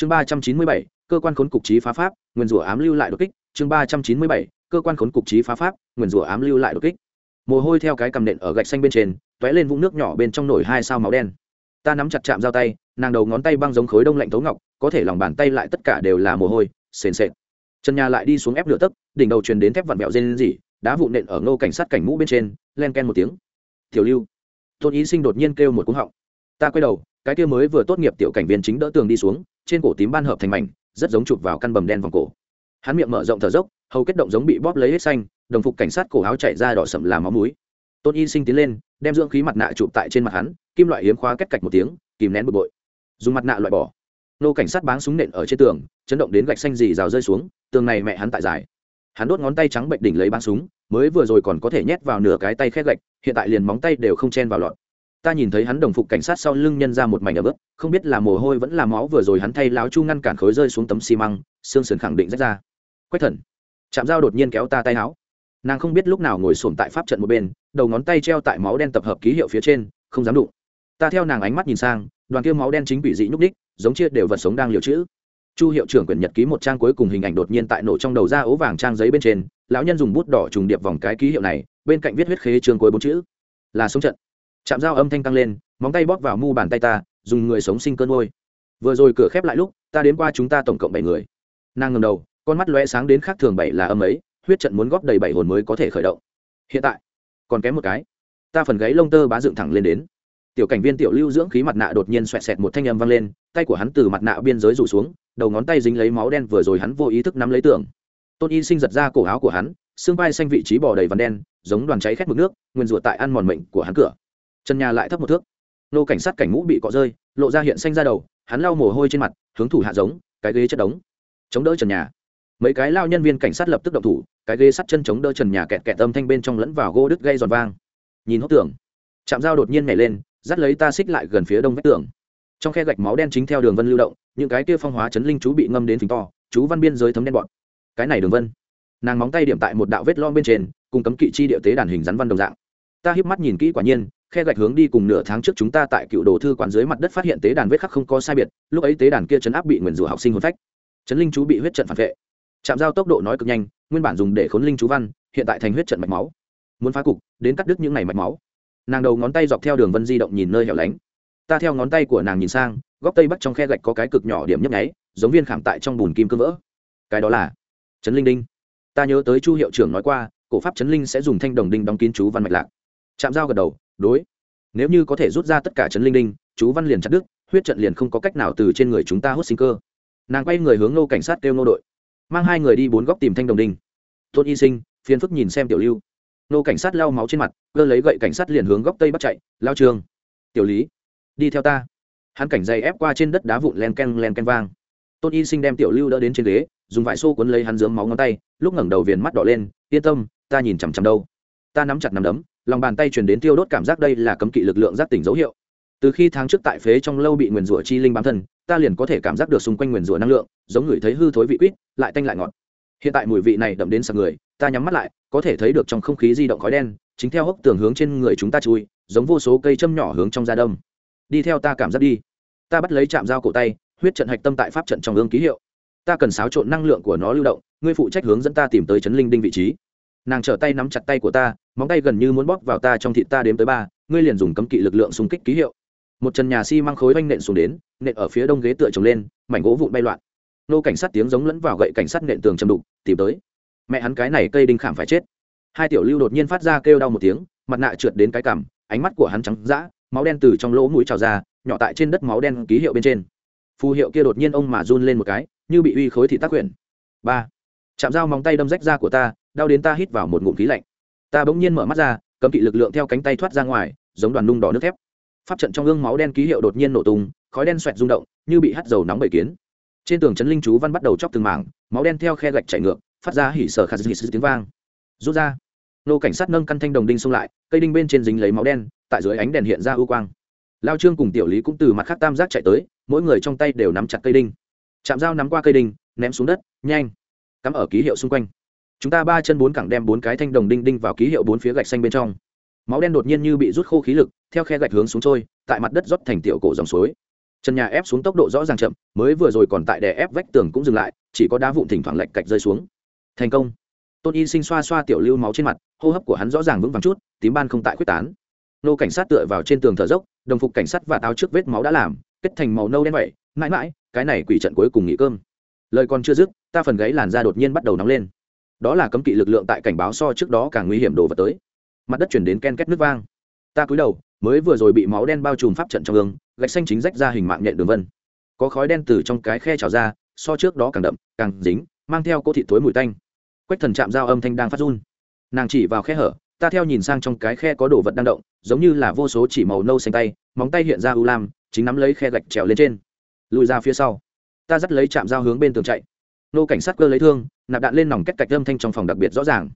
chương ba trăm chín mươi bảy, cơ quan khốn cục trí phá pháp, nguyên rủa ám lưu lại đột kích. Chương ba trăm chín mươi bảy, cơ quan khốn cục trí phá pháp, nguyên rủa ám lưu lại đột kích. Mồ hôi theo cái cầm nện ở gạch xanh bên trên t ó é lên vũng nước nhỏ bên trong nổi hai sao máu đen. Ta nắm chặt chạm dao tay, nàng đầu ngón tay băng giống khối đông lạnh thấu ngọc, có thể lòng bàn tay lại tất cả đều là mồ hôi, sền sệt. Chân nhà lại đi xuống ép lửa tấc, đỉnh đầu truyền đến thép vặn vẹo dên dỉ đá vụn nện ở ngô cảnh sát cảnh mũ bên trên, len ken một tiếng. Tiểu lưu. Tôn ý sinh đột nhiên kêu một cú họng. Ta quay đầu, cái kia mới vừa tốt nghiệp tiểu cảnh viên chính đỡ tường đi xuống trên cổ tím ban hợp thành mảnh, rất giống chụp vào căn bầm đen vòng cổ. Hắn miệng mở rộng thở dốc, hầu kết động giống bị bóp lấy hết xanh, đồng phục cảnh sát cổ áo chạy ra đỏ sậm làm máu múi tôn y sinh tiến lên, đem dưỡng khí mặt nạ chụp tại trên mặt hắn, kim loại hiếm khóa cách cạch một tiếng, kìm nén bực bội. Dùng mặt nạ loại bỏ. Nô cảnh sát báng súng nện ở trên tường, chấn động đến gạch xanh dì rào rơi xuống, tường này mẹ hắn tại dài hắn đốt ngón tay trắng bệnh đỉnh lấy báng súng, mới vừa rồi còn có thể nhét vào nửa cái tay khét gạch, hiện tại liền móng tay đều không chen vào lọt ta nhìn thấy hắn đồng phục cảnh sát sau lưng nhân ra một mảnh ở bước không biết là mồ hôi vẫn là máu vừa rồi hắn thay láo chu ngăn cản khối rơi xuống tấm xi măng xương sườn khẳng định rách ra. Quách thần chạm dao đột nhiên kéo ta tay áo. Nàng không biết lúc nào ngồi xổm tại pháp trận một bên, đầu ngón tay treo tại máu đen tập hợp ký hiệu phía trên, không dám đụng. Ta theo nàng ánh mắt nhìn sang, đoàn kia máu đen chính bị dị nhúc ních giống chia đều vật sống đang liều chữ. Chu hiệu trưởng quyển nhật ký một trang cuối cùng hình ảnh đột nhiên tại nổ trong đầu ra ố vàng trang giấy bên trên, lão nhân dùng bút đỏ trùng điệp vòng cái ký hiệu này, bên cạnh viết huyết khế trường cuối bốn chữ. Là sống trận chạm dao âm thanh tăng lên, móng tay bóp vào mu bàn tay ta, dùng người sống sinh cơn ngôi. Vừa rồi cửa khép lại lúc, ta đến qua chúng ta tổng cộng bảy người. Nàng ngầm đầu, con mắt lóe sáng đến khác thường bảy là âm ấy, huyết trận muốn góp đầy bảy hồn mới có thể khởi động. Hiện tại, còn kém một cái. Ta phần gáy lông tơ bá dựng thẳng lên đến. Tiểu cảnh viên tiểu lưu dưỡng khí mặt nạ đột nhiên xoẹt xẹt một thanh âm vang lên, tay của hắn từ mặt nạ biên giới rủ xuống, đầu ngón tay dính lấy máu đen vừa rồi hắn vô ý thức nắm lấy tưởng tôn y sinh giật ra cổ áo của hắn, xương vai xanh vị trí bỏ đầy vằn đen, giống đoàn cháy khét mực nước, nguyên rủa tại ăn mòn mệnh của hắn cửa trần nhà lại thấp một thước. Nô cảnh sát cảnh mũ bị cọ rơi, lộ ra hiện xanh ra đầu, hắn lau mồ hôi trên mặt, hướng thủ hạ giống, cái ghế chất đống. Chống đỡ trần nhà. Mấy cái lao nhân viên cảnh sát lập tức động thủ, cái ghế sắt chân chống đỡ trần nhà kẹt kẹt âm thanh bên trong lẫn vào gỗ đứt gây giòn vang. Nhìn hốc tường chạm dao đột nhiên nhảy lên, dắt lấy ta xích lại gần phía đông vách tường. Trong khe gạch máu đen chính theo đường vân lưu động, những cái kia phong hóa chấn linh chú bị ngâm đến phình to, chú văn biên giới thấm đen bọn cái này đường vân. Nàng móng tay điểm tại một đạo vết lon bên trên, cùng cấm kỵ chi địa tế đàn hình rắn văn đồng dạng. Ta hiếp mắt nhìn kỹ quả nhiên khe gạch hướng đi cùng nửa tháng trước chúng ta tại cựu đồ thư quán dưới mặt đất phát hiện tế đàn vết khắc không có sai biệt, lúc ấy tế đàn kia chấn áp bị nguyền rủa học sinh hồn phách. Chấn linh chú bị huyết trận phản vệ. Chạm giao tốc độ nói cực nhanh, nguyên bản dùng để khốn linh chú văn, hiện tại thành huyết trận mạch máu. Muốn phá cục, đến cắt đứt những này mạch máu. Nàng đầu ngón tay dọc theo đường vân di động nhìn nơi hẻo lánh. Ta theo ngón tay của nàng nhìn sang, góc tây bắc trong khe gạch có cái cực nhỏ điểm nhấp nháy, giống viên khảm tại trong bùn kim cơ vỡ. Cái đó là chấn linh đinh. Ta nhớ tới chu hiệu trưởng nói qua, cổ pháp chấn linh sẽ dùng thanh đồng đinh đóng kín chú văn mạch lạc. Chạm giao gật đầu đối. Nếu như có thể rút ra tất cả chấn linh đinh, chú văn liền chặt đứt, huyết trận liền không có cách nào từ trên người chúng ta hút sinh cơ. Nàng quay người hướng nô cảnh sát kêu nô đội, mang hai người đi bốn góc tìm thanh đồng đinh. Tôn y sinh, phiền phức nhìn xem tiểu lưu. Nô cảnh sát lau máu trên mặt, cơ lấy gậy cảnh sát liền hướng góc tây bắt chạy, lao trường. Tiểu lý, đi theo ta. Hắn cảnh dày ép qua trên đất đá vụn len ken len ken vang. Tôn y sinh đem tiểu lưu đỡ đến trên ghế, dùng vải xô cuốn lấy hắn dướng máu ngón tay, lúc ngẩng đầu viền mắt đỏ lên, yên tâm, ta nhìn chằm chằm đâu. Ta nắm chặt nắm đấm lòng bàn tay truyền đến tiêu đốt cảm giác đây là cấm kỵ lực lượng giác tỉnh dấu hiệu. Từ khi tháng trước tại phế trong lâu bị nguyền rủa chi linh bám thân, ta liền có thể cảm giác được xung quanh nguyền rủa năng lượng, giống người thấy hư thối vị quýt, lại tanh lại ngọt. Hiện tại mùi vị này đậm đến sạc người, ta nhắm mắt lại, có thể thấy được trong không khí di động khói đen, chính theo hốc tường hướng trên người chúng ta chui, giống vô số cây châm nhỏ hướng trong da đông đi theo ta cảm giác đi. Ta bắt lấy chạm dao cổ tay, huyết trận hạch tâm tại pháp trận trong ương ký hiệu. Ta cần xáo trộn năng lượng của nó lưu động, ngươi phụ trách hướng dẫn ta tìm tới chấn linh đinh vị trí nàng trở tay nắm chặt tay của ta, móng tay gần như muốn bóp vào ta trong thịt ta đếm tới ba, ngươi liền dùng cấm kỵ lực lượng xung kích ký hiệu. Một trần nhà xi、si、măng khối oanh nện xuống đến, nện ở phía đông ghế tựa trồng lên, mảnh gỗ vụn bay loạn. Nô cảnh sát tiếng giống lẫn vào gậy cảnh sát nện tường chầm đục, tìm tới. Mẹ hắn cái này cây đinh khảm phải chết. Hai tiểu lưu đột nhiên phát ra kêu đau một tiếng, mặt nạ trượt đến cái cằm, ánh mắt của hắn trắng d máu đen từ trong lỗ mũi trào ra, nhỏ tại trên đất máu đen ký hiệu bên trên. Phù hiệu kia đột nhiên ông mà run lên một cái, như bị uy khối thị tác quyển. Ba. Chạm dao móng tay đâm rách ra của ta đau đến ta hít vào một ngụm khí lạnh. Ta bỗng nhiên mở mắt ra, cấm kỵ lực lượng theo cánh tay thoát ra ngoài, giống đoàn nung đỏ nước thép. Pháp trận trong gương máu đen ký hiệu đột nhiên nổ tung, khói đen xoẹt rung động, như bị hắt dầu nóng bầy kiến. Trên tường trấn linh chú văn bắt đầu chóc từng mảng, máu đen theo khe gạch chạy ngược, phát ra hỉ sở khả dị tiếng vang. Rút ra. Nô cảnh sát nâng căn thanh đồng đinh xông lại, cây đinh bên trên dính lấy máu đen, tại dưới ánh đèn hiện ra ưu quang. Lao trương cùng tiểu lý cũng từ mặt khác tam giác chạy tới, mỗi người trong tay đều nắm chặt cây đinh. Chạm dao nắm qua cây đinh, ném xuống đất, nhanh. Cắm ở ký hiệu xung quanh chúng ta ba chân bốn cẳng đem bốn cái thanh đồng đinh đinh vào ký hiệu bốn phía gạch xanh bên trong. Máu đen đột nhiên như bị rút khô khí lực, theo khe gạch hướng xuống trôi, tại mặt đất rót thành tiểu cổ dòng suối. Trần nhà ép xuống tốc độ rõ ràng chậm, mới vừa rồi còn tại đè ép vách tường cũng dừng lại, chỉ có đá vụn thỉnh thoảng lạch cạch rơi xuống. Thành công. Tôn y sinh xoa xoa tiểu lưu máu trên mặt, hô hấp của hắn rõ ràng vững vàng chút, tím ban không tại quyết tán. Nô cảnh sát tựa vào trên tường thở dốc, đồng phục cảnh sát và táo trước vết máu đã làm, kết thành màu nâu đen vậy. Mãi mãi, cái này quỷ trận cuối cùng nghỉ cơm. Lời còn chưa dứt, ta phần gáy làn da đột nhiên bắt đầu nóng lên đó là cấm kỵ lực lượng tại cảnh báo so trước đó càng nguy hiểm đổ vật tới. Mặt đất chuyển đến ken két nước vang. Ta cúi đầu, mới vừa rồi bị máu đen bao trùm pháp trận trong gương, gạch xanh chính rách ra hình mạng nhện đường vân. Có khói đen từ trong cái khe trào ra, so trước đó càng đậm, càng dính, mang theo cô thị thối mùi tanh. Quách thần chạm dao âm thanh đang phát run. Nàng chỉ vào khe hở, ta theo nhìn sang trong cái khe có đồ vật đang động, giống như là vô số chỉ màu nâu xanh tay, móng tay hiện ra u lam, chính nắm lấy khe gạch trèo lên trên. Lùi ra phía sau. Ta dắt lấy chạm dao hướng bên tường chạy. Nô cảnh sát cơ lấy thương nạp đạn lên nòng cách cạch âm thanh trong phòng đặc biệt rõ ràng.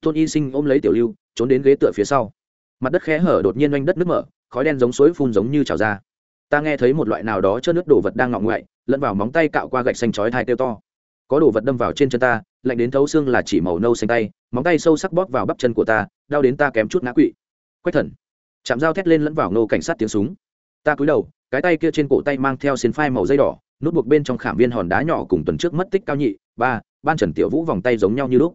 Tôn y sinh ôm lấy tiểu lưu, trốn đến ghế tựa phía sau. Mặt đất khẽ hở đột nhiên oanh đất nước mở, khói đen giống suối phun giống như trào ra. Ta nghe thấy một loại nào đó chớt nước đồ vật đang ngọng ngoại, lẫn vào móng tay cạo qua gạch xanh chói thai kêu to. Có đồ vật đâm vào trên chân ta, lạnh đến thấu xương là chỉ màu nâu xanh tay, móng tay sâu sắc bóp vào bắp chân của ta, đau đến ta kém chút ngã quỵ. Quách thần. Chạm dao thét lên lẫn vào nô cảnh sát tiếng súng. Ta cúi đầu, cái tay kia trên cổ tay mang theo xiên phai màu dây đỏ, nút buộc bên trong khảm viên hòn đá nhỏ cùng tuần trước mất tích cao nhị, ba ban trần tiểu vũ vòng tay giống nhau như lúc.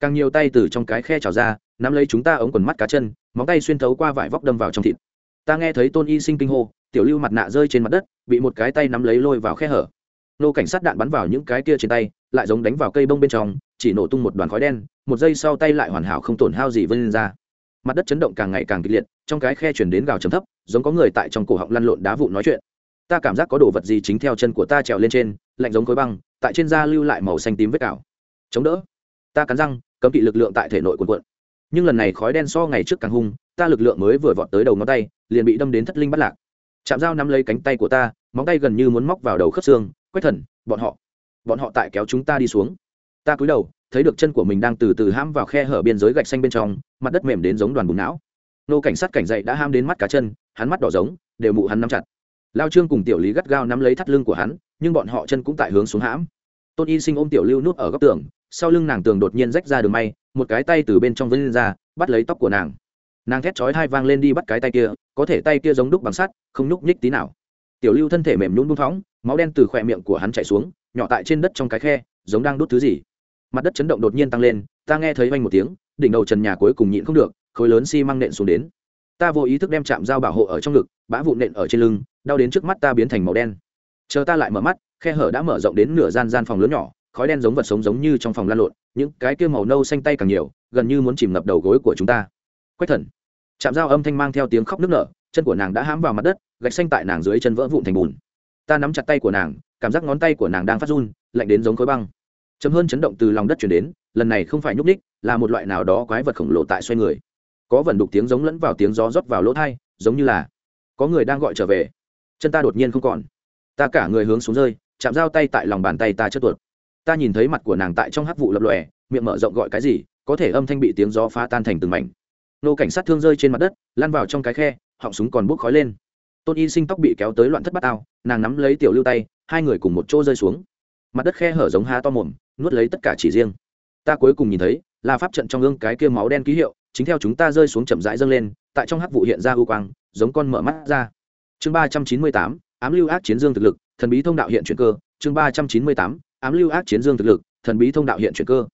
Càng nhiều tay từ trong cái khe trào ra, nắm lấy chúng ta ống quần mắt cá chân, móng tay xuyên thấu qua vải vóc đâm vào trong thịt. Ta nghe thấy tôn y sinh kinh hô, tiểu lưu mặt nạ rơi trên mặt đất, bị một cái tay nắm lấy lôi vào khe hở. Nô cảnh sát đạn bắn vào những cái kia trên tay, lại giống đánh vào cây bông bên trong, chỉ nổ tung một đoàn khói đen, một giây sau tay lại hoàn hảo không tổn hao gì vươn lên ra. Mặt đất chấn động càng ngày càng kịch liệt, trong cái khe chuyển đến gào chấm thấp, giống có người tại trong cổ họng lăn lộn đá vụ nói chuyện. Ta cảm giác có đồ vật gì chính theo chân của ta trèo lên trên, lạnh giống khối băng tại trên da lưu lại màu xanh tím vết cào. Chống đỡ. Ta cắn răng, cấm kỵ lực lượng tại thể nội quần quận nhưng lần này khói đen so ngày trước càng hung, ta lực lượng mới vừa vọt tới đầu ngón tay, liền bị đâm đến thất linh bắt lạc. Chạm dao nắm lấy cánh tay của ta, móng tay gần như muốn móc vào đầu khớp xương, quét thần, bọn họ. Bọn họ tại kéo chúng ta đi xuống. Ta cúi đầu, thấy được chân của mình đang từ từ ham vào khe hở biên giới gạch xanh bên trong, mặt đất mềm đến giống đoàn bùn não. Nô cảnh sát cảnh dậy đã ham đến mắt cá chân, hắn mắt đỏ giống, đều mụ hắn nắm chặt lao trương cùng tiểu lý gắt gao nắm lấy thắt lưng của hắn, nhưng bọn họ chân cũng tại hướng xuống hãm. Tôn y sinh ôm tiểu lưu nút ở góc tường, sau lưng nàng tường đột nhiên rách ra đường may, một cái tay từ bên trong vân lên ra, bắt lấy tóc của nàng. Nàng thét chói hai vang lên đi bắt cái tay kia, có thể tay kia giống đúc bằng sắt, không nhúc nhích tí nào. Tiểu lưu thân thể mềm nhún buông phóng, máu đen từ khỏe miệng của hắn chảy xuống, nhỏ tại trên đất trong cái khe, giống đang đốt thứ gì. Mặt đất chấn động đột nhiên tăng lên, ta nghe thấy vang một tiếng, đỉnh đầu trần nhà cuối cùng nhịn không được, khối lớn xi măng nện xuống đến ta vô ý thức đem chạm dao bảo hộ ở trong ngực, bã vụn nện ở trên lưng, đau đến trước mắt ta biến thành màu đen. Chờ ta lại mở mắt, khe hở đã mở rộng đến nửa gian gian phòng lớn nhỏ, khói đen giống vật sống giống như trong phòng lan lộn, những cái kia màu nâu xanh tay càng nhiều, gần như muốn chìm ngập đầu gối của chúng ta. Quách thần. Chạm dao âm thanh mang theo tiếng khóc nức nở, chân của nàng đã hãm vào mặt đất, gạch xanh tại nàng dưới chân vỡ vụn thành bùn. Ta nắm chặt tay của nàng, cảm giác ngón tay của nàng đang phát run, lạnh đến giống khối băng. Chấm hơn chấn động từ lòng đất chuyển đến, lần này không phải nhúc ních là một loại nào đó quái vật khổng lồ tại xoay người có vần đục tiếng giống lẫn vào tiếng gió rót vào lỗ thai, giống như là có người đang gọi trở về. Chân ta đột nhiên không còn. Ta cả người hướng xuống rơi, chạm dao tay tại lòng bàn tay ta chất tuột. Ta nhìn thấy mặt của nàng tại trong hắc vụ lập lòe, miệng mở rộng gọi cái gì, có thể âm thanh bị tiếng gió phá tan thành từng mảnh. Nô cảnh sát thương rơi trên mặt đất lan vào trong cái khe, họng súng còn bốc khói lên. Tôn y sinh tóc bị kéo tới loạn thất bát ao, nàng nắm lấy tiểu lưu tay, hai người cùng một chỗ rơi xuống. Mặt đất khe hở giống ha to mồm, nuốt lấy tất cả chỉ riêng. Ta cuối cùng nhìn thấy, là pháp trận trong gương cái kia máu đen ký hiệu chính theo chúng ta rơi xuống chậm rãi dâng lên, tại trong hắc vụ hiện ra ưu quang, giống con mở mắt ra. Chương ba trăm chín mươi tám, ám lưu ác chiến dương thực lực, thần bí thông đạo hiện chuyển cơ. Chương ba trăm chín mươi tám, ám lưu ác chiến dương thực lực, thần bí thông đạo hiện chuyển cơ.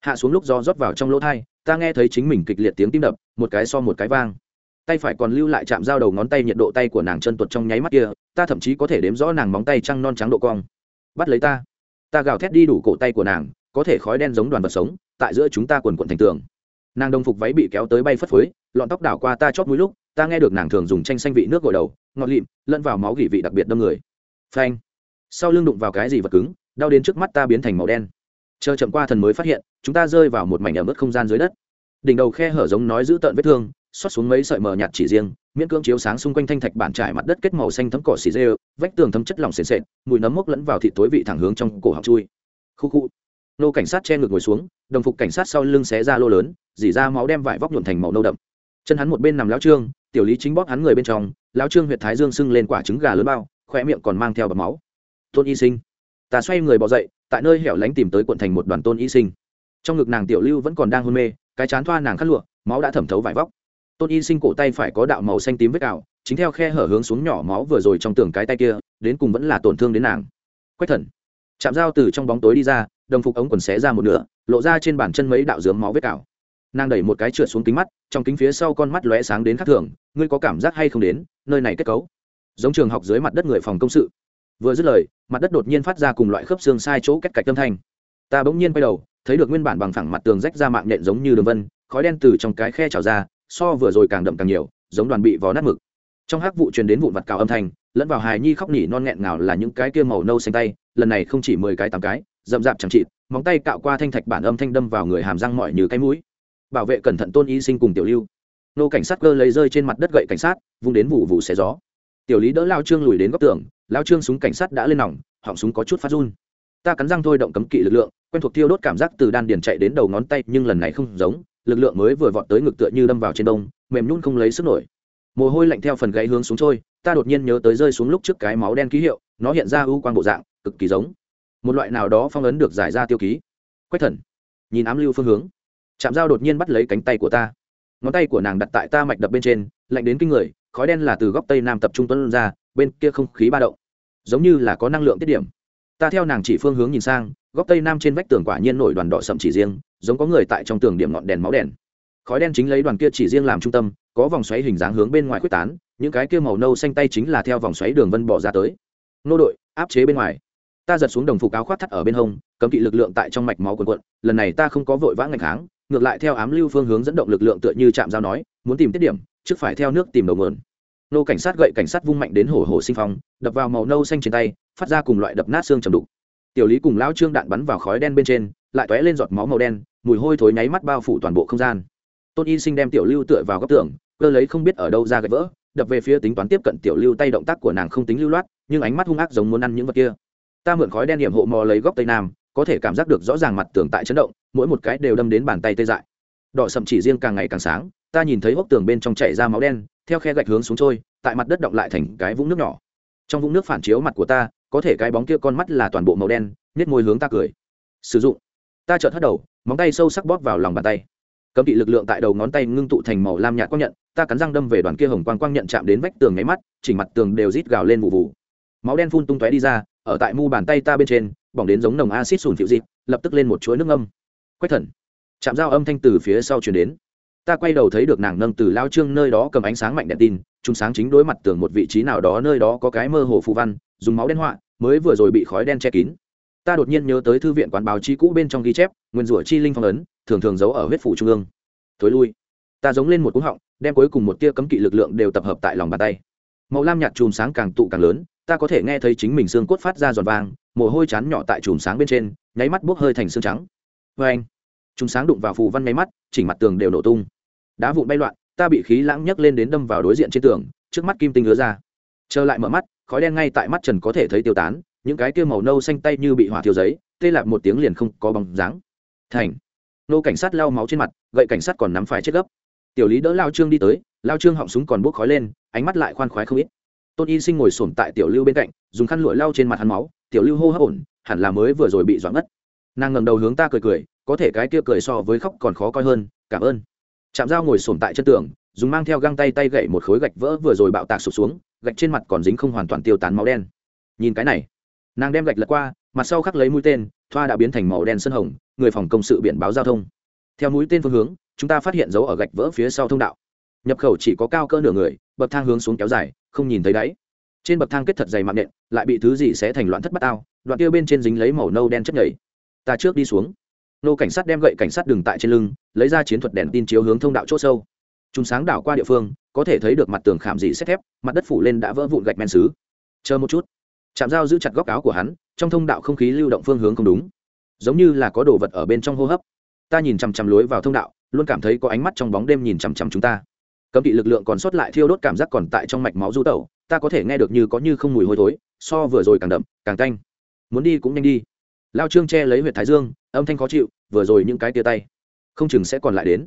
Hạ xuống lúc do rót vào trong lỗ thai, ta nghe thấy chính mình kịch liệt tiếng tim đập, một cái so một cái vang. Tay phải còn lưu lại chạm dao đầu ngón tay nhiệt độ tay của nàng chân tuột trong nháy mắt kia, ta thậm chí có thể đếm rõ nàng móng tay trăng non trắng độ cong. Bắt lấy ta. Ta gào thét đi đủ cổ tay của nàng, có thể khói đen giống đoàn vật sống, tại giữa chúng ta quần quận thành tường nàng đồng phục váy bị kéo tới bay phất phới, lọn tóc đảo qua ta chót mũi lúc, ta nghe được nàng thường dùng tranh xanh vị nước gội đầu, ngọt lịm, lẫn vào máu gỉ vị đặc biệt đâm người. Phanh. Sau lưng đụng vào cái gì vật cứng, đau đến trước mắt ta biến thành màu đen. Chờ chậm qua thần mới phát hiện, chúng ta rơi vào một mảnh ẩm ướt không gian dưới đất. Đỉnh đầu khe hở giống nói giữ tợn vết thương, xót xuống mấy sợi mờ nhạt chỉ riêng, miễn cưỡng chiếu sáng xung quanh thanh thạch bản trải mặt đất kết màu xanh thấm cỏ xì dê vách tường thấm chất lỏng sền sệt, mùi nấm mốc lẫn vào thịt tối vị thẳng hướng trong cổ học chui. Khu khu nô cảnh sát che ngược ngồi xuống đồng phục cảnh sát sau lưng xé ra lô lớn dỉ ra máu đem vải vóc nhuộn thành màu nâu đậm. Chân hắn một bên nằm lao trương tiểu lý chính bóp hắn người bên trong lao trương huyện thái dương sưng lên quả trứng gà lớn bao khoe miệng còn mang theo bọc máu. Tôn y sinh ta xoay người bỏ dậy tại nơi hẻo lánh tìm tới quận thành một đoàn tôn y sinh. Trong ngực nàng tiểu lưu vẫn còn đang hôn mê cái chán thoa nàng khát lụa máu đã thẩm thấu vải vóc. Tôn y sinh cổ tay phải có đạo màu xanh tím vết ảo, chính theo khe hở hướng xuống nhỏ máu vừa rồi trong tường cái tay kia đến cùng vẫn là tổn thương đến nàng. Quách thần chạm dao từ trong bóng tối đi ra đồng phục ống quần xé ra một nửa, lộ ra trên bàn chân mấy đạo dướng máu vết cào. Nàng đẩy một cái trượt xuống kính mắt, trong kính phía sau con mắt lóe sáng đến khắc thường, ngươi có cảm giác hay không đến, nơi này kết cấu? Giống trường học dưới mặt đất người phòng công sự. Vừa dứt lời, mặt đất đột nhiên phát ra cùng loại khớp xương sai chỗ cách cạch âm thanh. Ta bỗng nhiên quay đầu, thấy được nguyên bản bằng phẳng mặt tường rách ra mạng nhện giống như đường vân, khói đen từ trong cái khe trào ra, so vừa rồi càng đậm càng nhiều, giống đoàn bị vò nát mực. Trong hắc vụ truyền đến vụn vặt cào âm thanh, lẫn vào hài nhi khóc nỉ non nghẹn ngào là những cái kia màu nâu xanh tay, lần này không chỉ mười cái tám cái rậm rạp chẳng chịt, móng tay cạo qua thanh thạch bản âm thanh đâm vào người hàm răng mỏi như cái mũi. Bảo vệ cẩn thận tôn y sinh cùng tiểu lưu. Nô cảnh sát cơ lấy rơi trên mặt đất gậy cảnh sát, vung đến vụ vụ xé gió. Tiểu lý đỡ lao trương lùi đến góc tường, lao trương súng cảnh sát đã lên nòng, họng súng có chút phát run. Ta cắn răng thôi động cấm kỵ lực lượng, quen thuộc tiêu đốt cảm giác từ đan điền chạy đến đầu ngón tay, nhưng lần này không giống, lực lượng mới vừa vọt tới ngực tựa như đâm vào trên đông, mềm nhún không lấy sức nổi. Mồ hôi lạnh theo phần gãy hướng xuống trôi, ta đột nhiên nhớ tới rơi xuống lúc trước cái máu đen ký hiệu, nó hiện ra ưu quang bộ dạng, cực kỳ giống một loại nào đó phong ấn được giải ra tiêu ký. Quách thần, nhìn ám lưu phương hướng. Chạm dao đột nhiên bắt lấy cánh tay của ta. Ngón tay của nàng đặt tại ta mạch đập bên trên, lạnh đến kinh người, khói đen là từ góc tây nam tập trung tuấn ra, bên kia không khí ba động. Giống như là có năng lượng tiết điểm. Ta theo nàng chỉ phương hướng nhìn sang, góc tây nam trên vách tường quả nhiên nổi đoàn đỏ sậm chỉ riêng, giống có người tại trong tường điểm ngọn đèn máu đèn. Khói đen chính lấy đoàn kia chỉ riêng làm trung tâm, có vòng xoáy hình dáng hướng bên ngoài quyết tán, những cái kia màu nâu xanh tay chính là theo vòng xoáy đường vân bỏ ra tới. Nô đội, áp chế bên ngoài ta giật xuống đồng phục áo khoác thắt ở bên hông, cấm kỵ lực lượng tại trong mạch máu quần quận lần này ta không có vội vã ngạch kháng, ngược lại theo ám lưu phương hướng dẫn động lực lượng tựa như chạm giao nói, muốn tìm tiết điểm, trước phải theo nước tìm đầu mượn nô cảnh sát gậy cảnh sát vung mạnh đến hổ hổ sinh phong, đập vào màu nâu xanh trên tay, phát ra cùng loại đập nát xương trầm đục. Tiểu lý cùng lao trương đạn bắn vào khói đen bên trên, lại t lên giọt máu màu đen, mùi hôi thối nháy mắt bao phủ toàn bộ không gian. Tôn y sinh đem tiểu lưu tựa vào góc tường, cơ lấy không biết ở đâu ra gạch vỡ, đập về phía tính toán tiếp cận tiểu lưu tay động tác của nàng không tính lưu loát, nhưng ánh mắt hung ác giống muốn ăn những vật kia ta mượn khói đen điểm hộ mò lấy góc tây nam, có thể cảm giác được rõ ràng mặt tường tại chấn động, mỗi một cái đều đâm đến bàn tay tê dại. Đỏ sậm chỉ riêng càng ngày càng sáng, ta nhìn thấy hốc tường bên trong chảy ra máu đen, theo khe gạch hướng xuống trôi, tại mặt đất động lại thành cái vũng nước nhỏ. Trong vũng nước phản chiếu mặt của ta, có thể cái bóng kia con mắt là toàn bộ màu đen nhét môi hướng ta cười. Sử dụng. Ta chợt hất đầu, móng tay sâu sắc bóp vào lòng bàn tay. Cấm kỵ lực lượng tại đầu ngón tay ngưng tụ thành màu lam nhạt quang nhận, ta cắn răng đâm về đoàn kia hồng quang quang nhận chạm đến vách tường nháy mắt, chỉnh mặt tường đều rít gào lên vụ vụ. Máu đen phun tung tóe đi ra ở tại mu bàn tay ta bên trên, bỏng đến giống nồng acid sùn phiệu dịp lập tức lên một chuỗi nước âm quách thần, chạm dao âm thanh từ phía sau chuyển đến. Ta quay đầu thấy được nàng nâng từ lao trương nơi đó cầm ánh sáng mạnh đèn tin, chúng sáng chính đối mặt tường một vị trí nào đó nơi đó có cái mơ hồ phù văn, dùng máu đen họa, mới vừa rồi bị khói đen che kín. Ta đột nhiên nhớ tới thư viện quán báo chí cũ bên trong ghi chép, nguyên rủa chi linh phong ấn, thường thường giấu ở huyết phủ trung ương. Thối lui. Ta giống lên một cú họng, đem cuối cùng một tia cấm kỵ lực lượng đều tập hợp tại lòng bàn tay. Màu lam nhạt chùm sáng càng tụ càng lớn ta có thể nghe thấy chính mình xương cốt phát ra giòn vang, mồ hôi chán nhỏ tại chùm sáng bên trên, nháy mắt bốc hơi thành xương trắng. Vê anh, chùm sáng đụng vào phù văn nháy mắt, chỉnh mặt tường đều nổ tung. Đá vụn bay loạn, ta bị khí lãng nhấc lên đến đâm vào đối diện trên tường, trước mắt kim tinh hứa ra. Trở lại mở mắt, khói đen ngay tại mắt trần có thể thấy tiêu tán, những cái kia màu nâu xanh tay như bị hỏa thiêu giấy, tê lạc một tiếng liền không có bóng dáng. Thành, nô cảnh sát lau máu trên mặt, gậy cảnh sát còn nắm phải chết gấp. Tiểu lý đỡ lao trương đi tới, lao trương họng súng còn bốc khói lên, ánh mắt lại khoan khoái không ít tôn y sinh ngồi sổm tại tiểu lưu bên cạnh, dùng khăn lụa lau trên mặt hắn máu, tiểu lưu hô hấp ổn, hẳn là mới vừa rồi bị doãn ngất. Nàng ngầm đầu hướng ta cười cười, có thể cái kia cười so với khóc còn khó coi hơn, cảm ơn. Chạm dao ngồi sổm tại chân tường, dùng mang theo găng tay tay gậy một khối gạch vỡ vừa rồi bạo tạc sụp xuống, gạch trên mặt còn dính không hoàn toàn tiêu tán máu đen. Nhìn cái này, nàng đem gạch lật qua, mặt sau khắc lấy mũi tên, thoa đã biến thành màu đen sân hồng, người phòng công sự biển báo giao thông. Theo mũi tên phương hướng, chúng ta phát hiện dấu ở gạch vỡ phía sau thông đạo nhập khẩu chỉ có cao cỡ nửa người, bậc thang hướng xuống kéo dài, không nhìn thấy đáy. Trên bậc thang kết thật dày mạng nện, lại bị thứ gì sẽ thành loạn thất bát ao, đoạn kia bên trên dính lấy màu nâu đen chất nhảy ta trước đi xuống. Nô cảnh sát đem gậy cảnh sát đường tại trên lưng, lấy ra chiến thuật đèn tin chiếu hướng thông đạo c h ỗ sâu. Chúng sáng đảo qua địa phương, có thể thấy được mặt tường khảm dị xét thép, mặt đất phủ lên đã vỡ vụn gạch men xứ. Chờ một chút. Chạm dao giữ chặt góc áo của hắn, trong thông đạo không khí lưu động phương hướng không đúng. Giống như là có đồ vật ở bên trong hô hấp. Ta nhìn chằm chằm lối vào thông đạo, luôn cảm thấy có ánh mắt trong bóng đêm nhìn chằm chằm chúng ta cấm kỵ lực lượng còn sót lại thiêu đốt cảm giác còn tại trong mạch máu du tẩu, ta có thể nghe được như có như không mùi hôi thối, so vừa rồi càng đậm, càng canh muốn đi cũng nhanh đi. Lao trương che lấy huyệt thái dương, âm thanh khó chịu, vừa rồi những cái tia tay, không chừng sẽ còn lại đến.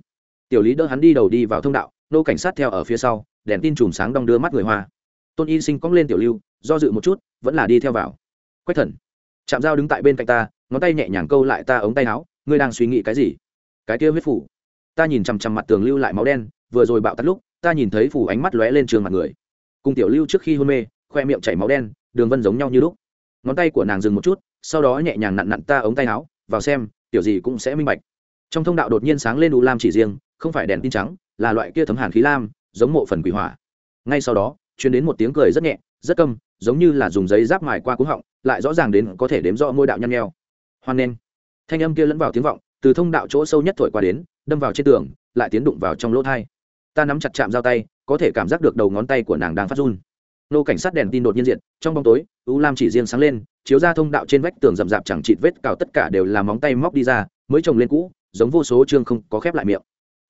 Tiểu lý đỡ hắn đi đầu đi vào thông đạo, nô cảnh sát theo ở phía sau, đèn tin chùm sáng đong đưa mắt người hoa. Tôn y sinh cong lên tiểu lưu, do dự một chút, vẫn là đi theo vào. Quách thần chạm dao đứng tại bên cạnh ta, ngón tay nhẹ nhàng câu lại ta ống tay áo, ngươi đang suy nghĩ cái gì? Cái kia huyết phủ. Ta nhìn chằm chằm mặt tường lưu lại máu đen vừa rồi bạo tắt lúc, ta nhìn thấy phủ ánh mắt lóe lên trường mặt người. Cùng tiểu lưu trước khi hôn mê, khoe miệng chảy máu đen, đường vân giống nhau như lúc. Ngón tay của nàng dừng một chút, sau đó nhẹ nhàng nặn nặn ta ống tay áo, vào xem, tiểu gì cũng sẽ minh bạch. Trong thông đạo đột nhiên sáng lên u lam chỉ riêng, không phải đèn tin trắng, là loại kia thấm hàn khí lam, giống mộ phần quỷ hỏa. Ngay sau đó chuyến đến một tiếng cười rất nhẹ, rất câm, giống như là dùng giấy giáp mài qua cúng họng, lại rõ ràng đến có thể đếm rõ môi đạo nhăn nheo. Hoan nghênh. Thanh âm kia lẫn vào tiếng vọng, từ thông đạo chỗ sâu nhất thổi qua đến, đâm vào trên tường, lại tiến đụng vào trong lỗ thai ta nắm chặt chạm dao tay, có thể cảm giác được đầu ngón tay của nàng đang phát run. Nô cảnh sát đèn tin đột nhiên diện trong bóng tối, u lam chỉ riêng sáng lên, chiếu ra thông đạo trên vách tường rậm rạp chẳng chịt vết cào tất cả đều là móng tay móc đi ra, mới trồng lên cũ, giống vô số chương không có khép lại miệng.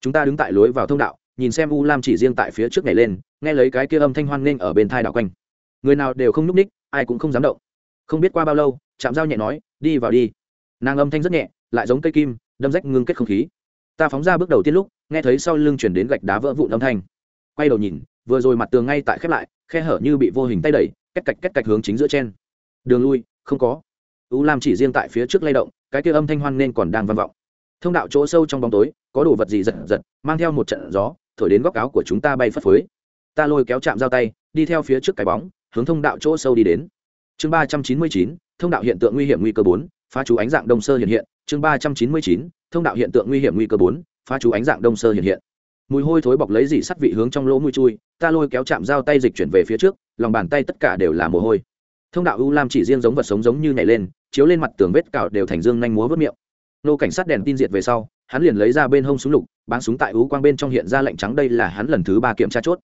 Chúng ta đứng tại lối vào thông đạo, nhìn xem u lam chỉ riêng tại phía trước nhảy lên, nghe lấy cái kia âm thanh hoan nghênh ở bên thai đảo quanh. Người nào đều không nhúc ních ai cũng không dám động. Không biết qua bao lâu, chạm dao nhẹ nói, đi vào đi. Nàng âm thanh rất nhẹ, lại giống cây kim, đâm rách ngưng kết không khí ta phóng ra bước đầu tiên lúc, nghe thấy sau lưng chuyển đến gạch đá vỡ vụn âm thanh. Quay đầu nhìn, vừa rồi mặt tường ngay tại khép lại, khe hở như bị vô hình tay đẩy, cách cạch cách cạch hướng chính giữa trên. Đường lui, không có. U lam chỉ riêng tại phía trước lay động, cái kia âm thanh hoan nên còn đang vang vọng. Thông đạo chỗ sâu trong bóng tối, có đồ vật gì giật giật, mang theo một trận gió, thổi đến góc áo của chúng ta bay phất phới. Ta lôi kéo chạm giao tay, đi theo phía trước cái bóng, hướng thông đạo chỗ sâu đi đến. Chương ba trăm chín mươi chín, thông đạo hiện tượng nguy hiểm nguy cơ bốn, phá chú ánh dạng đông sơ hiện hiện. Chương ba trăm chín mươi chín thông đạo hiện tượng nguy hiểm nguy cơ bốn, phá chú ánh dạng đông sơ hiện hiện. Mùi hôi thối bọc lấy dị sắt vị hướng trong lỗ mũi chui, ta lôi kéo chạm dao tay dịch chuyển về phía trước, lòng bàn tay tất cả đều là mồ hôi. Thông đạo u lam chỉ riêng giống vật sống giống như nhảy lên, chiếu lên mặt tường vết cào đều thành dương nhanh múa vớt miệng. Nô cảnh sát đèn tin diệt về sau, hắn liền lấy ra bên hông súng lục bán súng tại ú quang bên trong hiện ra lệnh trắng đây là hắn lần thứ ba kiểm tra chốt.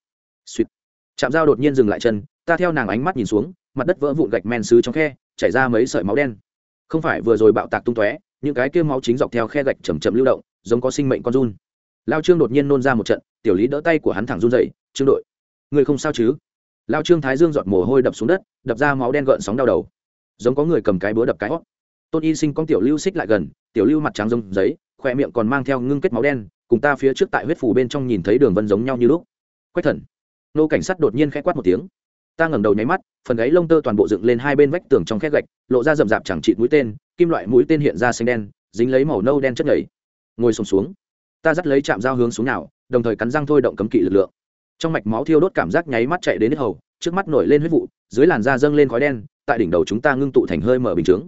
Suýt. Chạm dao đột nhiên dừng lại chân, ta theo nàng ánh mắt nhìn xuống, mặt đất vỡ vụn gạch men xứ trong khe, chảy ra mấy sợi máu đen. Không phải vừa rồi bạo tạc tung tóe những cái kia máu chính dọc theo khe gạch chầm chậm lưu động, giống có sinh mệnh con run. Lao trương đột nhiên nôn ra một trận, tiểu lý đỡ tay của hắn thẳng run dậy, trương đội, người không sao chứ? Lao trương thái dương giọt mồ hôi đập xuống đất, đập ra máu đen gợn sóng đau đầu. Giống có người cầm cái búa đập cái hót. Tôn y sinh con tiểu lưu xích lại gần, tiểu lưu mặt trắng giống giấy, khoe miệng còn mang theo ngưng kết máu đen, cùng ta phía trước tại huyết phủ bên trong nhìn thấy đường vân giống nhau như lúc. Quách thần. Nô cảnh sát đột nhiên khẽ quát một tiếng ta ngẩng đầu nháy mắt phần gáy lông tơ toàn bộ dựng lên hai bên vách tường trong khét gạch lộ ra rậm rạp chẳng chịt mũi tên kim loại mũi tên hiện ra xanh đen dính lấy màu nâu đen chất nhảy ngồi sùng xuống, xuống ta dắt lấy chạm dao hướng xuống nào đồng thời cắn răng thôi động cấm kỵ lực lượng. Trong mạch máu thiêu đốt cảm giác nháy mắt chạy đến hết hầu trước mắt nổi lên huyết vụ dưới làn da dâng lên khói đen tại đỉnh đầu chúng ta ngưng tụ thành hơi mở bình chướng.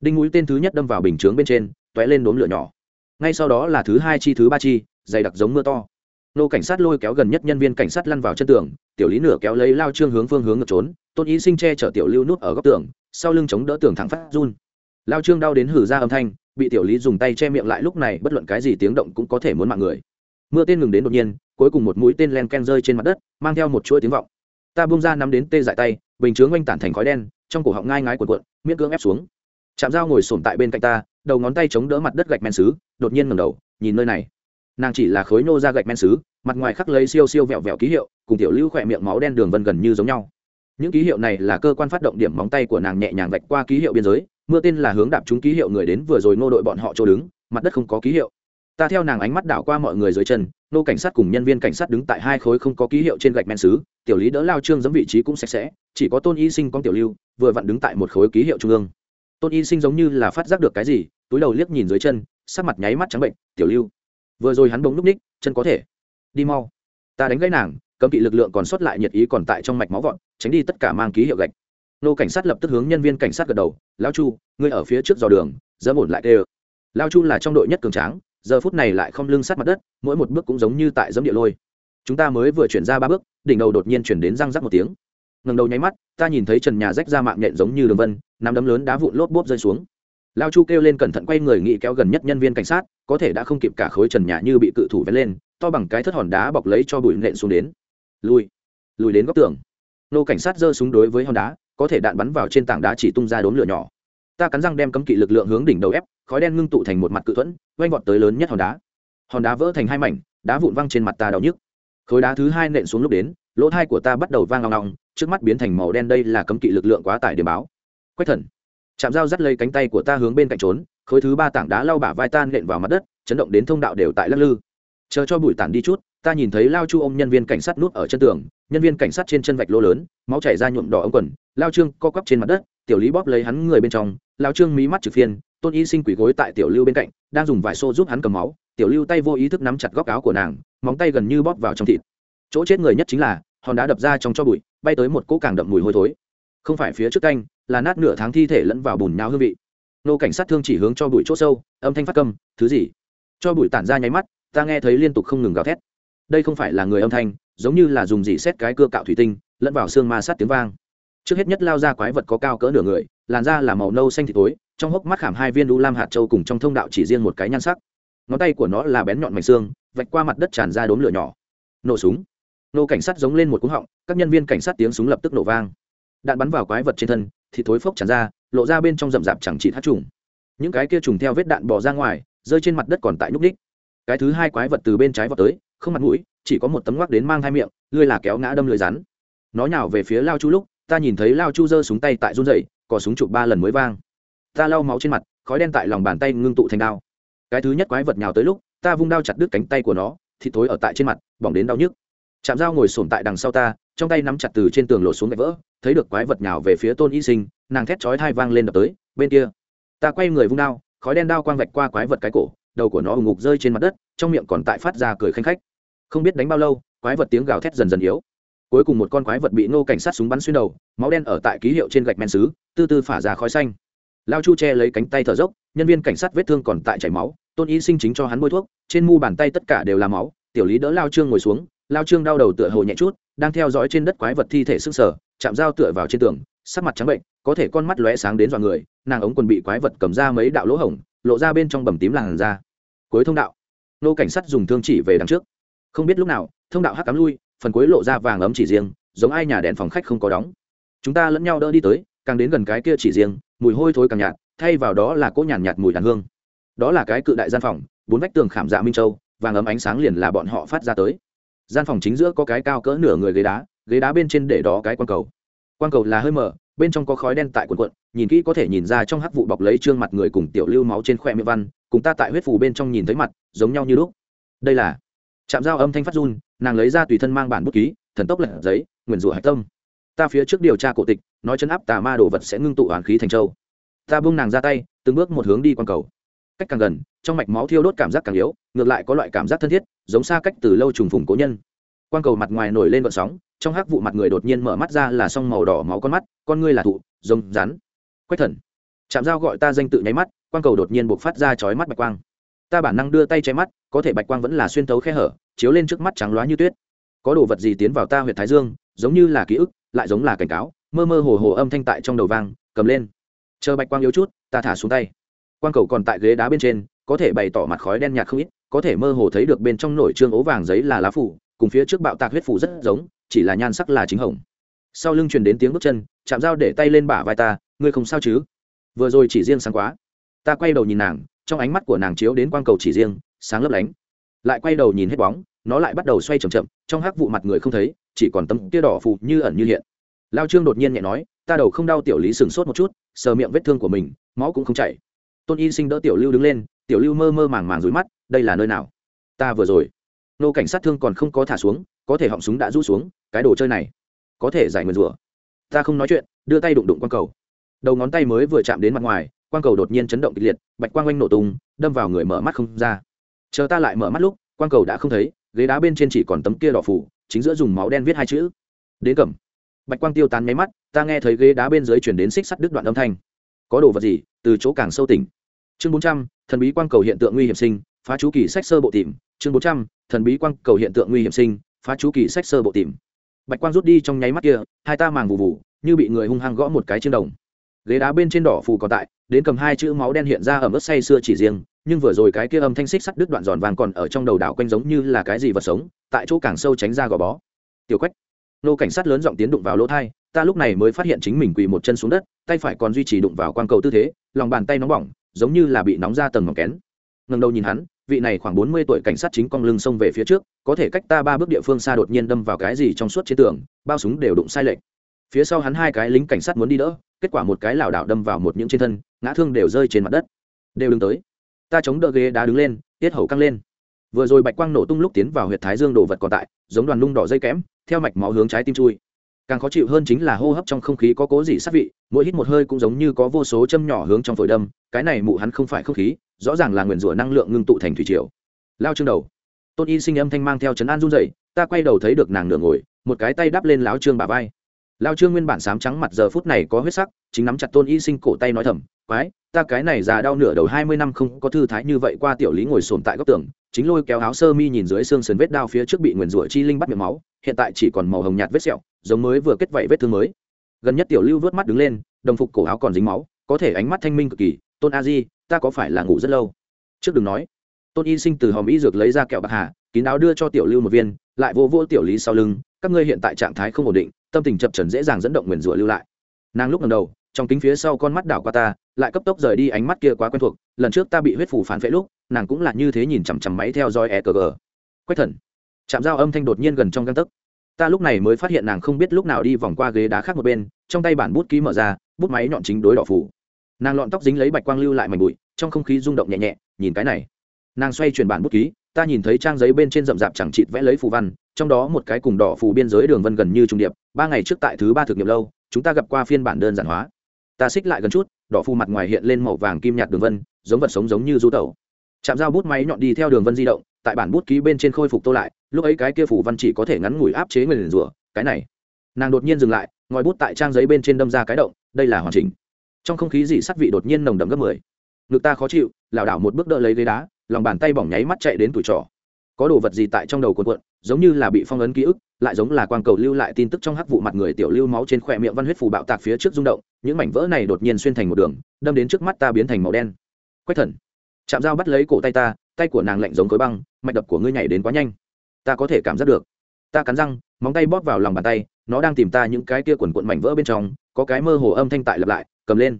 Đinh mũi tên thứ nhất đâm vào bình chướng bên trên t ó é lên đốm lửa nhỏ. Ngay sau đó là thứ hai chi thứ ba chi dày đặc giống mưa to nô cảnh sát lôi kéo gần nhất nhân viên cảnh sát lăn vào chân tường, tiểu lý nửa kéo lấy lao trương hướng phương hướng ngược trốn, tôn ý sinh che chở tiểu lưu nút ở góc tường, sau lưng chống đỡ tường thẳng phát run. Lao trương đau đến hử ra âm thanh, bị tiểu lý dùng tay che miệng lại lúc này bất luận cái gì tiếng động cũng có thể muốn mạng người. Mưa tên ngừng đến đột nhiên, cuối cùng một mũi tên len ken rơi trên mặt đất, mang theo một chuỗi tiếng vọng. Ta bung ra nắm đến tê dại tay, bình chướng oanh tản thành khói đen, trong cổ họng ngai ngái cuộn cuộn, miễn cưỡng ép xuống. Chạm dao ngồi sổm tại bên cạnh ta, đầu ngón tay chống đỡ mặt đất gạch men xứ, đột nhiên ngầm đầu, nhìn nơi này nàng chỉ là khối nô ra gạch men xứ, mặt ngoài khắc lấy siêu siêu vẹo vẹo ký hiệu, cùng tiểu lưu khỏe miệng máu đen đường vân gần như giống nhau. Những ký hiệu này là cơ quan phát động điểm móng tay của nàng nhẹ nhàng vạch qua ký hiệu biên giới, mưa tên là hướng đạp chúng ký hiệu người đến vừa rồi nô đội bọn họ chỗ đứng, mặt đất không có ký hiệu. Ta theo nàng ánh mắt đảo qua mọi người dưới chân, nô cảnh sát cùng nhân viên cảnh sát đứng tại hai khối không có ký hiệu trên gạch men xứ, tiểu lý đỡ lao trương giấm vị trí cũng sạch sẽ, chỉ có tôn y sinh con tiểu lưu, vừa vặn đứng tại một khối ký hiệu trung ương. Tôn y sinh giống như là phát giác được cái gì, túi đầu liếc nhìn dưới chân, sắc mặt nháy mắt trắng bệnh, tiểu lưu vừa rồi hắn bỗng núp ních, chân có thể. Đi mau. Ta đánh gãy nàng, cấm kỵ lực lượng còn sót lại nhiệt ý còn tại trong mạch máu vọt, tránh đi tất cả mang ký hiệu gạch. Nô cảnh sát lập tức hướng nhân viên cảnh sát gật đầu lao chu, ngươi ở phía trước dò đường dỡ ổn lại tê ơ. Lao chu là trong đội nhất cường tráng, giờ phút này lại không lưng sát mặt đất, mỗi một bước cũng giống như tại giấm địa lôi. Chúng ta mới vừa chuyển ra ba bước, đỉnh đầu đột nhiên chuyển đến răng rắc một tiếng. Ngầm đầu nháy mắt, ta nhìn thấy trần nhà rách ra mạng nhện giống như đường vân, nắm đấm lớn đá vụn lốp bốp rơi xuống lao chu kêu lên cẩn thận quay người nghĩ kéo gần nhất nhân viên cảnh sát, có thể đã không kịp cả khối trần nhà như bị cự thủ vén lên, to bằng cái thất hòn đá bọc lấy cho bụi nện xuống đến. Lùi lùi đến góc tường. Nô cảnh sát giơ súng đối với hòn đá, có thể đạn bắn vào trên tảng đá chỉ tung ra đốm lửa nhỏ. Ta cắn răng đem cấm kỵ lực lượng hướng đỉnh đầu ép, khói đen ngưng tụ thành một mặt cự thuẫn oanh vọt tới lớn nhất hòn đá. Hòn đá vỡ thành hai mảnh, đá vụn văng trên mặt ta đau nhức. Khối đá thứ hai nện xuống lúc đến, lỗ thai của ta bắt đầu vang ngong ngong trước mắt biến thành màu đen, đây là cấm kỵ lực lượng quá tải điểm báo. Quách thần chạm dao dắt lấy cánh tay của ta hướng bên cạnh trốn, khối thứ ba tảng đá lau bả vai tan nện vào mặt đất, chấn động đến thông đạo đều tại lắc lư. Chờ cho bụi tản đi chút, ta nhìn thấy lao chu ôm nhân viên cảnh sát nuốt ở chân tường, nhân viên cảnh sát trên chân vạch lô lớn, máu chảy ra nhuộm đỏ ống quần, lao trương co quắp trên mặt đất, tiểu lý bóp lấy hắn người bên trong, lao trương mí mắt trực phiên, tôn y sinh quỷ gối tại tiểu lưu bên cạnh, đang dùng vải xô giúp hắn cầm máu, tiểu lưu tay vô ý thức nắm chặt góc áo của nàng, móng tay gần như bóp vào trong thịt. Chỗ chết người nhất chính là, hòn đá đập ra trong cho bụi, bay tới một cỗ càng đậm mùi hôi thối. Không phải phía trước canh là nát nửa tháng thi thể lẫn vào bùn nhão hương vị. Nô cảnh sát thương chỉ hướng cho bụi chỗ sâu, âm thanh phát câm, thứ gì? Cho bụi tản ra nháy mắt, ta nghe thấy liên tục không ngừng gào thét. Đây không phải là người âm thanh, giống như là dùng gì xét cái cưa cạo thủy tinh, lẫn vào xương ma sát tiếng vang. Trước hết nhất lao ra quái vật có cao cỡ nửa người, làn da là màu nâu xanh thịt tối trong hốc mắt khảm hai viên đu lam hạt châu cùng trong thông đạo chỉ riêng một cái nhan sắc. Ngón tay của nó là bén nhọn mảnh xương, vạch qua mặt đất tràn ra đốm lửa nhỏ. Nổ súng. Nô cảnh sát giống lên một cúng họng, các nhân viên cảnh sát tiếng súng lập tức nổ vang. Đạn bắn vào quái vật trên thân thì thối phốc tràn ra, lộ ra bên trong rậm rạp chẳng chỉ thắt trùng. Những cái kia trùng theo vết đạn bò ra ngoài, rơi trên mặt đất còn tại nhúc ních cái thứ hai quái vật từ bên trái vào tới, không mặt mũi, chỉ có một tấm ngoắc đến mang hai miệng lưới là kéo ngã đâm lưới rắn. Nó nhào về phía lao chu lúc, ta nhìn thấy lao chu giơ súng tay tại run dậy có súng chụp ba lần mới vang. Ta lau máu trên mặt, khói đen tại lòng bàn tay ngưng tụ thành đao. Cái thứ nhất quái vật nhào tới lúc, ta vung đao chặt đứt cánh tay của nó thịt thối ở tại trên mặt, bỏng đến đau nhức. Chạm dao ngồi sồn tại đằng sau ta trong tay nắm chặt từ trên tường lột xuống gạch vỡ, thấy được quái vật nhào về phía tôn y sinh, nàng thét chói thai vang lên đập tới, bên kia. Ta quay người vung đao, khói đen đao quang vạch qua quái vật cái cổ, đầu của nó ù ngục rơi trên mặt đất, trong miệng còn tại phát ra cười khanh khách. Không biết đánh bao lâu, quái vật tiếng gào thét dần dần yếu. Cuối cùng một con quái vật bị nô cảnh sát súng bắn xuyên đầu, máu đen ở tại ký hiệu trên gạch men xứ tư tư phả ra khói xanh. Lao chu che lấy cánh tay thở dốc, nhân viên cảnh sát vết thương còn tại chảy máu, tôn y sinh chính cho hắn bôi thuốc, trên mu bàn tay tất cả đều là máu, tiểu lý đỡ lao trương ngồi xuống, lao trương đau đầu tựa hồ nhẹ chút đang theo dõi trên đất quái vật thi thể sức sở chạm dao tựa vào trên tường sắc mặt trắng bệnh có thể con mắt lóe sáng đến dọa người nàng ống quần bị quái vật cầm ra mấy đạo lỗ hổng lộ ra bên trong bầm tím làn da. Cuối thông đạo nô cảnh sát dùng thương chỉ về đằng trước. Không biết lúc nào thông đạo hắc cắm lui phần cuối lộ ra vàng ấm chỉ riêng giống ai nhà đèn phòng khách không có đóng. Chúng ta lẫn nhau đỡ đi tới càng đến gần cái kia chỉ riêng mùi hôi thối càng nhạt thay vào đó là cỗ nhàn nhạt, nhạt mùi đàn hương. Đó là cái cự đại gian phòng bốn vách tường khảm dạ minh châu vàng ấm ánh sáng liền là bọn họ phát ra tới gian phòng chính giữa có cái cao cỡ nửa người ghế đá ghế đá bên trên để đó cái quan cầu. Quan cầu là hơi mở, bên trong có khói đen tại quần quận nhìn kỹ có thể nhìn ra trong hắc vụ bọc lấy trương mặt người cùng tiểu lưu máu trên khoe miệng văn, cùng ta tại huyết phù bên trong nhìn thấy mặt, giống nhau như lúc. Đây là chạm dao âm thanh phát run, nàng lấy ra tùy thân mang bản bút ký, thần tốc lật giấy, nguyền rủa hạch tâm. Ta phía trước điều tra cổ tịch, nói chân áp tà ma đồ vật sẽ ngưng tụ hoàn khí thành châu. Ta buông nàng ra tay, từng bước một hướng đi quang cầu cách càng gần, trong mạch máu thiêu đốt cảm giác càng yếu, ngược lại có loại cảm giác thân thiết, giống xa cách từ lâu trùng phùng cố nhân. Quang cầu mặt ngoài nổi lên vận sóng, trong hắc vụ mặt người đột nhiên mở mắt ra là s màu đỏ máu con mắt, con ngươi là thụ giống rắn. Quách thần. Chạm dao gọi ta danh tự nháy mắt, quang cầu đột nhiên buộc phát ra chói mắt bạch quang. Ta bản năng đưa tay che mắt, có thể bạch quang vẫn là xuyên tấu khe hở, chiếu lên trước mắt trắng loá như tuyết. Có đồ vật gì tiến vào ta huyện thái dương, giống như là ký ức, lại giống là cảnh cáo, mơ mơ hồ hồ âm thanh tại trong đầu vang, cầm lên. Chờ bạch quang yếu chút, ta thả xuống tay quang cầu còn tại ghế đá bên trên, có thể bày tỏ mặt khói đen nhạt không ít, có thể mơ hồ thấy được bên trong nổi trương ố vàng giấy là lá phủ, cùng phía trước bạo tạc huyết phủ rất giống, chỉ là nhan sắc là chính hồng. Sau lưng truyền đến tiếng bước chân, chạm dao để tay lên bả vai ta, ngươi không sao chứ? Vừa rồi chỉ riêng sáng quá. Ta quay đầu nhìn nàng, trong ánh mắt của nàng chiếu đến quang cầu chỉ riêng, sáng lấp lánh. Lại quay đầu nhìn hết bóng, nó lại bắt đầu xoay c h ậ m chậm, trong hắc vụ mặt người không thấy, chỉ còn tấm tia đỏ phù như ẩn như hiện. Lao trương đột nhiên nhẹ nói, ta đầu không đau tiểu lý sừng sốt một chút, sờ miệng vết thương của mình, máu cũng không chảy tôn y sinh đỡ tiểu lưu đứng lên, tiểu lưu mơ mơ màng màng rối mắt, đây là nơi nào? Ta vừa rồi. Nô cảnh sát thương còn không có thả xuống, có thể họng súng đã rút xuống, cái đồ chơi này, có thể giải nguyền rủa. Ta không nói chuyện, đưa tay đụng đụng quang cầu. Đầu ngón tay mới vừa chạm đến mặt ngoài, quang cầu đột nhiên chấn động kịch liệt, bạch quang oanh nổ tung, đâm vào người mở mắt không ra. Chờ ta lại mở mắt lúc, quang cầu đã không thấy, ghế đá bên trên chỉ còn tấm kia đỏ phủ, chính giữa dùng máu đen viết hai chữ. Đến cầm. Bạch quang tiêu tán nháy mắt, ta nghe thấy ghế đá bên dưới chuyển đến xích sắt đứt đoạn âm thanh. Có đồ vật gì, từ chỗ càng sâu tỉnh chương bốn trăm, thần bí quang cầu hiện tượng nguy hiểm sinh, phá chú kỳ sách sơ bộ tìm. Chương bốn trăm, thần bí quang cầu hiện tượng nguy hiểm sinh, phá chú kỳ sách sơ bộ tìm. Bạch quang rút đi trong nháy mắt kia, hai ta màng vụ vụ như bị người hung hăng gõ một cái trên đồng. Ghế đá bên trên đỏ phù còn tại, đến cầm hai chữ máu đen hiện ra ở mức say xưa chỉ riêng, nhưng vừa rồi cái kia âm thanh xích sắt đứt đoạn giòn vàng còn ở trong đầu đảo quanh giống như là cái gì vật sống, tại chỗ càng sâu tránh ra gò bó. Tiểu quách, nô cảnh sát lớn giọng tiến đụng vào lỗ thai ta lúc này mới phát hiện chính mình quỳ một chân xuống đất, tay phải còn duy trì đụng vào quang cầu tư thế, lòng bàn tay nóng bỏng giống như là bị nóng ra tầng mỏng kén. Ngần đầu nhìn hắn, vị này khoảng bốn mươi tuổi cảnh sát chính cong lưng xông về phía trước, có thể cách ta ba bước địa phương xa đột nhiên đâm vào cái gì trong suốt trên tường, bao súng đều đụng sai lệch. Phía sau hắn hai cái lính cảnh sát muốn đi đỡ, kết quả một cái lảo đảo đâm vào một những trên thân, ngã thương đều rơi trên mặt đất. Đều đứng tới. Ta chống đỡ ghế đá đứng lên, tiết hầu căng lên. Vừa rồi bạch quang nổ tung lúc tiến vào huyệt thái dương đồ vật còn tại, giống đoàn lung đỏ dây kẽm theo mạch máu hướng trái tim chui càng khó chịu hơn chính là hô hấp trong không khí có cố gì sát vị, mỗi hít một hơi cũng giống như có vô số châm nhỏ hướng trong phổi đâm, cái này mụ hắn không phải không khí, rõ ràng là nguyền rủa năng lượng ngưng tụ thành thủy triều. Lao trương đầu. Tôn y sinh âm thanh mang theo trấn an run dậy ta quay đầu thấy được nàng nửa ngồi, một cái tay đắp lên láo trương bà vai. Lao trương nguyên bản sám trắng mặt giờ phút này có huyết sắc, chính nắm chặt tôn y sinh cổ tay nói thầm, quái, ta cái này già đau nửa đầu hai mươi năm không có thư thái như vậy qua tiểu lý ngồi sồn tại góc tường, chính lôi kéo áo sơ mi nhìn dưới xương sườn vết đao phía trước bị nguyền rủa chi linh bắt miệng máu, hiện tại chỉ còn màu hồng nhạt vết sẹo giống mới vừa kết vảy vết thương mới. Gần nhất tiểu lưu vớt mắt đứng lên, đồng phục cổ áo còn dính máu, có thể ánh mắt thanh minh cực kỳ. Tôn a di, ta có phải là ngủ rất lâu? Trước đừng nói. Tôn y sinh từ hòm y dược lấy ra kẹo bạc hà, kín áo đưa cho tiểu lưu một viên, lại vô vô tiểu lý sau lưng. Các ngươi hiện tại trạng thái không ổn định, tâm tình chập trần dễ dàng dẫn động nguyền rủa lưu lại. Nàng lúc lần đầu, trong kính phía sau con mắt đảo qua ta, lại cấp tốc rời đi ánh mắt kia quá quen thuộc. Lần trước ta bị huyết phủ phản vệ lúc, nàng cũng là như thế nhìn chằm chằm máy theo dõi e cg quách thần. Chạm dao âm thanh đột nhiên gần trong găng tấc ta lúc này mới phát hiện nàng không biết lúc nào đi vòng qua ghế đá khác một bên, trong tay bản bút ký mở ra, bút máy nhọn chính đối đỏ phủ. Nàng lọn tóc dính lấy bạch quang lưu lại mảnh bụi, trong không khí rung động nhẹ nhẹ, nhìn cái này. Nàng xoay chuyển bản bút ký, ta nhìn thấy trang giấy bên trên rậm rạp chẳng chịt vẽ lấy phù văn, trong đó một cái cùng đỏ phù biên giới đường vân gần như trung điệp, ba ngày trước tại thứ ba thực nghiệm lâu, chúng ta gặp qua phiên bản đơn giản hóa. Ta xích lại gần chút, đỏ phù mặt ngoài hiện lên màu vàng kim nhạt đường vân, giống vật sống giống như du tẩu. Chạm dao bút máy nhọn đi theo đường vân di động, tại bản bút ký bên trên khôi phục tô lại lúc ấy cái kia phù văn chỉ có thể ngắn ngủi áp chế người liền rủa, cái này. Nàng đột nhiên dừng lại, ngòi bút tại trang giấy bên trên đâm ra cái động, đây là hoàn chỉnh. Trong không khí dị sắt vị đột nhiên nồng đậm gấp mười. Ngực ta khó chịu, lảo đảo một bước đỡ lấy ghế đá, lòng bàn tay bỏng nháy mắt chạy đến tuổi trỏ có đồ vật gì tại trong đầu cuộn cuộn, giống như là bị phong ấn ký ức, lại giống là quang cầu lưu lại tin tức trong hắc vụ mặt người tiểu lưu máu trên khỏe miệng văn huyết phù bạo tạc phía trước rung động, những mảnh vỡ này đột nhiên xuyên thành một đường, đâm đến trước mắt ta biến thành màu đen. Quách thần. Chạm dao bắt lấy cổ tay ta, tay của nàng lạnh giống khối băng, mạch đập của ngươi nhảy đến quá nhanh ta có thể cảm giác được. Ta cắn răng, móng tay bóp vào lòng bàn tay, nó đang tìm ta những cái kia quần cuộn mảnh vỡ bên trong, có cái mơ hồ âm thanh tại lặp lại, cầm lên.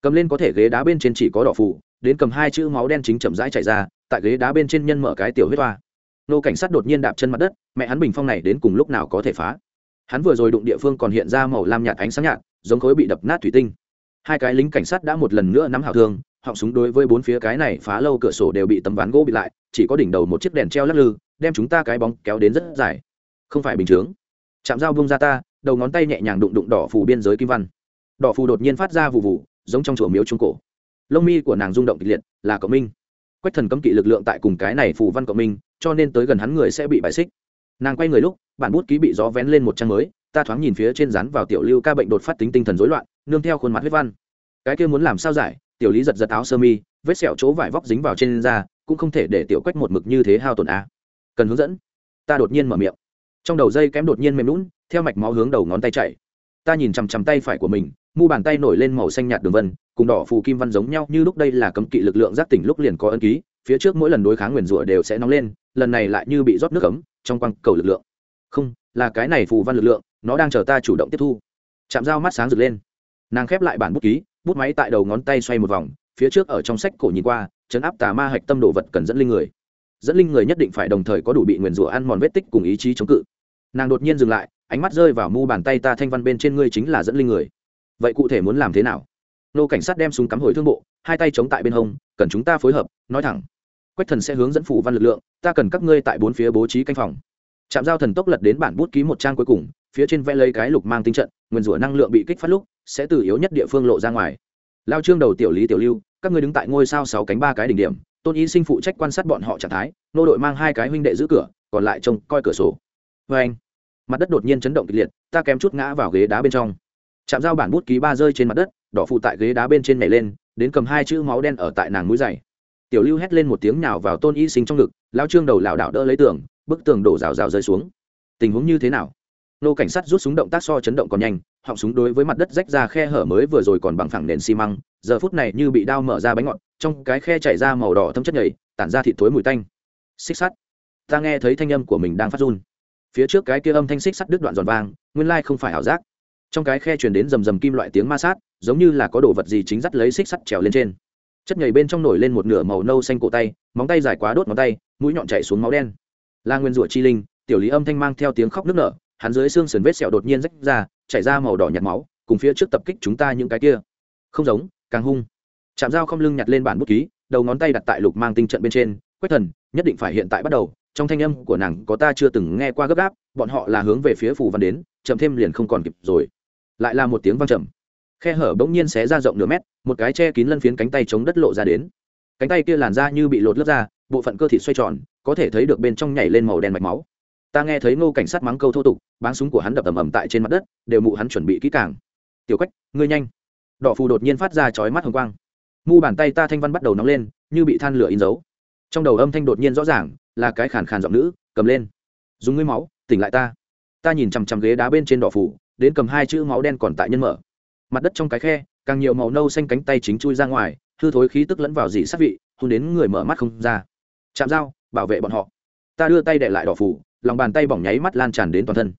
Cầm lên có thể ghế đá bên trên chỉ có đỏ phủ, đến cầm hai chữ máu đen chính chậm rãi chạy ra, tại ghế đá bên trên nhân mở cái tiểu huyết toa nô cảnh sát đột nhiên đạp chân mặt đất, mẹ hắn bình phong này đến cùng lúc nào có thể phá? Hắn vừa rồi đụng địa phương còn hiện ra màu lam nhạt ánh sáng nhạt, giống khối bị đập nát thủy tinh. Hai cái lính cảnh sát đã một lần nữa nắm hảo thương họng súng đối với bốn phía cái này phá lâu cửa sổ đều bị tấm ván gỗ bị lại, chỉ có đỉnh đầu một chiếc đèn treo lắc lư, đem chúng ta cái bóng kéo đến rất dài. Không phải bình chướng. Chạm dao bông ra ta, đầu ngón tay nhẹ nhàng đụng đụng đỏ phù biên giới kim văn. Đỏ phù đột nhiên phát ra vụ vụ giống trong chùa miếu trung cổ. Lông mi của nàng rung động kịch liệt, là cộng minh. Quách thần cấm kỵ lực lượng tại cùng cái này phù văn cộng minh, cho nên tới gần hắn người sẽ bị bại xích. Nàng quay người lúc, bản bút ký bị gió vén lên một trang mới, ta thoáng nhìn phía trên rán vào tiểu lưu ca bệnh đột phát tính tinh thần rối loạn, nương theo khuôn mặt huyết văn. Cái kia muốn làm sao giải tiểu lý giật giật áo sơ mi, vết sẹo chỗ vải vóc dính vào trên da, cũng không thể để tiểu quách một mực như thế hao tổn a. Cần hướng dẫn. Ta đột nhiên mở miệng. Trong đầu dây kém đột nhiên mềm lún theo mạch máu hướng đầu ngón tay chạy. Ta nhìn chằm chằm tay phải của mình, mu bàn tay nổi lên màu xanh nhạt đường vân, cùng đỏ phù kim văn giống nhau như lúc đây là cấm kỵ lực lượng giác tỉnh lúc liền có ân ký, phía trước mỗi lần đối kháng nguyền rủa đều sẽ nóng lên, lần này lại như bị rót nước ấm, trong quăng cầu lực lượng. Không, là cái này phù văn lực lượng, nó đang chờ ta chủ động tiếp thu. Chạm dao mắt sáng rực lên. Nàng khép lại bản bút ký bút máy tại đầu ngón tay xoay một vòng, phía trước ở trong sách cổ nhìn qua, chấn áp tà ma hạch tâm đồ vật cần dẫn linh người. Dẫn linh người nhất định phải đồng thời có đủ bị nguyền rủa ăn mòn vết tích cùng ý chí chống cự. Nàng đột nhiên dừng lại, ánh mắt rơi vào mu bàn tay ta thanh văn bên trên ngươi chính là dẫn linh người. Vậy cụ thể muốn làm thế nào? Nô cảnh sát đem súng cắm hồi thương bộ, hai tay chống tại bên hông, cần chúng ta phối hợp, nói thẳng. Quách thần sẽ hướng dẫn phủ văn lực lượng, ta cần các ngươi tại bốn phía bố trí canh phòng. Trạm giao thần tốc lật đến bản bút ký một trang cuối cùng phía trên vẽ lấy cái lục mang tinh trận, nguyên rủa năng lượng bị kích phát lúc, sẽ từ yếu nhất địa phương lộ ra ngoài. Lao trương đầu tiểu lý tiểu lưu, các ngươi đứng tại ngôi sao sáu cánh ba cái đỉnh điểm, tôn y sinh phụ trách quan sát bọn họ trạng thái, nô đội mang hai cái huynh đệ giữ cửa, còn lại trông coi cửa sổ. Vê anh, mặt đất đột nhiên chấn động kịch liệt, ta kém chút ngã vào ghế đá bên trong. Chạm dao bản bút ký ba rơi trên mặt đất, đỏ phụ tại ghế đá bên trên nhảy lên, đến cầm hai chữ máu đen ở tại nàng mũi dày tiểu lưu hét lên một tiếng nào vào tôn y sinh trong ngực, lao trương đầu lảo đảo đỡ lấy tường, bức tường đổ rào rào rơi xuống. Tình huống như thế nào? Nô cảnh sát rút súng động tác so chấn động còn nhanh, họng súng đối với mặt đất rách ra khe hở mới vừa rồi còn bằng phẳng nền xi măng, giờ phút này như bị đao mở ra bánh ngọt, trong cái khe chảy ra màu đỏ thâm chất nhầy, tản ra thịt thối mùi tanh. Xích sắt. Ta nghe thấy thanh âm của mình đang phát run. Phía trước cái kia âm thanh xích sắt đứt đoạn giòn vang, nguyên lai không phải ảo giác. Trong cái khe truyền đến rầm rầm kim loại tiếng ma sát, giống như là có đồ vật gì chính dắt lấy xích sắt trèo lên trên. Chất nhầy bên trong nổi lên một nửa màu nâu xanh cổ tay, móng tay dài quá đốt ngón tay, mũi nhọn chạy xuống máu đen. La nguyên rủa chi linh, tiểu lý âm thanh mang theo tiếng khóc nức nở hắn dưới xương sườn vết sẹo đột nhiên rách ra, chảy ra màu đỏ nhạt máu, cùng phía trước tập kích chúng ta những cái kia. Không giống, càng hung. Chạm dao không lưng nhặt lên bản bút ký, đầu ngón tay đặt tại lục mang tinh trận bên trên, quách thần, nhất định phải hiện tại bắt đầu. Trong thanh âm của nàng có ta chưa từng nghe qua gấp gáp, bọn họ là hướng về phía phù văn đến, chậm thêm liền không còn kịp rồi. Lại là một tiếng vang trầm. Khe hở bỗng nhiên xé ra rộng nửa mét, một cái che kín lân phiến cánh tay chống đất lộ ra đến. Cánh tay kia làn ra như bị lột lớp ra, bộ phận cơ thịt xoay tròn, có thể thấy được bên trong nhảy lên màu đen mạch máu ta nghe thấy ngô cảnh sát mắng câu thô tục, báng súng của hắn đập ầm ầm tại trên mặt đất, đều mụ hắn chuẩn bị kỹ càng. Tiểu quách, ngươi nhanh. Đỏ phù đột nhiên phát ra chói mắt hồng quang. Mu bàn tay ta thanh văn bắt đầu nóng lên, như bị than lửa in dấu. Trong đầu âm thanh đột nhiên rõ ràng, là cái khàn khàn giọng nữ, cầm lên. Dùng ngươi máu, tỉnh lại ta. Ta nhìn chằm chằm ghế đá bên trên đỏ phủ đến cầm hai chữ máu đen còn tại nhân mở. Mặt đất trong cái khe, càng nhiều màu nâu xanh cánh tay chính chui ra ngoài, hư thối khí tức lẫn vào dị sát vị, hôn đến người mở mắt không ra. Chạm dao, bảo vệ bọn họ. Ta đưa tay đệ lại đỏ phủ lòng bàn tay bỏng nháy mắt lan tràn đến toàn thân.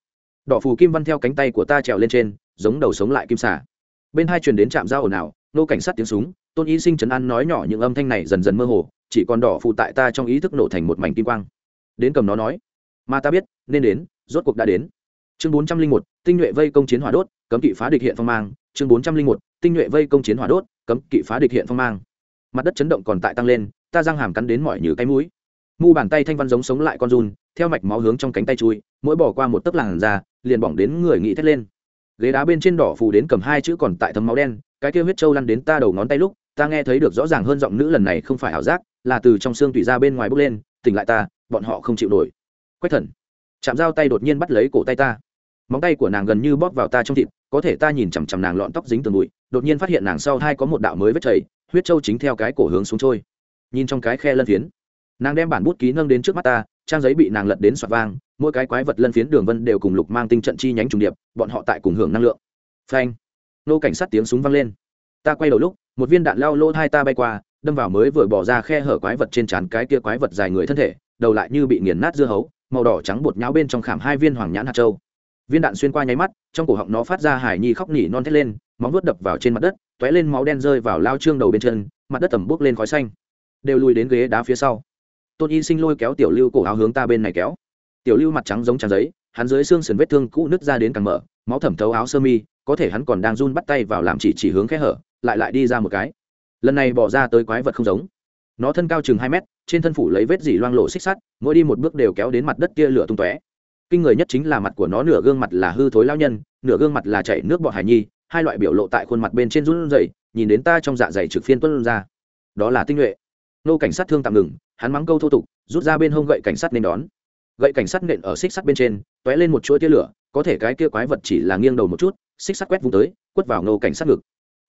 Đỏ phù kim văn theo cánh tay của ta trèo lên trên, giống đầu sống lại kim xả bên hai truyền đến trạm giao ồn ào, nô cảnh sát tiếng súng, tôn y sinh trấn an nói nhỏ những âm thanh này dần dần mơ hồ, chỉ còn đỏ phù tại ta trong ý thức nổ thành một mảnh kim quang. Đến cầm nó nói mà ta biết, nên đến, rốt cuộc đã đến. Chương bốn trăm linh một, tinh nhuệ vây công chiến hỏa đốt, cấm kỵ phá địch hiện phong mang. Chương bốn trăm linh một, tinh nhuệ vây công chiến hỏa đốt, cấm kỵ phá địch hiện phong mang. Mặt đất chấn động còn tại tăng lên, ta răng hàm cắn đến mỏi như cái mũi mu bàn tay thanh văn giống sống lại con run, theo mạch máu hướng trong cánh tay chui, mỗi bỏ qua một tấc làn da, liền bỏng đến người nghĩ thét lên. Ghế đá bên trên đỏ phù đến cầm hai chữ còn tại thấm máu đen, cái kia huyết trâu lăn đến ta đầu ngón tay lúc, ta nghe thấy được rõ ràng hơn giọng nữ lần này không phải ảo giác, là từ trong xương tủy ra bên ngoài bốc lên, tỉnh lại ta, bọn họ không chịu nổi. Quách thần. Chạm dao tay đột nhiên bắt lấy cổ tay ta. Móng tay của nàng gần như bóp vào ta trong thịt, có thể ta nhìn chằm chằm nàng lọn tóc dính từ bụi, đột nhiên phát hiện nàng sau hai có một đạo mới vết chảy, huyết trâu chính theo cái cổ hướng xuống trôi. Nhìn trong cái khe lân phiến nàng đem bản bút ký nâng đến trước mắt ta, trang giấy bị nàng lật đến soạt vang, mỗi cái quái vật lân phiến đường vân đều cùng lục mang tinh trận chi nhánh trùng điệp, bọn họ tại cùng hưởng năng lượng. Phanh. Nô cảnh sát tiếng súng vang lên. Ta quay đầu lúc, một viên đạn lao lô hai ta bay qua, đâm vào mới vừa bỏ ra khe hở quái vật trên trán cái kia quái vật dài người thân thể, đầu lại như bị nghiền nát dưa hấu, màu đỏ trắng bột nháo bên trong khảm hai viên hoàng nhãn hạt châu. Viên đạn xuyên qua nháy mắt, trong cổ họng nó phát ra hải nhi khóc nỉ non thét lên, móng vuốt đập vào trên mặt đất t ó é lên máu đen rơi vào lao trương đầu bên chân, mặt đất tầm bốc lên khói xanh. Đều lùi đến ghế đá phía sau tôn y sinh lôi kéo tiểu lưu cổ áo hướng ta bên này kéo. Tiểu lưu mặt trắng giống trắng giấy, hắn dưới xương sườn vết thương cũ nứt ra đến càng mở, máu thẩm thấu áo sơ mi, có thể hắn còn đang run bắt tay vào làm chỉ chỉ hướng khe hở, lại lại đi ra một cái. Lần này bỏ ra tới quái vật không giống. Nó thân cao chừng hai mét, trên thân phủ lấy vết dỉ loang lộ xích sắt, mỗi đi một bước đều kéo đến mặt đất kia lửa tung tóe. Kinh người nhất chính là mặt của nó nửa gương mặt là hư thối lao nhân, nửa gương mặt là chảy nước bọt hải nhi, hai loại biểu lộ tại khuôn mặt bên trên run rẩy, nhìn đến ta trong dạ dày trực phiên tuân ra. Đó là tinh nhuệ nô cảnh sát thương tạm ngừng, hắn mắng câu thô tục, rút ra bên hông gậy cảnh sát nên đón. Gậy cảnh sát nện ở xích sắt bên trên, t ó é lên một chuỗi tia lửa, có thể cái kia quái vật chỉ là nghiêng đầu một chút, xích sắt quét vùng tới, quất vào nô cảnh sát ngực.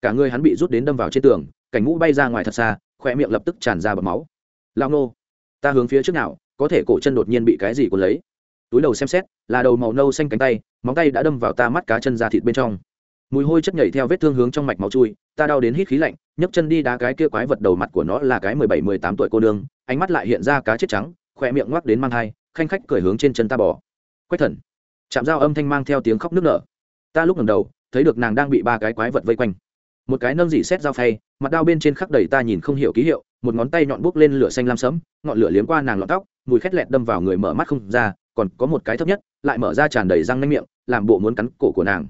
Cả người hắn bị rút đến đâm vào trên tường, cảnh mũ bay ra ngoài thật xa khoe miệng lập tức tràn ra bầm máu. Lao nô, ta hướng phía trước nào, có thể cổ chân đột nhiên bị cái gì cuốn lấy? Túi đầu xem xét, là đầu màu nâu xanh cánh tay, móng tay đã đâm vào ta mắt cá chân ra thịt bên trong. Mùi hôi chất nhảy theo vết thương hướng trong mạch máu chui ta đau đến hít khí lạnh, nhấc chân đi đá cái kia quái vật đầu mặt của nó là cái mười bảy, mười tám tuổi cô nương, ánh mắt lại hiện ra cá chết trắng khoe miệng ngoắc đến mang thai, khanh khách cởi hướng trên chân ta bỏ quách thần. Chạm dao âm thanh mang theo tiếng khóc nức nở. Ta lúc ngầm đầu, thấy được nàng đang bị ba cái quái vật vây quanh. Một cái nâng dỉ xét dao phay, mặt đao bên trên khắc đầy ta nhìn không hiểu ký hiệu, một ngón tay nhọn bút lên lửa xanh lam sẫm, ngọn lửa liếm qua nàng lọt tóc, mùi khét lẹt đâm vào người mở mắt không ra, còn có một cái thấp nhất, lại mở ra tràn đầy răng nanh miệng, làm bộ muốn cắn cổ của nàng.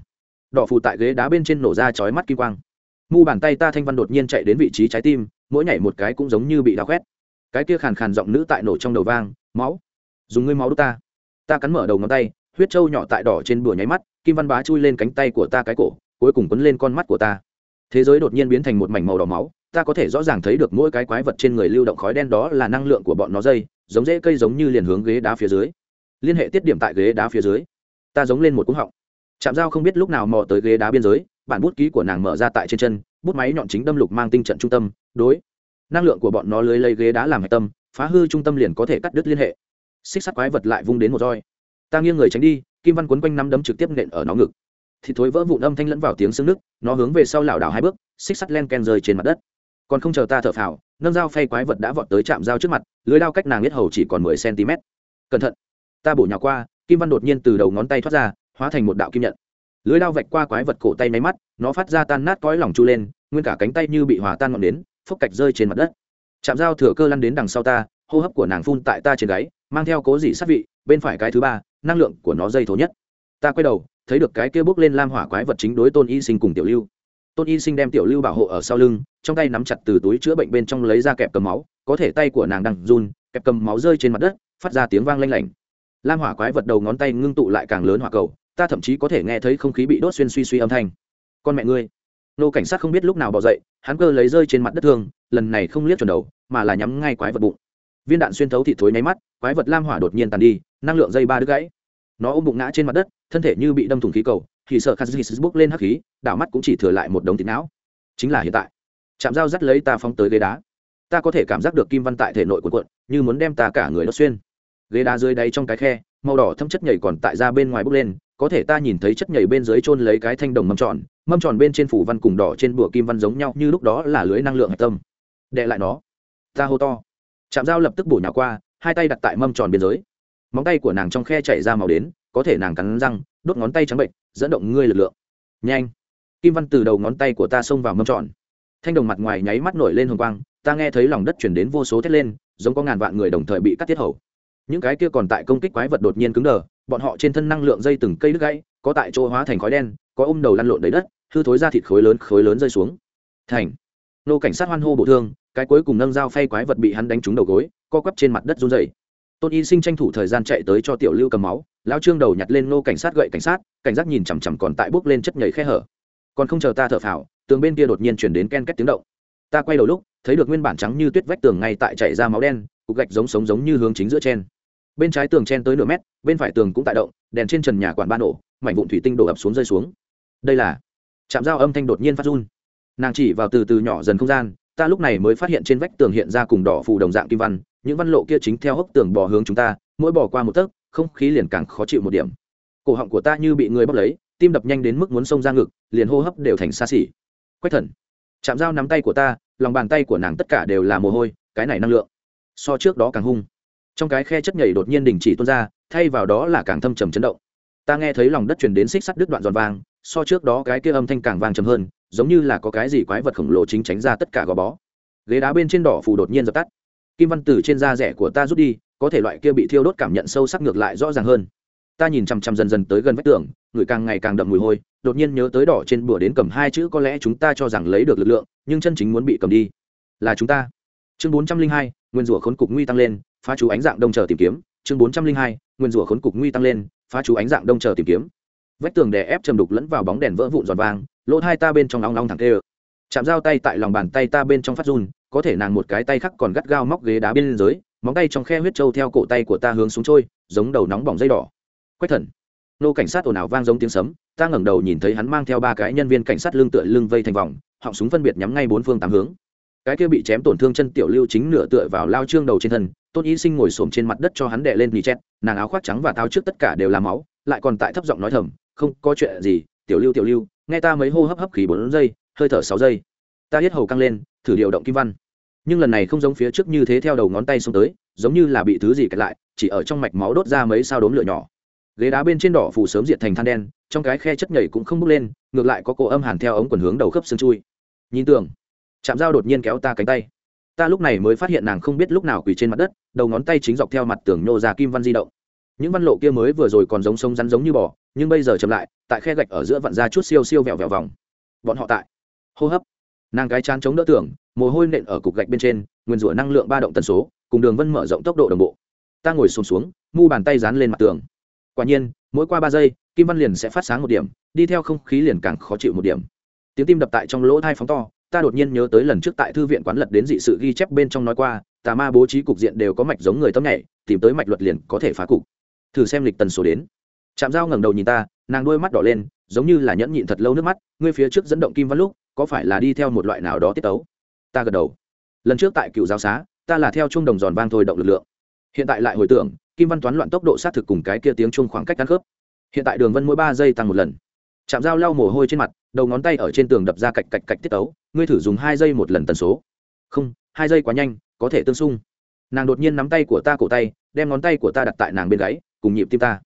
Đỏ phù tại ghế đá bên trên nổ ra chói mắt kim quang mu bàn tay ta thanh văn đột nhiên chạy đến vị trí trái tim, mỗi nhảy một cái cũng giống như bị đau khoét cái kia khàn khàn giọng nữ tại nổ trong đầu vang, máu, dùng ngươi máu đốt ta. Ta cắn mở đầu ngón tay, huyết trâu nhỏ tại đỏ trên bùa nháy mắt, kim văn bá chui lên cánh tay của ta cái cổ, cuối cùng quấn lên con mắt của ta. Thế giới đột nhiên biến thành một mảnh màu đỏ máu, ta có thể rõ ràng thấy được mỗi cái quái vật trên người lưu động khói đen đó là năng lượng của bọn nó dây, giống dễ cây giống như liền hướng ghế đá phía dưới. Liên hệ tiết điểm tại ghế đá phía dưới. Ta giống lên một cúng họng. Chạm dao không biết lúc nào mò tới ghế đá biên giới bản bút ký của nàng mở ra tại trên chân, bút máy nhọn chính đâm lục mang tinh trận trung tâm, đối. Năng lượng của bọn nó lưới lấy ghế đá làm hạch tâm, phá hư trung tâm liền có thể cắt đứt liên hệ. Xích sắt quái vật lại vung đến một roi. Ta nghiêng người tránh đi, kim văn quấn quanh năm đấm trực tiếp nện ở nó ngực. Thì thối vỡ vụn âm thanh lẫn vào tiếng xương nước, nó hướng về sau lảo đảo hai bước, xích sắt len ken rơi trên mặt đất. Còn không chờ ta thở phào, nâng dao phay quái vật đã vọt tới chạm dao trước mặt, lưới đao cách nàng biết hầu chỉ còn mười cm cẩn thận, ta bổ nhào qua, kim văn đột nhiên từ đầu ngón tay thoát ra, hóa thành một đạo kim nhận lưới đao vạch qua quái vật cổ tay máy mắt, nó phát ra tan nát cõi lòng chu lên, nguyên cả cánh tay như bị hòa tan ngọn đến phốc cạch rơi trên mặt đất. Chạm dao thừa cơ lăn đến đằng sau ta, hô hấp của nàng phun tại ta trên gáy, mang theo cố dị sát vị, bên phải cái thứ ba, năng lượng của nó dây thố nhất. Ta quay đầu, thấy được cái kia bước lên lam hỏa quái vật chính đối tôn y sinh cùng tiểu lưu. Tôn y sinh đem tiểu lưu bảo hộ ở sau lưng, trong tay nắm chặt từ túi chữa bệnh bên trong lấy ra kẹp cầm máu, có thể tay của nàng đang run, kẹp cầm máu rơi trên mặt đất, phát ra tiếng vang lanh lảnh. Lam hỏa quái vật đầu ngón tay ngưng tụ lại càng lớn hỏa cầu ta thậm chí có thể nghe thấy không khí bị đốt xuyên suy suy âm thanh. Con mẹ ngươi. Nô cảnh sát không biết lúc nào bỏ dậy, hắn cơ lấy rơi trên mặt đất thương, lần này không liếc chuẩn đầu, mà là nhắm ngay quái vật bụng. Viên đạn xuyên thấu thị thối nháy mắt, quái vật lam hỏa đột nhiên tàn đi, năng lượng dây ba đứt gãy. Nó ôm bụng ngã trên mặt đất, thân thể như bị đâm thủng khí cầu, thì sợ khát dì bốc lên hắc khí, đảo mắt cũng chỉ thừa lại một đống thịt não. Chính là hiện tại. Chạm dao dắt lấy ta phóng tới ghế đá. Ta có thể cảm giác được kim văn tại thể nội của quận như muốn đem ta cả người đốt xuyên. Ghế đá dưới đáy trong cái khe, màu đỏ thâm chất nhảy còn tại ra bên ngoài bốc lên có thể ta nhìn thấy chất nhảy bên dưới chôn lấy cái thanh đồng mâm tròn mâm tròn bên trên phủ văn cùng đỏ trên bùa kim văn giống nhau như lúc đó là lưới năng lượng hạch tâm. Đệ lại nó. Ta hô to. Chạm dao lập tức bổ nhào qua, hai tay đặt tại mâm tròn biên giới móng tay của nàng trong khe chảy ra màu đến, có thể nàng cắn răng, đốt ngón tay trắng bệnh, dẫn động ngươi lực lượng. Nhanh. Kim văn từ đầu ngón tay của ta xông vào mâm tròn. Thanh đồng mặt ngoài nháy mắt nổi lên hồng quang, ta nghe thấy lòng đất chuyển đến vô số thét lên, giống có ngàn vạn người đồng thời bị cắt tiết hầu. Những cái kia còn tại công kích quái vật đột nhiên cứng đờ bọn họ trên thân năng lượng dây từng cây đứt gãy, có tại chỗ hóa thành khói đen, có ôm đầu lăn lộn đầy đất, hư thối ra thịt khối lớn khối lớn rơi xuống. Thành. Nô cảnh sát hoan hô bộ thương, cái cuối cùng nâng dao phay quái vật bị hắn đánh trúng đầu gối, co quắp trên mặt đất run dày tôn y sinh tranh thủ thời gian chạy tới cho tiểu lưu cầm máu lao trương đầu nhặt lên nô cảnh sát gậy cảnh sát, cảnh giác nhìn chằm chằm còn tại bốc lên chất nhảy khe hở. Còn không chờ ta thở phào, tường bên kia đột nhiên chuyển đến ken két tiếng động. Ta quay đầu lúc, thấy được nguyên bản trắng như tuyết vách tường ngay tại chảy ra máu đen, cục gạch giống sống giống như hướng chính giữa chen bên trái tường chen tới nửa mét, bên phải tường cũng tại động, đèn trên trần nhà quản ba nổ, mảnh vụn thủy tinh đổ ập xuống rơi xuống. Đây là chạm dao âm thanh đột nhiên phát run. Nàng chỉ vào từ từ nhỏ dần không gian, ta lúc này mới phát hiện trên vách tường hiện ra cùng đỏ phù đồng dạng kim văn, những văn lộ kia chính theo hốc tường bò hướng chúng ta, mỗi bò qua một tấc, không khí liền càng khó chịu một điểm. Cổ họng của ta như bị người bóc lấy, tim đập nhanh đến mức muốn xông ra ngực, liền hô hấp đều thành xa xỉ. Quách thần chạm dao nắm tay của ta, lòng bàn tay của nàng tất cả đều là mồ hôi, cái này năng lượng so trước đó càng hung trong cái khe chất nhảy đột nhiên đình chỉ tuôn ra, thay vào đó là càng thâm trầm chấn động. Ta nghe thấy lòng đất truyền đến xích sắt đứt đoạn giòn vang, so trước đó cái kia âm thanh càng vang trầm hơn, giống như là có cái gì quái vật khổng lồ chính tránh ra tất cả gò bó. Ghế đá bên trên đỏ phù đột nhiên dập tắt. Kim văn tử trên da rẻ của ta rút đi, có thể loại kia bị thiêu đốt cảm nhận sâu sắc ngược lại rõ ràng hơn. Ta nhìn chằm chằm dần dần tới gần vách tường, người càng ngày càng đậm mùi hôi, đột nhiên nhớ tới đỏ trên bửa đến cầm hai chữ có lẽ chúng ta cho rằng lấy được lực lượng, nhưng chân chính muốn bị cầm đi là chúng ta. Chương bốn trăm linh hai, nguyên rủa khốn cục nguy tăng lên phá chú ánh dạng đông chờ tìm kiếm, chương bốn trăm linh hai, nguyên rủa khốn cục nguy tăng lên, phá chú ánh dạng đông chờ tìm kiếm. Vách tường đè ép chầm đục lẫn vào bóng đèn vỡ vụn giòn vàng lỗ hai ta bên trong long long thẳng tê ơ. Chạm dao tay tại lòng bàn tay ta bên trong phát run, có thể nàng một cái tay khác còn gắt gao móc ghế đá bên dưới, móng tay trong khe huyết trâu theo cổ tay của ta hướng xuống trôi, giống đầu nóng bỏng dây đỏ. Quách thần. Nô cảnh sát ồn ào vang giống tiếng sấm, ta ngẩng đầu nhìn thấy hắn mang theo ba cái nhân viên cảnh sát lưng tựa lưng vây thành vòng, họng súng phân biệt nhắm ngay bốn phương tám hướng. Cái kia bị chém tổn thương chân tiểu lưu chính nửa tựa vào lao trương đầu trên thân tôn y sinh ngồi xổm trên mặt đất cho hắn đè lên nghỉ chét, nàng áo khoác trắng và tháo trước tất cả đều là máu, lại còn tại thấp giọng nói thầm, không, có chuyện gì, tiểu lưu tiểu lưu, nghe ta mấy hô hấp hấp khí bốn giây, hơi thở sáu giây. Ta hết hầu căng lên, thử điều động kim văn. Nhưng lần này không giống phía trước như thế theo đầu ngón tay xuống tới, giống như là bị thứ gì kẹt lại, chỉ ở trong mạch máu đốt ra mấy sao đốm lửa nhỏ. Ghế đá bên trên đỏ phủ sớm diệt thành than đen, trong cái khe chất nhảy cũng không bốc lên, ngược lại có cổ âm hàn theo ống quần hướng đầu khớp xương chui. Nhìn tưởng chạm dao đột nhiên kéo ta cánh tay ta lúc này mới phát hiện nàng không biết lúc nào quỳ trên mặt đất đầu ngón tay chính dọc theo mặt tường nhô ra kim văn di động. Những văn lộ kia mới vừa rồi còn giống sông rắn giống như bò nhưng bây giờ chậm lại tại khe gạch ở giữa vặn ra chút siêu siêu vẹo vẹo vòng. Bọn họ tại. Hô hấp. Nàng cái chán chống đỡ tưởng mồ hôi nện ở cục gạch bên trên nguyên rủa năng lượng ba động tần số cùng đường vân mở rộng tốc độ đồng bộ. Ta ngồi xuống, xuống mu bàn tay dán lên mặt tường. Quả nhiên mỗi qua ba giây kim văn liền sẽ phát sáng một điểm đi theo không khí liền càng khó chịu một điểm. Tiếng tim đập tại trong lỗ thai phóng to ta đột nhiên nhớ tới lần trước tại thư viện quán lật đến dị sự ghi chép bên trong nói qua, tà ma bố trí cục diện đều có mạch giống người tâm nhảy, tìm tới mạch luật liền có thể phá cục. Thử xem lịch tần số đến. Chạm dao ngẩng đầu nhìn ta, nàng đôi mắt đỏ lên, giống như là nhẫn nhịn thật lâu nước mắt, ngươi phía trước dẫn động kim văn lúc, có phải là đi theo một loại nào đó tiết tấu? Ta gật đầu. Lần trước tại cựu giáo xá, ta là theo chung đồng giòn vang thôi động lực lượng. Hiện tại lại hồi tưởng, kim văn toán loạn tốc độ xác thực cùng cái kia tiếng chung khoảng cách ăn khớp. Hiện tại đường vân mỗi ba giây tăng một lần chạm dao lau mồ hôi trên mặt, đầu ngón tay ở trên tường đập ra cạch cạch cạch tiết tấu, ngươi thử dùng hai giây một lần tần số. Không, hai giây quá nhanh, có thể tương xung. Nàng đột nhiên nắm tay của ta cổ tay, đem ngón tay của ta đặt tại nàng bên gáy, cùng nhịp tim ta.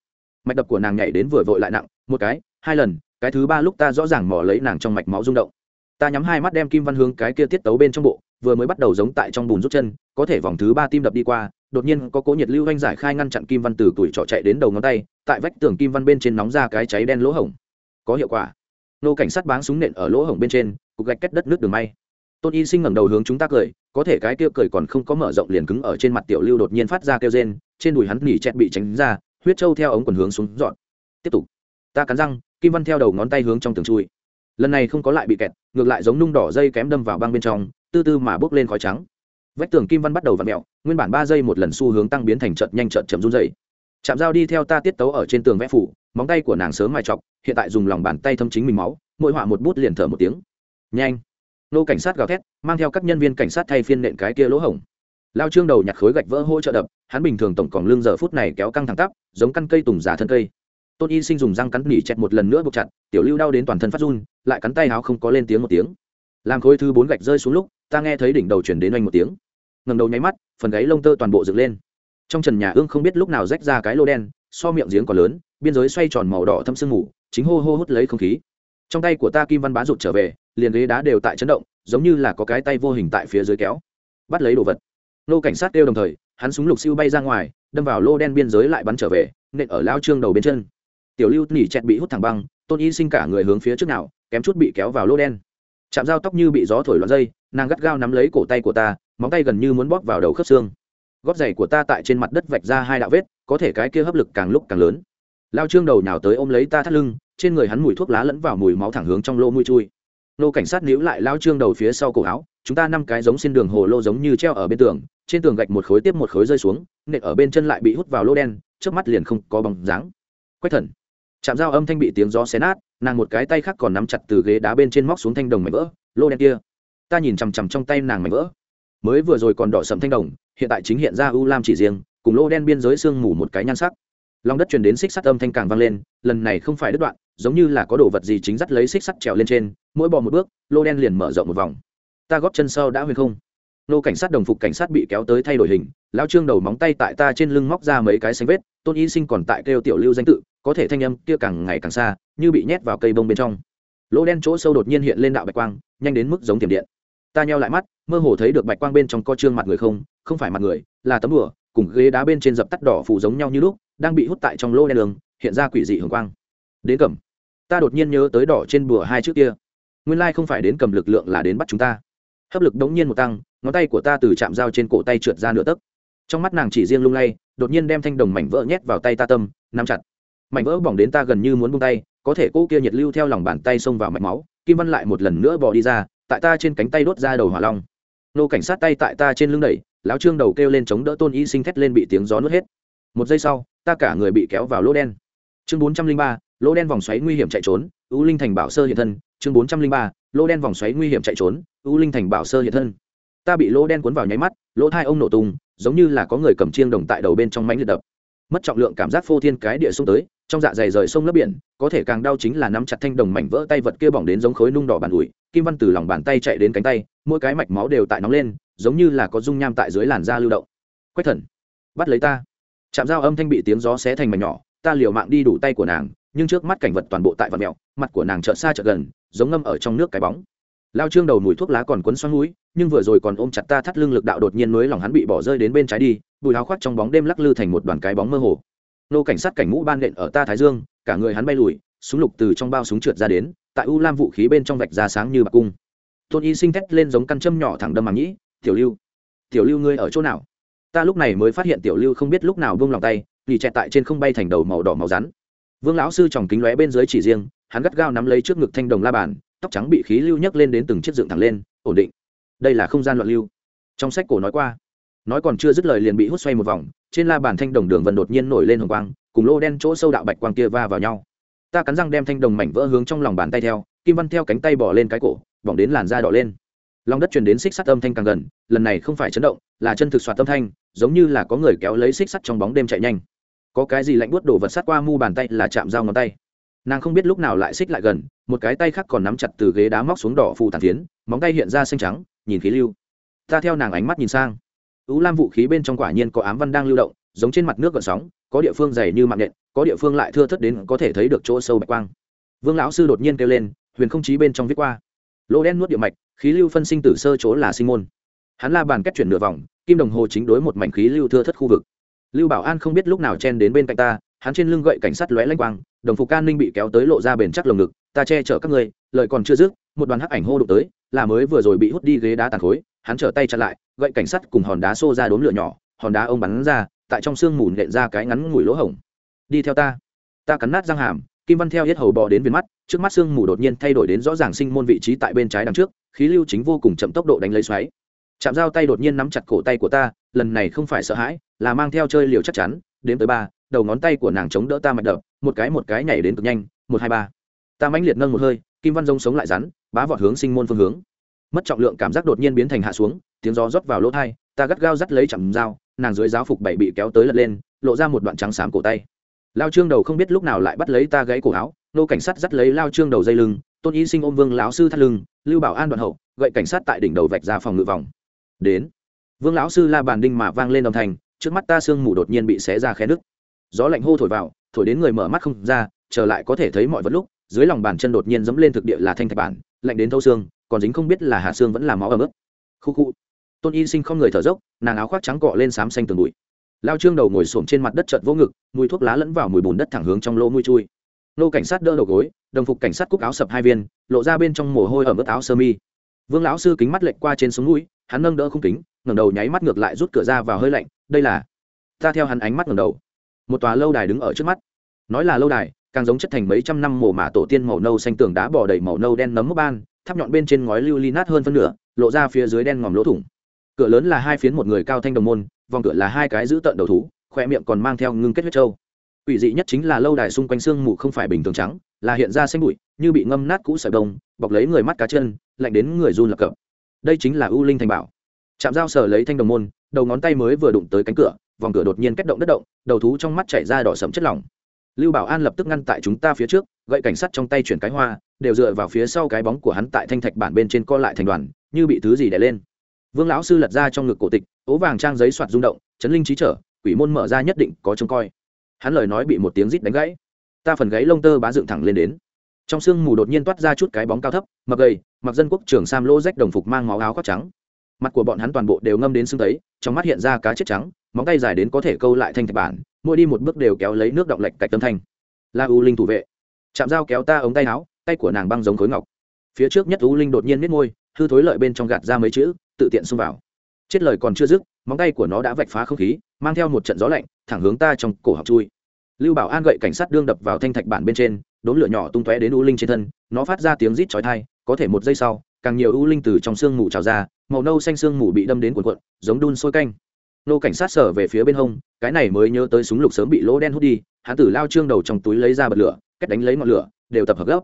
Mạch đập của nàng nhảy đến vừa vội lại nặng, một cái, hai lần, cái thứ ba lúc ta rõ ràng mỏ lấy nàng trong mạch máu rung động. Ta nhắm hai mắt đem kim văn hướng cái kia tiết tấu bên trong bộ, vừa mới bắt đầu giống tại trong bùn rút chân, có thể vòng thứ ba tim đập đi qua, đột nhiên có cố nhiệt lưu oanh giải khai ngăn chặn kim văn từ tuổi trọ chạy đến đầu ngón tay, tại vách tường kim văn bên trên nóng ra cái cháy đen lỗ hổng có hiệu quả. Nô cảnh sát báng súng nện ở lỗ hổng bên trên, cục gạch cách đất nước đường may. Tôn y sinh ngẩng đầu hướng chúng ta cười, có thể cái kia cười còn không có mở rộng liền cứng ở trên mặt tiểu lưu đột nhiên phát ra kêu rên, trên đùi hắn nỉ chẹt bị tránh ra, huyết trâu theo ống quần hướng xuống dọn. Tiếp tục. Ta cắn răng, kim văn theo đầu ngón tay hướng trong tường chui. Lần này không có lại bị kẹt, ngược lại giống nung đỏ dây kém đâm vào băng bên trong, tư tư mà bốc lên khói trắng. Vách tường kim văn bắt đầu v ặ mẹo, nguyên bản ba giây một lần xu hướng tăng biến thành trận nhanh trận chậm run dày chạm dao đi theo ta tiết tấu ở trên tường vẽ phủ, móng tay của nàng sớm mài chọc, hiện tại dùng lòng bàn tay thâm chính mình máu, mỗi họa một bút liền thở một tiếng. Nhanh. Nô cảnh sát gào thét, mang theo các nhân viên cảnh sát thay phiên nện cái kia lỗ hổng. Lao trương đầu nhặt khối gạch vỡ hỗ trợ đập, hắn bình thường tổng còn lương giờ phút này kéo căng thẳng tắp, giống căn cây tùng giả thân cây. Tôn y sinh dùng răng cắn nỉ chẹt một lần nữa buộc chặt, tiểu lưu đau đến toàn thân phát run, lại cắn tay áo không có lên tiếng một tiếng. Làm khối thứ bốn gạch rơi xuống lúc, ta nghe thấy đỉnh đầu chuyển đến oanh một tiếng. Ngầm đầu nháy mắt, phần gáy lông tơ toàn bộ dựng lên trong trần nhà ương không biết lúc nào rách ra cái lô đen, so miệng giếng còn lớn, biên giới xoay tròn màu đỏ thâm sương mù, chính hô hô hút lấy không khí. Trong tay của ta kim văn bá rụt trở về, liền ghế đá đều tại chấn động, giống như là có cái tay vô hình tại phía dưới kéo. Bắt lấy đồ vật. Nô cảnh sát kêu đồng thời, hắn súng lục siêu bay ra ngoài, đâm vào lô đen biên giới lại bắn trở về, nện ở lao trương đầu bên chân. Tiểu lưu nỉ chẹt bị hút thẳng băng, tôn y sinh cả người hướng phía trước nào, kém chút bị kéo vào lô đen. Chạm dao tóc như bị gió thổi loạn dây, nàng gắt gao nắm lấy cổ tay của ta, móng tay gần như muốn bóp vào đầu khớp xương gót giày của ta tại trên mặt đất vạch ra hai đạo vết, có thể cái kia hấp lực càng lúc càng lớn. Lao trương đầu nhào tới ôm lấy ta thắt lưng, trên người hắn mùi thuốc lá lẫn vào mùi máu thẳng hướng trong lô mũi chui. Nô cảnh sát níu lại lao trương đầu phía sau cổ áo, chúng ta năm cái giống xin đường hồ lô giống như treo ở bên tường, trên tường gạch một khối tiếp một khối rơi xuống, nện ở bên chân lại bị hút vào lô đen trước mắt liền không có bóng dáng. Quách thần. Chạm dao âm thanh bị tiếng gió xé nát, nàng một cái tay khác còn nắm chặt từ ghế đá bên trên móc xuống thanh đồng mảnh vỡ lô đen kia. Ta nhìn chằm chằm trong tay nàng mảnh vỡ. Mới vừa rồi còn đỏ sầm thanh đồng hiện tại chính hiện ra u lam chỉ riêng, cùng lô đen biên giới sương mù một cái nhan sắc. Lòng đất truyền đến xích sắt âm thanh càng vang lên, lần này không phải đứt đoạn, giống như là có đồ vật gì chính dắt lấy xích sắt trèo lên trên, mỗi bò một bước lô đen liền mở rộng một vòng. Ta góp chân sau đã huyền không. Nô cảnh sát đồng phục cảnh sát bị kéo tới thay đổi hình lao trương đầu móng tay tại ta trên lưng móc ra mấy cái xanh vết, tôn y sinh còn tại kêu tiểu lưu danh tự, có thể thanh âm kia càng ngày càng xa, như bị nhét vào cây bông bên trong. Lỗ đen chỗ sâu đột nhiên hiện lên đạo bạch quang, nhanh đến mức giống tiềm điện ta nheo lại mắt, mơ hồ thấy được bạch quang bên trong co trương mặt người không không phải mặt người, là tấm đùa, cùng ghế đá bên trên dập tắt đỏ phủ giống nhau như lúc, đang bị hút tại trong lô đen đường, hiện ra quỷ dị hường quang. Đến cầm. Ta đột nhiên nhớ tới đỏ trên bùa hai trước kia. Nguyên lai không phải đến cầm lực lượng là đến bắt chúng ta. Hấp lực đống nhiên một tăng, ngón tay của ta từ chạm dao trên cổ tay trượt ra nửa tấc. Trong mắt nàng chỉ riêng lung lay, đột nhiên đem thanh đồng mảnh vỡ nhét vào tay ta tâm, nắm chặt. Mảnh vỡ bỏng đến ta gần như muốn bung tay, có thể cô kia nhiệt lưu theo lòng bàn tay xông vào mạch máu, kim văn lại một lần nữa bỏ đi ra tại ta trên cánh tay đốt ra đầu hỏa long. Nô cảnh sát tay tại ta trên lưng đẩy, lão trương đầu kêu lên chống đỡ tôn y sinh thét lên bị tiếng gió nuốt hết. Một giây sau, ta cả người bị kéo vào lỗ đen. Chương bốn trăm linh ba, lỗ đen vòng xoáy nguy hiểm chạy trốn ưu linh thành bảo sơ hiện thân. Chương bốn trăm linh ba, lỗ đen vòng xoáy nguy hiểm chạy trốn ưu linh thành bảo sơ hiện thân. Ta bị lỗ đen cuốn vào nháy mắt, lỗ thai ông nổ tung, giống như là có người cầm chiêng đồng tại đầu bên trong mánh liệt đập. Mất trọng lượng cảm giác phô thiên cái địa xuống tới trong dạ dày rời sông lấp biển, có thể càng đau chính là nắm chặt thanh đồng mảnh vỡ tay vật kia bỏng đến giống khối nung đỏ bàn ủi, kim văn từ lòng bàn tay chạy đến cánh tay, mỗi cái mạch máu đều tại nóng lên, giống như là có dung nham tại dưới làn da lưu động. Quách thần, bắt lấy ta. Chạm dao âm thanh bị tiếng gió xé thành mảnh nhỏ, ta liều mạng đi đủ tay của nàng, nhưng trước mắt cảnh vật toàn bộ tại vật mẹo mặt của nàng chợt xa chợt gần, giống ngâm ở trong nước cái bóng. Lao trương đầu mùi thuốc lá còn quấn xoắn núi nhưng vừa rồi còn ôm chặt ta thắt lưng lực đạo đột nhiên nối lòng hắn bị bỏ rơi đến bên trái đi bùi áo khoác trong bóng đêm lắc lư thành một đoàn cái bóng mơ hồ nô cảnh sát cảnh mũ ban nện ở ta thái dương, cả người hắn bay lùi, súng lục từ trong bao súng trượt ra đến, tại u lam vũ khí bên trong vạch ra sáng như bạc cung. Tôn y sinh thét lên giống căn châm nhỏ thẳng đâm màng nhĩ, tiểu lưu tiểu lưu ngươi ở chỗ nào? Ta lúc này mới phát hiện tiểu lưu không biết lúc nào buông lòng tay vì chẹt tại trên không bay thành đầu màu đỏ màu rắn. Vương lão sư tròng kính lóe bên dưới chỉ riêng, hắn gắt gao nắm lấy trước ngực thanh đồng la bàn, tóc trắng bị khí lưu nhấc lên đến từng chiếc dựng thẳng lên, ổn định. Đây là không gian loạn lưu. Trong sách cổ nói qua, nói còn chưa dứt lời liền bị hút xoay một vòng trên la bàn thanh đồng đường vần đột nhiên nổi lên hồng quang, cùng lô đen chỗ sâu đạo bạch quang kia va vào nhau. Ta cắn răng đem thanh đồng mảnh vỡ hướng trong lòng bàn tay theo, kim văn theo cánh tay bỏ lên cái cổ, bỏng đến làn da đỏ lên. Lòng đất truyền đến xích sắt âm thanh càng gần, lần này không phải chấn động, là chân thực soạt âm thanh, giống như là có người kéo lấy xích sắt trong bóng đêm chạy nhanh. Có cái gì lạnh buốt đổ vật sát qua mu bàn tay là chạm dao ngón tay. Nàng không biết lúc nào lại xích lại gần, một cái tay khác còn nắm chặt từ ghế đá móc xuống đỏ phù tàn tiến móng tay hiện ra xanh trắng, nhìn khí lưu. Ta theo nàng ánh mắt nhìn sang. U lam vũ khí bên trong quả nhiên có ám văn đang lưu động giống trên mặt nước gợn sóng có địa phương dày như mạng nhện, có địa phương lại thưa thất đến có thể thấy được chỗ sâu bạch quang. Vương lão sư đột nhiên kêu lên huyền không chí bên trong viết qua. Lỗ đen nuốt địa mạch khí lưu phân sinh tử sơ chỗ là sinh môn. Hắn la bàn cách chuyển nửa vòng kim đồng hồ chính đối một mảnh khí lưu thưa thất khu vực. Lưu bảo an không biết lúc nào chen đến bên cạnh ta hắn trên lưng gậy cảnh sát lóe lanh quang đồng phục can ninh bị kéo tới lộ ra bền chắc lồng ngực ta che chở các ngươi lời còn chưa dứt một đoàn hắc ảnh hô đụng tới là mới vừa rồi bị hút đi ghế đá tàn khối hắn trở tay chặn lại, gậy cảnh sát cùng hòn đá xô ra đốm lửa nhỏ, hòn đá ông bắn ra, tại trong sương mù nện ra cái ngắn ngủi lỗ hổng. Đi theo ta. Ta cắn nát răng hàm, kim văn theo hết hầu bò đến viên mắt, trước mắt sương mù đột nhiên thay đổi đến rõ ràng sinh môn vị trí tại bên trái đằng trước, khí lưu chính vô cùng chậm tốc độ đánh lấy xoáy. Chạm dao tay đột nhiên nắm chặt cổ tay của ta, lần này không phải sợ hãi, là mang theo chơi liều chắc chắn, đến tới ba, đầu ngón tay của nàng chống đỡ ta mạch đập, một cái một cái nhảy đến cực nhanh, một hai ba. Ta mãnh liệt nâng một hơi, kim văn rông sống lại rắn, bá vọt hướng sinh môn phương hướng mất trọng lượng cảm giác đột nhiên biến thành hạ xuống, tiếng gió rót vào lỗ thai, ta gắt gao dắt lấy chầm dao, nàng dưới giáo phục bảy bị kéo tới lật lên, lộ ra một đoạn trắng xám cổ tay. Lao trương đầu không biết lúc nào lại bắt lấy ta gãy cổ áo, nô cảnh sát dắt lấy lao trương đầu dây lưng, tôn y sinh ôm vương lão sư thắt lưng, lưu bảo an đoạn hậu, gậy cảnh sát tại đỉnh đầu vạch ra phòng ngự vòng. Đến, vương lão sư la bàn đinh mà vang lên đồng thành trước mắt ta sương mù đột nhiên bị xé ra khe nứt. Gió lạnh hô thổi vào, thổi đến người mở mắt không ra trở lại có thể thấy mọi vật lúc, dưới lòng bàn chân đột nhiên dẫm lên thực địa là thanh thạch bản, lạnh đến thâu xương còn dính không biết là hạ xương vẫn là máu ấm ướt. Khu khu. Tôn y sinh không người thở dốc, nàng áo khoác trắng cọ lên xám xanh tường bụi. Lao trương đầu ngồi xổm trên mặt đất chợt vô ngực, mùi thuốc lá lẫn vào mùi bùn đất thẳng hướng trong lỗ mũi chui. Nô cảnh sát đỡ đầu gối, đồng phục cảnh sát cúc áo sập hai viên, lộ ra bên trong mồ hôi ở mức áo sơ mi. Vương lão sư kính mắt lệch qua trên sống mũi, hắn nâng đỡ không kính, ngẩng đầu nháy mắt ngược lại rút cửa ra vào hơi lạnh, đây là ta theo hắn ánh mắt ngẩng đầu. Một tòa lâu đài đứng ở trước mắt. Nói là lâu đài, càng giống chất thành mấy trăm năm mồ mả tổ tiên màu nâu xanh tường đá bỏ đầy màu nâu đen nấm mốc ban tháp nhọn bên trên ngói lưu ly nát hơn phân nửa, lộ ra phía dưới đen ngòm lỗ thủng. Cửa lớn là hai phiến một người cao thanh đồng môn, vòng cửa là hai cái giữ tận đầu thú khoe miệng còn mang theo ngưng kết huyết trâu ủy dị nhất chính là lâu đài xung quanh xương mù không phải bình thường trắng, là hiện ra xanh bụi, như bị ngâm nát cũ sợi đông bọc lấy người mắt cá chân, lạnh đến người run lập cập. Đây chính là u linh thành bảo. Chạm dao sờ lấy thanh đồng môn, đầu ngón tay mới vừa đụng tới cánh cửa, vòng cửa đột nhiên kết động đất động, đầu thú trong mắt chảy ra đỏ sẫm chất lỏng. Lưu bảo an lập tức ngăn tại chúng ta phía trước gậy cảnh sát trong tay chuyển cái hoa, đều dựa vào phía sau cái bóng của hắn tại thanh thạch bản bên trên co lại thành đoàn, như bị thứ gì đè lên. Vương lão sư lật ra trong ngực cổ tịch, ố vàng trang giấy soạt rung động, chấn linh trí trở, quỷ môn mở ra nhất định có trông coi. Hắn lời nói bị một tiếng rít đánh gãy. Ta phần gáy lông tơ bá dựng thẳng lên đến. Trong sương mù đột nhiên toát ra chút cái bóng cao thấp mập gầy, mặc dân quốc trưởng sam lô rách đồng phục mang máu áo khoác trắng. Mặt của bọn hắn toàn bộ đều ngâm đến sưng tấy, trong mắt hiện ra cá chết trắng, móng tay dài đến có thể câu lại thanh thạch bản, mỗi đi một bước đều kéo lấy nước động lệch cạch tâm thanh. La u linh thủ vệ chạm dao kéo ta ống tay áo, tay của nàng băng giống khối ngọc. Phía trước nhất u linh đột nhiên miết môi, hư thối lợi bên trong gạt ra mấy chữ, tự tiện xông vào. Chết lời còn chưa dứt, móng tay của nó đã vạch phá không khí, mang theo một trận gió lạnh, thẳng hướng ta trong cổ học chui. Lưu bảo an gậy cảnh sát đương đập vào thanh thạch bản bên trên đốn lửa nhỏ tung tóe đến u linh trên thân, nó phát ra tiếng rít chói thai có thể một giây sau, càng nhiều u linh từ trong xương mù trào ra, màu nâu xanh xương mù bị đâm đến cuộn cuộn, giống đun sôi canh. Nô cảnh sát sở về phía bên hông, cái này mới nhớ tới súng lục sớm bị lỗ đen hút đi, hắn tử lao trương đầu trong túi lấy ra bật lửa cách đánh lấy ngọn lửa, đều tập hợp gốc.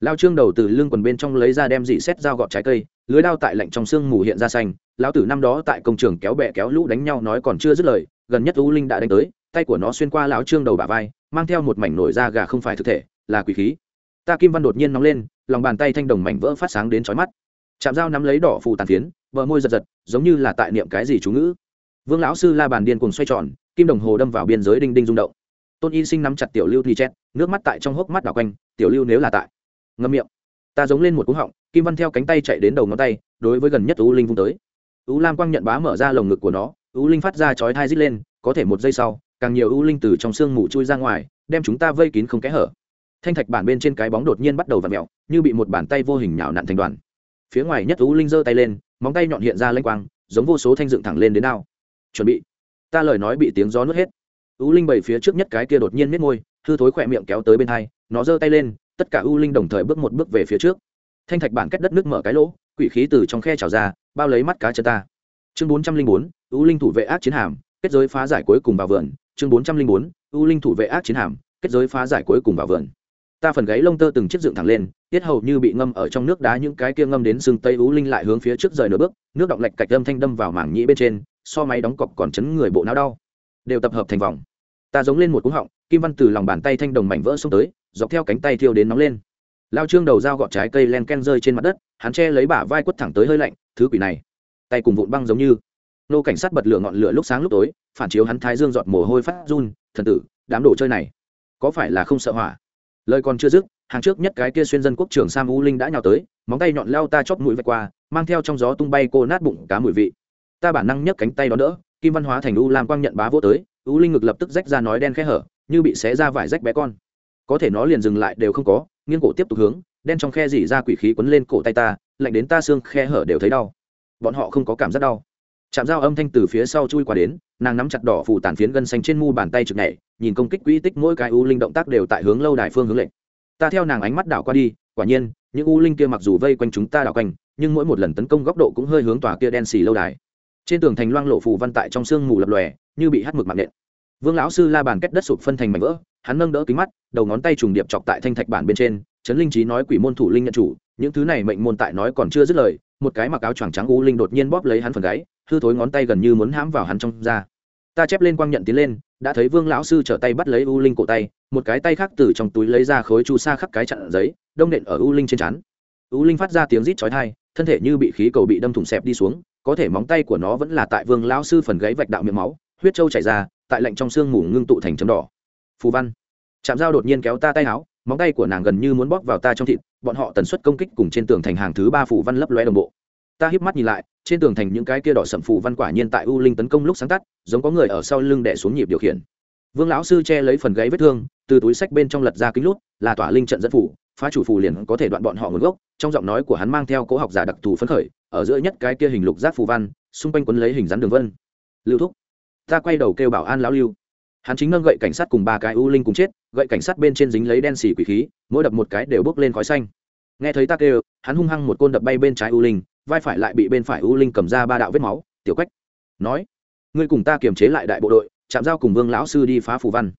Lao trương đầu từ lưng quần bên trong lấy ra đem dị xét dao gọt trái cây, lưới đao tại lạnh trong xương mù hiện ra xanh. Lão tử năm đó tại công trường kéo bẹ kéo lũ đánh nhau nói còn chưa dứt lời, gần nhất u linh đã đánh tới, tay của nó xuyên qua lão trương đầu bả vai, mang theo một mảnh nổi da gà không phải thực thể, là quỷ khí. Ta kim văn đột nhiên nóng lên, lòng bàn tay thanh đồng mảnh vỡ phát sáng đến chói mắt. Chạm dao nắm lấy đỏ phù tàn phiến, bờ môi giật giật, giống như là tại niệm cái gì chú ngữ. Vương lão sư la bàn điên cùng xoay tròn, kim đồng hồ đâm vào biên giới đinh đinh rung động tôn y sinh nắm chặt tiểu lưu thì chét nước mắt tại trong hốc mắt đảo quanh, tiểu lưu nếu là tại ngâm miệng. Ta giống lên một cú họng, kim văn theo cánh tay chạy đến đầu ngón tay, đối với gần nhất u linh vung tới. U lam quang nhận bá mở ra lồng ngực của nó, u linh phát ra chói thai rít lên, có thể một giây sau, càng nhiều u linh từ trong sương mù chui ra ngoài, đem chúng ta vây kín không kẽ hở. Thanh thạch bản bên trên cái bóng đột nhiên bắt đầu v ặ mẹo như bị một bàn tay vô hình nhào nặn thành đoàn. Phía ngoài nhất u linh giơ tay lên, móng tay nhọn hiện ra lênh quang, giống vô số thanh dựng thẳng lên đến nào chuẩn bị. Ta lời nói bị tiếng gió nuốt hết u linh bảy phía trước nhất cái kia đột nhiên miết môi, hư thối khỏe miệng kéo tới bên hai, nó giơ tay lên, tất cả u linh đồng thời bước một bước về phía trước. Thanh thạch bản kết đất nước mở cái lỗ, quỷ khí từ trong khe trào ra, bao lấy mắt cá chân ta. Chương bốn trăm linh bốn, u linh thủ vệ ác chiến hàm, kết giới phá giải cuối cùng vào vườn. Chương bốn trăm linh bốn, u linh thủ vệ ác chiến hàm, kết giới phá giải cuối cùng vào vườn. Ta phần gáy lông tơ từng chiếc dựng thẳng lên, tiết hầu như bị ngâm ở trong nước đá những cái kia ngâm đến sừng tây u linh lại hướng phía trước rời nửa bước, nước động lạch cạch âm thanh đâm vào mảng nhĩ bên trên, so máy đóng cọc còn chấn người bộ não đau đều tập hợp thành vòng. Ta giống lên một cú họng, kim văn từ lòng bàn tay thanh đồng mảnh vỡ xông tới, dọc theo cánh tay thiêu đến nóng lên. Lao trương đầu dao gọt trái cây len ken rơi trên mặt đất, hắn che lấy bả vai quất thẳng tới hơi lạnh, thứ quỷ này, tay cùng vụn băng giống như. Nô cảnh sát bật lửa ngọn lửa lúc sáng lúc tối, phản chiếu hắn thái dương giọt mồ hôi phát run, thần tử, đám đồ chơi này, có phải là không sợ hỏa? Lời còn chưa dứt, hàng trước nhất cái kia xuyên dân quốc trưởng sam u linh đã nhào tới, móng tay nhọn leo ta chóp mũi vạch qua, mang theo trong gió tung bay cô nát bụng cá mùi vị. Ta bản năng nhấc cánh tay đó đỡ kim văn hóa thành u lam quang nhận bá vô tới, u linh ngực lập tức rách ra nói đen khẽ hở, như bị xé ra vải rách bé con. Có thể nó liền dừng lại đều không có, nghiêng cổ tiếp tục hướng, đen trong khe dỉ ra quỷ khí quấn lên cổ tay ta, lạnh đến ta xương khe hở đều thấy đau. Bọn họ không có cảm giác đau. Chạm dao âm thanh từ phía sau chui qua đến, nàng nắm chặt đỏ phủ tàn phiến gân xanh trên mu bàn tay trực nhảy, nhìn công kích quỹ tích mỗi cái u linh động tác đều tại hướng lâu đài phương hướng lệnh ta theo nàng ánh mắt đảo qua đi, quả nhiên, những u linh kia mặc dù vây quanh chúng ta đảo quanh, nhưng mỗi một lần tấn công góc độ cũng hơi hướng tòa kia đen xì lâu đài trên tường thành loang lộ phù văn tại trong sương mù lập lòe, như bị hắt mực mạng nện. Vương lão sư la bàn kết đất sụp phân thành mảnh vỡ, hắn nâng đỡ kính mắt, đầu ngón tay trùng điệp chọc tại thanh thạch bản bên trên, trấn linh trí nói quỷ môn thủ linh nhận chủ, những thứ này mệnh môn tại nói còn chưa dứt lời, một cái mặc áo choàng trắng u linh đột nhiên bóp lấy hắn phần gáy, hư thối ngón tay gần như muốn hãm vào hắn trong da. Ta chép lên quang nhận tiến lên, đã thấy vương lão sư trở tay bắt lấy u linh cổ tay, một cái tay khác từ trong túi lấy ra khối chu sa khắc cái chặn giấy, đông nện ở u linh trên chắn u linh phát ra tiếng rít chói tai, thân thể như bị khí cầu bị đâm thủng xẹp đi xuống có thể móng tay của nó vẫn là tại vương lão sư phần gáy vạch đạo miệng máu, huyết trâu chảy ra, tại lạnh trong xương mù ngưng tụ thành chấm đỏ. Phù văn. Chạm dao đột nhiên kéo ta tay áo, móng tay của nàng gần như muốn bóp vào ta trong thịt, bọn họ tần suất công kích cùng trên tường thành hàng thứ ba phù văn lấp lóe đồng bộ. Ta híp mắt nhìn lại, trên tường thành những cái kia đỏ sậm phù văn quả nhiên tại u linh tấn công lúc sáng tắt giống có người ở sau lưng đè xuống nhịp điều khiển. Vương lão sư che lấy phần gáy vết thương, từ túi sách bên trong lật ra kính lút, là tỏa linh trận dẫn phủ phá chủ phù liền có thể đoạn bọn họ nguồn gốc, trong giọng nói của hắn mang theo cố học giả đặc thù phấn khởi, ở giữa nhất cái kia hình lục giác phù văn, xung quanh quấn lấy hình rắn đường vân. Lưu thúc, ta quay đầu kêu bảo an lão lưu. Hắn chính nâng gậy cảnh sát cùng ba cái u linh cùng chết, gậy cảnh sát bên trên dính lấy đen xì quỷ khí, mỗi đập một cái đều bốc lên khói xanh. Nghe thấy ta kêu, hắn hung hăng một côn đập bay bên trái u linh, vai phải lại bị bên phải u linh cầm ra ba đạo vết máu, tiểu quách. Nói, ngươi cùng ta kiềm chế lại đại bộ đội, chạm giao cùng vương lão sư đi phá phù văn.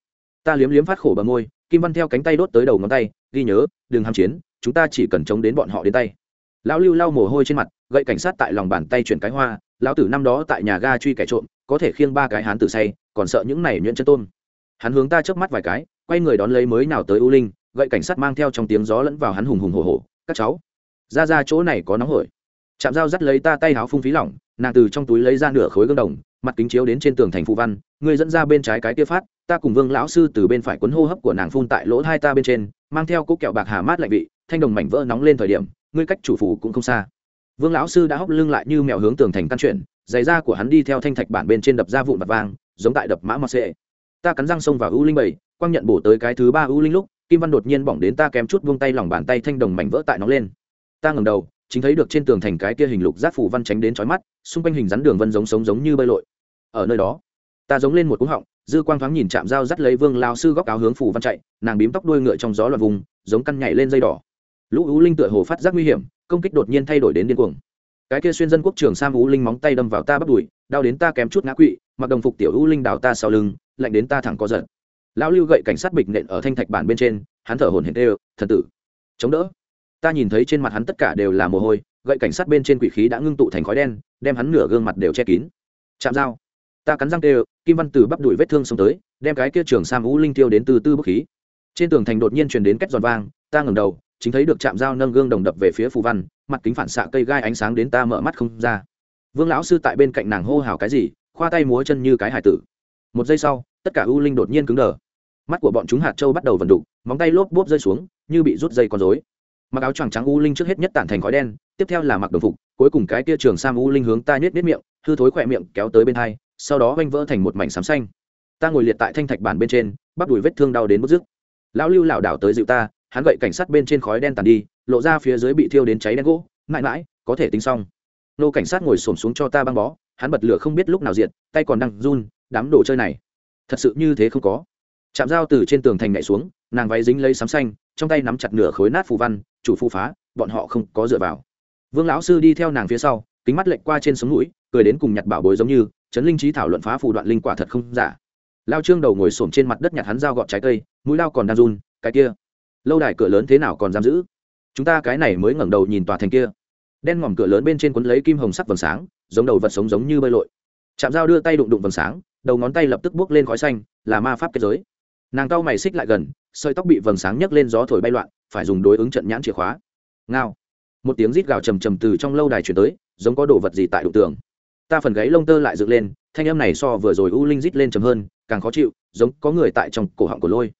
Ta liếm liếm phát khổ bờ môi, kim văn theo cánh tay đốt tới đầu ngón tay ghi nhớ, đừng ham chiến, chúng ta chỉ cần chống đến bọn họ đến tay. Lão lưu lau mồ hôi trên mặt, gậy cảnh sát tại lòng bàn tay chuyển cái hoa, lão tử năm đó tại nhà ga truy kẻ trộm, có thể khiêng ba cái hán tử say, còn sợ những này nhuyễn chân tôm hắn hướng ta chớp mắt vài cái, quay người đón lấy mới nào tới u linh, gậy cảnh sát mang theo trong tiếng gió lẫn vào hắn hùng hùng hổ hổ, các cháu, ra ra chỗ này có nóng hổi. Chạm dao dắt lấy ta tay háo phung phí lỏng, nàng từ trong túi lấy ra nửa khối gương đồng mặt kính chiếu đến trên tường thành phụ văn người dẫn ra bên trái cái kia phát, ta cùng vương lão sư từ bên phải cuốn hô hấp của nàng phun tại lỗ hai ta bên trên, mang theo cốc kẹo bạc hà mát lạnh vị, thanh đồng mảnh vỡ nóng lên thời điểm, ngươi cách chủ phủ cũng không xa. Vương lão sư đã hốc lưng lại như mèo hướng tường thành căn chuyển, giày da của hắn đi theo thanh thạch bản bên trên đập ra vụn mặt vang giống tại đập mã mặc sệ. Ta cắn răng xông vào u linh bảy, quang nhận bổ tới cái thứ ba u linh lúc, kim văn đột nhiên bỏng đến ta kém chút buông tay lòng bàn tay thanh đồng mảnh vỡ tại nó lên. Ta ngẩng đầu, chính thấy được trên tường thành cái kia hình lục giác phủ văn tránh đến chói mắt, xung quanh hình rắn đường vân giống sống giống như bơi lội ở nơi đó. Ta giống lên một cúng họng dư quang thoáng nhìn chạm dao dắt lấy vương lao sư góc áo hướng phủ văn chạy nàng bím tóc đuôi ngựa trong gió loạn vùng giống căn nhảy lên dây đỏ. Lũ ú linh tựa hồ phát giác nguy hiểm công kích đột nhiên thay đổi đến điên cuồng. Cái kia xuyên dân quốc trường sam ú linh móng tay đâm vào ta bắt đùi đau đến ta kém chút ngã quỵ mặc đồng phục tiểu ú linh đào ta sau lưng lạnh đến ta thẳng có giận, lão lưu gậy cảnh sát bịch nện ở thanh thạch bản bên trên hắn thở hổn hển đều thần tử. Chống đỡ. Ta nhìn thấy trên mặt hắn tất cả đều là mồ hôi gậy cảnh sát bên trên quỷ khí đã ngưng tụ thành khói đen đem hắn nửa gương mặt đều che kín. Chạm dao ta cắn răng tê kim văn từ bắp đùi vết thương xông tới, đem cái kia trường sam ú linh tiêu đến từ tư bức khí. Trên tường thành đột nhiên truyền đến cách giòn vang, ta ngẩng đầu, chính thấy được chạm dao nâng gương đồng đập về phía phù văn, mặt kính phản xạ cây gai ánh sáng đến ta mở mắt không ra. Vương lão sư tại bên cạnh nàng hô hào cái gì, khoa tay múa chân như cái hải tử. Một giây sau, tất cả u linh đột nhiên cứng đờ. Mắt của bọn chúng hạt châu bắt đầu vận đục, móng tay lốp bốp rơi xuống, như bị rút dây con dối mặc áo choàng trắng u linh trước hết nhất tản thành khói đen, tiếp theo là mặc đồng phục, cuối cùng cái kia trường sam u linh hướng ta nhét nhét miệng, hư thối khỏe miệng kéo tới bên hai sau đó oanh vỡ thành một mảnh xám xanh. Ta ngồi liệt tại thanh thạch bản bên trên, bắp đùi vết thương đau đến bất dứt lão lưu lảo đảo tới dịu ta, hắn gậy cảnh sát bên trên khói đen tàn đi, lộ ra phía dưới bị thiêu đến cháy đen gỗ. Mãi mãi, có thể tính xong. Nô cảnh sát ngồi xổm xuống cho ta băng bó, hắn bật lửa không biết lúc nào diệt, tay còn đang run, đám đồ chơi này. Thật sự như thế không có. Chạm dao từ trên tường thành nhảy xuống, nàng váy dính lấy sám xanh, trong tay nắm chặt nửa khối nát phù văn, chủ phù phá, bọn họ không có dựa vào. Vương lão sư đi theo nàng phía sau, kính mắt lệch qua trên sống mũi, cười đến cùng nhặt bảo bối giống như trấn linh trí thảo luận phá phù đoạn linh quả thật không giả. Lao trương đầu ngồi xổm trên mặt đất nhặt hắn dao gọt trái cây, mũi lao còn đang run, cái kia, lâu đài cửa lớn thế nào còn giam giữ? Chúng ta cái này mới ngẩng đầu nhìn tòa thành kia. Đen ngòm cửa lớn bên trên quấn lấy kim hồng sắc vầng sáng, giống đầu vật sống giống như bơi lội. Chạm dao đưa tay đụng đụng vầng sáng, đầu ngón tay lập tức bước lên khói xanh, là ma pháp kết giới. Nàng cau mày xích lại gần, sợi tóc bị vầng sáng nhấc lên gió thổi bay loạn, phải dùng đối ứng trận nhãn chìa khóa. Ngao. Một tiếng rít gào trầm trầm từ trong lâu đài chuyển tới, giống có đồ vật gì tại đụng tường ta phần gáy lông tơ lại dựng lên, thanh âm này so vừa rồi u linh rít lên trầm hơn, càng khó chịu, giống có người tại trong cổ họng của lôi.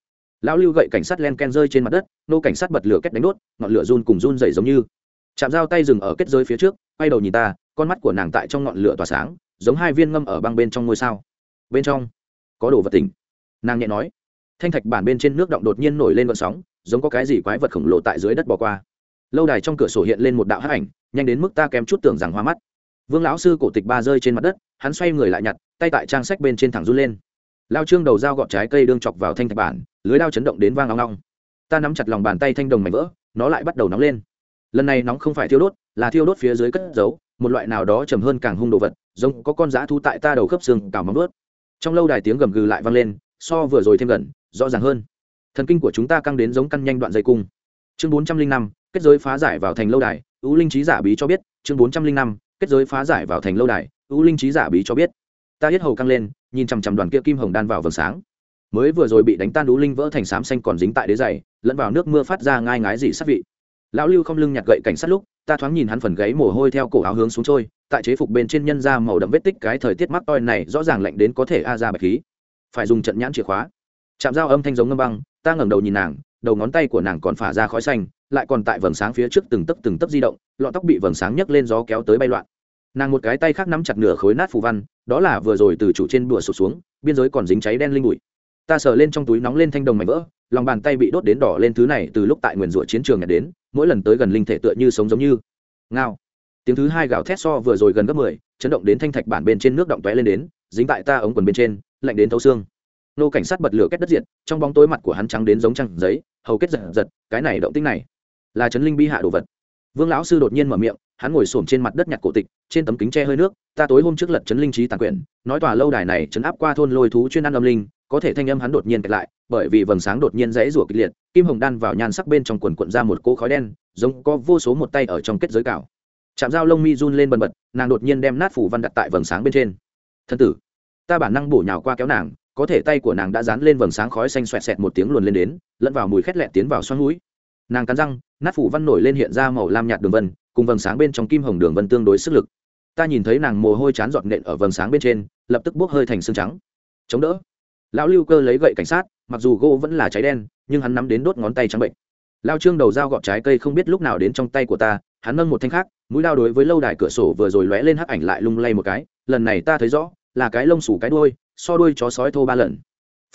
Lão lưu gậy cảnh sát len ken rơi trên mặt đất, nô cảnh sát bật lửa kết đánh đốt, ngọn lửa run cùng run dày giống như. Chạm dao tay dừng ở kết giới phía trước, quay đầu nhìn ta, con mắt của nàng tại trong ngọn lửa tỏa sáng, giống hai viên ngâm ở băng bên trong ngôi sao. Bên trong, có đồ vật tỉnh. Nàng nhẹ nói. Thanh thạch bản bên trên nước động đột nhiên nổi lên vận sóng, giống có cái gì quái vật khổng lồ tại dưới đất bỏ qua. Lâu đài trong cửa sổ hiện lên một đạo hắc ảnh, nhanh đến mức ta kém chút tưởng rằng hoa mắt vương lão sư cổ tịch ba rơi trên mặt đất, hắn xoay người lại nhặt, tay tại trang sách bên trên thẳng run lên. Lao trương đầu dao gọt trái cây đương chọc vào thanh thạch bản, lưới đao chấn động đến vang long long ta nắm chặt lòng bàn tay thanh đồng mảnh vỡ, nó lại bắt đầu nóng lên. Lần này nóng không phải thiêu đốt, là thiêu đốt phía dưới cất giấu, một loại nào đó trầm hơn càng hung đồ vật, giống có con dã thu tại ta đầu khớp xương cào móng ướt trong lâu đài tiếng gầm gừ lại vang lên, so vừa rồi thêm gần, rõ ràng hơn. Thần kinh của chúng ta căng đến giống căn nhanh đoạn dây cung. Chương bốn trăm linh năm, kết giới phá giải vào thành lâu đài ú linh trí giả bí cho biết, chương bốn trăm linh năm kết giới phá giải vào thành lâu đài ưu linh trí giả bí cho biết. Ta hết hầu căng lên, nhìn chằm chằm đoàn kia kim hồng đan vào vầng sáng. Mới vừa rồi bị đánh tan ưu linh vỡ thành xám xanh còn dính tại đế dày lẫn vào nước mưa phát ra ngai ngái dị sắc vị. Lão lưu không lưng nhặt gậy cảnh sát lúc, ta thoáng nhìn hắn phần gáy mồ hôi theo cổ áo hướng xuống trôi, tại chế phục bên trên nhân ra màu đậm vết tích cái thời tiết mắc toi này rõ ràng lạnh đến có thể a ra bạch khí. Phải dùng trận nhãn chìa khóa. Chạm dao âm thanh giống ngâm băng, ta ngẩng đầu nhìn nàng, đầu ngón tay của nàng còn phả ra khói xanh lại còn tại vầng sáng phía trước từng tấc từng tấc di động, lọn tóc bị vầng sáng nhấc lên gió kéo tới bay loạn. Nàng một cái tay khác nắm chặt nửa khối nát phù văn, đó là vừa rồi từ chủ trên đùa sụt xuống, biên giới còn dính cháy đen linh bụi. Ta sờ lên trong túi nóng lên thanh đồng mảnh vỡ, lòng bàn tay bị đốt đến đỏ lên thứ này, từ lúc tại nguyền rủa chiến trường nhặt đến, mỗi lần tới gần linh thể tựa như sống giống như. Ngao. Tiếng thứ hai gào thét so vừa rồi gần gấp mười, chấn động đến thanh thạch bản bên trên nước động tóe lên đến, dính tại ta ống quần bên trên, lạnh đến thấu xương. Nô cảnh sát bật lửa kết đất diện trong bóng tối mặt của hắn trắng đến giống trăng giấy, hầu kết giật giật, cái này động tinh này là chấn linh bi hạ đồ vật. Vương lão sư đột nhiên mở miệng, hắn ngồi xổm trên mặt đất nhặt cổ tịch, trên tấm kính che hơi nước, ta tối hôm trước lật chấn linh trí tàn quyển, nói tòa lâu đài này chấn áp qua thôn lôi thú chuyên ăn âm linh, có thể thanh âm hắn đột nhiên kẹt lại, bởi vì vầng sáng đột nhiên rẽ rủa kịch liệt, kim hồng đan vào nhan sắc bên trong quần quận ra một cỗ khói đen, giống có vô số một tay ở trong kết giới cào. Chạm dao lông mi run lên bần bật, nàng đột nhiên đem nát phủ văn đặt tại vầng sáng bên trên. Thân tử, ta bản năng bổ nhào qua kéo nàng, có thể tay của nàng đã dán lên vầng sáng khói xanh xoẹt xẹt một tiếng luồn lên đến, lẫn vào mùi khét lẹt tiến vào xoắn mũi nàng cắn răng, nát phủ văn nổi lên hiện ra màu lam nhạt đường vân, cùng vầng sáng bên trong kim hồng đường vân tương đối sức lực. Ta nhìn thấy nàng mồ hôi chán giọt nện ở vầng sáng bên trên, lập tức bốc hơi thành xương trắng. Chống đỡ. Lão lưu cơ lấy gậy cảnh sát, mặc dù gỗ vẫn là cháy đen, nhưng hắn nắm đến đốt ngón tay trắng bệnh. Lao trương đầu dao gọt trái cây không biết lúc nào đến trong tay của ta, hắn nâng một thanh khác, mũi lao đối với lâu đài cửa sổ vừa rồi lóe lên hắc ảnh lại lung lay một cái, lần này ta thấy rõ, là cái lông sủ cái đuôi, so đuôi chó sói thô ba lần.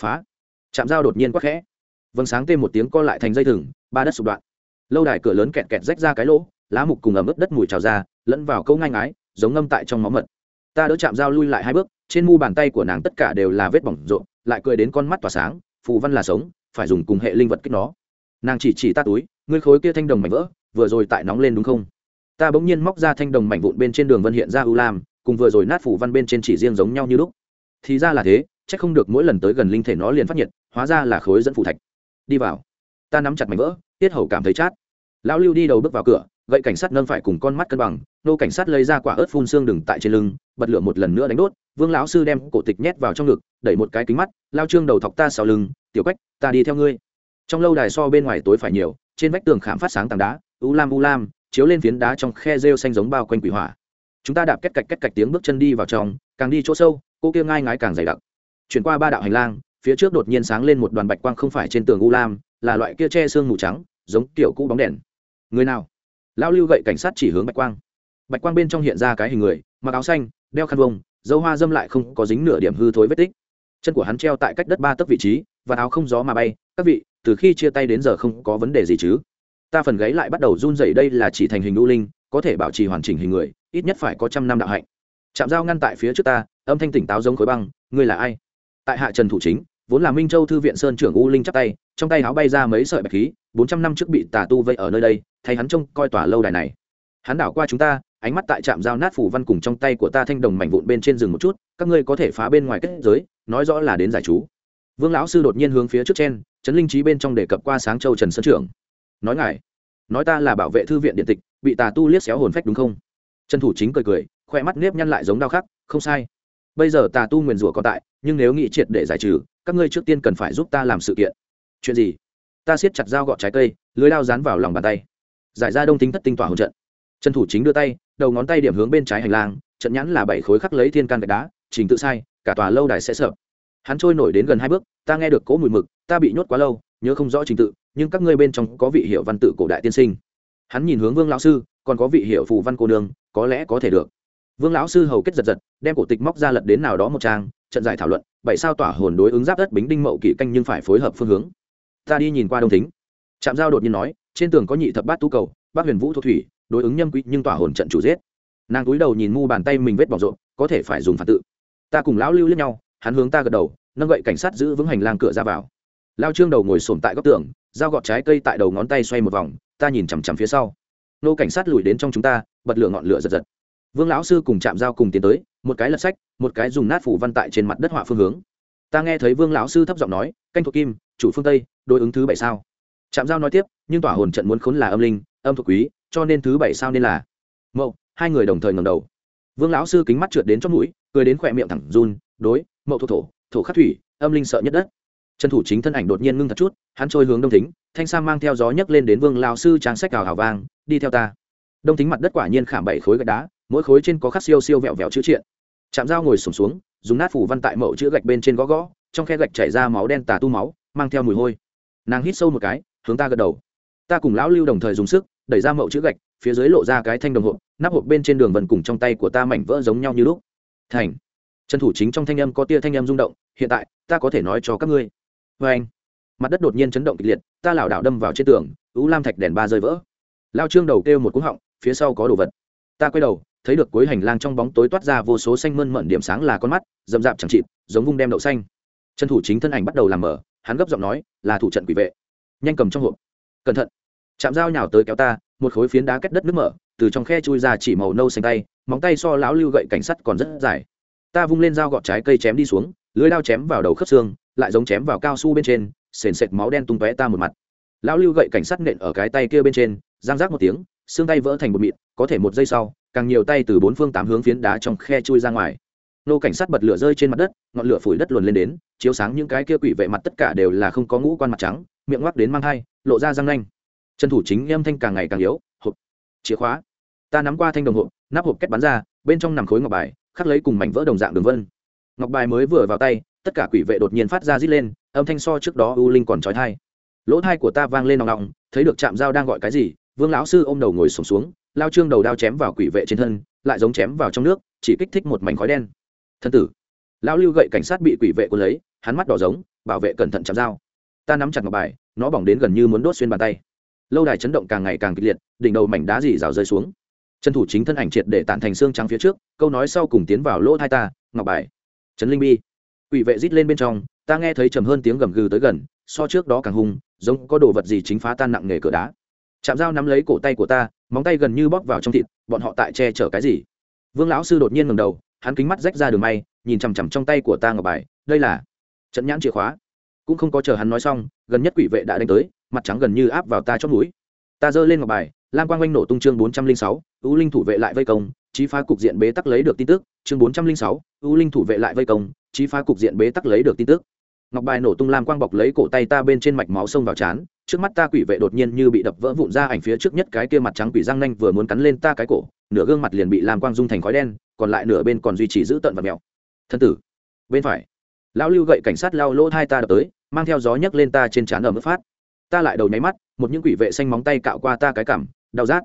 Phá. Chạm dao đột nhiên quắc khẽ. Vâng sáng thêm một tiếng co lại thành dây thừng ba đất sụp đoạn. Lâu đài cửa lớn kẹt kẹt rách ra cái lỗ, lá mục cùng ẩm ướt đất mùi trào ra, lẫn vào câu ngang ái giống ngâm tại trong máu mật. Ta đỡ chạm dao lui lại hai bước, trên mu bàn tay của nàng tất cả đều là vết bỏng rộn, lại cười đến con mắt tỏa sáng, phù văn là sống, phải dùng cùng hệ linh vật kích nó. Nàng chỉ chỉ ta túi, ngươi khối kia thanh đồng mảnh vỡ, vừa rồi tại nóng lên đúng không? Ta bỗng nhiên móc ra thanh đồng mảnh vụn bên trên đường vân hiện ra ưu lam, cùng vừa rồi nát phủ văn bên trên chỉ riêng giống nhau như lúc. Thì ra là thế c h ắ c không được mỗi lần tới gần linh thể nó liền phát nhiệt, hóa ra là khối dẫn phủ thạch. Đi vào ta nắm chặt mảnh vỡ, tiết hầu cảm thấy chát. Lão lưu đi đầu bước vào cửa, gậy cảnh sát nâng phải cùng con mắt cân bằng, nô cảnh sát lấy ra quả ớt phun xương đừng tại trên lưng, bật lửa một lần nữa đánh đốt, vương lão sư đem cổ tịch nhét vào trong ngực, đẩy một cái kính mắt, lao trương đầu thọc ta sau lưng, tiểu cách ta đi theo ngươi. Trong lâu đài so bên ngoài tối phải nhiều, trên vách tường khảm phát sáng tảng đá, u lam u lam, chiếu lên phiến đá trong khe rêu xanh giống bao quanh quỷ hỏa. Chúng ta đạp kết cạch kết cạch tiếng bước chân đi vào trong, càng đi chỗ sâu, cô kia ngai ngái càng dày đặc. Chuyển qua ba đạo hành lang, phía trước đột nhiên sáng lên một đoàn bạch quang không phải trên tường u lam là loại kia che xương mù trắng, giống kiểu cũ bóng đèn. Người nào? Lão lưu gậy cảnh sát chỉ hướng bạch quang. Bạch quang bên trong hiện ra cái hình người, mặc áo xanh, đeo khăn vông dâu hoa dâm lại không có dính nửa điểm hư thối vết tích. Chân của hắn treo tại cách đất ba tấc vị trí, và áo không gió mà bay. Các vị, từ khi chia tay đến giờ không có vấn đề gì chứ? Ta phần gáy lại bắt đầu run rẩy đây là chỉ thành hình u linh, có thể bảo trì hoàn chỉnh hình người, ít nhất phải có trăm năm đạo hạnh. Chạm dao ngăn tại phía trước ta, âm thanh tỉnh táo giống khối băng, ngươi là ai? Tại hạ trần thủ chính vốn là minh châu thư viện sơn trưởng u linh chắp tay, trong tay áo bay ra mấy sợi bạch khí, bốn trăm năm trước bị tà tu vây ở nơi đây, thay hắn trông coi tòa lâu đài này. Hắn đảo qua chúng ta, ánh mắt tại trạm giao nát phủ văn cùng trong tay của ta thanh đồng mảnh vụn bên trên rừng một chút, các ngươi có thể phá bên ngoài kết giới, nói rõ là đến giải chú vương lão sư đột nhiên hướng phía trước trên chấn linh trí bên trong đề cập qua sáng châu trần sơn trưởng. Nói ngài, nói ta là bảo vệ thư viện điện tịch, bị tà tu liếc xéo hồn phách đúng không? Trần thủ chính cười cười, khoe mắt nếp nhăn lại giống đau khắc, không sai. Bây giờ tà tu nguyền rủa còn tại, nhưng nếu nghị triệt để giải trừ các ngươi trước tiên cần phải giúp ta làm sự kiện. Chuyện gì? Ta siết chặt dao gọt trái cây, lưới lao dán vào lòng bàn tay. Giải ra đông tính thất tinh tỏa hồn trận. Trần thủ chính đưa tay, đầu ngón tay điểm hướng bên trái hành lang, trận nhãn là bảy khối khắc lấy thiên can gạch đá, trình tự sai, cả tòa lâu đài sẽ sợ. Hắn trôi nổi đến gần hai bước, ta nghe được cỗ mùi mực, ta bị nhốt quá lâu, nhớ không rõ trình tự, nhưng các ngươi bên trong có vị hiệu văn tự cổ đại tiên sinh. Hắn nhìn hướng vương lão sư, còn có vị hiệu phù văn cô nương, có lẽ có thể được vương lão sư hầu kết giật giật, đem cổ tịch móc ra lật đến nào đó một trang, trận giải thảo luận, bảy sao tỏa hồn đối ứng giáp đất bính đinh mậu kỷ canh nhưng phải phối hợp phương hướng. Ta đi nhìn qua đông thính. Trạm giao đột nhiên nói, trên tường có nhị thập bát tú cầu bác huyền vũ thu thủy, đối ứng nhâm quý nhưng tỏa hồn trận chủ giết. Nàng túi đầu nhìn mu bàn tay mình vết bỏng rộn, có thể phải dùng phản tự. Ta cùng lão lưu lẫn nhau, hắn hướng ta gật đầu, nâng gậy cảnh sát giữ vững hành lang cửa ra vào. Lao trương đầu ngồi sồn tại góc tường, dao gọt trái cây tại đầu ngón tay xoay một vòng, ta nhìn chằm chằm phía sau. Nô cảnh sát lùi đến trong chúng ta, bật lửa ngọn lửa giật giật vương lão sư cùng chạm dao cùng tiến tới, một cái lật sách, một cái dùng nát phủ văn tại trên mặt đất họa phương hướng. Ta nghe thấy vương lão sư thấp giọng nói, canh thuộc kim, chủ phương tây, đối ứng thứ bảy sao? Trạm giao nói tiếp, nhưng tỏa hồn trận muốn khốn là âm linh, âm thuộc quý, cho nên thứ bảy sao nên là? Mậu, hai người đồng thời ngầm đầu. Vương lão sư kính mắt trượt đến trong mũi, cười đến khỏe miệng thẳng run, đối, mậu thuộc thổ thổ khắc thủy, âm linh sợ nhất đất. Trần thủ chính thân ảnh đột nhiên ngưng thật chút, hắn trôi hướng đông thính, thanh sa mang theo gió nhấc lên đến vương lao sư trang sách cào hào vang, đi theo ta. Đông thính mặt đất quả nhiên khảm bảy khối gạch đá mỗi khối trên có khắc siêu siêu vẹo vẹo chữ triện. Chạm dao ngồi sùng xuống, xuống dùng nát phủ văn tại mậu chữ gạch bên trên gõ gõ trong khe gạch chảy ra máu đen tà tu máu mang theo mùi hôi. Nàng hít sâu một cái hướng ta gật đầu. Ta cùng lão lưu đồng thời dùng sức đẩy ra mậu chữ gạch phía dưới lộ ra cái thanh đồng hộp nắp hộp bên trên đường vần cùng trong tay của ta mảnh vỡ giống nhau như lúc. Thành. Trần thủ chính trong thanh âm có tia thanh âm rung động hiện tại ta có thể nói cho các ngươi. Vê anh mặt đất đột nhiên chấn động kịch liệt ta lảo đảo đâm vào trên tường ú lam thạch đèn ba rơi vỡ. Lao trương đầu kêu một cú họng phía sau có đồ vật. Ta quay đầu thấy được cuối hành lang trong bóng tối toát ra vô số xanh mơn mận điểm sáng là con mắt, rậm rạp chẳng chịt, giống vung đem đậu xanh. Trần thủ chính thân ảnh bắt đầu làm mở hắn gấp giọng nói, là thủ trận quỷ vệ. Nhanh cầm trong hộp. Cẩn thận. Chạm dao nhào tới kéo ta, một khối phiến đá kết đất nước mở, từ trong khe chui ra chỉ màu nâu xanh tay, móng tay so lão lưu gậy cảnh sắt còn rất dài. Ta vung lên dao gọt trái cây chém đi xuống, lưới đao chém vào đầu khớp xương, lại giống chém vào cao su bên trên, sền sệt máu đen tung tóe ta một mặt. Lão lưu gậy cảnh sắt nện ở cái tay kia bên trên giang rác một tiếng xương tay vỡ thành một mịn có thể một giây sau càng nhiều tay từ bốn phương tám hướng phiến đá trong khe chui ra ngoài. Nô cảnh sát bật lửa rơi trên mặt đất ngọn lửa phủi đất luồn lên đến chiếu sáng những cái kia quỷ vệ mặt tất cả đều là không có ngũ quan mặt trắng miệng ngoắc đến mang thai, lộ ra răng nanh. Chân thủ chính âm thanh càng ngày càng yếu hộp chìa khóa. Ta nắm qua thanh đồng hộp nắp hộp kết bắn ra bên trong nằm khối ngọc bài khắc lấy cùng mảnh vỡ đồng dạng đường vân. Ngọc bài mới vừa vào tay tất cả quỷ vệ đột nhiên phát ra rít lên âm thanh so trước đó u linh còn trói thai. Lỗ thai của ta vang lên nòng nòng thấy được chạm dao đang gọi cái gì vương lão sư ôm đầu ngồi sùng xuống, xuống lao trương đầu đao chém vào quỷ vệ trên thân lại giống chém vào trong nước chỉ kích thích một mảnh khói đen. Thân tử. Lão lưu gậy cảnh sát bị quỷ vệ cuốn lấy hắn mắt đỏ giống bảo vệ cẩn thận chạm dao. Ta nắm chặt ngọc bài nó bỏng đến gần như muốn đốt xuyên bàn tay. Lâu đài chấn động càng ngày càng kịch liệt đỉnh đầu mảnh đá dì rào rơi xuống. Chân thủ chính thân ảnh triệt để tản thành xương trắng phía trước câu nói sau cùng tiến vào lỗ hai ta ngọc bài. Trấn linh bi. Quỷ vệ rít lên bên trong ta nghe thấy trầm hơn tiếng gầm gừ tới gần so trước đó càng hung giống có đồ vật gì chính phá tan nặng nghề cửa đá chạm dao nắm lấy cổ tay của ta, móng tay gần như bóp vào trong thịt, bọn họ tại che chở cái gì? Vương lão sư đột nhiên ngầm đầu, hắn kính mắt rách ra đường may, nhìn chằm chằm trong tay của ta ngọc bài, đây là trận nhãn chìa khóa. Cũng không có chờ hắn nói xong, gần nhất quỷ vệ đã đánh tới, mặt trắng gần như áp vào ta chót núi ta giơ lên ngọc bài, lam quang oanh nổ tung chương bốn trăm linh sáu ưu linh thủ vệ lại vây công, chí phá cục diện bế tắc lấy được tin tức. Chương bốn trăm linh sáu ưu linh thủ vệ lại vây công, chí phá cục diện bế tắc lấy được tin tức ngọc bài nổ tung lam quang bọc lấy cổ tay ta bên trên mạch máu sông vào chán trước mắt ta quỷ vệ đột nhiên như bị đập vỡ vụn ra ảnh phía trước nhất cái kia mặt trắng quỷ răng nanh vừa muốn cắn lên ta cái cổ, nửa gương mặt liền bị lam quang dung thành khói đen, còn lại nửa bên còn duy trì giữ tận và mèo. Thân tử, bên phải. Lão lưu gậy cảnh sát lao lỗ hai ta đập tới, mang theo gió nhấc lên ta trên trán ở mức phát. Ta lại đầu nháy mắt, một những quỷ vệ xanh móng tay cạo qua ta cái cảm đau rát.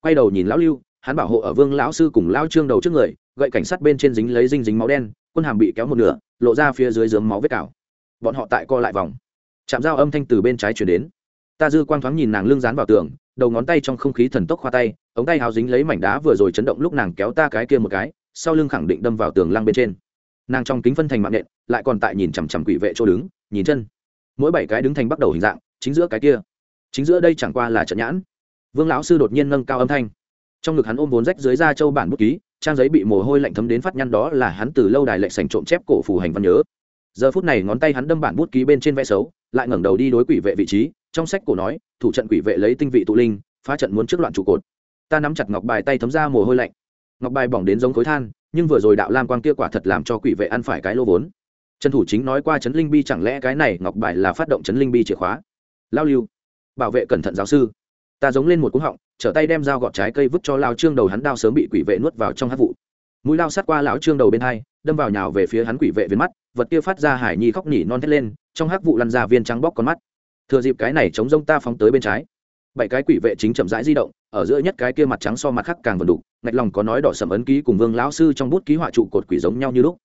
Quay đầu nhìn lão lưu, hắn bảo hộ ở vương lão sư cùng Lão trương đầu trước người, gậy cảnh sát bên trên dính lấy dinh dính máu đen, quân hàm bị kéo một nửa, lộ ra phía dưới dướng máu vết cào bọn họ tại co lại vòng. Chạm dao âm thanh từ bên trái chuyển đến. Ta dư quang thoáng nhìn nàng lưng dán vào tường, đầu ngón tay trong không khí thần tốc khoa tay, ống tay hào dính lấy mảnh đá vừa rồi chấn động lúc nàng kéo ta cái kia một cái, sau lưng khẳng định đâm vào tường lăng bên trên. Nàng trong kính phân thành mạng nện, lại còn tại nhìn chằm chằm quỷ vệ chỗ đứng, nhìn chân. Mỗi bảy cái đứng thành bắt đầu hình dạng, chính giữa cái kia. Chính giữa đây chẳng qua là trận nhãn. Vương lão sư đột nhiên nâng cao âm thanh. Trong ngực hắn ôm vốn rách dưới da châu bản bút ký, trang giấy bị mồ hôi lạnh thấm đến phát nhăn đó là hắn từ lâu đài lệnh sành trộm chép cổ phù hành văn nhớ giờ phút này ngón tay hắn đâm bản bút ký bên trên vẽ xấu, lại ngẩng đầu đi đối quỷ vệ vị trí, trong sách cổ nói, thủ trận quỷ vệ lấy tinh vị tụ linh, phá trận muốn trước loạn trụ cột. Ta nắm chặt ngọc bài tay thấm ra mồ hôi lạnh. Ngọc bài bỏng đến giống khối than, nhưng vừa rồi đạo lam quang kia quả thật làm cho quỷ vệ ăn phải cái lô vốn. Trần thủ chính nói qua chấn linh bi chẳng lẽ cái này ngọc bài là phát động chấn linh bi chìa khóa? Lao lưu, bảo vệ cẩn thận giáo sư. Ta giống lên một cú họng, trở tay đem dao gọt trái cây vứt cho lao trương đầu hắn đao sớm bị quỷ vệ nuốt vào trong hát vụ mũi lao sát qua lão trương đầu bên hai, đâm vào nhào về phía hắn quỷ vệ viên mắt, vật kia phát ra hải nhi khóc nhỉ non thét lên, trong hắc vụ lăn ra viên trắng bóc con mắt. Thừa dịp cái này chống rông ta phóng tới bên trái. Bảy cái quỷ vệ chính chậm rãi di động, ở giữa nhất cái kia mặt trắng so mặt khác càng vần đục ngạch lòng có nói đỏ sầm ấn ký cùng vương lão sư trong bút ký họa trụ cột quỷ giống nhau như lúc.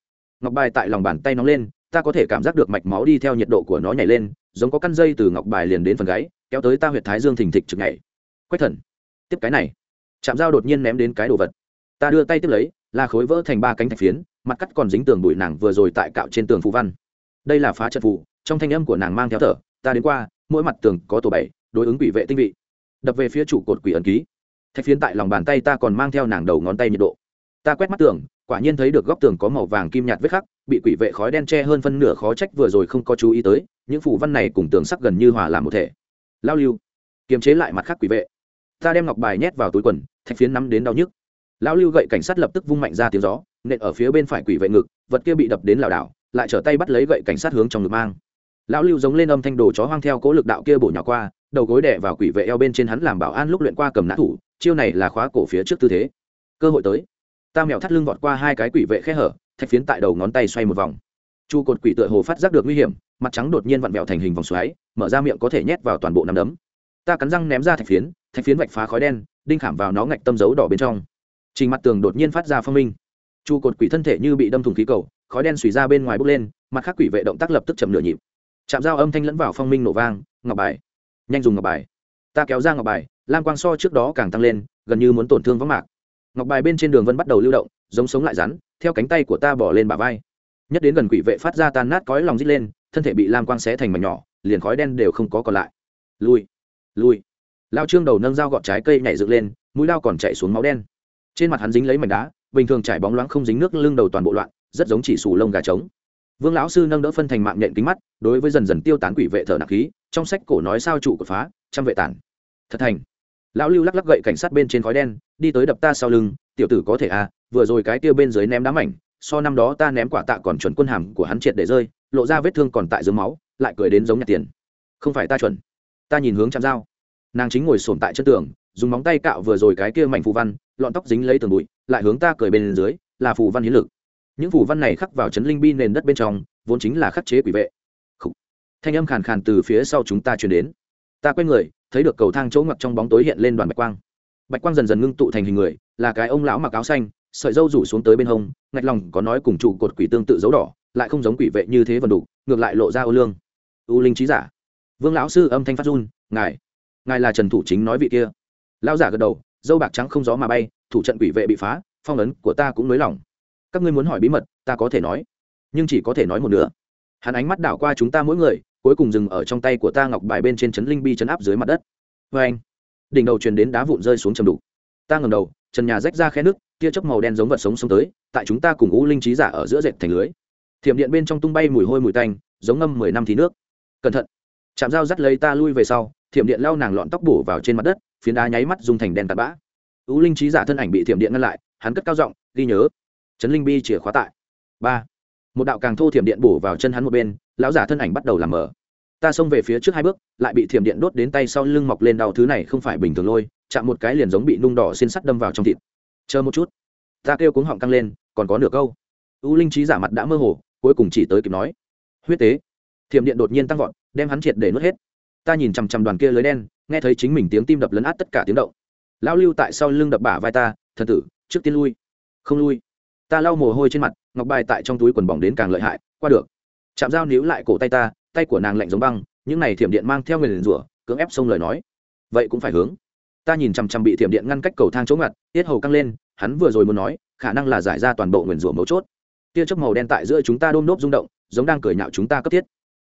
Ngọc bài tại lòng bàn tay nóng lên, ta có thể cảm giác được mạch máu đi theo nhiệt độ của nó nhảy lên, giống có căn dây từ ngọc bài liền đến phần gáy, kéo tới ta huyệt thái dương thình thịch trực nhảy. Quách thần, tiếp cái này. Chạm dao đột nhiên ném đến cái đồ vật. Ta đưa tay tiếp lấy là khối vỡ thành ba cánh thạch phiến, mặt cắt còn dính tường bụi nàng vừa rồi tại cạo trên tường phù văn. Đây là phá trận phù, trong thanh âm của nàng mang theo thở, ta đến qua, mỗi mặt tường có tổ bảy, đối ứng quỷ vệ tinh vị. Đập về phía trụ cột quỷ ẩn ký. Thạch phiến tại lòng bàn tay ta còn mang theo nàng đầu ngón tay nhiệt độ. Ta quét mắt tường, quả nhiên thấy được góc tường có màu vàng kim nhạt vết khắc, bị quỷ vệ khói đen che hơn phân nửa khó trách vừa rồi không có chú ý tới, những phủ văn này cùng tường sắc gần như hòa làm một thể. Lao lưu, kiềm chế lại mặt khác quỷ vệ. Ta đem ngọc bài nhét vào túi quần, thạch phiến nắm đến đau nhức lão lưu gậy cảnh sát lập tức vung mạnh ra tiếng gió, nện ở phía bên phải quỷ vệ ngực, vật kia bị đập đến lảo đảo, lại trở tay bắt lấy gậy cảnh sát hướng trong ngực mang. Lão lưu giống lên âm thanh đồ chó hoang theo cố lực đạo kia bổ nhỏ qua, đầu gối đè vào quỷ vệ eo bên trên hắn làm bảo an lúc luyện qua cầm nã thủ, chiêu này là khóa cổ phía trước tư thế. Cơ hội tới. Ta mèo thắt lưng vọt qua hai cái quỷ vệ khe hở, thạch phiến tại đầu ngón tay xoay một vòng. Chu cột quỷ tựa hồ phát giác được nguy hiểm, mặt trắng đột nhiên vặn vẹo thành hình vòng xoáy, mở ra miệng có thể nhét vào toàn bộ nắm đấm. Ta cắn răng ném ra thạch phiến thạch phiến vạch phá khói đen, đinh khảm vào nó ngạch tâm dấu đỏ bên trong trình mặt tường đột nhiên phát ra phong minh. Chu cột quỷ thân thể như bị đâm thùng khí cầu, khói đen xùy ra bên ngoài bốc lên, mặt khác quỷ vệ động tác lập tức chậm nửa nhịp. Chạm dao âm thanh lẫn vào phong minh nổ vang, ngọc bài. Nhanh dùng ngọc bài. Ta kéo ra ngọc bài, lam quang so trước đó càng tăng lên, gần như muốn tổn thương võng mạc. Ngọc bài bên trên đường vân bắt đầu lưu động, giống sống lại rắn, theo cánh tay của ta bỏ lên bả vai. Nhất đến gần quỷ vệ phát ra tan nát cõi lòng rít lên, thân thể bị lam quang xé thành mảnh nhỏ, liền khói đen đều không có còn lại. Lui lui. Lao trương đầu nâng dao gọt trái cây nhảy dựng lên, mũi lao còn chạy xuống máu đen trên mặt hắn dính lấy mảnh đá, bình thường trải bóng loáng không dính nước, lưng đầu toàn bộ loạn, rất giống chỉ sù lông gà trống. Vương lão sư nâng đỡ phân thành mạng nhện kính mắt, đối với dần dần tiêu tán quỷ vệ thợ nặng khí, trong sách cổ nói sao trụ của phá, trăm vệ tản. Thật thành. Lão lưu lắc lắc gậy cảnh sát bên trên khói đen, đi tới đập ta sau lưng, tiểu tử có thể à vừa rồi cái kia bên dưới ném đá mảnh, so năm đó ta ném quả tạ còn chuẩn quân hàm của hắn triệt để rơi, lộ ra vết thương còn tại dưới máu, lại cười đến giống nhặt tiền. Không phải ta chuẩn. Ta nhìn hướng chạm dao nàng chính ngồi sồn tại chân tường, dùng móng tay cạo vừa rồi cái kia mảnh phù văn lọn tóc dính lấy tường bụi, lại hướng ta cười bên dưới, là phù văn hiến lực. Những phù văn này khắc vào chấn linh bi nền đất bên trong, vốn chính là khắc chế quỷ vệ. Khủ. thanh âm khàn khàn từ phía sau chúng ta truyền đến. Ta quay người, thấy được cầu thang chỗ ngập trong bóng tối hiện lên đoàn bạch quang. Bạch quang dần dần ngưng tụ thành hình người, là cái ông lão mặc áo xanh, sợi dâu rủ xuống tới bên hông, ngạch lòng có nói cùng trụ cột quỷ tương tự dấu đỏ, lại không giống quỷ vệ như thế vần đủ ngược lại lộ ra ô lương. Ưu linh trí giả. Vương lão sư âm thanh phát run, ngài ngài là trần thủ chính nói vị kia. Lão giả gật đầu dâu bạc trắng không gió mà bay, thủ trận quỷ vệ bị phá, phong ấn của ta cũng nới lỏng. Các ngươi muốn hỏi bí mật, ta có thể nói. Nhưng chỉ có thể nói một nửa. Hắn ánh mắt đảo qua chúng ta mỗi người, cuối cùng dừng ở trong tay của ta ngọc bài bên trên chấn linh bi chấn áp dưới mặt đất. Vê anh, đỉnh đầu truyền đến đá vụn rơi xuống chầm đục. Ta ngầm đầu, trần nhà rách ra khe nước, tia chớp màu đen giống vật sống xông tới, tại chúng ta cùng ngũ linh trí giả ở giữa dệt thành lưới. Thiểm điện bên trong tung bay mùi hôi mùi tanh, giống ngâm mười năm thì nước. Cẩn thận. Chạm dao dắt lấy ta lui về sau, thiểm điện lao nàng lọn tóc bổ vào trên mặt đất phiến đá nháy mắt dùng thành đen tạt bã. Ưu linh trí giả thân ảnh bị thiểm điện ngăn lại, hắn cất cao giọng, ghi nhớ chấn linh bi chìa khóa tại. Ba. Một đạo càng thô thiểm điện bổ vào chân hắn một bên, lão giả thân ảnh bắt đầu làm mở. Ta xông về phía trước hai bước, lại bị thiểm điện đốt đến tay sau lưng mọc lên đau thứ này không phải bình thường lôi, chạm một cái liền giống bị nung đỏ xin sắt đâm vào trong thịt. Chờ một chút. Ta kêu cuống họng căng lên, còn có nửa câu. U linh trí giả mặt đã mơ hồ, cuối cùng chỉ tới kịp nói, huyết tế. Thiểm điện đột nhiên tăng vọt, đem hắn triệt để nuốt hết ta nhìn chằm chằm đoàn kia lưới đen, nghe thấy chính mình tiếng tim đập lấn át tất cả tiếng động. Lão lưu tại sau lưng đập bả vai ta, thần tử, trước tiên lui. Không lui. Ta lau mồ hôi trên mặt, ngọc bài tại trong túi quần bỏng đến càng lợi hại, qua được. Chạm dao níu lại cổ tay ta, tay của nàng lạnh giống băng, những này thiểm điện mang theo người liền rủa, cưỡng ép xông lời nói. Vậy cũng phải hướng. Ta nhìn chằm chằm bị thiểm điện ngăn cách cầu thang chỗ ngặt, tiết hầu căng lên, hắn vừa rồi muốn nói, khả năng là giải ra toàn bộ nguyền rủa mấu chốt. Tia chớp màu đen tại giữa chúng ta đôm nốt rung động, giống đang cười nhạo chúng ta cấp thiết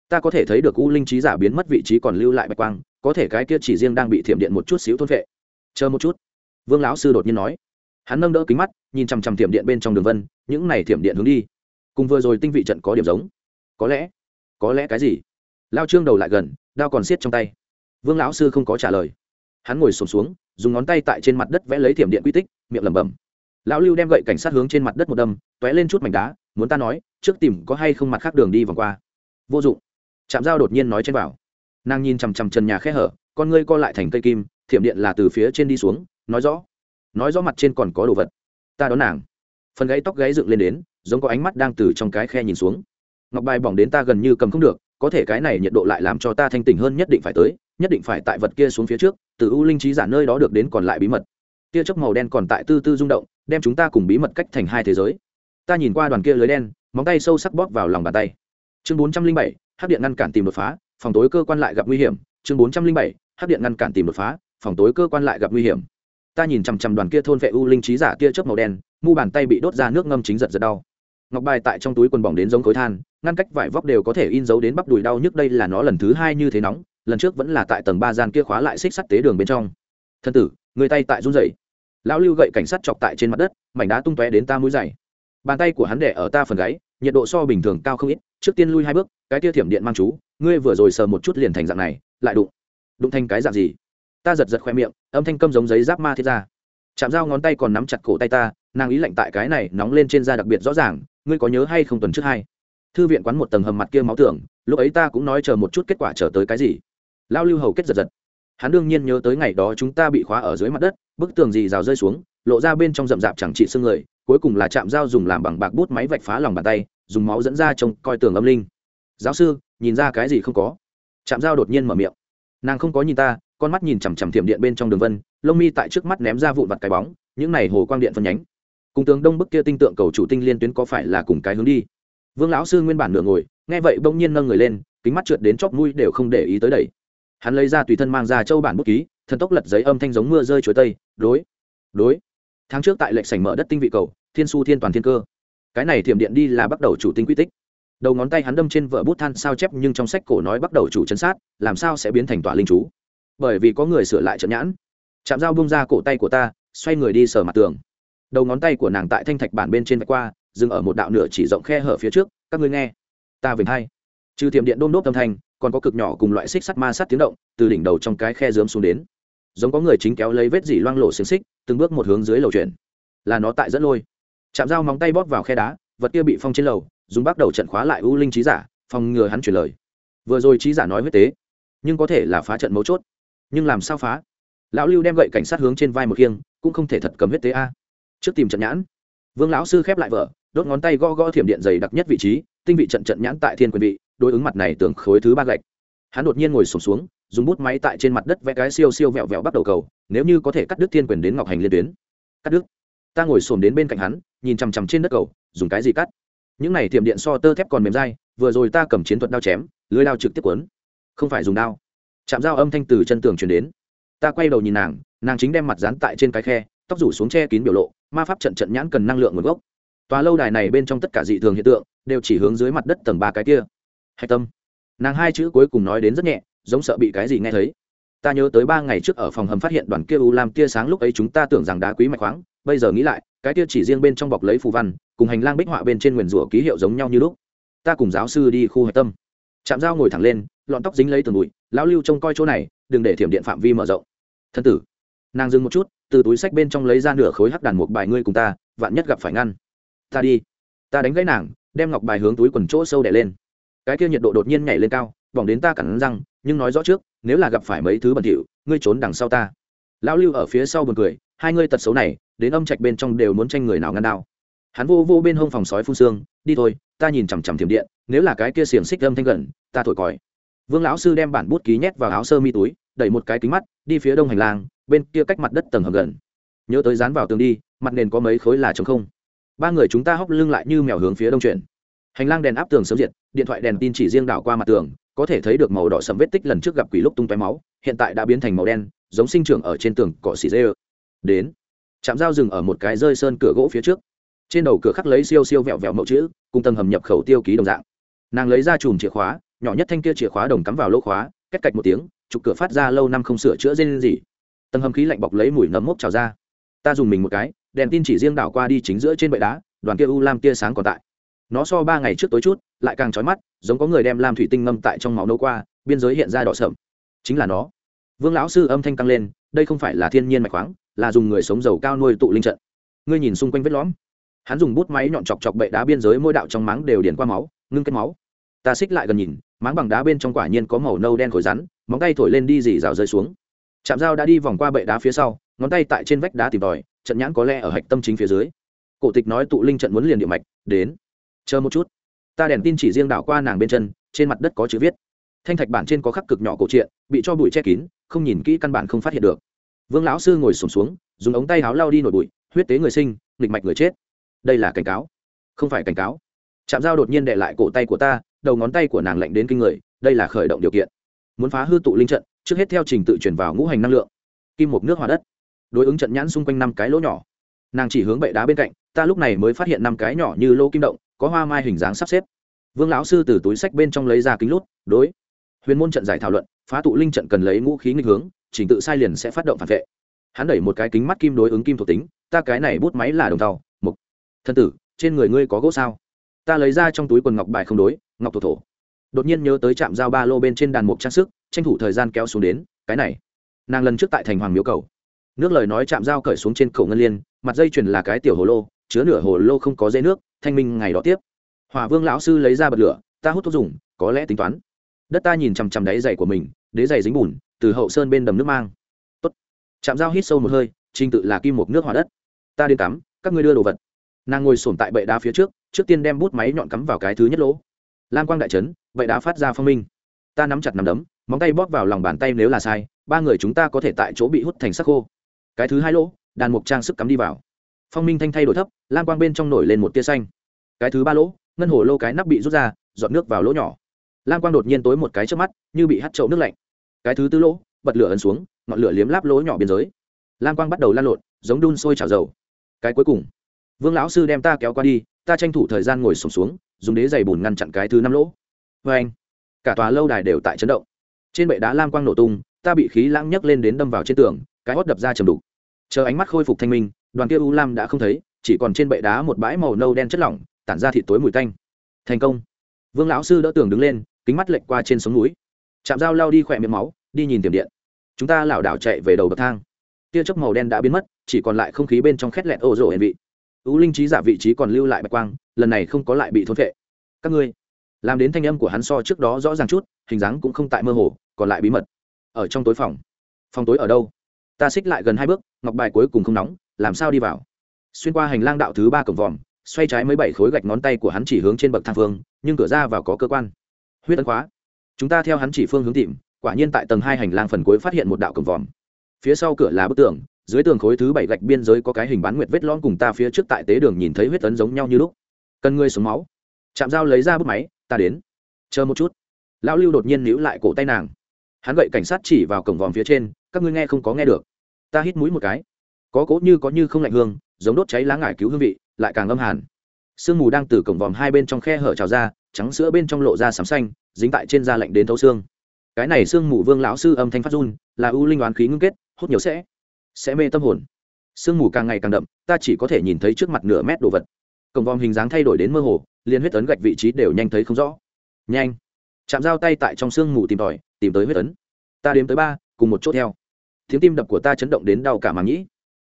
ta có thể thấy được u linh trí giả biến mất vị trí còn lưu lại bạch quang, có thể cái kia chỉ riêng đang bị thiểm điện một chút xíu thôn vệ. Chờ một chút. Vương lão sư đột nhiên nói. Hắn nâng đỡ kính mắt, nhìn chằm chằm thiểm điện bên trong đường vân, những này thiểm điện hướng đi. Cùng vừa rồi tinh vị trận có điểm giống. Có lẽ có lẽ cái gì? Lao trương đầu lại gần, đao còn xiết trong tay. Vương lão sư không có trả lời. Hắn ngồi sổm xuống, dùng ngón tay tại trên mặt đất vẽ lấy thiểm điện quy tích, miệng lẩm bẩm. Lão lưu đem gậy cảnh sát hướng trên mặt đất một đâm t ó é lên chút mảnh đá, muốn ta nói, trước tìm có hay không mặt khác đường đi vòng qua? Vô dụng chạm dao đột nhiên nói trên bảo. Nàng nhìn chằm chằm trần nhà khe hở, con ngươi co lại thành cây kim, thiểm điện là từ phía trên đi xuống, nói rõ. Nói rõ mặt trên còn có đồ vật. Ta đón nàng. Phần gáy tóc gáy dựng lên đến, giống có ánh mắt đang từ trong cái khe nhìn xuống. Ngọc bài bỏng đến ta gần như cầm không được, có thể cái này nhiệt độ lại làm cho ta thanh tỉnh hơn nhất định phải tới, nhất định phải tại vật kia xuống phía trước, từ u linh trí giả nơi đó được đến còn lại bí mật. Tia chớp màu đen còn tại tư tư rung động, đem chúng ta cùng bí mật cách thành hai thế giới. Ta nhìn qua đoàn kia lưới đen, móng tay sâu sắc bóp vào lòng bàn tay. Chương bốn trăm linh bảy hắc điện ngăn cản tìm đột phá, phòng tối cơ quan lại gặp nguy hiểm. Chương bốn trăm linh bảy, hắc điện ngăn cản tìm đột phá, phòng tối cơ quan lại gặp nguy hiểm. Ta nhìn chằm chằm đoàn kia thôn vệ u linh trí giả tia chớp màu đen, mu bàn tay bị đốt ra nước ngâm chính giật giật đau. Ngọc bài tại trong túi quần bỏng đến giống khối than, ngăn cách vải vóc đều có thể in dấu đến bắp đùi đau nhức đây là nó lần thứ hai như thế nóng, lần trước vẫn là tại tầng ba gian kia khóa lại xích sắt tế đường bên trong. Thân tử, người tay tại run rẩy. Lão lưu gậy cảnh sát chọc tại trên mặt đất, mảnh đá tung tóe đến ta mũi dày. Bàn tay của hắn đẻ ở ta phần gáy, nhiệt độ so bình thường cao không ít trước tiên lui hai bước, cái tia thiểm điện mang chú, ngươi vừa rồi sờ một chút liền thành dạng này, lại đụng. Đụng thành cái dạng gì? Ta giật giật khoe miệng, âm thanh câm giống giấy giáp ma thiết ra. Chạm dao ngón tay còn nắm chặt cổ tay ta, nàng ý lạnh tại cái này nóng lên trên da đặc biệt rõ ràng, ngươi có nhớ hay không tuần trước hai? Thư viện quán một tầng hầm mặt kia máu tưởng, lúc ấy ta cũng nói chờ một chút kết quả chờ tới cái gì. Lao lưu hầu kết giật giật. Hắn đương nhiên nhớ tới ngày đó chúng ta bị khóa ở dưới mặt đất, bức tường gì rào rơi xuống, lộ ra bên trong rậm rạp chẳng trị xương người, cuối cùng là chạm dao dùng làm bằng bạc bút máy vạch phá lòng bàn tay dùng máu dẫn ra trông coi tường âm linh. Giáo sư, nhìn ra cái gì không có? Chạm dao đột nhiên mở miệng. Nàng không có nhìn ta, con mắt nhìn chằm chằm thiểm điện bên trong đường vân, lông mi tại trước mắt ném ra vụn vặt cái bóng, những này hồ quang điện phân nhánh. Cùng tướng đông bức kia tinh tượng cầu chủ tinh liên tuyến có phải là cùng cái hướng đi? Vương lão sư nguyên bản nửa ngồi, nghe vậy bỗng nhiên nâng người lên, kính mắt trượt đến chóp mũi đều không để ý tới đẩy. Hắn lấy ra tùy thân mang ra châu bản bút ký, thần tốc lật giấy âm thanh giống mưa rơi chuối tây, đối đối. Tháng trước tại lệnh sảnh mở đất tinh vị cầu, thiên su thiên toàn thiên cơ cái này thiểm điện đi là bắt đầu chủ tinh quy tích. Đầu ngón tay hắn đâm trên vợ bút than sao chép nhưng trong sách cổ nói bắt đầu chủ chấn sát, làm sao sẽ biến thành tọa linh chú? Bởi vì có người sửa lại trận nhãn. Chạm dao bung ra cổ tay của ta, xoay người đi sờ mặt tường. Đầu ngón tay của nàng tại thanh thạch bản bên trên vạch qua, dừng ở một đạo nửa chỉ rộng khe hở phía trước, các ngươi nghe. Ta vểnh hay trừ thiểm điện đôm đốp âm thanh, còn có cực nhỏ cùng loại xích sắt ma sát tiếng động, từ đỉnh đầu trong cái khe dướm xuống đến. Giống có người chính kéo lấy vết dỉ loang lộ xiềng xích, từng bước một hướng dưới lầu chuyển. Là nó tại dẫn lôi chạm dao móng tay bóp vào khe đá vật kia bị phong trên lầu dùng bắt đầu trận khóa lại u linh trí giả phòng ngừa hắn chuyển lời. Vừa rồi trí giả nói huyết tế nhưng có thể là phá trận mấu chốt. Nhưng làm sao phá? Lão lưu đem gậy cảnh sát hướng trên vai một khiêng cũng không thể thật cầm huyết tế a. Trước tìm trận nhãn. Vương lão sư khép lại vợ đốt ngón tay gõ gõ thiểm điện dày đặc nhất vị trí tinh vị trận trận nhãn tại thiên quyền vị đối ứng mặt này tưởng khối thứ ba gạch. Hắn đột nhiên ngồi sụp xuống, xuống dùng bút máy tại trên mặt đất vẽ cái siêu siêu vẹo vẹo bắt đầu cầu nếu như có thể cắt đứt thiên quyền đến ngọc hành liên tuyến. Cắt đứt ta ngồi xổm đến bên cạnh hắn, nhìn chằm chằm trên đất cầu, dùng cái gì cắt? Những này tiệm điện so tơ thép còn mềm dai, vừa rồi ta cầm chiến thuật đao chém, lưới đao trực tiếp quấn không phải dùng đao. Chạm dao âm thanh từ chân tường truyền đến. Ta quay đầu nhìn nàng nàng chính đem mặt dán tại trên cái khe, tóc rủ xuống che kín biểu lộ, ma pháp trận trận nhãn cần năng lượng nguồn gốc. Tòa lâu đài này bên trong tất cả dị thường hiện tượng, đều chỉ hướng dưới mặt đất tầng ba cái kia. Hạch tâm. Nàng hai chữ cuối cùng nói đến rất nhẹ, giống sợ bị cái gì nghe thấy ta nhớ tới ba ngày trước ở phòng hầm phát hiện đoàn kia u lam tia sáng lúc ấy chúng ta tưởng rằng đá quý mạch khoáng, bây giờ nghĩ lại, cái tia chỉ riêng bên trong bọc lấy phù văn, cùng hành lang bích họa bên trên nguyền rủa ký hiệu giống nhau như lúc. Ta cùng giáo sư đi khu hạch tâm. Chạm dao ngồi thẳng lên, lọn tóc dính lấy từng bụi, lão lưu trông coi chỗ này, đừng để thiểm điện phạm vi mở rộng. Thân tử. Nàng dừng một chút, từ túi sách bên trong lấy ra nửa khối hắc đàn một bài ngươi cùng ta, vạn nhất gặp phải ngăn. Ta đi. Ta đánh gãy nàng, đem ngọc bài hướng túi quần chỗ sâu đẻ lên. Cái kia nhiệt độ đột nhiên nhảy lên cao vòng đến ta cẳng răng nhưng nói rõ trước, nếu là gặp phải mấy thứ bẩn thỉu, ngươi trốn đằng sau ta. Lão lưu ở phía sau buồn cười, hai ngươi tật xấu này, đến âm trạch bên trong đều muốn tranh người nào ngăn đao. Hắn vô vô bên hông phòng sói phun xương, đi thôi, ta nhìn chằm chằm thiểm điện, nếu là cái kia xiềng xích âm thanh gần, ta thổi còi. Vương lão sư đem bản bút ký nhét vào áo sơ mi túi, đẩy một cái kính mắt, đi phía đông hành lang, bên kia cách mặt đất tầng hầm gần. Nhớ tới dán vào tường đi, mặt nền có mấy khối là trống không. Ba người chúng ta hóc lưng lại như mèo hướng phía đông chuyển hành lang đèn áp tường sớm diệt, điện thoại đèn tin chỉ riêng đảo qua mặt tường, có thể thấy được màu đỏ sầm vết tích lần trước gặp quỷ lúc tung tóe máu, hiện tại đã biến thành màu đen, giống sinh trưởng ở trên tường cỏ xì dê đến chạm dao dừng ở một cái rơi sơn cửa gỗ phía trước. Trên đầu cửa khắc lấy siêu siêu vẹo vẹo mẫu chữ, cùng tầng hầm nhập khẩu tiêu ký đồng dạng. Nàng lấy ra chùm chìa khóa, nhỏ nhất thanh kia chìa khóa đồng cắm vào lỗ khóa, cách cạch một tiếng trục cửa phát ra lâu năm không sửa chữa dây gì tầng hầm khí lạnh bọc lấy mùi nấm mốc trào ra. Ta dùng mình một cái, đèn tin chỉ riêng đảo qua đi chính giữa trên bệ đá, đoàn kia u lam tia sáng còn tại nó so ba ngày trước tối chút, lại càng trói mắt, giống có người đem lam thủy tinh ngâm tại trong máu nấu qua, biên giới hiện ra đỏ sậm. Chính là nó. Vương lão sư âm thanh tăng lên, đây không phải là thiên nhiên mạch khoáng, là dùng người sống giàu cao nuôi tụ linh trận. Ngươi nhìn xung quanh vết lõm. Hắn dùng bút máy nhọn chọc chọc bệ đá biên giới mỗi đạo trong máng đều điền qua máu, ngưng kết máu. Ta xích lại gần nhìn, máng bằng đá bên trong quả nhiên có màu nâu đen khối rắn, móng tay thổi lên đi dì rào rơi xuống. Chạm dao đã đi vòng qua bệ đá phía sau, ngón tay tại trên vách đá tìm tòi, trận nhãn có lẽ ở hạch tâm chính phía dưới. Cổ tịch nói tụ linh trận muốn liền địa mạch, đến chờ một chút. Ta đèn tin chỉ riêng đảo qua nàng bên chân trên mặt đất có chữ viết. Thanh thạch bản trên có khắc cực nhỏ cổ truyện bị cho bụi che kín không nhìn kỹ căn bản không phát hiện được. Vương lão sư ngồi sùng xuống, xuống dùng ống tay áo lao đi nổi bụi huyết tế người sinh nghịch mạch người chết. Đây là cảnh cáo. Không phải cảnh cáo. Chạm dao đột nhiên đệ lại cổ tay của ta đầu ngón tay của nàng lạnh đến kinh người đây là khởi động điều kiện. Muốn phá hư tụ linh trận trước hết theo trình tự chuyển vào ngũ hành năng lượng. Kim một nước hòa đất. Đối ứng trận nhãn xung quanh năm cái lỗ nhỏ. Nàng chỉ hướng bệ đá bên cạnh ta lúc này mới phát hiện năm cái nhỏ như lô kim động có hoa mai hình dáng sắp xếp. Vương lão sư từ túi sách bên trong lấy ra kính lút, đối. Huyền môn trận giải thảo luận, phá tụ linh trận cần lấy ngũ khí nghịch hướng, trình tự sai liền sẽ phát động phản vệ. Hắn đẩy một cái kính mắt kim đối ứng kim thuộc tính, ta cái này bút máy là đồng tàu mục. Thân tử, trên người ngươi có gỗ sao? Ta lấy ra trong túi quần ngọc bài không đối, ngọc thổ thổ. Đột nhiên nhớ tới trạm giao ba lô bên trên đàn mục trang sức, tranh thủ thời gian kéo xuống đến, cái này. Nàng lần trước tại thành hoàng miếu cầu. Nước lời nói chạm dao cởi xuống trên cổ ngân liên, mặt dây chuyền là cái tiểu hồ lô, chứa nửa hồ lô không có dây nước thanh minh ngày đó tiếp. Hòa vương lão sư lấy ra bật lửa, ta hút thuốc dùng, có lẽ tính toán. Đất ta nhìn chằm chằm đáy giày của mình, đế giày dính bùn, từ hậu sơn bên đầm nước mang. Tốt. chạm dao hít sâu một hơi, trình tự là kim một nước hỏa đất. Ta đến tắm, các ngươi đưa đồ vật. Nàng ngồi sổm tại bệ đá phía trước trước tiên đem bút máy nhọn cắm vào cái thứ nhất lỗ. Lam quang đại trấn, bệ đá phát ra phong minh. Ta nắm chặt nắm đấm, móng tay bóp vào lòng bàn tay nếu là sai, ba người chúng ta có thể tại chỗ bị hút thành sắc khô. Cái thứ hai lỗ, đàn mục trang sức cắm đi vào phong minh thanh thay đổi thấp lam quang bên trong nổi lên một tia xanh. Cái thứ ba lỗ ngân hồ lô cái nắp bị rút ra dọn nước vào lỗ nhỏ. Lam quang đột nhiên tối một cái trước mắt như bị hắt trậu nước lạnh. Cái thứ tư lỗ bật lửa ấn xuống ngọn lửa liếm láp lỗ nhỏ biên giới. Lam quang bắt đầu lan lộn giống đun sôi chảo dầu. Cái cuối cùng vương lão sư đem ta kéo qua đi ta tranh thủ thời gian ngồi sùng xuống, xuống dùng đế giày bùn ngăn chặn cái thứ năm lỗ. Vê anh cả tòa lâu đài đều tại chấn động. Trên bệ đá lam quang nổ tung ta bị khí lãng nhấc lên đến đâm vào trên tường cái hót đập ra chầm đục. Chờ ánh mắt khôi phục thanh minh đoàn kia u lam đã không thấy, chỉ còn trên bệ đá một bãi màu nâu đen chất lỏng, tản ra thịt tối mùi tanh. Thành công. Vương lão sư đỡ tường đứng lên, kính mắt lệch qua trên sống núi. Chạm dao lao đi khỏe miệng máu, đi nhìn tiềm điện. Chúng ta lảo đảo chạy về đầu bậc thang. Tia chớp màu đen đã biến mất, chỉ còn lại không khí bên trong khét lẹt ô rộ hển vị. U linh trí giả vị trí còn lưu lại bạch quang, lần này không có lại bị thốn vệ các ngươi, làm đến thanh âm của hắn so trước đó rõ ràng chút, hình dáng cũng không tại mơ hồ, còn lại bí mật. Ở trong tối phòng. Phòng tối ở đâu? Ta xích lại gần hai bước, ngọc bài cuối cùng không nóng làm sao đi vào? Xuyên qua hành lang đạo thứ ba cổng vòm, xoay trái mấy bảy khối gạch ngón tay của hắn chỉ hướng trên bậc thang phương, nhưng cửa ra vào có cơ quan. Huyết ấn khóa. Chúng ta theo hắn chỉ phương hướng tìm, quả nhiên tại tầng hai hành lang phần cuối phát hiện một đạo cổng vòm. Phía sau cửa là bức tường, dưới tường khối thứ bảy gạch biên giới có cái hình bán nguyệt vết lõm cùng ta phía trước tại tế đường nhìn thấy huyết ấn giống nhau như lúc. Cần ngươi sống máu. Chạm dao lấy ra bút máy, ta đến. Chờ một chút. Lão lưu đột nhiên níu lại cổ tay nàng. Hắn gậy cảnh sát chỉ vào cổng vòm phía trên, các ngươi nghe không có nghe được. Ta hít mũi một cái có cố như có như không lạnh hương, giống đốt cháy lá ngải cứu hương vị, lại càng âm hàn. Sương mù đang từ cổng vòm hai bên trong khe hở trào ra, trắng sữa bên trong lộ ra sám xanh, dính tại trên da lạnh đến thấu xương. Cái này sương mù vương lão sư âm thanh phát run, là ưu linh oán khí ngưng kết hút nhiều sẽ sẽ mê tâm hồn. Sương mù càng ngày càng đậm, ta chỉ có thể nhìn thấy trước mặt nửa mét đồ vật. Cổng vòm hình dáng thay đổi đến mơ hồ liên huyết tấn gạch vị trí đều nhanh thấy không rõ. Nhanh. Chạm dao tay tại trong sương mù tìm tòi, tìm tới huyết tấn ta đếm tới ba, cùng một chốt theo. Tiếng tim đập của ta chấn động đến đau cả màng nhĩ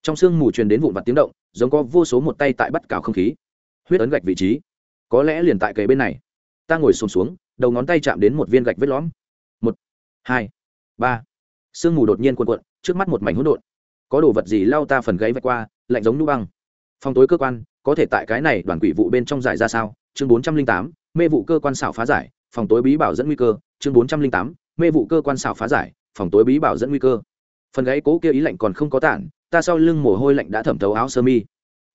trong sương mù truyền đến vụn vặt tiếng động giống có vô số một tay tại bắt cào không khí. Huyết ấn gạch vị trí. Có lẽ liền tại cây bên này. Ta ngồi xồm xuống, xuống đầu ngón tay chạm đến một viên gạch vết lõm. Một hai ba. Sương mù đột nhiên cuộn cuộn trước mắt một mảnh hỗn độn. Có đồ vật gì lao ta phần gáy vạch qua lạnh giống nu băng. Phòng tối cơ quan có thể tại cái này đoàn quỷ vụ bên trong giải ra sao? Chương bốn trăm linh tám mê vụ cơ quan xảo phá giải phòng tối bí bảo dẫn nguy cơ. Chương bốn trăm linh tám mê vụ cơ quan xảo phá giải phòng tối bí bảo dẫn nguy cơ. Phần gáy cố kia ý lạnh còn không có tản ta sau lưng mồ hôi lạnh đã thẩm thấu áo sơ mi.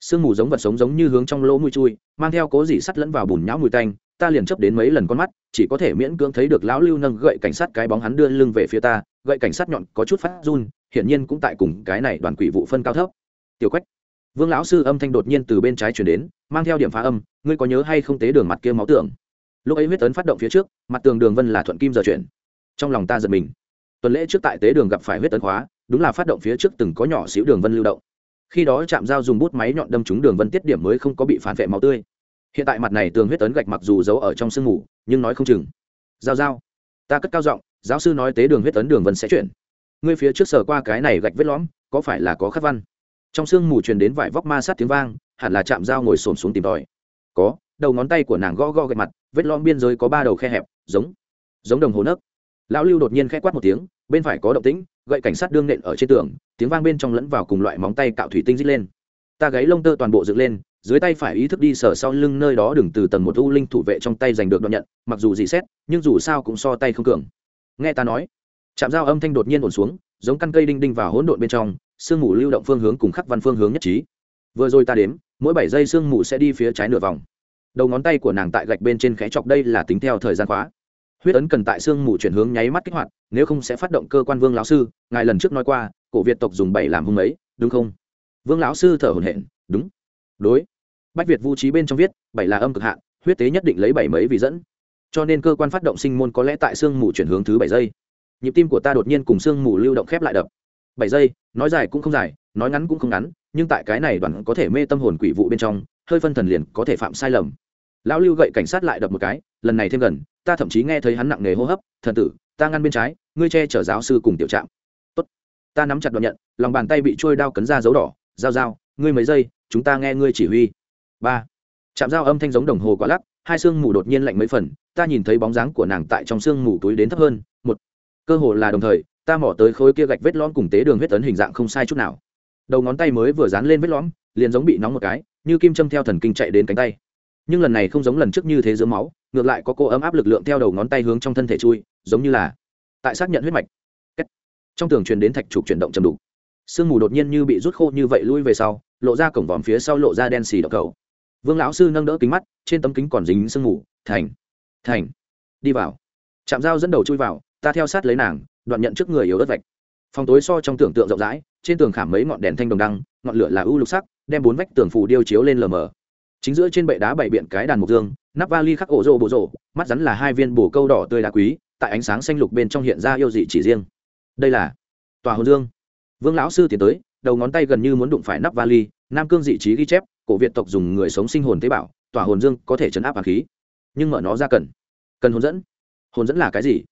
Sương mù giống vật sống giống như hướng trong lỗ mũi chui, mang theo cố dỉ sắt lẫn vào bùn nhão mùi tanh, ta liền chấp đến mấy lần con mắt, chỉ có thể miễn cưỡng thấy được lão lưu nâng gậy cảnh sát cái bóng hắn đưa lưng về phía ta, gậy cảnh sát nhọn có chút phát run, hiển nhiên cũng tại cùng cái này đoàn quỷ vụ phân cao thấp. Tiểu quách, vương lão sư âm thanh đột nhiên từ bên trái chuyển đến, mang theo điểm phá âm, ngươi có nhớ hay không tế đường mặt kia máu tưởng? Lúc ấy huyết tấn phát động phía trước, mặt tường đường vân là thuận kim giờ chuyển. Trong lòng ta giật mình. Tuần lễ trước tại tế đường gặp phải huyết tấn khóa đúng là phát động phía trước từng có nhỏ xíu đường vân lưu động. Khi đó chạm dao dùng bút máy nhọn đâm trúng đường vân tiết điểm mới không có bị phản vệ máu tươi. Hiện tại mặt này tường huyết tấn gạch mặc dù giấu ở trong sương mù, nhưng nói không chừng. Giao giao, ta cất cao giọng, giáo sư nói tế đường huyết tấn đường vân sẽ chuyển. Ngươi phía trước sờ qua cái này gạch vết lõm, có phải là có khắc văn? Trong sương mù truyền đến vải vóc ma sát tiếng vang, hẳn là chạm dao ngồi xổm xuống tìm tòi. Có, đầu ngón tay của nàng gõ gõ gạch mặt, vết lõm biên giới có ba đầu khe hẹp, giống giống đồng hồ nấc. Lão lưu đột nhiên khẽ quát một tiếng, bên phải có động tĩnh gậy cảnh sát đương nện ở trên tường, tiếng vang bên trong lẫn vào cùng loại móng tay cạo thủy tinh dít lên. Ta gáy lông tơ toàn bộ dựng lên, dưới tay phải ý thức đi sở sau lưng nơi đó đừng từ tầng một u linh thủ vệ trong tay giành được đoạn nhận, mặc dù dị xét, nhưng dù sao cũng so tay không cường. Nghe ta nói chạm dao âm thanh đột nhiên ổn xuống, giống căn cây đinh đinh vào hỗn độn bên trong, sương mù lưu động phương hướng cùng khắc văn phương hướng nhất trí. Vừa rồi ta đếm, mỗi bảy giây sương mù sẽ đi phía trái nửa vòng. Đầu ngón tay của nàng tại gạch bên trên khẽ chọc, đây là tính theo thời gian khóa huyết ấn cần tại xương mù chuyển hướng nháy mắt kích hoạt, nếu không sẽ phát động cơ quan vương lão sư, ngài lần trước nói qua, cổ việt tộc dùng bảy làm hung ấy, đúng không? Vương lão sư thở hổn hển, đúng. Đối. Bách việt vũ trí bên trong viết, bảy là âm cực hạn, huyết tế nhất định lấy bảy mấy vì dẫn. Cho nên cơ quan phát động sinh môn có lẽ tại xương mù chuyển hướng thứ bảy giây. Nhịp tim của ta đột nhiên cùng xương mù lưu động khép lại đập. Bảy giây, nói dài cũng không dài, nói ngắn cũng không ngắn, nhưng tại cái này đoàn có thể mê tâm hồn quỷ vụ bên trong, hơi phân thần liền có thể phạm sai lầm. Lão lưu gậy cảnh sát lại đập một cái, lần này thêm gần ta thậm chí nghe thấy hắn nặng nề hô hấp, thần tử, ta ngăn bên trái, ngươi che chở giáo sư cùng tiểu trạm. Tốt. Ta nắm chặt đoạn nhận, lòng bàn tay bị trôi đao cấn ra dấu đỏ dao dao ngươi mấy giây, chúng ta nghe ngươi chỉ huy. Ba. Chạm dao âm thanh giống đồng hồ quá lắc, hai xương mù đột nhiên lạnh mấy phần, ta nhìn thấy bóng dáng của nàng tại trong xương mù túi đến thấp hơn, một. Cơ hồ là đồng thời, ta mỏ tới khối kia gạch vết lõm cùng tế đường huyết tấn hình dạng không sai chút nào. Đầu ngón tay mới vừa dán lên vết lõm, liền giống bị nóng một cái, như kim châm theo thần kinh chạy đến cánh tay nhưng lần này không giống lần trước như thế giữa máu, ngược lại có cô ấm áp lực lượng theo đầu ngón tay hướng trong thân thể chui, giống như là tại xác nhận huyết mạch. Trong tường truyền đến thạch trục chuyển động chầm đủ sương mù đột nhiên như bị rút khô như vậy lui về sau, lộ ra cổng vòm phía sau lộ ra đen xì đập cầu. Vương lão sư nâng đỡ kính mắt, trên tấm kính còn dính sương mù. Thành. Thành. Đi vào. Chạm dao dẫn đầu chui vào, ta theo sát lấy nàng, đoạn nhận trước người yếu đất vạch. Phòng tối so trong tưởng tượng rộng rãi, trên tường khảm mấy ngọn đèn thanh đồng đăng, ngọn lửa là ưu lục sắc, đem bốn vách tường phủ điêu chiếu lên lờ mờ chính giữa trên bệ đá bày biện cái đàn mục dương, nắp vali khắc ổ rô bộ rộ mắt rắn là hai viên bồ câu đỏ tươi đá quý, tại ánh sáng xanh lục bên trong hiện ra yêu dị chỉ riêng. Đây là tòa hồn dương. Vương lão sư tiến tới, đầu ngón tay gần như muốn đụng phải nắp vali, nam cương dị trí ghi chép, cổ việt tộc dùng người sống sinh hồn tế bào, tòa hồn dương có thể chấn áp hàn khí. Nhưng mở nó ra cần cần hồn dẫn. Hồn dẫn là cái gì?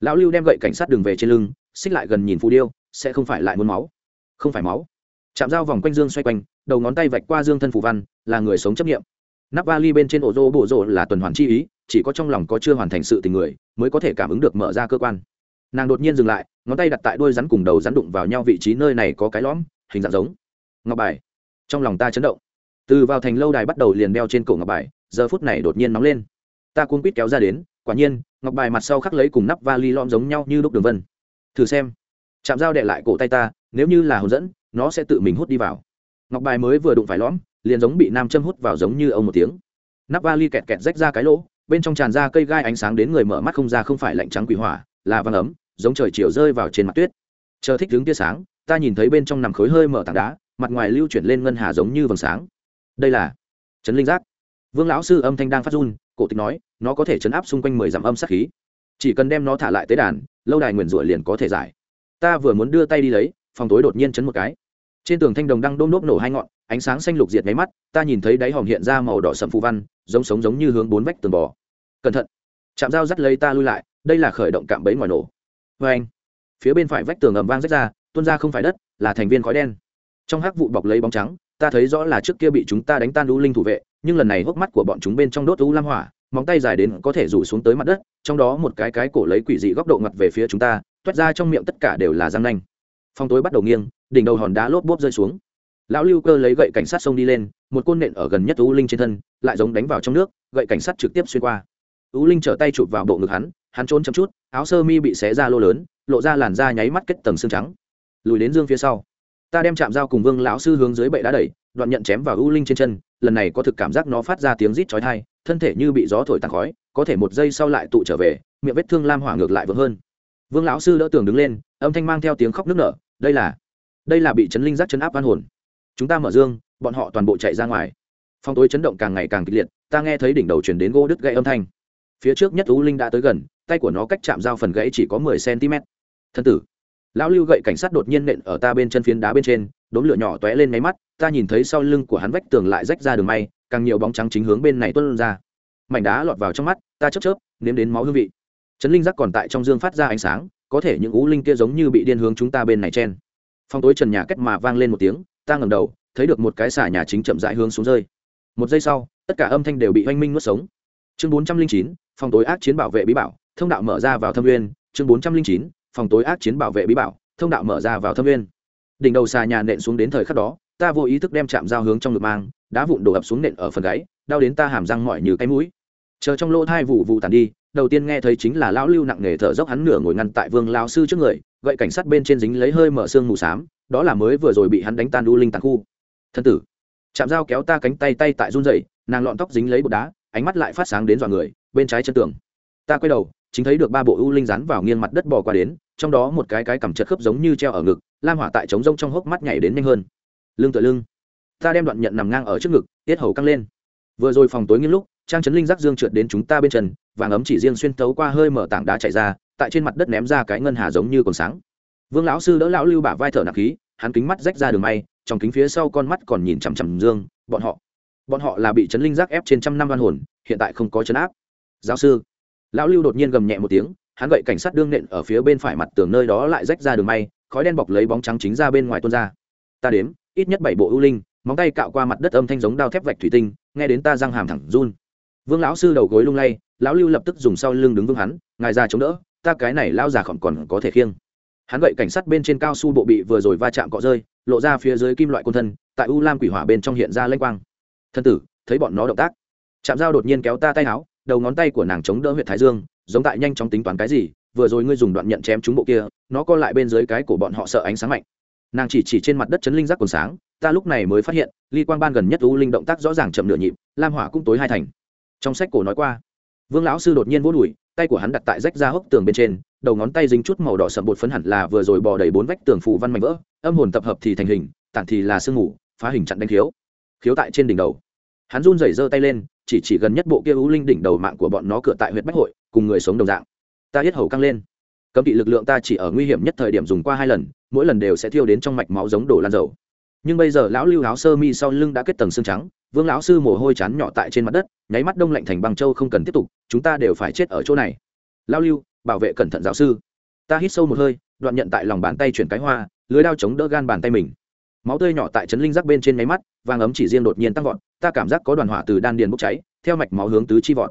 Lão lưu đem gậy cảnh sát đường về trên lưng, xích lại gần nhìn phù điêu, sẽ không phải lại muốn máu. Không phải máu chạm dao vòng quanh dương xoay quanh, đầu ngón tay vạch qua dương thân phù văn, là người sống chấp nghiệm. Nắp vali bên trên ổ rô bộ rộ là tuần hoàn chi ý, chỉ có trong lòng có chưa hoàn thành sự tình người, mới có thể cảm ứng được mở ra cơ quan. Nàng đột nhiên dừng lại, ngón tay đặt tại đôi rắn cùng đầu rắn đụng vào nhau vị trí nơi này có cái lõm, hình dạng giống. Ngọc bài. Trong lòng ta chấn động. Từ vào thành lâu đài bắt đầu liền đeo trên cổ ngọc bài, giờ phút này đột nhiên nóng lên. Ta cuốn quýt kéo ra đến, quả nhiên, ngọc bài mặt sau khắc lấy cùng nắp vali lõm giống nhau như lúc đường vân. Thử xem. Chạm dao đệ lại cổ tay ta, nếu như là hồn dẫn nó sẽ tự mình hút đi vào. Ngọc bài mới vừa đụng phải lõm, liền giống bị nam châm hút vào giống như ông một tiếng. Nắp vali kẹt kẹt rách ra cái lỗ, bên trong tràn ra cây gai ánh sáng đến người mở mắt không ra không phải lạnh trắng quỷ hỏa, là vàng ấm, giống trời chiều rơi vào trên mặt tuyết. Chờ thích đứng tia sáng, ta nhìn thấy bên trong nằm khối hơi mở tảng đá, mặt ngoài lưu chuyển lên ngân hà giống như vầng sáng. Đây là chấn linh giác. Vương lão sư âm thanh đang phát run, cổ tịch nói, nó có thể chấn áp xung quanh mười dặm âm sát khí. Chỉ cần đem nó thả lại tế đàn, lâu đài nguyền rủa liền có thể giải. Ta vừa muốn đưa tay đi lấy, phòng tối đột nhiên chấn một cái trên tường thanh đồng đang đôm nốt nổ hai ngọn, ánh sáng xanh lục diệt máy mắt, ta nhìn thấy đáy hòm hiện ra màu đỏ sậm phù văn, giống sống giống như hướng bốn vách tường bò. Cẩn thận. Chạm dao dắt lấy ta lui lại, đây là khởi động cạm bẫy ngoài nổ. Vê anh, phía bên phải vách tường ầm vang rách ra, tuôn ra không phải đất, là thành viên khói đen. Trong hắc vụ bọc lấy bóng trắng, ta thấy rõ là trước kia bị chúng ta đánh tan lũ linh thủ vệ, nhưng lần này hốc mắt của bọn chúng bên trong đốt lũ lam hỏa, móng tay dài đến có thể rủ xuống tới mặt đất, trong đó một cái cái cổ lấy quỷ dị góc độ ngặt về phía chúng ta, toát ra trong miệng tất cả đều là răng nanh. Phong tối bắt đầu nghiêng đỉnh đầu hòn đá lốp bốp rơi xuống. Lão lưu cơ lấy gậy cảnh sát xông đi lên, một côn nện ở gần nhất u linh trên thân, lại giống đánh vào trong nước, gậy cảnh sát trực tiếp xuyên qua. U linh trở tay chụp vào bộ ngực hắn hắn trốn chậm chút, áo sơ mi bị xé ra lô lớn, lộ ra làn da nháy mắt kết tầng xương trắng. Lùi đến dương phía sau. Ta đem chạm dao cùng vương lão sư hướng dưới bệ đá đẩy, đoạn nhận chém vào u linh trên chân, lần này có thực cảm giác nó phát ra tiếng rít chói tai, thân thể như bị gió thổi tàn khói, có thể một giây sau lại tụ trở về, miệng vết thương lam hỏa ngược lại vỡ hơn. Vương lão sư đỡ tường đứng lên, âm thanh mang theo tiếng khóc nức nở, đây là đây là bị chấn linh giác chấn áp an hồn. Chúng ta mở dương, bọn họ toàn bộ chạy ra ngoài. Phong tối chấn động càng ngày càng kịch liệt, ta nghe thấy đỉnh đầu chuyển đến gỗ đứt gãy âm thanh. Phía trước nhất u linh đã tới gần, tay của nó cách chạm dao phần gãy chỉ có mười cm. Thân tử, lão lưu gậy cảnh sát đột nhiên nện ở ta bên chân phiến đá bên trên, đốm lửa nhỏ tóe lên máy mắt, ta nhìn thấy sau lưng của hắn vách tường lại rách ra đường may, càng nhiều bóng trắng chính hướng bên này tuân ra. Mảnh đá lọt vào trong mắt, ta chớp chớp, nếm đến máu hương vị. Chấn linh giác còn tại trong dương phát ra ánh sáng, có thể những ú linh kia giống như bị điên hướng chúng ta bên này chen phong tối trần nhà cách mà vang lên một tiếng, ta ngầm đầu, thấy được một cái xà nhà chính chậm rãi hướng xuống rơi. Một giây sau, tất cả âm thanh đều bị oanh minh nuốt sống. Chương bốn trăm linh chín, phòng tối ác chiến bảo vệ bí bảo, thông đạo mở ra vào thâm nguyên. Chương bốn trăm linh chín, phòng tối ác chiến bảo vệ bí bảo, thông đạo mở ra vào thâm nguyên. Đỉnh đầu xà nhà nện xuống đến thời khắc đó, ta vô ý thức đem chạm dao hướng trong ngực mang, đá vụn đổ ập xuống nện ở phần gáy, đau đến ta hàm răng mỏi như cái mũi. Chờ trong lỗ thai vụ vụ tàn đi đầu tiên nghe thấy chính là lão lưu nặng nề thở dốc hắn nửa ngồi ngăn tại vương lao sư trước người gậy cảnh sát bên trên dính lấy hơi mở xương mù xám, đó là mới vừa rồi bị hắn đánh tan đu linh tàn khu. Thân tử chạm dao kéo ta cánh tay tay tại run dậy nàng lọn tóc dính lấy bột đá, ánh mắt lại phát sáng đến dọa người, bên trái chân tường. Ta quay đầu, chính thấy được ba bộ u linh rán vào nghiêng mặt đất bò qua đến, trong đó một cái cái cầm chật khớp giống như treo ở ngực, lam hỏa tại trống rông trong hốc mắt nhảy đến nhanh hơn. Lưng tựa lưng. Ta đem đoạn nhận nằm ngang ở trước ngực, tiết hầu căng lên. Vừa rồi phòng tối nghiêng lúc trang trấn linh giác dương trượt đến chúng ta bên chân, vàng ấm chỉ riêng xuyên tấu qua hơi mở tảng đá chạy ra, tại trên mặt đất ném ra cái ngân hà giống như còn sáng. Vương lão sư đỡ lão lưu bả vai thở nặng khí, hắn kính mắt rách ra đường may, trong kính phía sau con mắt còn nhìn chằm chằm dương, bọn họ. Bọn họ là bị chấn linh giác ép trên trăm năm văn hồn, hiện tại không có chấn áp. Giáo sư. Lão lưu đột nhiên gầm nhẹ một tiếng, hắn gậy cảnh sát đương nện ở phía bên phải mặt tường nơi đó lại rách ra đường may, khói đen bọc lấy bóng trắng chính ra bên ngoài tuôn ra. Ta đếm, ít nhất bảy bộ ưu linh, móng tay cạo qua mặt đất âm thanh giống đao thép vạch thủy tinh, nghe đến ta răng hàm thẳng run vương lão sư đầu gối lung lay, lão lưu lập tức dùng sau lưng đứng vững hắn, ngài ra chống đỡ, ta cái này lao già còn còn có thể khiêng. Hắn gậy cảnh sát bên trên cao su bộ bị vừa rồi va chạm cọ rơi, lộ ra phía dưới kim loại côn thân, tại u lam quỷ hỏa bên trong hiện ra lênh quang. Thân tử, thấy bọn nó động tác. Chạm dao đột nhiên kéo ta tay áo, đầu ngón tay của nàng chống đỡ huyện thái dương, giống tại nhanh chóng tính toán cái gì, vừa rồi ngươi dùng đoạn nhận chém chúng bộ kia, nó co lại bên dưới cái của bọn họ sợ ánh sáng mạnh. Nàng chỉ chỉ trên mặt đất chấn linh giác còn sáng, ta lúc này mới phát hiện, ly quang ban gần nhất u linh động tác rõ ràng chậm nửa nhịp, lam hỏa cũng tối hai thành trong sách cổ nói qua, vương lão sư đột nhiên vỗ đùi, tay của hắn đặt tại rách ra hốc tường bên trên, đầu ngón tay dính chút màu đỏ sậm bột phấn hẳn là vừa rồi bò đầy bốn vách tường phủ văn mảnh vỡ, âm hồn tập hợp thì thành hình, tản thì là sương ngủ phá hình chặn đánh khiếu. Khiếu tại trên đỉnh đầu. Hắn run rẩy giơ tay lên, chỉ chỉ gần nhất bộ kia u linh đỉnh đầu mạng của bọn nó cửa tại huyện bách hội, cùng người sống đồng dạng. Ta hết hầu căng lên. Cấm kỵ lực lượng ta chỉ ở nguy hiểm nhất thời điểm dùng qua hai lần, mỗi lần đều sẽ thiêu đến trong mạch máu giống đổ lan dầu nhưng bây giờ lão lưu áo sơ mi sau lưng đã kết tầng xương trắng, vương lão sư mồ hôi chán nhỏ tại trên mặt đất, nháy mắt đông lạnh thành băng châu không cần tiếp tục, chúng ta đều phải chết ở chỗ này. Lão lưu, bảo vệ cẩn thận giáo sư. Ta hít sâu một hơi, đoạn nhận tại lòng bàn tay chuyển cái hoa, lưới đao chống đỡ gan bàn tay mình. Máu tươi nhỏ tại chấn linh giác bên trên máy mắt, vàng ấm chỉ riêng đột nhiên tăng vọt, ta cảm giác có đoàn hỏa từ đan điền bốc cháy, theo mạch máu hướng tứ chi vọt.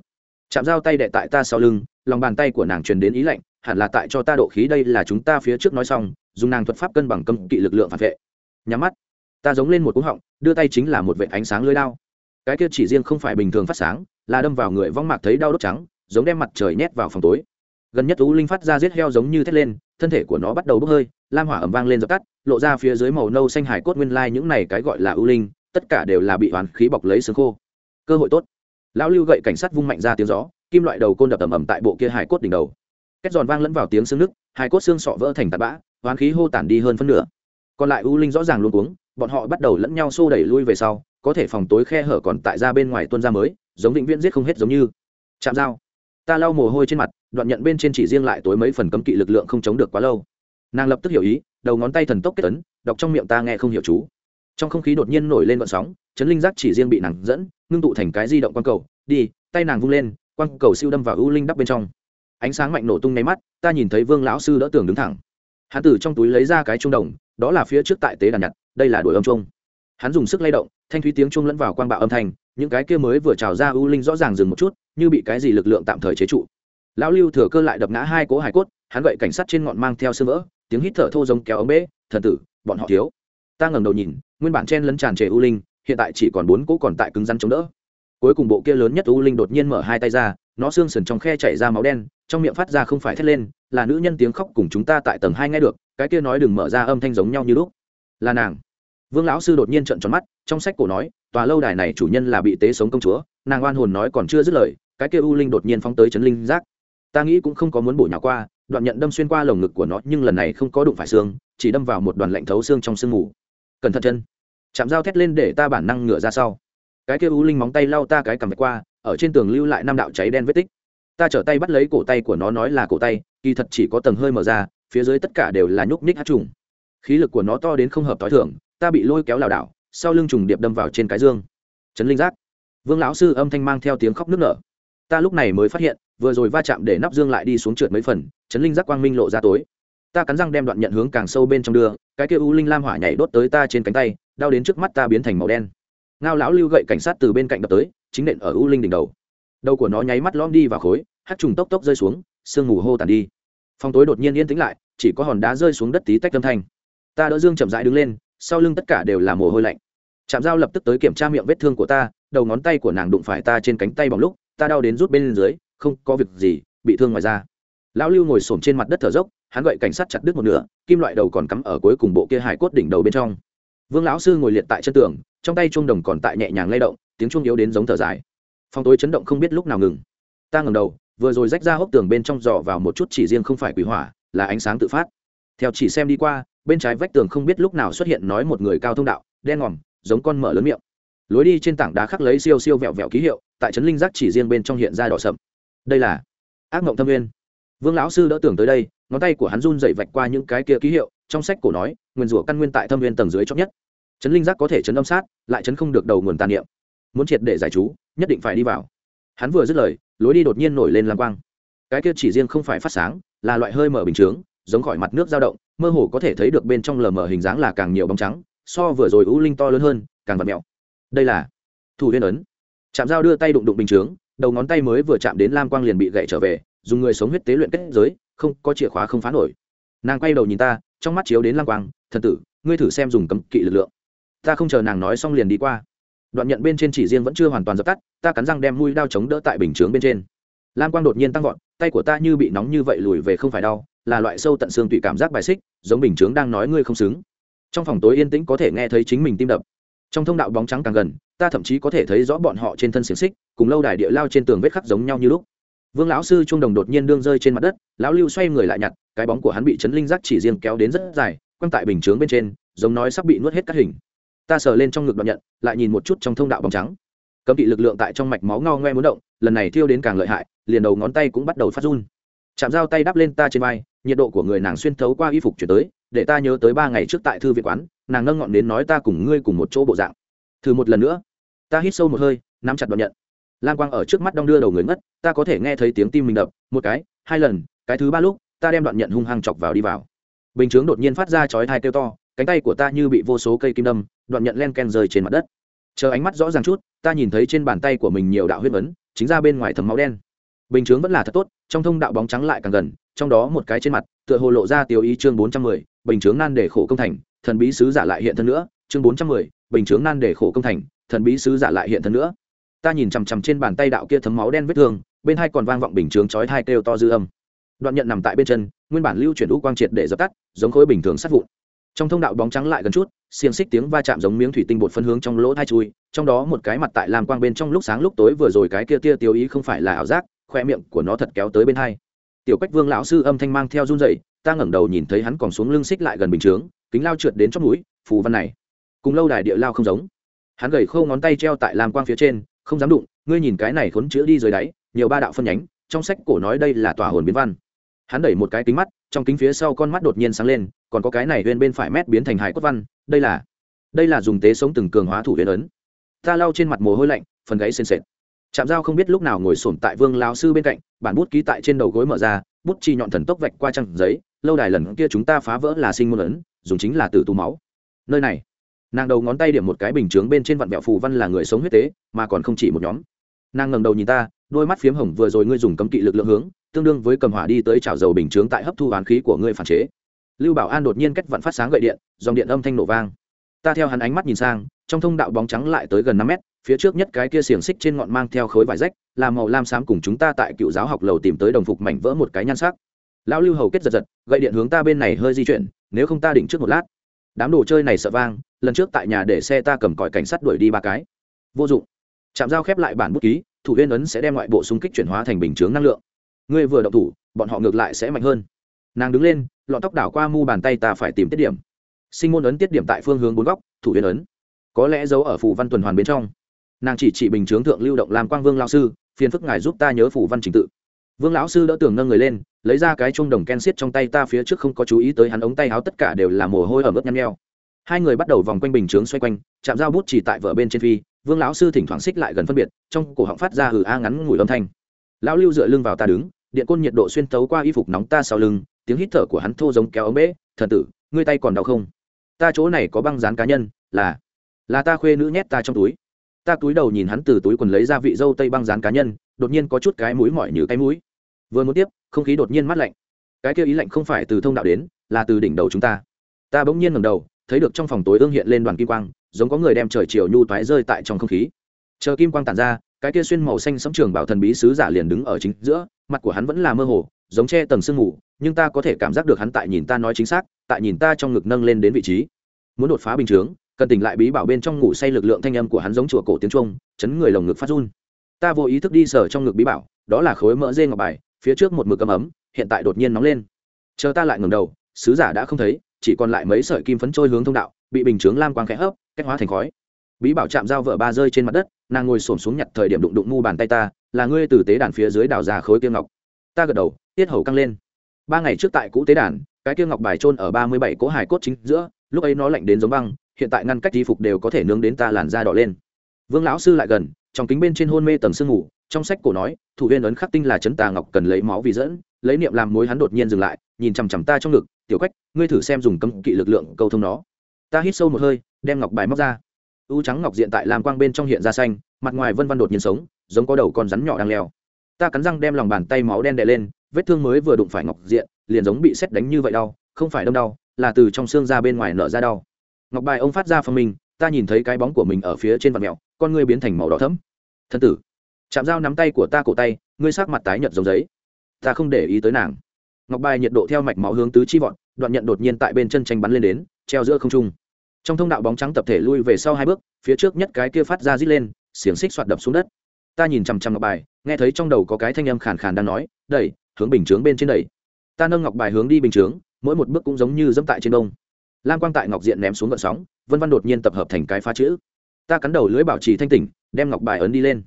Chạm dao tay đệ tại ta sau lưng, lòng bàn tay của nàng truyền đến ý lạnh, hẳn là tại cho ta độ khí đây là chúng ta phía trước nói xong, dùng nàng thuật pháp cân bằng cấm kỵ lực lượng phản vệ. Nhắm mắt ta giống lên một cú họng, đưa tay chính là một vệ ánh sáng lưới đao. Cái kia chỉ riêng không phải bình thường phát sáng, là đâm vào người vong mạc thấy đau đốt trắng, giống đem mặt trời nhét vào phòng tối. Gần nhất tú linh phát ra giết heo giống như thét lên, thân thể của nó bắt đầu bốc hơi, lam hỏa ẩm vang lên dập tắt, lộ ra phía dưới màu nâu xanh hải cốt nguyên lai những này cái gọi là ưu linh, tất cả đều là bị hoàn khí bọc lấy xương khô. Cơ hội tốt. Lão lưu gậy cảnh sát vung mạnh ra tiếng gió, kim loại đầu côn đập ầm ầm tại bộ kia hải cốt đỉnh đầu. Két giòn vang lẫn vào tiếng xương nước hải cốt xương sọ vỡ thành tạt bã hoán khí hô tản đi hơn phân nửa. Còn lại u linh rõ ràng luôn cuống bọn họ bắt đầu lẫn nhau xô đẩy lui về sau, có thể phòng tối khe hở còn tại ra bên ngoài tuân ra mới, giống định viễn giết không hết giống như. Chạm dao. Ta lau mồ hôi trên mặt, đoạn nhận bên trên chỉ riêng lại tối mấy phần cấm kỵ lực lượng không chống được quá lâu. Nàng lập tức hiểu ý, đầu ngón tay thần tốc kết tấn đọc trong miệng ta nghe không hiểu chú. Trong không khí đột nhiên nổi lên vận sóng chấn linh giác chỉ riêng bị nàng dẫn, ngưng tụ thành cái di động quang cầu. Đi, tay nàng vung lên, quang cầu siêu đâm vào ưu linh đắp bên trong. Ánh sáng mạnh nổ tung nháy mắt, ta nhìn thấy vương lão sư đỡ tường đứng thẳng. Hạ tử trong túi lấy ra cái trung đồng, đó là phía trước tại tế đàn nhặt đây là đuổi âm trung hắn dùng sức lay động, thanh thúy tiếng trung lẫn vào quang bạo âm thanh, những cái kia mới vừa trào ra u linh rõ ràng dừng một chút, như bị cái gì lực lượng tạm thời chế trụ. Lão lưu thừa cơ lại đập ngã hai cố hải cốt, hắn gậy cảnh sát trên ngọn mang theo sơ vỡ, tiếng hít thở thô giống kéo ống bế, thần tử, bọn họ thiếu. Ta ngẩng đầu nhìn, nguyên bản chen lấn tràn trề u linh, hiện tại chỉ còn bốn cỗ còn tại cứng rắn chống đỡ. Cuối cùng bộ kia lớn nhất u linh đột nhiên mở hai tay ra, nó xương sườn trong khe chảy ra máu đen, trong miệng phát ra không phải thét lên, là nữ nhân tiếng khóc cùng chúng ta tại tầng hai nghe được, cái kia nói đừng mở ra âm thanh giống nhau như lúc. Là nàng vương lão sư đột nhiên trợn tròn mắt, trong sách cổ nói, tòa lâu đài này chủ nhân là bị tế sống công chúa, nàng oan hồn nói còn chưa dứt lời, cái kia u linh đột nhiên phóng tới chấn linh giác. Ta nghĩ cũng không có muốn bổ nhỏ qua, đoạn nhận đâm xuyên qua lồng ngực của nó, nhưng lần này không có đụng phải xương, chỉ đâm vào một đoàn lạnh thấu xương trong sương mù. Cẩn thận chân. Chạm dao thét lên để ta bản năng ngửa ra sau. Cái kia u linh móng tay lau ta cái cầm vạch qua, ở trên tường lưu lại năm đạo cháy đen vết tích. Ta trở tay bắt lấy cổ tay của nó nói là cổ tay, kỳ thật chỉ có tầng hơi mở ra, phía dưới tất cả đều là nhúc ních hát trùng. Khí lực của nó to đến không hợp t h i thưởng ta bị lôi kéo lảo đảo, sau lưng trùng điệp đâm vào trên cái dương. Trấn linh giác. Vương lão sư âm thanh mang theo tiếng khóc nức nở. Ta lúc này mới phát hiện, vừa rồi va chạm để nắp dương lại đi xuống trượt mấy phần, Trấn linh giác quang minh lộ ra tối. Ta cắn răng đem đoạn nhận hướng càng sâu bên trong đưa, cái kia u linh lam hỏa nhảy đốt tới ta trên cánh tay, đau đến trước mắt ta biến thành màu đen. Ngao lão lưu gậy cảnh sát từ bên cạnh đập tới, chính nện ở u linh đỉnh đầu. Đầu của nó nháy mắt lom đi vào khối, hát trùng tốc tốc rơi xuống, sương mù hô tàn đi. Phòng tối đột nhiên yên tĩnh lại, chỉ có hòn đá rơi xuống đất tí tách âm thanh. Ta đỡ dương chậm rãi đứng lên sau lưng tất cả đều là mồ hôi lạnh. Chạm dao lập tức tới kiểm tra miệng vết thương của ta, đầu ngón tay của nàng đụng phải ta trên cánh tay bằng lúc, ta đau đến rút bên dưới, không có việc gì, bị thương ngoài ra lão lưu ngồi s trên mặt đất thở dốc, hắn gậy cảnh sát chặt đứt một nửa, kim loại đầu còn cắm ở cuối cùng bộ kia hải cốt đỉnh đầu bên trong. Vương lão sư ngồi liệt tại chân tường, trong tay chuông đồng còn tại nhẹ nhàng lay động, tiếng chuông yếu đến giống thở dài. Phong tối chấn động không biết lúc nào ngừng. Ta ngẩng đầu, vừa rồi rách ra hốc tường bên trong dò vào một chút chỉ riêng không phải quỷ hỏa, là ánh sáng tự phát. Theo chỉ xem đi qua bên trái vách tường không biết lúc nào xuất hiện nói một người cao thông đạo đen ngòm giống con mở lớn miệng. Lối đi trên tảng đá khắc lấy siêu siêu vẹo vẹo ký hiệu tại trấn linh giác chỉ riêng bên trong hiện ra đỏ sậm. Đây là ác mộng thâm nguyên, vương lão sư đỡ tưởng tới đây ngón tay của hắn run dậy vạch qua những cái kia ký hiệu trong sách cổ nói nguyên rủa căn nguyên tại thâm nguyên tầng dưới chót nhất. Chấn linh giác có thể chấn âm sát lại chấn không được đầu nguồn tàn niệm. Muốn triệt để giải chú nhất định phải đi vào. Hắn vừa dứt lời lối đi đột nhiên nổi lên lam quang. Cái kia chỉ riêng không phải phát sáng là loại hơi mở bình chướng giống khỏi mặt nước dao động mơ hồ có thể thấy được bên trong lờ mờ hình dáng là càng nhiều bóng trắng, so vừa rồi u linh to lớn hơn, càng vật mẹo. Đây là thủ huyên ấn. Chạm dao đưa tay đụng đụng bình chướng, đầu ngón tay mới vừa chạm đến lam quang liền bị gậy trở về, dùng người sống huyết tế luyện kết giới, không, có chìa khóa không phá nổi. Nàng quay đầu nhìn ta, trong mắt chiếu đến lam quang, thần tử, ngươi thử xem dùng cấm kỵ lực lượng. Ta không chờ nàng nói xong liền đi qua. Đoạn nhận bên trên chỉ riêng vẫn chưa hoàn toàn dập tắt, ta cắn răng đem mũi đao chống đỡ tại bình chướng bên trên. Lam quang đột nhiên tăng vọt, tay của ta như bị nóng như vậy lùi về không phải đau là loại sâu tận xương tùy cảm giác bài xích, giống bình chướng đang nói ngươi không xứng. Trong phòng tối yên tĩnh có thể nghe thấy chính mình tim đập. Trong thông đạo bóng trắng càng gần, ta thậm chí có thể thấy rõ bọn họ trên thân xiềng xích, cùng lâu đài địa lao trên tường vết khắc giống nhau như lúc. Vương lão sư trung đồng đột nhiên đương rơi trên mặt đất, lão lưu xoay người lại nhặt, cái bóng của hắn bị chấn linh giác chỉ riêng kéo đến rất dài, quăng tại bình chướng bên trên, giống nói sắp bị nuốt hết các hình. Ta sờ lên trong ngực đoạn nhận, lại nhìn một chút trong thông đạo bóng trắng. Cấm kỵ lực lượng tại trong mạch máu ngao ngoe muốn động, lần này thiêu đến càng lợi hại, liền đầu ngón tay cũng bắt đầu phát run. Chạm dao tay đắp lên ta trên vai nhiệt độ của người nàng xuyên thấu qua y phục chuyển tới, để ta nhớ tới ba ngày trước tại thư viện quán, nàng nâng ngọn đến nói ta cùng ngươi cùng một chỗ bộ dạng. Thử một lần nữa. Ta hít sâu một hơi, nắm chặt đoạn nhận. Lam quang ở trước mắt đong đưa đầu người ngất, ta có thể nghe thấy tiếng tim mình đập, một cái, hai lần, cái thứ ba lúc, ta đem đoạn nhận hung hăng chọc vào đi vào. Bình chướng đột nhiên phát ra chói thai kêu to, cánh tay của ta như bị vô số cây kim đâm, đoạn nhận len ken rơi trên mặt đất. Chờ ánh mắt rõ ràng chút, ta nhìn thấy trên bàn tay của mình nhiều đạo huyết vấn, chính ra bên ngoài thấm máu đen. Bình chướng vẫn là thật tốt, trong thông đạo bóng trắng lại càng gần trong đó một cái trên mặt, tựa hồ lộ ra tiêu ý chương bốn trăm mười, bình chướng nan để khổ công thành, thần bí sứ giả lại hiện thân nữa, chương bốn trăm mười, bình chướng nan để khổ công thành, thần bí sứ giả lại hiện thân nữa. Ta nhìn chằm chằm trên bàn tay đạo kia thấm máu đen vết thương, bên hai còn vang vọng bình chướng chói hai kêu to dư âm. Đoạn nhận nằm tại bên chân, nguyên bản lưu chuyển đũ quang triệt để dập tắt, giống khối bình thường sát vụn. Trong thông đạo bóng trắng lại gần chút, xiềng xích tiếng va chạm giống miếng thủy tinh bột phân hướng trong lỗ thai chui, trong đó một cái mặt tại làm quang bên trong lúc sáng lúc tối vừa rồi cái kia tia tiêu ý không phải là ảo giác, khoe miệng của nó thật kéo tới bên hai tiểu quách vương lão sư âm thanh mang theo run dậy ta ngẩng đầu nhìn thấy hắn còn xuống lưng xích lại gần bình chướng, kính lao trượt đến chót núi phù văn này, cùng lâu đài địa lao không giống. Hắn gầy khâu ngón tay treo tại làm quang phía trên, không dám đụng, ngươi nhìn cái này khốn chữ đi dưới đáy, nhiều ba đạo phân nhánh, trong sách cổ nói đây là tòa hồn biến văn. Hắn đẩy một cái kính mắt, trong kính phía sau con mắt đột nhiên sáng lên, còn có cái này bên bên phải mét biến thành hải cốt văn, đây là đây là dùng tế sống từng cường hóa thủ huyền ấn. Ta lau trên mặt mồ hôi lạnh, phần gáy sền sệt chạm dao không biết lúc nào ngồi sổm tại vương lao sư bên cạnh, bản bút ký tại trên đầu gối mở ra, bút chi nhọn thần tốc vạch qua trăng giấy, lâu đài lần kia chúng ta phá vỡ là sinh môn ấn, dùng chính là từ tù máu. Nơi này, nàng đầu ngón tay điểm một cái bình chướng bên trên vạn bẹo phù văn là người sống huyết tế, mà còn không chỉ một nhóm. Nàng ngầm đầu nhìn ta, đôi mắt phiếm hồng vừa rồi ngươi dùng cấm kỵ lực lượng hướng, tương đương với cầm hỏa đi tới chảo dầu bình chướng tại hấp thu oán khí của ngươi phản chế. Lưu bảo an đột nhiên cách vặn phát sáng gậy điện, dòng điện âm thanh nổ vang. Ta theo hắn ánh mắt nhìn sang, trong thông đạo bóng trắng lại tới gần năm mét phía trước nhất cái kia xiềng xích trên ngọn mang theo khối vải rách, là màu lam xám cùng chúng ta tại cựu giáo học lầu tìm tới đồng phục mảnh vỡ một cái nhan sắc. Lão lưu hầu kết giật giật, gậy điện hướng ta bên này hơi di chuyển, nếu không ta định trước một lát. Đám đồ chơi này sợ vang, lần trước tại nhà để xe ta cầm còi cảnh sát đuổi đi ba cái. Vô dụng. Chạm dao khép lại bản bút ký, thủ viên ấn sẽ đem ngoại bộ xung kích chuyển hóa thành bình chướng năng lượng. Ngươi vừa động thủ, bọn họ ngược lại sẽ mạnh hơn. Nàng đứng lên, lọn tóc đảo qua mu bàn tay ta phải tìm tiết điểm. Sinh môn ấn tiết điểm tại phương hướng bốn góc, thủ viên ấn. Có lẽ giấu ở phủ văn tuần hoàn bên trong nàng chỉ chỉ bình chướng thượng lưu động làm quang vương lao sư, phiền phức ngài giúp ta nhớ phủ văn trình tự. Vương lão sư đỡ tường nâng người lên, lấy ra cái chuông đồng ken xiết trong tay ta phía trước không có chú ý tới hắn ống tay áo tất cả đều là mồ hôi ở mức nhăn nheo. Hai người bắt đầu vòng quanh bình chướng xoay quanh, chạm dao bút chỉ tại vợ bên trên phi, vương lão sư thỉnh thoảng xích lại gần phân biệt, trong cổ họng phát ra hừ a ngắn ngủi âm thanh. Lão lưu dựa lưng vào ta đứng, điện côn nhiệt độ xuyên tấu qua y phục nóng ta sau lưng, tiếng hít thở của hắn thô giống kéo ống bế, thần tử, ngươi tay còn đau không? Ta chỗ này có băng dán cá nhân, là là ta khuê nữ nhét ta trong túi ta túi đầu nhìn hắn từ túi quần lấy ra vị dâu tây băng dán cá nhân, đột nhiên có chút cái mũi mỏi như cái mũi. Vừa muốn tiếp, không khí đột nhiên mát lạnh. Cái kia ý lạnh không phải từ thông đạo đến, là từ đỉnh đầu chúng ta. Ta bỗng nhiên ngầm đầu, thấy được trong phòng tối ương hiện lên đoàn kim quang, giống có người đem trời chiều nhu toái rơi tại trong không khí. Chờ kim quang tản ra, cái kia xuyên màu xanh sẫm trường bảo thần bí sứ giả liền đứng ở chính giữa, mặt của hắn vẫn là mơ hồ, giống che tầng sương mù, nhưng ta có thể cảm giác được hắn tại nhìn ta nói chính xác, tại nhìn ta trong ngực nâng lên đến vị trí. Muốn đột phá bình chướng cần tỉnh lại bí bảo bên trong ngủ say lực lượng thanh âm của hắn giống chùa cổ tiếng trung, chấn người lồng ngực phát run. Ta vô ý thức đi sờ trong ngực bí bảo, đó là khối mỡ dê ngọc bài, phía trước một mực ấm ấm, hiện tại đột nhiên nóng lên. Chờ ta lại ngầm đầu, sứ giả đã không thấy, chỉ còn lại mấy sợi kim phấn trôi hướng thông đạo, bị bình chướng lam quang khẽ hấp cách hóa thành khói. Bí bảo chạm dao vợ ba rơi trên mặt đất, nàng ngồi xổm xuống nhặt thời điểm đụng đụng mu bàn tay ta, là ngươi từ tế đàn phía dưới đào ra khối kia ngọc. Ta gật đầu, tiết hầu căng lên. Ba ngày trước tại cũ tế đàn, cái kia ngọc bài trôn ở ba mươi bảy cỗ hải cốt chính giữa, lúc ấy nó lạnh đến giống băng hiện tại ngăn cách y phục đều có thể nướng đến ta làn da đỏ lên. Vương lão sư lại gần, trong kính bên trên hôn mê tầng sương ngủ trong sách cổ nói, thủ viên ấn khắc tinh là chấn tà ngọc cần lấy máu vì dẫn, lấy niệm làm mối hắn đột nhiên dừng lại, nhìn chằm chằm ta trong ngực, tiểu quách, ngươi thử xem dùng cấm kỵ lực lượng câu thông nó. Ta hít sâu một hơi, đem ngọc bài móc ra. U trắng ngọc diện tại làm quang bên trong hiện ra xanh, mặt ngoài vân văn đột nhiên sống, giống có đầu con rắn nhỏ đang leo. Ta cắn răng đem lòng bàn tay máu đen đè lên, vết thương mới vừa đụng phải ngọc diện, liền giống bị xét đánh như vậy đau, không phải đâm đau, là từ trong xương ra bên ngoài nở ra đau ngọc bài ông phát ra phong minh ta nhìn thấy cái bóng của mình ở phía trên vạt mẹo con ngươi biến thành màu đỏ thẫm. Thân tử chạm dao nắm tay của ta cổ tay ngươi sát mặt tái nhợt giống giấy. Ta không để ý tới nàng. Ngọc bài nhiệt độ theo mạch máu hướng tứ chi vọt, đoạn nhận đột nhiên tại bên chân tranh bắn lên đến treo giữa không trung. Trong thông đạo bóng trắng tập thể lui về sau hai bước phía trước nhất cái kia phát ra rít lên xiềng xích soạt đập xuống đất. Ta nhìn chằm chằm ngọc bài nghe thấy trong đầu có cái thanh âm khàn khàn đang nói đẩy hướng bình chướng bên trên đẩy. Ta nâng ngọc bài hướng đi bình chướng mỗi một bước cũng giống như dẫm tại trên đông lam quang tại ngọc diện ném xuống gợn sóng, vân văn đột nhiên tập hợp thành cái phá chữ. Ta cắn đầu lưỡi bảo trì thanh tỉnh, đem ngọc bài ấn đi lên.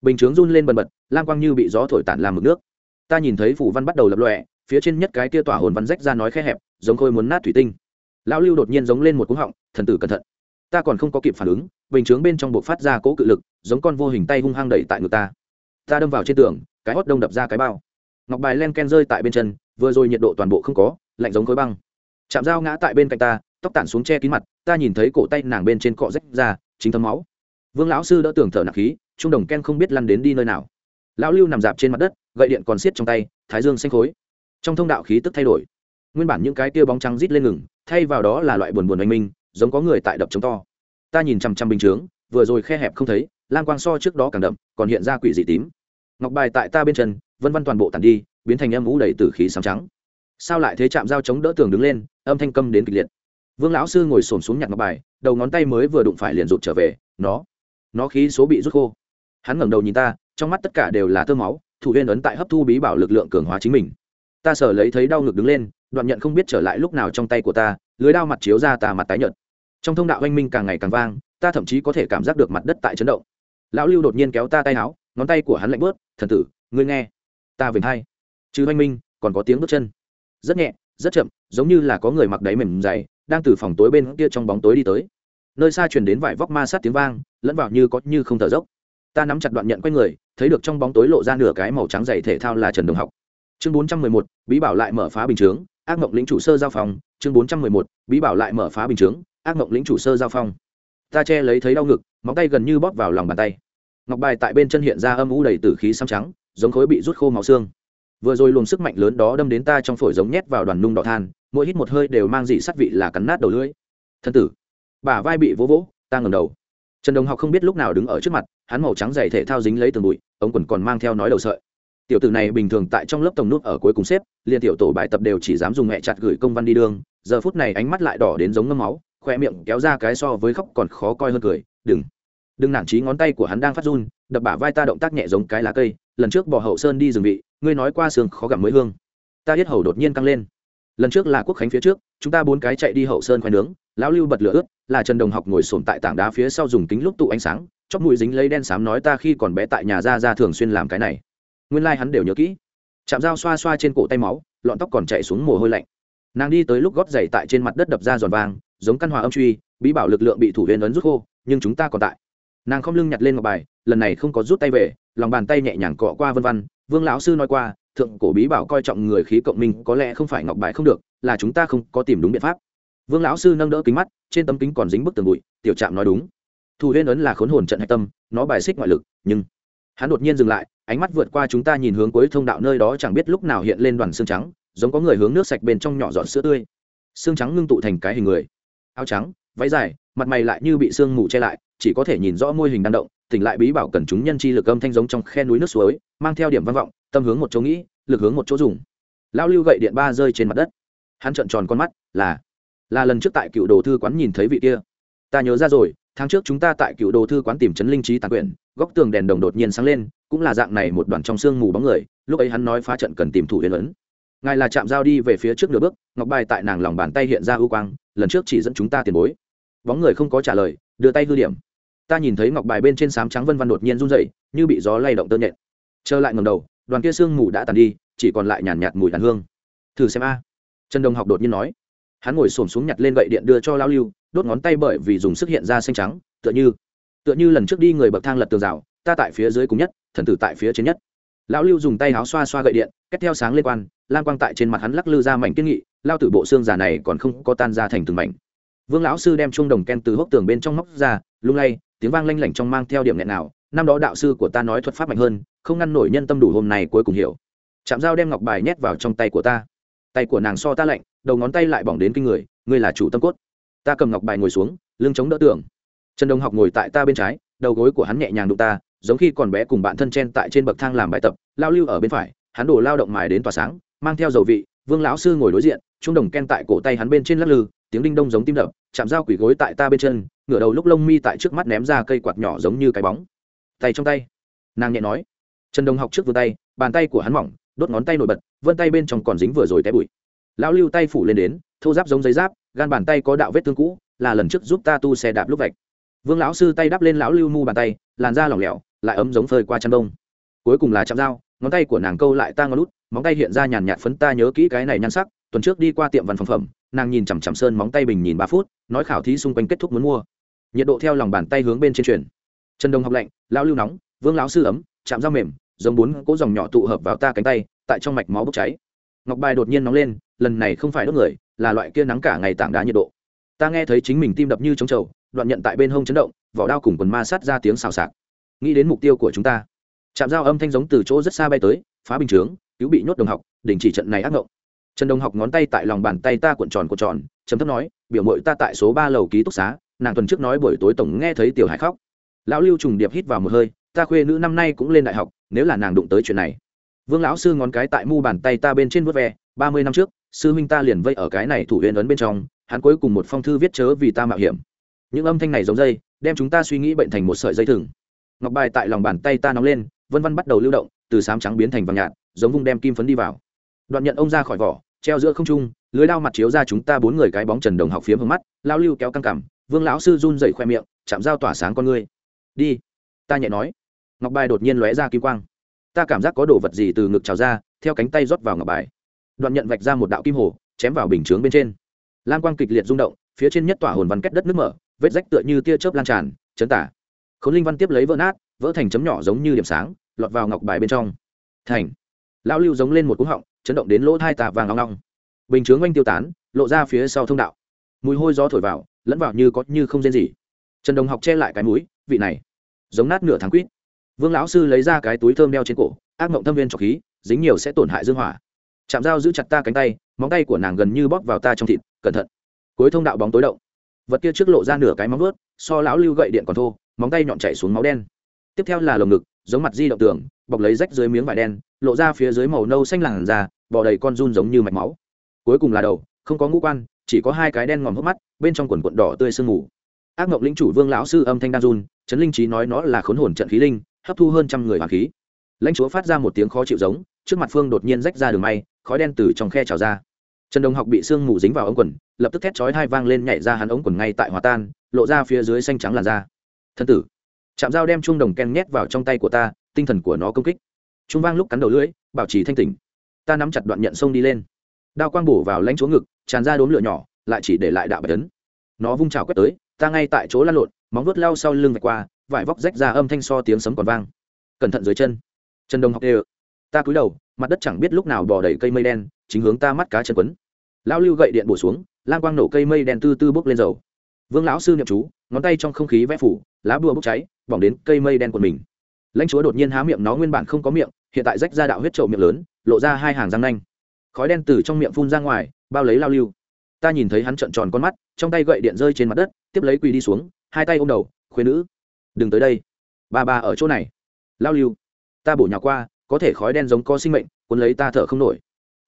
Bình chướng run lên bần bật, lam quang như bị gió thổi tản làm mực nước. Ta nhìn thấy phủ văn bắt đầu lập lọe phía trên nhất cái kia tỏa hồn văn rách ra nói khe hẹp, giống khôi muốn nát thủy tinh. Lão lưu đột nhiên giống lên một cú họng, thần tử cẩn thận. Ta còn không có kịp phản ứng, bình chướng bên trong buộc phát ra cỗ cự lực, giống con vô hình tay hung hăng đẩy tại ngực ta. Ta đâm vào trên tường, cái hót đông đập ra cái bao. Ngọc bài len ken rơi tại bên chân, vừa rồi nhiệt độ toàn bộ không có, lạnh giống khối băng chạm dao ngã tại bên cạnh ta, tóc tản xuống che kín mặt, ta nhìn thấy cổ tay nàng bên trên cọ rách ra, chính thấm máu. Vương lão sư đỡ tưởng thở nặng khí, trung đồng ken không biết lăn đến đi nơi nào. Lão lưu nằm dạp trên mặt đất, gậy điện còn xiết trong tay, thái dương xanh khối. Trong thông đạo khí tức thay đổi. Nguyên bản những cái tia bóng trắng rít lên ngừng, thay vào đó là loại buồn buồn oanh minh, giống có người tại đập chống to. Ta nhìn chằm chằm bình chướng, vừa rồi khe hẹp không thấy lan quang so trước đó càng đậm, còn hiện ra quỷ dị tím. Ngọc bài tại ta bên chân, vân vân toàn bộ tàn đi, biến thành âm vũ đầy tử khí sáng trắng sao lại thế chạm dao chống đỡ tường đứng lên, âm thanh câm đến kịch liệt. Vương lão sư ngồi xổm xuống nhặt ngọc bài, đầu ngón tay mới vừa đụng phải liền rụt trở về, nó nó khí số bị rút khô. Hắn ngẩng đầu nhìn ta, trong mắt tất cả đều là tơ máu, thủ huyên ấn tại hấp thu bí bảo lực lượng cường hóa chính mình. Ta sở lấy thấy đau ngực đứng lên, đoạn nhận không biết trở lại lúc nào trong tay của ta, lưới đao mặt chiếu ra tà mặt tái nhợt. Trong thông đạo oanh minh càng ngày càng vang, ta thậm chí có thể cảm giác được mặt đất tại chấn động. Lão lưu đột nhiên kéo ta tay áo, ngón tay của hắn lạnh bớt, thần tử, ngươi nghe, ta về hay chứ oanh minh, còn có tiếng bước chân rất nhẹ, rất chậm, giống như là có người mặc đáy mềm dày, đang từ phòng tối bên kia trong bóng tối đi tới. Nơi xa truyền đến vải vóc ma sát tiếng vang, lẫn vào như có như không thở dốc. Ta nắm chặt đoạn nhận quanh người, thấy được trong bóng tối lộ ra nửa cái màu trắng dày thể thao là trần đồng học. Chương bốn trăm mười một, bí bảo lại mở phá bình chướng, ác mộng lĩnh chủ sơ giao phòng chương bốn trăm mười một, bí bảo lại mở phá bình chướng, ác mộng lĩnh chủ sơ giao phong. Ta che lấy thấy đau ngực, móng tay gần như bóp vào lòng bàn tay. Ngọc bài tại bên chân hiện ra âm u đầy tử khí xăm trắng, giống khối bị rút khô máu xương vừa rồi luồng sức mạnh lớn đó đâm đến ta trong phổi giống nhét vào đoàn nung đỏ than, mỗi hít một hơi đều mang dị sắt vị là cắn nát đầu lưỡi. Thân tử, bả vai bị vỗ vỗ, ta ngầm đầu. Trần đồng học không biết lúc nào đứng ở trước mặt, hắn màu trắng dày thể thao dính lấy từng bụi, ống quần còn mang theo nói đầu sợi. Tiểu tử này bình thường tại trong lớp tổng nút ở cuối cùng xếp, liền tiểu tổ bài tập đều chỉ dám dùng mẹ chặt gửi công văn đi đường, giờ phút này ánh mắt lại đỏ đến giống ngâm máu, khoe miệng kéo ra cái so với khóc còn khó coi hơn cười, đừng đừng nản trí ngón tay của hắn đang phát run, đập bả vai ta động tác nhẹ giống cái lá cây, lần trước bỏ hậu sơn đi rừng vị ngươi nói qua sương khó gặp mới hương. Ta hết hầu đột nhiên căng lên. Lần trước là quốc khánh phía trước, chúng ta bốn cái chạy đi hậu sơn khoai nướng, lão lưu bật lửa ướt, là trần đồng học ngồi sồn tại tảng đá phía sau dùng kính lúc tụ ánh sáng, chóp mũi dính lấy đen xám nói ta khi còn bé tại nhà ra ra thường xuyên làm cái này. Nguyên lai、like、hắn đều nhớ kỹ. Chạm dao xoa xoa trên cổ tay máu, lọn tóc còn chạy xuống mồ hôi lạnh. Nàng đi tới lúc gót dày tại trên mặt đất đập ra giòn vàng, giống căn hòa âm truy, bí bảo lực lượng bị thủ viên ấn rút khô, nhưng chúng ta còn tại. Nàng không lưng nhặt lên ngọc bài, lần này không có rút tay về, lòng bàn tay nhẹ nhàng cọ qua vân văn vương lão sư nói qua, thượng cổ bí bảo coi trọng người khí cộng minh, có lẽ không phải ngọc bài không được, là chúng ta không có tìm đúng biện pháp. Vương lão sư nâng đỡ kính mắt, trên tấm kính còn dính bức tường bụi, tiểu trạm nói đúng. Thủ huyên ấn là khốn hồn trận hạch tâm, nó bài xích ngoại lực, nhưng hắn đột nhiên dừng lại, ánh mắt vượt qua chúng ta nhìn hướng cuối thông đạo nơi đó chẳng biết lúc nào hiện lên đoàn xương trắng, giống có người hướng nước sạch bên trong nhỏ giọt sữa tươi. Xương trắng ngưng tụ thành cái hình người. Áo trắng, váy dài, mặt mày lại như bị sương mù che lại, chỉ có thể nhìn rõ môi hình đang động tỉnh lại bí bảo cần chúng nhân chi lực âm thanh giống trong khe núi nước suối, mang theo điểm văn vọng, tâm hướng một chỗ nghĩ, lực hướng một chỗ dùng. Lao lưu gậy điện ba rơi trên mặt đất. Hắn trợn tròn con mắt, là là lần trước tại cựu đồ thư quán nhìn thấy vị kia. Ta nhớ ra rồi, tháng trước chúng ta tại cựu đồ thư quán tìm chấn linh trí tàn quyển, góc tường đèn đồng đột nhiên sáng lên, cũng là dạng này một đoàn trong sương mù bóng người, lúc ấy hắn nói phá trận cần tìm thủ huyền ấn. Ngài là chạm dao đi về phía trước nửa bước, ngọc bài tại nàng lòng bàn tay hiện ra ưu quang, lần trước chỉ dẫn chúng ta tiền bối. Bóng người không có trả lời, đưa tay hư điểm ta nhìn thấy ngọc bài bên trên sám trắng vân văn đột nhiên run dậy như bị gió lay động tơ nhện. Trở lại ngầm đầu đoàn kia sương mù đã tàn đi chỉ còn lại nhàn nhạt, nhạt mùi đàn hương. Thử xem a. Trần đồng học đột nhiên nói. Hắn ngồi xổm xuống nhặt lên gậy điện đưa cho lao lưu đốt ngón tay bởi vì dùng sức hiện ra xanh trắng tựa như tựa như lần trước đi người bậc thang lật tường rào ta tại phía dưới cùng nhất thần tử tại phía trên nhất. Lão lưu dùng tay áo xoa xoa gậy điện kết theo sáng liên quan lan quang tại trên mặt hắn lắc lư ra mảnh kiên nghị lao tử bộ xương già này còn không có tan ra thành từng mảnh. Vương lão sư đem chuông đồng ken từ hốc tường bên trong móc ra lung lay tiếng vang lanh lảnh trong mang theo điểm nghẹn nào, năm đó đạo sư của ta nói thuật pháp mạnh hơn, không ngăn nổi nhân tâm đủ hôm nay cuối cùng hiểu. Chạm dao đem ngọc bài nhét vào trong tay của ta. Tay của nàng so ta lạnh, đầu ngón tay lại bỏng đến kinh người, ngươi là chủ tâm cốt. Ta cầm ngọc bài ngồi xuống, lưng chống đỡ tường. Trần đồng học ngồi tại ta bên trái, đầu gối của hắn nhẹ nhàng đụng ta, giống khi còn bé cùng bạn thân chen tại trên bậc thang làm bài tập, lao lưu ở bên phải, hắn đổ lao động mài đến tỏa sáng, mang theo dầu vị, vương lão sư ngồi đối diện, trung đồng ken tại cổ tay hắn bên trên lắc lư tiếng đinh đông giống tim đập, chạm dao quỷ gối tại ta bên chân, ngửa đầu lúc lông mi tại trước mắt ném ra cây quạt nhỏ giống như cái bóng. Tay trong tay, nàng nhẹ nói. Trần đông học trước vươn tay, bàn tay của hắn mỏng, đốt ngón tay nổi bật vân tay bên trong còn dính vừa rồi té bụi. Lão lưu tay phủ lên đến, thô giáp giống giấy giáp, gan bàn tay có đạo vết thương cũ, là lần trước giúp ta tu xe đạp lúc vạch. Vương lão sư tay đắp lên lão lưu mu bàn tay, làn da lỏng lẻo, lại ấm giống phơi qua chăn đông. Cuối cùng là chạm dao, ngón tay của nàng câu lại ta ngón lút móng tay hiện ra nhàn nhạt phấn, ta nhớ kỹ cái này nhan sắc, tuần trước đi qua tiệm văn phòng phẩm nàng nhìn chằm chằm sơn móng tay bình nhìn ba phút, nói khảo thí xung quanh kết thúc muốn mua. Nhiệt độ theo lòng bàn tay hướng bên trên truyền chân đông học lạnh, lão lưu nóng, vương lão sư ấm, chạm dao mềm, giống bốn cỗ dòng nhỏ tụ hợp vào ta cánh tay, tại trong mạch máu bốc cháy. Ngọc bài đột nhiên nóng lên, lần này không phải đốt người, là loại kia nắng cả ngày tảng đá nhiệt độ. Ta nghe thấy chính mình tim đập như trống trầu, đoạn nhận tại bên hông chấn động, vỏ đao cùng quần ma sát ra tiếng xào xạc. Nghĩ đến mục tiêu của chúng ta, chạm dao âm thanh giống từ chỗ rất xa bay tới, phá bình chướng, cứu bị nhốt đồng học, đình chỉ trận này ác ngộng trần đồng học ngón tay tại lòng bàn tay ta cuộn tròn cuộn tròn chấm thấp nói, biểu mội ta tại số ba lầu ký túc xá, nàng tuần trước nói buổi tối tổng nghe thấy tiểu hải khóc. Lão lưu trùng điệp hít vào một hơi, ta khuê nữ năm nay cũng lên đại học, nếu là nàng đụng tới chuyện này. Vương lão sư ngón cái tại mu bàn tay ta bên trên vớt ve, ba mươi năm trước, sư huynh ta liền vây ở cái này thủ huyền ấn bên trong, hắn cuối cùng một phong thư viết chớ vì ta mạo hiểm. Những âm thanh này giống dây, đem chúng ta suy nghĩ bệnh thành một sợi dây thừng. Ngọc bài tại lòng bàn tay ta nóng lên, vân vân bắt đầu lưu động, từ sám trắng biến thành vàng nhạt, giống vung đem kim phấn đi vào đoạn nhận ông ra khỏi vỏ, treo giữa không trung, lưới đao mặt chiếu ra chúng ta bốn người cái bóng trần đồng học phiếm hướng mắt, lao lưu kéo căng cảm vương lão sư run dậy khoe miệng, chạm dao tỏa sáng con ngươi. Đi, ta nhẹ nói. Ngọc bài đột nhiên lóe ra kim quang. Ta cảm giác có đồ vật gì từ ngực trào ra, theo cánh tay rót vào ngọc bài. Đoạn nhận vạch ra một đạo kim hồ, chém vào bình chướng bên trên. Lan quang kịch liệt rung động, phía trên nhất tỏa hồn văn kết đất nước mở, vết rách tựa như tia chớp lan tràn, chấn tả. Khốn linh văn tiếp lấy vỡ nát, vỡ thành chấm nhỏ giống như điểm sáng, lọt vào ngọc bài bên trong. Thành. Lão lưu giống lên một cú họng chấn động đến lỗ thai tà vàng long long. Bình chướng oanh tiêu tán, lộ ra phía sau thông đạo. Mùi hôi gió thổi vào, lẫn vào như có như không rên gì trần đồng học che lại cái mũi, vị này, giống nát nửa tháng quýt. Vương lão sư lấy ra cái túi thơm đeo trên cổ, ác mộng thâm viên trọc khí, dính nhiều sẽ tổn hại dương hỏa. Chạm dao giữ chặt ta cánh tay, móng tay của nàng gần như bóp vào ta trong thịt, cẩn thận. Cuối thông đạo bóng tối động. Vật kia trước lộ ra nửa cái móng vớt so lão lưu gậy điện còn thô, móng tay nhọn chạy xuống máu đen tiếp theo là lồng ngực, giống mặt di động tường, bọc lấy rách dưới miếng vải đen, lộ ra phía dưới màu nâu xanh làn da, bò đầy con run giống như mạch máu. Cuối cùng là đầu, không có ngũ quan, chỉ có hai cái đen ngòm hốc mắt, bên trong quần quận đỏ tươi sương mù. Ác mộng lĩnh chủ vương lão sư âm thanh đan run, trấn linh trí nói nó là khốn hồn trận khí linh, hấp thu hơn trăm người hoàng khí. Lãnh chúa phát ra một tiếng khó chịu giống, trước mặt phương đột nhiên rách ra đường may, khói đen từ trong khe trào ra. Trần đồng học bị sương mù dính vào ống quần, lập tức thét chói hai vang lên nhảy ra hắn ống quần ngay tại hòa tan, lộ ra phía dưới xanh trắng làn da. Thân tử chạm dao đem chuông đồng ken nhét vào trong tay của ta, tinh thần của nó công kích. Trung vang lúc cắn đầu lưỡi, bảo trì thanh tỉnh. Ta nắm chặt đoạn nhận sông đi lên. Đao quang bổ vào lãnh chúa ngực, tràn ra đốm lửa nhỏ, lại chỉ để lại đạo bạch tấn nó vung trào quét tới, ta ngay tại chỗ lăn lộn, móng vuốt lao sau lưng vạch qua, vải vóc rách ra âm thanh so tiếng sấm còn vang. Cẩn thận dưới chân. Chân đông học đều. Ta cúi đầu, mặt đất chẳng biết lúc nào bỏ đầy cây mây đen, chính hướng ta mắt cá chân quấn. Lao lưu gậy điện bổ xuống lan quang nổ cây mây đen tư tư bốc lên dầu. Vương lão sư nhậm chú ngón tay trong không khí vẽ phủ, lá bùa bốc cháy bỏng đến cây mây đen của mình. Lãnh chúa đột nhiên há miệng, nó nguyên bản không có miệng, hiện tại rách ra đạo huyết trậu miệng lớn, lộ ra hai hàng răng nanh. Khói đen từ trong miệng phun ra ngoài, bao lấy lao lưu. Ta nhìn thấy hắn trợn tròn con mắt, trong tay gậy điện rơi trên mặt đất, tiếp lấy quỳ đi xuống, hai tay ôm đầu khuyên nữ, đừng tới đây. Ba ba ở chỗ này. Lao lưu, ta bổ nhà qua, có thể khói đen giống có sinh mệnh, cuốn lấy ta thở không nổi.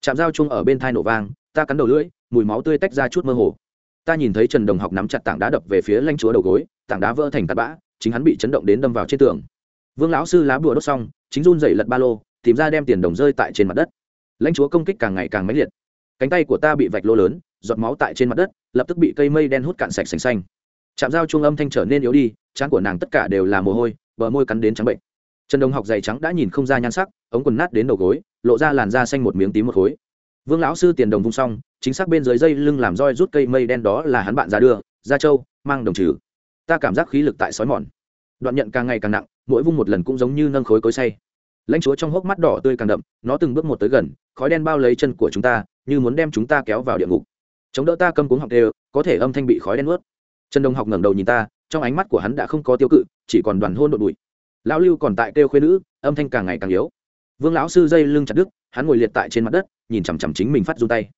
Chạm dao chung ở bên thai nổ vang, ta cắn đầu lưỡi, mùi máu tươi tách ra chút mơ hồ ta nhìn thấy trần đồng học nắm chặt tảng đá đập về phía lanh chúa đầu gối, tảng đá vỡ thành tạt bã, chính hắn bị chấn động đến đâm vào trên tường. Vương lão sư lá bùa đốt xong, chính run dậy lật ba lô, tìm ra đem tiền đồng rơi tại trên mặt đất. Lãnh chúa công kích càng ngày càng mãnh liệt. Cánh tay của ta bị vạch lô lớn, giọt máu tại trên mặt đất, lập tức bị cây mây đen hút cạn sạch sành xanh. Chạm dao trung âm thanh trở nên yếu đi, trán của nàng tất cả đều là mồ hôi, bờ môi cắn đến trắng bệnh. Trần đồng học dày trắng đã nhìn không ra nhan sắc, ống quần nát đến đầu gối, lộ ra làn da xanh một miếng tím một khối. Vương lão sư tiền đồng vung xong chính xác bên dưới dây lưng làm roi rút cây mây đen đó là hắn bạn ra đưa ra châu mang đồng trừ. Ta cảm giác khí lực tại sói mòn. Đoạn nhận càng ngày càng nặng, mỗi vung một lần cũng giống như nâng khối cối say lãnh chúa trong hốc mắt đỏ tươi càng đậm, nó từng bước một tới gần, khói đen bao lấy chân của chúng ta, như muốn đem chúng ta kéo vào địa ngục. Chống đỡ ta câm cuống học đều, có thể âm thanh bị khói đen ướt trần đông học ngẩng đầu nhìn ta, trong ánh mắt của hắn đã không có tiêu cự, chỉ còn đoàn hôn đột bụi. Lão lưu còn tại kêu khuyên nữ, âm thanh càng ngày càng yếu. Vương lão sư dây lưng chặt đứt, hắn ngồi liệt tại trên mặt đất, nhìn chằm chằm chính mình phát run tay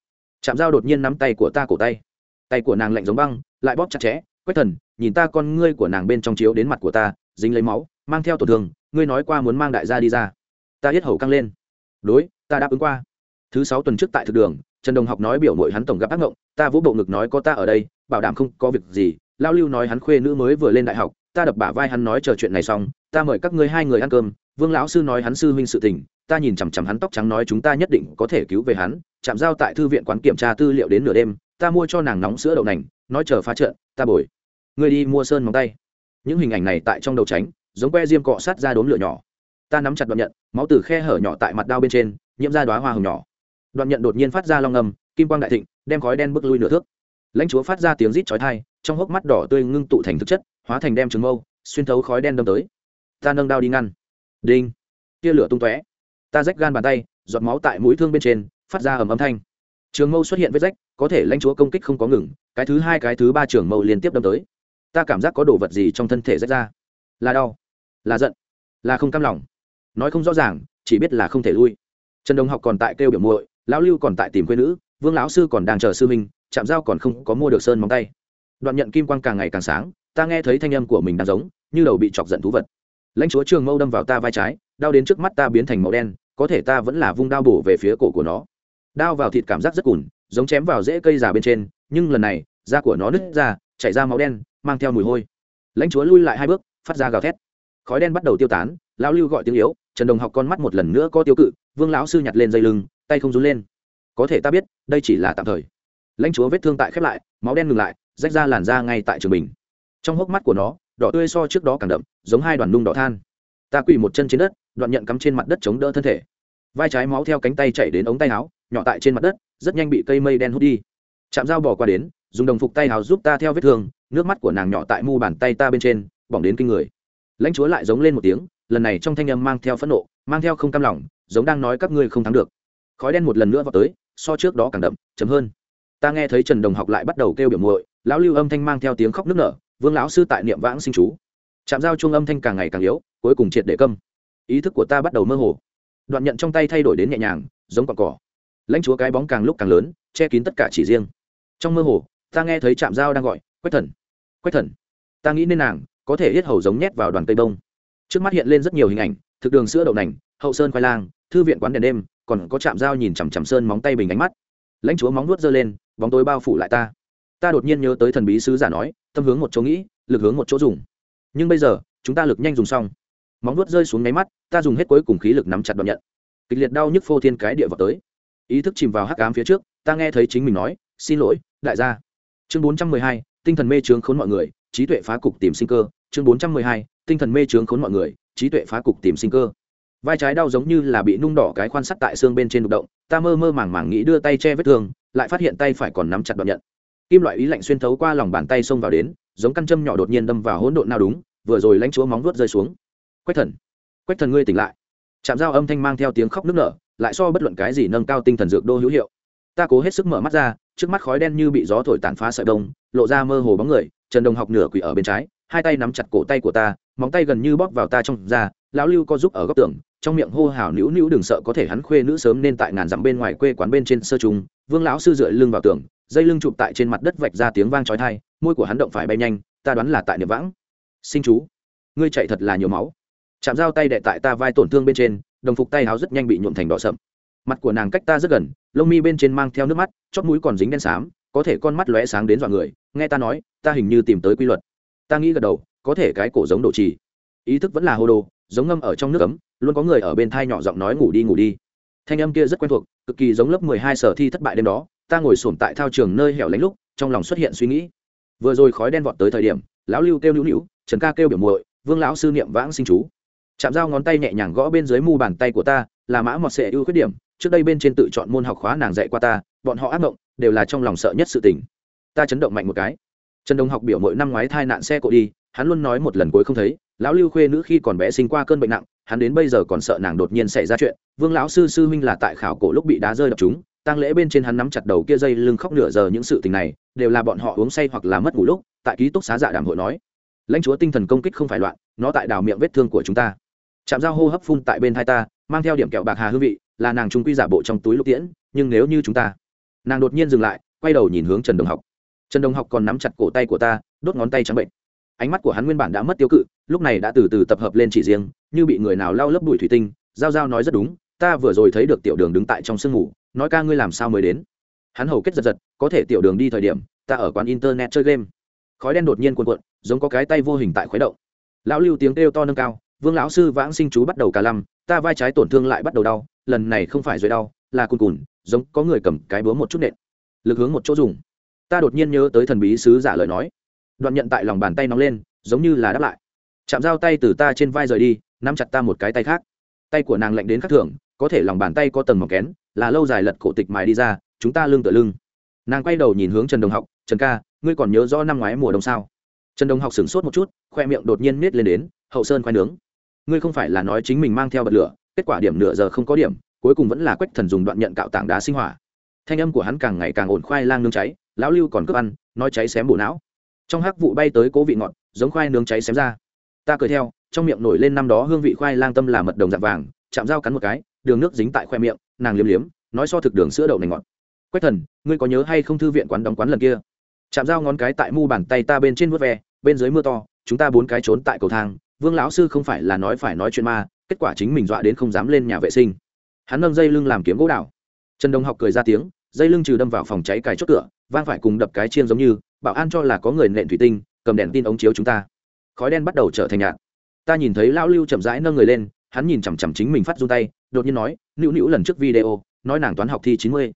chạm dao đột nhiên nắm tay của ta cổ tay. Tay của nàng lạnh giống băng, lại bóp chặt chẽ. Quách thần, nhìn ta con ngươi của nàng bên trong chiếu đến mặt của ta, dính lấy máu, mang theo tổn thương, ngươi nói qua muốn mang đại gia đi ra. Ta hết hầu căng lên. Đối, ta đáp ứng qua. Thứ sáu tuần trước tại thực đường, trần đồng học nói biểu mội hắn tổng gặp ác ngộng, ta vũ bộ ngực nói có ta ở đây, bảo đảm không có việc gì. Lao lưu nói hắn khuê nữ mới vừa lên đại học, ta đập bả vai hắn nói chờ chuyện này xong, ta mời các ngươi hai người ăn cơm. Vương lão sư nói hắn sư huynh sự tình, ta nhìn chằm chằm hắn tóc trắng nói chúng ta nhất định có thể cứu về hắn chạm giao tại thư viện quán kiểm tra tư liệu đến nửa đêm, ta mua cho nàng nóng sữa đậu nành, nói chờ phá trận, ta bồi. Người đi mua sơn móng tay. Những hình ảnh này tại trong đầu tránh, giống que diêm cọ sát ra đốm lửa nhỏ. Ta nắm chặt đoạn nhận, máu từ khe hở nhỏ tại mặt đao bên trên, nhiễm ra đoá hoa hồng nhỏ. Đoạn nhận đột nhiên phát ra long ngầm kim quang đại thịnh, đem khói đen bước lui nửa thước. Lãnh chúa phát ra tiếng rít chói thai trong hốc mắt đỏ tươi ngưng tụ thành thực chất, hóa thành đem trứng mâu, xuyên thấu khói đen đâm tới. Ta nâng đao đi ngăn. Đinh. Tia lửa tung tóe. Ta rách gan bàn tay, giọt máu tại mũi thương bên trên phát ra ầm âm thanh. Trường mâu xuất hiện vết rách, có thể lãnh chúa công kích không có ngừng, cái thứ hai, cái thứ ba trường mâu liên tiếp đâm tới. Ta cảm giác có đồ vật gì trong thân thể rách ra. Là đau, là giận, là không cam lòng. Nói không rõ ràng, chỉ biết là không thể lui. Trần đồng học còn tại kêu biểu muội, lão lưu còn tại tìm quê nữ, vương lão sư còn đang chờ sư minh chạm dao còn không có mua được sơn móng tay. Đoạn nhận kim quang càng ngày càng sáng, ta nghe thấy thanh âm của mình đang giống, như đầu bị chọc giận thú vật. Lãnh chúa trường mâu đâm vào ta vai trái, đau đến trước mắt ta biến thành màu đen, có thể ta vẫn là vung đao bổ về phía cổ của nó đao vào thịt cảm giác rất cùn, giống chém vào rễ cây già bên trên, nhưng lần này, da của nó nứt ra, chảy ra máu đen, mang theo mùi hôi. Lãnh chúa lui lại hai bước, phát ra gào thét. Khói đen bắt đầu tiêu tán, lão lưu gọi tiếng yếu, trần đồng học con mắt một lần nữa có tiêu cự, vương lão sư nhặt lên dây lưng, tay không rún lên. Có thể ta biết, đây chỉ là tạm thời. Lãnh chúa vết thương tại khép lại, máu đen ngừng lại, rách ra làn da ngay tại trường bình trong hốc mắt của nó, đỏ tươi so trước đó càng đậm, giống hai đoàn nung đỏ than. Ta quỳ một chân trên đất, đoạn nhận cắm trên mặt đất chống đỡ thân thể. Vai trái máu theo cánh tay chạy đến ống tay áo nhỏ tại trên mặt đất, rất nhanh bị cây mây đen hút đi. Chạm dao bỏ qua đến, dùng đồng phục tay áo giúp ta theo vết thương, nước mắt của nàng nhỏ tại mu bàn tay ta bên trên, bỏng đến kinh người. Lãnh chúa lại giống lên một tiếng, lần này trong thanh âm mang theo phẫn nộ, mang theo không cam lòng, giống đang nói các ngươi không thắng được. Khói đen một lần nữa vào tới, so trước đó càng đậm chấm hơn. Ta nghe thấy trần đồng học lại bắt đầu kêu biểu muội, lão lưu âm thanh mang theo tiếng khóc nức nở, vương lão sư tại niệm vãng sinh chú. Chạm giao chung âm thanh càng ngày càng yếu, cuối cùng triệt để câm. Ý thức của ta bắt đầu mơ hồ. Đoạn nhận trong tay thay đổi đến nhẹ nhàng, giống cọn cỏ lãnh chúa cái bóng càng lúc càng lớn, che kín tất cả chỉ riêng. Trong mơ hồ, ta nghe thấy chạm dao đang gọi, quách thần quách thần. Ta nghĩ nên nàng có thể hết hầu giống nhét vào đoàn cây bông. Trước mắt hiện lên rất nhiều hình ảnh, thực đường sữa đậu nành, hậu sơn khoai lang, thư viện quán đèn đêm, còn có chạm dao nhìn chằm chằm sơn móng tay bình ánh mắt. Lãnh chúa móng nuốt giơ lên, bóng tối bao phủ lại ta. Ta đột nhiên nhớ tới thần bí sứ giả nói, tâm hướng một chỗ nghĩ, lực hướng một chỗ dùng. Nhưng bây giờ, chúng ta lực nhanh dùng xong. Móng nuốt rơi xuống nháy mắt, ta dùng hết cuối cùng khí lực nắm chặt đoạn nhận. Kịch liệt đau nhức phô thiên cái địa vào tới ý thức chìm vào hắc ám phía trước, ta nghe thấy chính mình nói, xin lỗi, đại gia. Chương bốn trăm mười hai, tinh thần mê trướng khốn mọi người, trí tuệ phá cục tìm sinh cơ. Chương bốn trăm mười hai, tinh thần mê trướng khốn mọi người, trí tuệ phá cục tìm sinh cơ. Vai trái đau giống như là bị nung đỏ cái khoan sắt tại xương bên trên đục động, ta mơ mơ màng màng nghĩ đưa tay che vết thương, lại phát hiện tay phải còn nắm chặt đoạn nhận. Kim loại ý lạnh xuyên thấu qua lòng bàn tay xông vào đến, giống căn châm nhỏ đột nhiên đâm vào hỗn độn nào đúng, vừa rồi lãnh chúa móng vuốt rơi xuống. Quách thần quách thần ngươi tỉnh lại. Chạm dao âm thanh mang theo tiếng khóc nức nở lại so bất luận cái gì nâng cao tinh thần dược đô hữu hiệu. Ta cố hết sức mở mắt ra, trước mắt khói đen như bị gió thổi tàn phá sợi đông, lộ ra mơ hồ bóng người, trần đồng học nửa quỷ ở bên trái, hai tay nắm chặt cổ tay của ta, móng tay gần như bóp vào ta trong da, lão lưu co giúp ở góc tường, trong miệng hô hào nữu nữu đừng sợ có thể hắn khuê nữ sớm nên tại ngàn dặm bên ngoài quê quán bên trên sơ trung vương lão sư dựa lưng vào tường, dây lưng chụp tại trên mặt đất vạch ra tiếng vang chói tai, môi của hắn động phải bay nhanh, ta đoán là tại niệm vãng. Sinh chú, ngươi chạy thật là nhiều máu. Chạm dao tay đệ tại ta vai tổn thương bên trên đồng phục tay áo rất nhanh bị nhuộm thành đỏ sậm. Mặt của nàng cách ta rất gần, lông mi bên trên mang theo nước mắt chót mũi còn dính đen xám, có thể con mắt lóe sáng đến dọa người, nghe ta nói, ta hình như tìm tới quy luật. Ta nghĩ gật đầu, có thể cái cổ giống độ trì. Ý thức vẫn là hô đồ, giống ngâm ở trong nước ấm, luôn có người ở bên thai nhỏ giọng nói ngủ đi ngủ đi. Thanh âm kia rất quen thuộc, cực kỳ giống lớp mười hai sở thi thất bại đêm đó, ta ngồi xổm tại thao trường nơi hẻo lánh lúc, trong lòng xuất hiện suy nghĩ. Vừa rồi khói đen vọt tới thời điểm, lão lưu kêu nữu nữu trần ca kêu biểu muội, vương lão sư niệm vãng sinh chú chạm dao ngón tay nhẹ nhàng gõ bên dưới mu bàn tay của ta, là mã mọt sệ ưu khuyết điểm. Trước đây bên trên tự chọn môn học khóa nàng dạy qua ta, bọn họ ác mộng, đều là trong lòng sợ nhất sự tình. Ta chấn động mạnh một cái. Trần đồng học biểu mỗi năm ngoái thai nạn xe cộ đi, hắn luôn nói một lần cuối không thấy, lão lưu khuê nữ khi còn bé sinh qua cơn bệnh nặng, hắn đến bây giờ còn sợ nàng đột nhiên xảy ra chuyện. Vương lão sư sư huynh là tại khảo cổ lúc bị đá rơi đập chúng tang lễ bên trên hắn nắm chặt đầu kia dây lưng khóc nửa giờ những sự tình này, đều là bọn họ uống say hoặc là mất ngủ lúc, tại ký túc xá dạ đàm hội nói. Lãnh chúa tinh thần công kích không phải loạn, nó tại đào miệng vết thương của chúng ta chạm dao hô hấp phun tại bên thai ta, mang theo điểm kẹo bạc hà hương vị, là nàng trung quy giả bộ trong túi lục tiễn, nhưng nếu như chúng ta, nàng đột nhiên dừng lại, quay đầu nhìn hướng trần đồng học. Trần đồng học còn nắm chặt cổ tay của ta, đốt ngón tay trắng bệnh. Ánh mắt của hắn nguyên bản đã mất tiêu cự, lúc này đã từ từ tập hợp lên chỉ riêng, như bị người nào lau lớp bụi thủy tinh, giao giao nói rất đúng, ta vừa rồi thấy được tiểu đường đứng tại trong sương ngủ, nói ca ngươi làm sao mới đến. Hắn hầu kết giật giật, có thể tiểu đường đi thời điểm, ta ở quán internet chơi game. Khói đen đột nhiên cuộn cuộn, giống có cái tay vô hình tại khuấy động. Lão lưu tiếng kêu to nâng cao vương lão sư vãng sinh chú bắt đầu cả lăm, ta vai trái tổn thương lại bắt đầu đau, lần này không phải dưới đau, là cùn cùn, giống có người cầm cái búa một chút nện. Lực hướng một chỗ dùng. Ta đột nhiên nhớ tới thần bí sứ giả lời nói. Đoạn nhận tại lòng bàn tay nóng lên, giống như là đáp lại. Chạm dao tay từ ta trên vai rời đi, nắm chặt ta một cái tay khác. Tay của nàng lạnh đến khắc thường, có thể lòng bàn tay có tầng mỏng kén, là lâu dài lật cổ tịch mài đi ra, chúng ta lưng tựa lưng. Nàng quay đầu nhìn hướng trần đồng học, trần ca, ngươi còn nhớ rõ năm ngoái mùa đông sao? Trần đồng học sửng sốt một chút, khoe miệng đột nhiên miết lên đến, hậu sơn khoai nướng ngươi không phải là nói chính mình mang theo bật lửa, kết quả điểm nửa giờ không có điểm, cuối cùng vẫn là quách thần dùng đoạn nhận cạo tảng đá sinh hỏa. Thanh âm của hắn càng ngày càng ổn khoai lang nướng cháy, lão lưu còn cướp ăn, nói cháy xém bộ não. Trong hắc vụ bay tới cố vị ngọt, giống khoai nướng cháy xém ra. Ta cười theo, trong miệng nổi lên năm đó hương vị khoai lang tâm là mật đồng dạng vàng, chạm dao cắn một cái, đường nước dính tại khoe miệng, nàng liếm liếm, nói so thực đường sữa đậu này ngọt. Quách thần, ngươi có nhớ hay không thư viện quán đóng quán lần kia? Chạm dao ngón cái tại mu bàn tay ta bên trên vớt ve, bên dưới mưa to, chúng ta bốn cái trốn tại cầu thang vương lão sư không phải là nói phải nói chuyện ma, kết quả chính mình dọa đến không dám lên nhà vệ sinh. Hắn nâng dây lưng làm kiếm gỗ đào. Trần đông học cười ra tiếng, dây lưng trừ đâm vào phòng cháy cài chốt cửa, vang phải cùng đập cái chiên giống như, bảo an cho là có người nện thủy tinh, cầm đèn tin ống chiếu chúng ta. Khói đen bắt đầu trở thành nhạt. Ta nhìn thấy lão lưu chậm rãi nâng người lên, hắn nhìn chằm chằm chính mình phát run tay, đột nhiên nói, nữu nữu, lần trước video, nói nàng toán học thi chín mươi.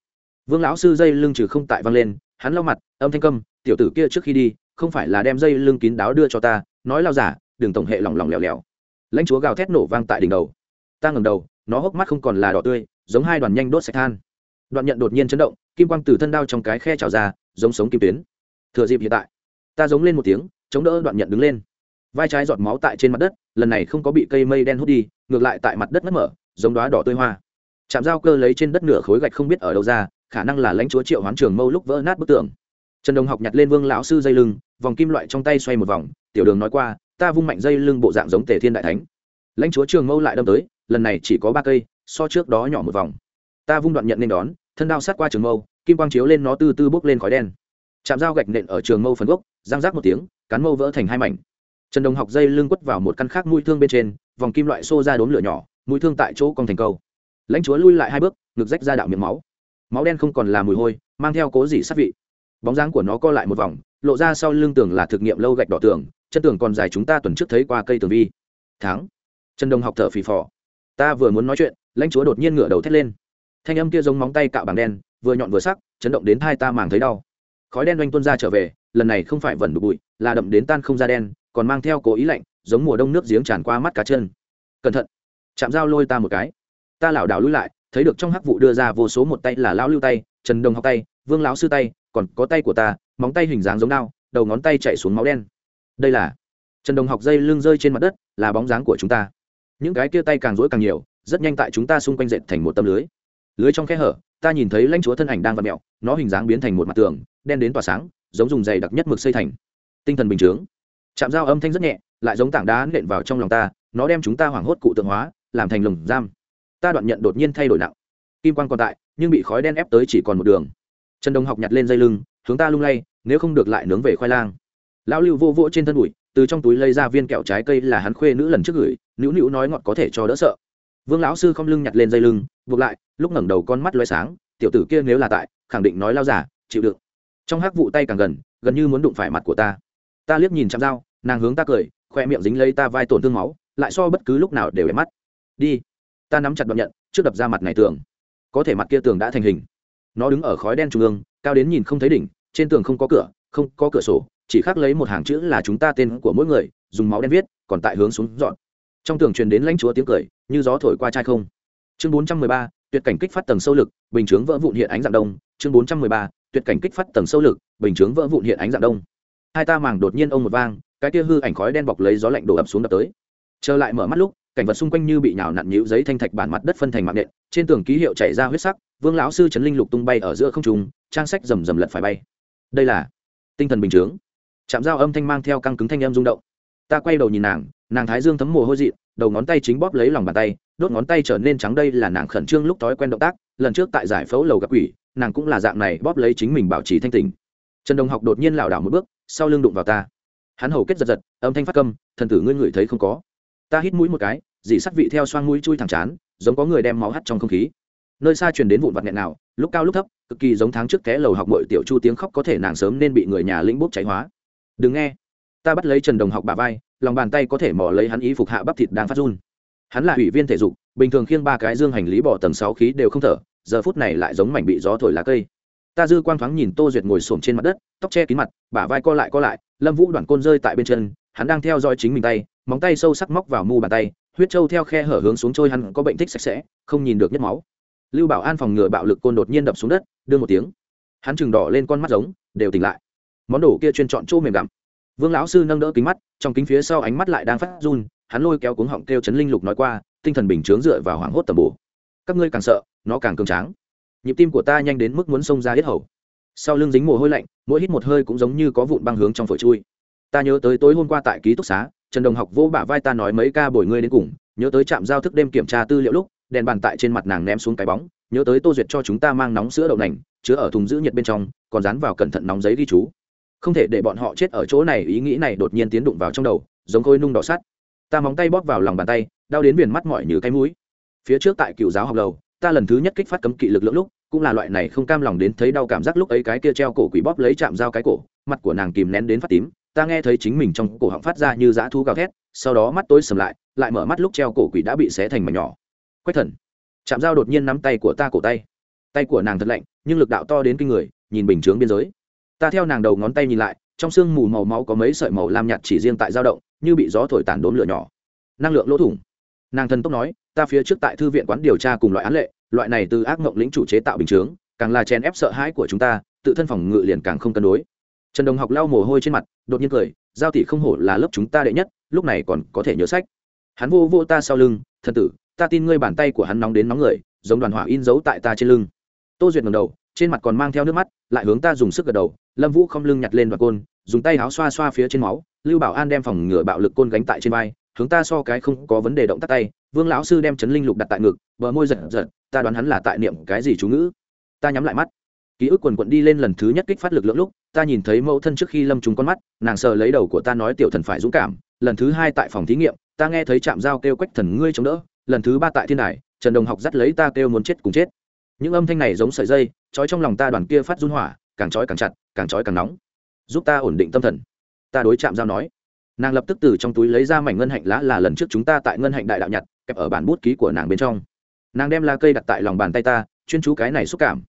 Vương lão sư dây lưng trừ không tại văng lên, hắn lau mặt, âm thanh câm, tiểu tử kia trước khi đi, không phải là đem dây lưng kín đáo đưa cho ta, nói lao giả đừng tổng hệ lỏng lỏng lẻo lẻo. Lãnh chúa gào thét nổ vang tại đỉnh đầu. Ta ngầm đầu, nó hốc mắt không còn là đỏ tươi, giống hai đoàn nhanh đốt sạch than. Đoạn nhận đột nhiên chấn động, kim quang từ thân đao trong cái khe trào ra, giống sống kim tuyến. Thừa dịp hiện tại, ta giống lên một tiếng, chống đỡ đoạn nhận đứng lên. Vai trái giọt máu tại trên mặt đất, lần này không có bị cây mây đen hút đi, ngược lại tại mặt đất mất mở, giống đoá đỏ tươi hoa. Chạm dao cơ lấy trên đất nửa khối gạch không biết ở đâu ra, khả năng là lãnh chúa triệu hoán trường mâu lúc vỡ nát bức tường. Trần đồng học nhặt lên vương lão sư dây lưng, vòng kim loại trong tay xoay một vòng, tiểu đường nói qua ta vung mạnh dây lưng bộ dạng giống tề thiên đại thánh. Lãnh chúa trường mâu lại đâm tới, lần này chỉ có ba cây, so trước đó nhỏ một vòng. Ta vung đoạn nhận nên đón, thân đao sát qua trường mâu, kim quang chiếu lên nó tư tư bốc lên khói đen. Chạm dao gạch nện ở trường mâu phần gốc giang rác một tiếng, cán mâu vỡ thành hai mảnh. Trần đồng học dây lưng quất vào một căn khác mũi thương bên trên, vòng kim loại xô ra đốn lửa nhỏ, mũi thương tại chỗ cong thành câu. Lãnh chúa lui lại hai bước, ngực rách ra đạo miệng máu. Máu đen không còn là mùi hôi, mang theo cố dỉ sát vị. Bóng dáng của nó co lại một vòng, lộ ra sau lưng tường là thực nghiệm lâu gạch đỏ tường chân tường còn dài chúng ta tuần trước thấy qua cây tường vi. Tháng trần đồng học thở phì phò. Ta vừa muốn nói chuyện, lãnh chúa đột nhiên ngửa đầu thét lên. Thanh âm kia giống móng tay cạo bằng đen, vừa nhọn vừa sắc, chấn động đến hai ta màng thấy đau. Khói đen oanh tuân ra trở về, lần này không phải vẩn đục bụi, là đậm đến tan không ra đen, còn mang theo cố ý lạnh, giống mùa đông nước giếng tràn qua mắt cá chân. Cẩn thận. Chạm dao lôi ta một cái. Ta lảo đảo lui lại, thấy được trong hắc vụ đưa ra vô số một tay là lão lưu tay, trần đồng học tay, vương lão sư tay, còn có tay của ta, móng tay hình dáng giống đao, đầu ngón tay chạy xuống máu đen đây là trần đồng học dây lưng rơi trên mặt đất là bóng dáng của chúng ta những cái kia tay càng rỗi càng nhiều rất nhanh tại chúng ta xung quanh dệt thành một tấm lưới lưới trong khe hở ta nhìn thấy lãnh chúa thân ảnh đang vặt mẹo nó hình dáng biến thành một mặt tường đen đến tỏa sáng giống dùng dày đặc nhất mực xây thành tinh thần bình chướng chạm dao âm thanh rất nhẹ lại giống tảng đá nện vào trong lòng ta nó đem chúng ta hoảng hốt cụ tượng hóa làm thành lồng giam ta đoạn nhận đột nhiên thay đổi nặng kim quan còn tại nhưng bị khói đen ép tới chỉ còn một đường trần đồng học nhặt lên dây lưng hướng ta lung lay nếu không được lại nướng về khoai lang lão lưu vô vỗ trên thân bụi từ trong túi lấy ra viên kẹo trái cây là hắn khuê nữ lần trước gửi, nữu nữu nói ngọt có thể cho đỡ sợ. Vương lão sư không lưng nhặt lên dây lưng, buộc lại, lúc ngẩng đầu con mắt loay sáng, tiểu tử kia nếu là tại, khẳng định nói lao giả, chịu đựng. Trong hắc vụ tay càng gần gần như muốn đụng phải mặt của ta. Ta liếc nhìn chạm dao, nàng hướng ta cười, khoe miệng dính lấy ta vai tổn thương máu, lại so bất cứ lúc nào đều đẹp mắt. Đi. Ta nắm chặt đoạn nhận, trước đập ra mặt này tường. Có thể mặt kia tường đã thành hình. Nó đứng ở khói đen trung ương, cao đến nhìn không thấy đỉnh, trên tường không có cửa không có cửa sổ, chỉ khắc lấy một hàng chữ là chúng ta tên của mỗi người, dùng máu đen viết, còn tại hướng xuống dọn. Trong tường truyền đến lãnh chúa tiếng cười, như gió thổi qua chai không. Chương bốn trăm mười ba, tuyệt cảnh kích phát tầng sâu lực, bình chướng vỡ vụn hiện ánh dạng đông. Chương bốn trăm mười ba, tuyệt cảnh kích phát tầng sâu lực, bình chướng vỡ vụn hiện ánh dạng đông. Hai ta màng đột nhiên ông một vang, cái kia hư ảnh khói đen bọc lấy gió lạnh đổ ập xuống đập tới. Trở lại mở mắt lúc, cảnh vật xung quanh như bị nhào nặn nhũ giấy thanh thạch bản mặt đất phân thành mạng nện, trên tường ký hiệu chảy ra huyết sắc, vương lão sư trấn linh lục tung bay ở giữa không trung, trang sách rầm rầm lật phải bay. Đây là tinh thần bình chướng. Chạm dao âm thanh mang theo căng cứng thanh âm rung động. Ta quay đầu nhìn nàng nàng thái dương thấm mồ hôi dị đầu ngón tay chính bóp lấy lòng bàn tay, đốt ngón tay trở nên trắng đây là nàng khẩn trương lúc thói quen động tác, lần trước tại giải phẫu lầu gặp quỷ, nàng cũng là dạng này bóp lấy chính mình bảo trì thanh tình trần đồng học đột nhiên lảo đảo một bước, sau lưng đụng vào ta. Hắn hầu kết giật giật, âm thanh phát câm, thần tử ngươi ngửi thấy không có? Ta hít mũi một cái, dị sắc vị theo xoang mũi chui thẳng chán, giống có người đem máu hắt trong không khí. Nơi xa truyền đến vụn vặt nghẹn nào lúc cao lúc thấp, cực kỳ giống tháng trước té lầu học mọi tiểu chu tiếng khóc có thể nàng sớm nên bị người nhà lĩnh bốc cháy hóa. Đừng nghe. Ta bắt lấy trần đồng học bà vai, lòng bàn tay có thể mò lấy hắn ý phục hạ bắp thịt đang phát run. Hắn là ủy viên thể dục, bình thường khiêng ba cái dương hành lý bỏ tầng sáu khí đều không thở, giờ phút này lại giống mảnh bị gió thổi lá cây. Ta dư quang thoáng nhìn tô duyệt ngồi xổm trên mặt đất, tóc che kín mặt, bả vai co lại co lại, lâm vũ đoạn côn rơi tại bên chân, hắn đang theo dõi chính mình tay, móng tay sâu sắc móc vào mu bàn tay, huyết trâu theo khe hở hướng xuống trôi, hắn có bệnh thích sạch sẽ, không nhìn được nhất máu lưu bảo an phòng ngừa bạo lực côn đột nhiên đập xuống đất, đưa một tiếng. Hắn chừng đỏ lên con mắt giống, đều tỉnh lại. Món đồ kia chuyên chọn chỗ mềm gặm vương lão sư nâng đỡ kính mắt, trong kính phía sau ánh mắt lại đang phát run, hắn lôi kéo cuống họng kêu chấn linh lục nói qua, tinh thần bình chướng dựa vào hoảng hốt tầm bổ. Các ngươi càng sợ, nó càng cường tráng. Nhịp tim của ta nhanh đến mức muốn xông ra hết hầu. Sau lưng dính mồ hôi lạnh, mỗi hít một hơi cũng giống như có vụn băng hướng trong phổi chui. Ta nhớ tới tối hôm qua tại ký túc xá, trần đồng học vô bả vai ta nói mấy ca bồi ngươi đến cùng, nhớ tới trạm giao thức đêm kiểm tra tư liệu lúc đèn bàn tại trên mặt nàng ném xuống cái bóng, nhớ tới tô duyệt cho chúng ta mang nóng sữa đậu nành, chứa ở thùng giữ nhiệt bên trong, còn dán vào cẩn thận nóng giấy ghi chú. Không thể để bọn họ chết ở chỗ này, ý nghĩ này đột nhiên tiến đụng vào trong đầu, giống khôi nung đỏ sắt. Ta móng tay bóp vào lòng bàn tay, đau đến viền mắt mỏi như cái mũi. Phía trước tại cựu giáo học lầu ta lần thứ nhất kích phát cấm kỵ lực lượng lúc, cũng là loại này không cam lòng đến thấy đau cảm giác lúc ấy cái kia treo cổ quỷ bóp lấy chạm dao cái cổ, mặt của nàng kìm nén đến phát tím, ta nghe thấy chính mình trong cổ họng phát ra như dã thú gào thét, sau đó mắt tối sầm lại lại mở mắt lúc treo cổ quỷ đã bị xé thành mảnh nhỏ quách thần. Chạm dao đột nhiên nắm tay của ta cổ tay. Tay của nàng thật lạnh, nhưng lực đạo to đến kinh người, nhìn bình chướng biên giới. Ta theo nàng đầu ngón tay nhìn lại, trong sương mù màu máu có mấy sợi màu lam nhạt chỉ riêng tại dao động, như bị gió thổi tàn đốn lửa nhỏ. Năng lượng lỗ thủng. Nàng thần tốc nói, ta phía trước tại thư viện quán điều tra cùng loại án lệ, loại này từ ác mộng lĩnh chủ chế tạo bình chướng, càng là chèn ép sợ hãi của chúng ta, tự thân phòng ngự liền càng không cân đối. Trần đồng học lau mồ hôi trên mặt, đột nhiên cười, giao tỷ không hổ là lớp chúng ta đệ nhất, lúc này còn có thể nhớ sách. Hắn vô vô ta sau lưng, thần tử ta tin ngươi bàn tay của hắn nóng đến nóng người, giống đoàn hỏa in dấu tại ta trên lưng. Tô duyệt ngầm đầu, trên mặt còn mang theo nước mắt, lại hướng ta dùng sức gật đầu. Lâm vũ không lưng nhặt lên và côn, dùng tay áo xoa xoa phía trên máu. Lưu bảo an đem phòng ngừa bạo lực côn gánh tại trên vai, hướng ta so cái không có vấn đề động tác tay. Vương lão sư đem chấn linh lục đặt tại ngực, bờ môi giật giật, ta đoán hắn là tại niệm cái gì chú ngữ. Ta nhắm lại mắt. Ký ức quần quận đi lên lần thứ nhất kích phát lực lượng lúc, ta nhìn thấy mẫu thân trước khi lâm trúng con mắt, nàng sờ lấy đầu của ta nói tiểu thần phải dũng cảm. Lần thứ hai tại phòng thí nghiệm, ta nghe thấy chạm dao kêu quách thần ngươi chống đỡ lần thứ ba tại thiên đài, trần đồng học dắt lấy ta kêu muốn chết cùng chết. Những âm thanh này giống sợi dây, trói trong lòng ta đoàn kia phát run hỏa, càng trói càng chặt, càng trói càng nóng. Giúp ta ổn định tâm thần. Ta đối chạm giao nói. Nàng lập tức từ trong túi lấy ra mảnh ngân hạnh lá là lần trước chúng ta tại ngân hạnh đại đạo nhặt, kẹp ở bản bút ký của nàng bên trong. Nàng đem lá cây đặt tại lòng bàn tay ta, chuyên chú cái này xúc cảm.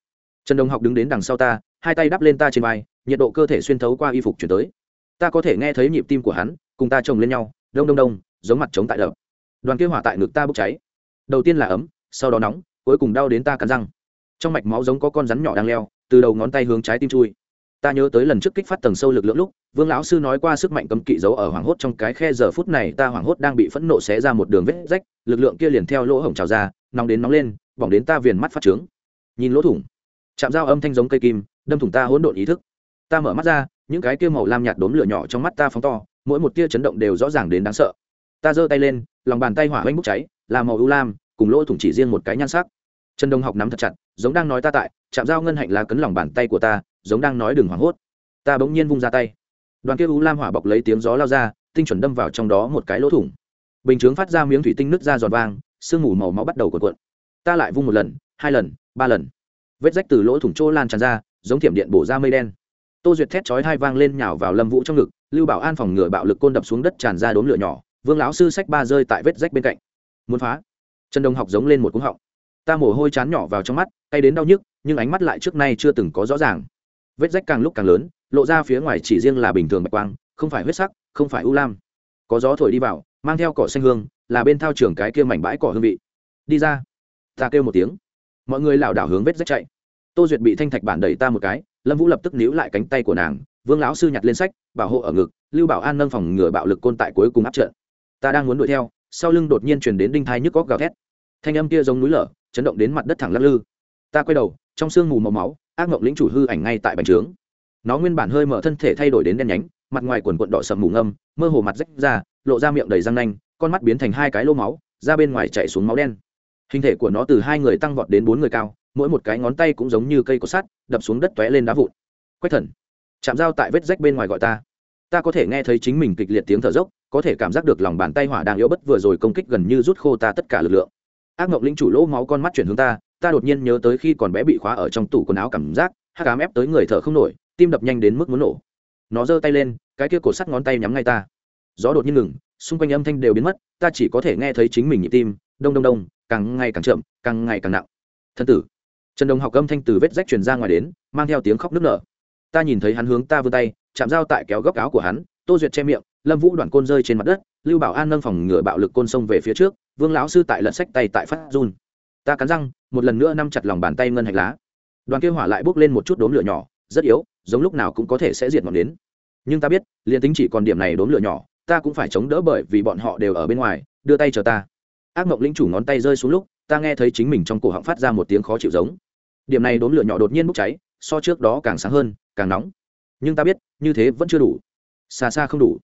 Trần đồng học đứng đến đằng sau ta, hai tay đắp lên ta trên vai, nhiệt độ cơ thể xuyên thấu qua y phục chuyển tới. Ta có thể nghe thấy nhịp tim của hắn, cùng ta chồng lên nhau, đông đông đông, giống mặt trống tại đập đoàn kia hỏa tại ngực ta bốc cháy. Đầu tiên là ấm, sau đó nóng, cuối cùng đau đến ta cắn răng. Trong mạch máu giống có con rắn nhỏ đang leo, từ đầu ngón tay hướng trái tim chui. Ta nhớ tới lần trước kích phát tầng sâu lực lượng lúc, vương lão sư nói qua sức mạnh cấm kỵ giấu ở hoảng hốt trong cái khe giờ phút này, ta hoảng hốt đang bị phẫn nộ xé ra một đường vết rách, lực lượng kia liền theo lỗ hổng trào ra, nóng đến nóng lên, bỏng đến ta viền mắt phát trướng. Nhìn lỗ thủng, chạm dao âm thanh giống cây kim, đâm thủng ta hỗn độn ý thức. Ta mở mắt ra, những cái kia màu lam nhạt đốm lửa nhỏ trong mắt ta phóng to, mỗi một tia chấn động đều rõ ràng đến đáng sợ ta giơ tay lên, lòng bàn tay hỏa hoanh bốc cháy, là màu ưu lam, cùng lỗ thủng chỉ riêng một cái nhan sắc. Trần đông học nắm thật chặt, giống đang nói ta tại chạm dao ngân hạnh là cấn lòng bàn tay của ta, giống đang nói đừng hoảng hốt. Ta bỗng nhiên vung ra tay. Đoàn kia ưu lam hỏa bọc lấy tiếng gió lao ra, tinh chuẩn đâm vào trong đó một cái lỗ thủng. Bình chướng phát ra miếng thủy tinh nứt ra giòn vang, sương mù màu máu bắt đầu cuộn cuộn. Ta lại vung một lần, hai lần, ba lần. Vết rách từ lỗ thủng chỗ lan tràn ra, giống thiểm điện bổ ra mây đen. Tô duyệt thét chói hai vang lên nhào vào lâm vũ trong ngực, lưu bảo an phòng ngừa bạo lực côn đập xuống đất tràn ra đốm lửa nhỏ vương lão sư sách ba rơi tại vết rách bên cạnh. Muốn phá. Trần đông học giống lên một cúng họng. Ta mồ hôi chán nhỏ vào trong mắt tay đến đau nhức, nhưng ánh mắt lại trước nay chưa từng có rõ ràng. Vết rách càng lúc càng lớn, lộ ra phía ngoài chỉ riêng là bình thường bạch quang, không phải huyết sắc, không phải u lam. Có gió thổi đi vào, mang theo cỏ xanh hương, là bên thao trường cái kia mảnh bãi cỏ hương vị. Đi ra. Ta kêu một tiếng. Mọi người lảo đảo hướng vết rách chạy. Tô duyệt bị thanh thạch bản đẩy ta một cái, lâm vũ lập tức níu lại cánh tay của nàng, vương lão sư nhặt lên sách, bảo hộ ở ngực, lưu bảo an nâng phòng ngừa bạo lực côn tại cuối cùng áp trận ta đang muốn đuổi theo, sau lưng đột nhiên chuyển đến đinh thai nhức góc gào thét. Thanh âm kia giống núi lở, chấn động đến mặt đất thẳng lắc lư. Ta quay đầu, trong sương mù màu máu, ác mộng lĩnh chủ hư ảnh ngay tại bành trướng. Nó nguyên bản hơi mở thân thể thay đổi đến đen nhánh, mặt ngoài quần quận đỏ sầm mù ngâm, mơ hồ mặt rách ra, lộ ra miệng đầy răng nanh, con mắt biến thành hai cái lô máu, ra bên ngoài chạy xuống máu đen. Hình thể của nó từ hai người tăng vọt đến bốn người cao, mỗi một cái ngón tay cũng giống như cây cột sắt, đập xuống đất tóe lên đá vụn. Quách thần, chạm dao tại vết rách bên ngoài gọi ta. Ta có thể nghe thấy chính mình kịch liệt tiếng thở dốc có thể cảm giác được lòng bàn tay hỏa đang yếu bất vừa rồi công kích gần như rút khô ta tất cả lực lượng. Ác mộng linh chủ lỗ máu con mắt chuyển hướng ta ta đột nhiên nhớ tới khi còn bé bị khóa ở trong tủ quần áo cảm giác, hắc ám ép tới người thở không nổi, tim đập nhanh đến mức muốn nổ. Nó giơ tay lên, cái kia cổ sắt ngón tay nhắm ngay ta. Gió đột nhiên ngừng, xung quanh âm thanh đều biến mất, ta chỉ có thể nghe thấy chính mình nhịp tim, đông đông đông, càng ngày càng chậm, càng ngày càng nặng. Thân tử. Trần đồng học âm thanh từ vết rách truyền ra ngoài đến, mang theo tiếng khóc nức nở. Ta nhìn thấy hắn hướng ta vươn tay, chạm dao tại kéo góc áo của hắn, tô duyệt che miệng lâm vũ đoạn côn rơi trên mặt đất, lưu bảo an nâng phòng ngựa bạo lực côn sông về phía trước, vương lão sư tại lật sách tay tại phát run. Ta cắn răng, một lần nữa nắm chặt lòng bàn tay ngân hạch lá. Đoàn kia hỏa lại bốc lên một chút đốm lửa nhỏ, rất yếu, giống lúc nào cũng có thể sẽ diệt ngọn đến nhưng ta biết, liền tính chỉ còn điểm này đốm lửa nhỏ, ta cũng phải chống đỡ bởi vì bọn họ đều ở bên ngoài, đưa tay chờ ta. Ác mộng lĩnh chủ ngón tay rơi xuống lúc, ta nghe thấy chính mình trong cổ họng phát ra một tiếng khó chịu giống. Điểm này đốm lửa nhỏ đột nhiên bốc cháy, so trước đó càng sáng hơn, càng nóng. Nhưng ta biết, như thế vẫn chưa đủ. Xa xa không đủ